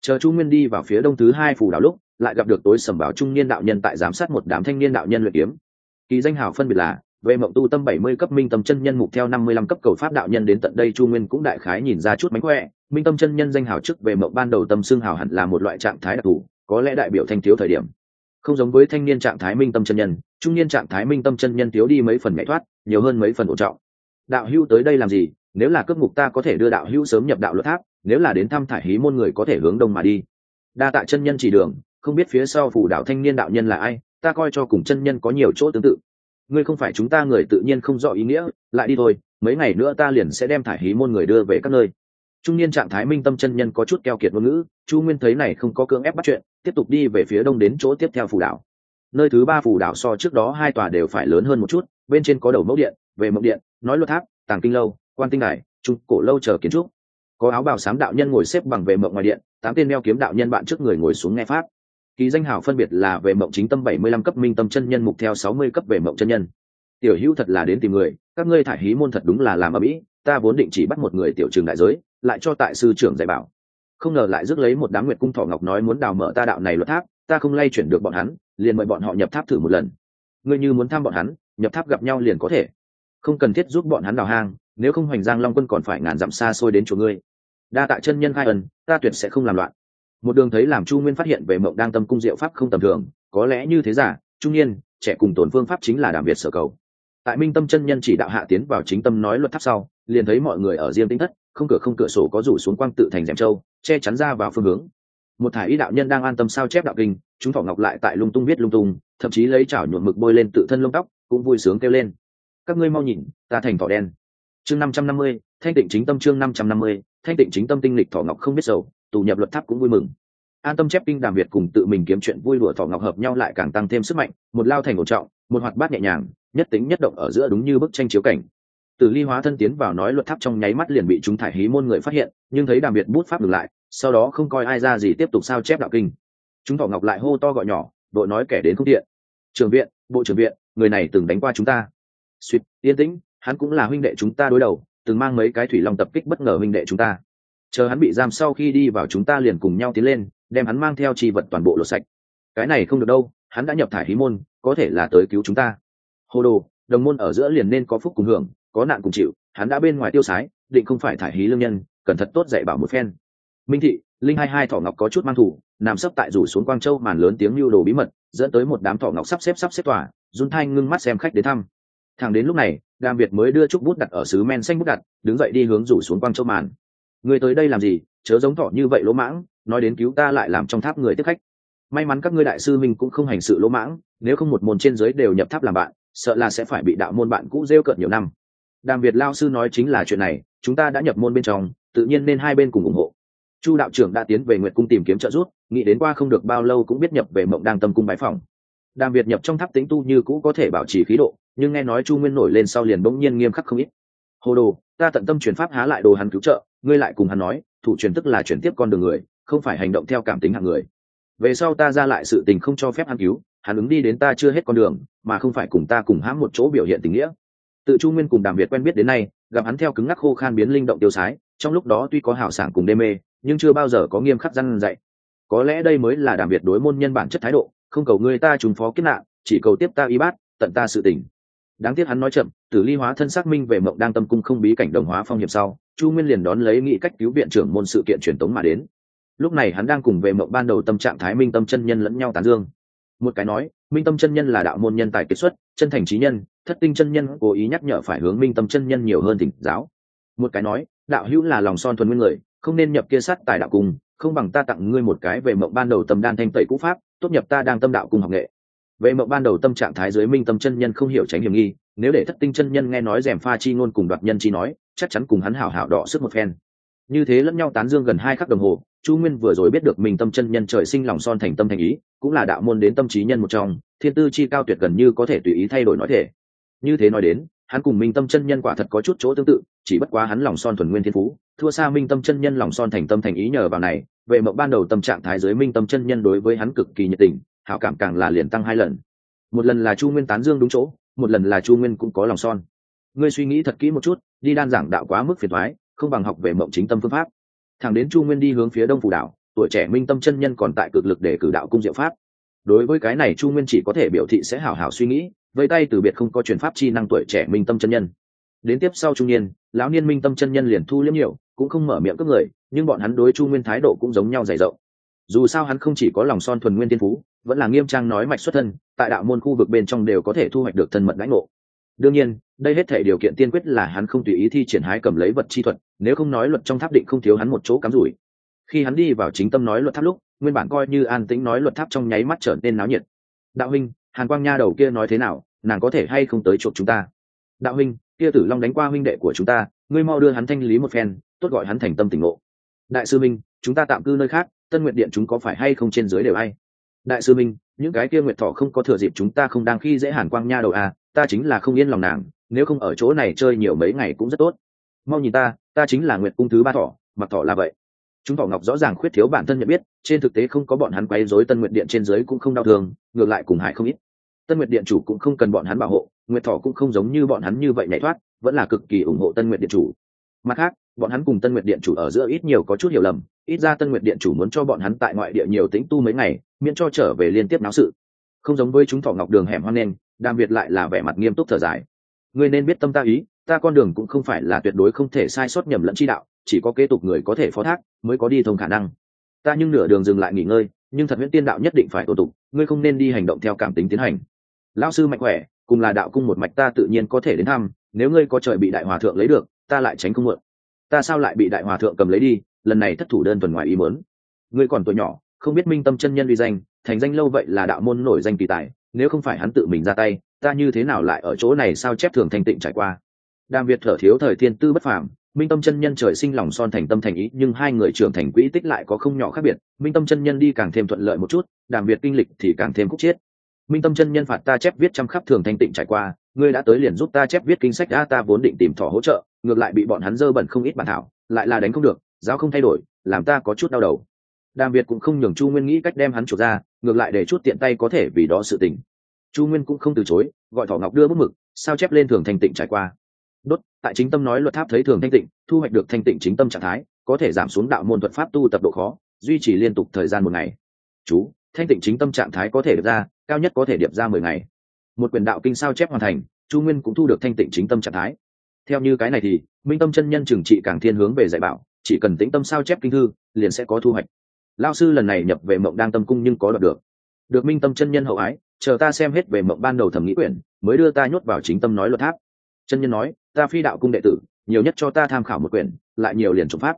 Chờ chu nguyên đi vào phía đông thứ hai phù đạo lúc, lại gặp được tối sầm báo trung niên đạo nhân tại giám sát một đám thanh niên đạo nhân luyện kiếm. Kỳ danh hào phân biệt là về mộng tu tâm bảy mươi cấp, minh tâm chân nhân mục theo năm mươi lăm cấp cầu pháp đạo nhân đến tận đây chu nguyên cũng đại khái nhìn ra chút mánh khỏe. Minh tâm chân nhân danh hào chức về mộng ban đầu tâm xương hào hẳn là một loại trạng thái đặc thù, có lẽ đại biểu thanh thiếu thời điểm. Không giống với thanh niên trạng thái minh tâm chân nhân, trung niên trạng thái minh tâm chân nhân thiếu đi mấy phần nhảy thoát, nhiều hơn mấy phần ổn trọng. Đạo hữu tới đây làm gì? Nếu là cấp ngục ta có thể đưa đạo hữu sớm nhập đạo luật tháp, nếu là đến thăm thải hí môn người có thể hướng đông mà đi. Đa tạ chân nhân chỉ đường, không biết phía sau phủ đạo thanh niên đạo nhân là ai, ta coi cho cùng chân nhân có nhiều chỗ tương tự ngươi không phải chúng ta người tự nhiên không rõ ý nghĩa, lại đi thôi, mấy ngày nữa ta liền sẽ đem thải hí môn người đưa về các nơi. Trung niên trạng thái minh tâm chân nhân có chút keo kiệt ngôn ngữ, chu nguyên thấy này không có cưỡng ép bắt chuyện, tiếp tục đi về phía đông đến chỗ tiếp theo phủ đảo. Nơi thứ ba phủ đảo so trước đó hai tòa đều phải lớn hơn một chút, bên trên có đầu mẫu điện, về mẫu điện, nói luật tháp, tàng kinh lâu, quan tinh đài, trung cổ lâu chờ kiến trúc. Có áo bào sám đạo nhân ngồi xếp bằng về mộng ngoài điện, tám tên đeo kiếm đạo nhân bạn trước người ngồi xuống nghe pháp ký danh hào phân biệt là về mộng chính tâm bảy mươi lăm cấp minh tâm chân nhân mục theo sáu mươi cấp về mộng chân nhân. Tiểu hữu thật là đến tìm người, các ngươi thải hí môn thật đúng là làm ở mỹ ta vốn định chỉ bắt một người tiểu trường đại giới, lại cho tại sư trưởng dạy bảo. Không ngờ lại rước lấy một đám nguyệt cung thọ ngọc nói muốn đào mở ta đạo này luật tháp, ta không lay chuyển được bọn hắn, liền mời bọn họ nhập tháp thử một lần. Ngươi như muốn thăm bọn hắn, nhập tháp gặp nhau liền có thể. Không cần thiết giúp bọn hắn đào hang, nếu không hoành giang long quân còn phải ngàn dặm xa xôi đến chỗ ngươi. Đa tạ chân nhân khai ân, ta tuyệt sẽ không làm loạn một đường thấy làm chu nguyên phát hiện về mộng đang tâm cung diệu pháp không tầm thường, có lẽ như thế giả trung niên trẻ cùng tổn phương pháp chính là đảm việt sở cầu. Tại minh tâm chân nhân chỉ đạo hạ tiến vào chính tâm nói luật tháp sau, liền thấy mọi người ở riêng tính thất, không cửa không cửa sổ có rủ xuống quang tự thành rèm châu, che chắn ra vào phương hướng. Một thải y đạo nhân đang an tâm sao chép đạo kinh, chúng thỏ ngọc lại tại lung tung viết lung tung, thậm chí lấy chảo nhuộm mực bôi lên tự thân lông tóc, cũng vui sướng kêu lên. Các ngươi mau nhìn, ta thành thỏ đen. Chương năm trăm năm mươi, thanh tịnh chính tâm chương năm trăm năm mươi thanh tịnh chính tâm tinh lịch thỏ ngọc không biết sầu, tù nhập luật tháp cũng vui mừng. An tâm chép kinh đàm việt cùng tự mình kiếm chuyện vui đùa thỏ ngọc hợp nhau lại càng tăng thêm sức mạnh, một lao thành ổn trọng, một hoạt bát nhẹ nhàng, nhất tính nhất động ở giữa đúng như bức tranh chiếu cảnh. Từ ly hóa thân tiến vào nói luật tháp trong nháy mắt liền bị chúng thải hí môn người phát hiện, nhưng thấy đàm việt bút pháp ngừng lại, sau đó không coi ai ra gì tiếp tục sao chép đạo kinh. Chúng thọ ngọc lại hô to gọi nhỏ, đội nói kẻ đến không tiện. Trường viện, bộ trưởng viện, người này từng đánh qua chúng ta. Suýt, yên tĩnh, hắn cũng là huynh đệ chúng ta đối đầu từng mang mấy cái thủy long tập kích bất ngờ huynh đệ chúng ta. Chờ hắn bị giam sau khi đi vào chúng ta liền cùng nhau tiến lên, đem hắn mang theo chi vật toàn bộ lột sạch. Cái này không được đâu, hắn đã nhập thải hí môn, có thể là tới cứu chúng ta. Hồ đồ, đồng môn ở giữa liền nên có phúc cùng hưởng, có nạn cùng chịu, hắn đã bên ngoài tiêu sái, định không phải thải hí lương nhân cần thật tốt dạy bảo một phen. Minh thị, linh hai hai thỏ ngọc có chút mang thủ, nằm sấp tại rủ xuống quang châu màn lớn tiếng lưu đồ bí mật, dẫn tới một đám thỏ ngọc sắp xếp sắp xếp tỏa run thanh ngưng mắt xem khách đến thăm thằng đến lúc này, đàm việt mới đưa chút bút đặt ở sứ men xanh bút đặt, đứng dậy đi hướng rủ xuống quang châu màn. Người tới đây làm gì? Chớ giống thỏ như vậy lỗ mãng, nói đến cứu ta lại làm trong tháp người tiếp khách. May mắn các ngươi đại sư mình cũng không hành sự lỗ mãng, nếu không một môn trên giới đều nhập tháp làm bạn, sợ là sẽ phải bị đạo môn bạn cũ rêu cợt nhiều năm. Đàm việt lao sư nói chính là chuyện này, chúng ta đã nhập môn bên trong, tự nhiên nên hai bên cùng ủng hộ. Chu đạo trưởng đã tiến về nguyệt cung tìm kiếm trợ giúp, nghĩ đến qua không được bao lâu cũng biết nhập về mộng đang tâm cung bái phòng. Đàm việt nhập trong tháp tính tu như cũ có thể bảo trì khí độ nhưng nghe nói chu nguyên nổi lên sau liền bỗng nhiên nghiêm khắc không ít. Hồ đồ, ta tận tâm chuyển pháp há lại đồ hắn cứu trợ, ngươi lại cùng hắn nói, thủ truyền tức là chuyển tiếp con đường người, không phải hành động theo cảm tính hạng người. Về sau ta ra lại sự tình không cho phép hắn cứu, hắn ứng đi đến ta chưa hết con đường, mà không phải cùng ta cùng hãm một chỗ biểu hiện tình nghĩa. Tự chu nguyên cùng đàm việt quen biết đến nay, gặp hắn theo cứng ngắc khô khan biến linh động tiêu sái, trong lúc đó tuy có hào sảng cùng đê mê, nhưng chưa bao giờ có nghiêm khắc răn dạy. Có lẽ đây mới là đàm việt đối môn nhân bản chất thái độ, không cầu ngươi ta trùng phó kết nạn, chỉ cầu tiếp ta y bát, tận ta sự tình đáng tiếc hắn nói chậm, tử ly hóa thân xác minh về mộng đang tâm cung không bí cảnh đồng hóa phong hiệp sau, chu nguyên liền đón lấy nghị cách cứu viện trưởng môn sự kiện truyền tống mà đến. Lúc này hắn đang cùng về mộng ban đầu tâm trạng thái minh tâm chân nhân lẫn nhau tán dương. Một cái nói, minh tâm chân nhân là đạo môn nhân tài kết xuất, chân thành trí nhân, thất tinh chân nhân cố ý nhắc nhở phải hướng minh tâm chân nhân nhiều hơn thỉnh giáo. Một cái nói, đạo hữu là lòng son thuần nguyên người, không nên nhập kia sát tài đạo cung, không bằng ta tặng ngươi một cái về mộng ban đầu tâm đan thanh tẩy cũ pháp, tốt nhập ta đang tâm đạo cung học nghệ về mộng ban đầu tâm trạng thái dưới minh tâm chân nhân không hiểu tránh hiểm nghi, nếu để thất tinh chân nhân nghe nói rèm pha chi ngôn cùng đoạt nhân chi nói, chắc chắn cùng hắn hảo hảo đọ sức một phen. Như thế lẫn nhau tán dương gần hai khắc đồng hồ, chu nguyên vừa rồi biết được mình tâm chân nhân trời sinh lòng son thành tâm thành ý, cũng là đạo môn đến tâm trí nhân một trong, thiên tư chi cao tuyệt gần như có thể tùy ý thay đổi nói thể. Như thế nói đến, hắn cùng minh tâm chân nhân quả thật có chút chỗ tương tự, chỉ bất quá hắn lòng son thuần nguyên thiên phú, thua xa minh tâm chân nhân lòng son thành tâm thành ý nhờ vào này về mộng ban đầu tâm trạng thái giới minh tâm chân nhân đối với hắn cực kỳ nhiệt tình hảo cảm càng là liền tăng hai lần. Một lần là chu nguyên tán dương đúng chỗ, một lần là chu nguyên cũng có lòng son. Ngươi suy nghĩ thật kỹ một chút, đi đan giảng đạo quá mức phiền thoái không bằng học về mộng chính tâm phương pháp. Thẳng đến chu nguyên đi hướng phía đông phủ đảo, tuổi trẻ minh tâm chân nhân còn tại cực lực để cử đạo cung diệu pháp. Đối với cái này chu nguyên chỉ có thể biểu thị sẽ hảo hảo suy nghĩ, vây tay từ biệt không có truyền pháp chi năng tuổi trẻ minh tâm chân nhân. Đến tiếp sau trung niên lão niên minh tâm chân nhân liền thu liếm nhiều, cũng không mở miệng cướp người, nhưng bọn hắn đối chu nguyên thái độ cũng giống nhau dày rộng. Dù sao hắn không chỉ có lòng son thuần nguyên tiên phú vẫn là nghiêm trang nói mạch xuất thân, tại đạo môn khu vực bên trong đều có thể thu hoạch được thân mật lãnh ngộ. Đương nhiên, đây hết thể điều kiện tiên quyết là hắn không tùy ý thi triển hái cầm lấy vật chi thuật, nếu không nói luật trong tháp định không thiếu hắn một chỗ cắm rủi. Khi hắn đi vào chính tâm nói luật tháp lúc, nguyên bản coi như an tĩnh nói luật tháp trong nháy mắt trở nên náo nhiệt. Đạo huynh, hàn quang nha đầu kia nói thế nào, nàng có thể hay không tới chuộc chúng ta? Đạo huynh, kia tử long đánh qua huynh đệ của chúng ta, ngươi mau đưa hắn thanh lý một phen, tốt gọi hắn thành tâm tỉnh ngộ. Đại sư minh chúng ta tạm cư nơi khác, tân nguyện điện chúng có phải hay không trên dưới đều hay đại sư minh, những cái kia nguyệt thọ không có thừa dịp chúng ta không đang khi dễ hàn quang nha đầu à ta chính là không yên lòng nàng, nếu không ở chỗ này chơi nhiều mấy ngày cũng rất tốt. Mau nhìn ta ta chính là nguyệt cung thứ ba thọ, mặc thọ là vậy. Chúng thọ ngọc rõ ràng khuyết thiếu bản thân nhận biết, trên thực tế không có bọn hắn quấy rối tân nguyệt điện trên dưới cũng không đau thương, ngược lại cùng hại không ít. Tân nguyệt điện chủ cũng không cần bọn hắn bảo hộ, nguyệt thọ cũng không giống như bọn hắn như vậy nhảy thoát, vẫn là cực kỳ ủng hộ tân nguyệt điện chủ. Mặt khác bọn hắn cùng tân nguyệt điện chủ ở giữa ít nhiều có chút hiểu lầm, ít ra tân nguyệt điện chủ muốn cho bọn hắn tại ngoại địa nhiều tĩnh tu mấy ngày, miễn cho trở về liên tiếp náo sự. Không giống với chúng thọ ngọc đường hẻm hoang nên, đàm việt lại là vẻ mặt nghiêm túc thở dài. Ngươi nên biết tâm ta ý, ta con đường cũng không phải là tuyệt đối không thể sai sót nhầm lẫn chi đạo, chỉ có kế tục người có thể phó thác, mới có đi thông khả năng. Ta nhưng nửa đường dừng lại nghỉ ngơi, nhưng thật nguyễn tiên đạo nhất định phải tổ tục ngươi không nên đi hành động theo cảm tính tiến hành. Lão sư mạnh khỏe, cùng là đạo cung một mạch ta tự nhiên có thể đến thăm, nếu ngươi có trời bị đại hòa thượng lấy được, ta lại tránh không mượn ta sao lại bị đại hòa thượng cầm lấy đi, lần này thất thủ đơn thuần ngoài ý muốn. Ngươi còn tuổi nhỏ, không biết minh tâm chân nhân uy danh, thành danh lâu vậy là đạo môn nổi danh kỳ tài, nếu không phải hắn tự mình ra tay, ta như thế nào lại ở chỗ này sao chép thường thanh tịnh trải qua? Đàm việt thở thiếu thời thiên tư bất phàm, minh tâm chân nhân trời sinh lòng son thành tâm thành ý, nhưng hai người trưởng thành quỹ tích lại có không nhỏ khác biệt, minh tâm chân nhân đi càng thêm thuận lợi một chút, đàm việt kinh lịch thì càng thêm khúc chiết. Minh tâm chân nhân phạt ta chép viết chăm khắp thường thanh tịnh trải qua, ngươi đã tới liền giúp ta chép viết kinh sách a ta vốn định tìm thỏ hỗ trợ ngược lại bị bọn hắn dơ bẩn không ít bản thảo, lại là đánh không được, giáo không thay đổi, làm ta có chút đau đầu. Đàm việt cũng không nhường chu nguyên nghĩ cách đem hắn chuộc ra, ngược lại để chút tiện tay có thể vì đó sự tình. Chu nguyên cũng không từ chối, gọi thỏ ngọc đưa bút mực, sao chép lên thường thanh tịnh trải qua. Đốt, tại chính tâm nói luật tháp thấy thường thanh tịnh, thu hoạch được thanh tịnh chính tâm trạng thái, có thể giảm xuống đạo môn thuật pháp tu tập độ khó, duy trì liên tục thời gian một ngày. Chú, thanh tịnh chính tâm trạng thái có thể được ra, cao nhất có thể điệp ra mười ngày. Một quyển đạo kinh sao chép hoàn thành, chu nguyên cũng thu được thanh tịnh chính tâm trạng thái theo như cái này thì, minh tâm chân nhân trừng trị càng thiên hướng về dạy bảo, chỉ cần tĩnh tâm sao chép kinh thư, liền sẽ có thu hoạch. Lao sư lần này nhập về mộng đang tâm cung nhưng có đoạt được. Được minh tâm chân nhân hậu ái, chờ ta xem hết về mộng ban đầu thẩm nghĩ quyển, mới đưa ta nhốt vào chính tâm nói luật tháp. Chân nhân nói, ta phi đạo cung đệ tử, nhiều nhất cho ta tham khảo một quyển, lại nhiều liền trộm pháp.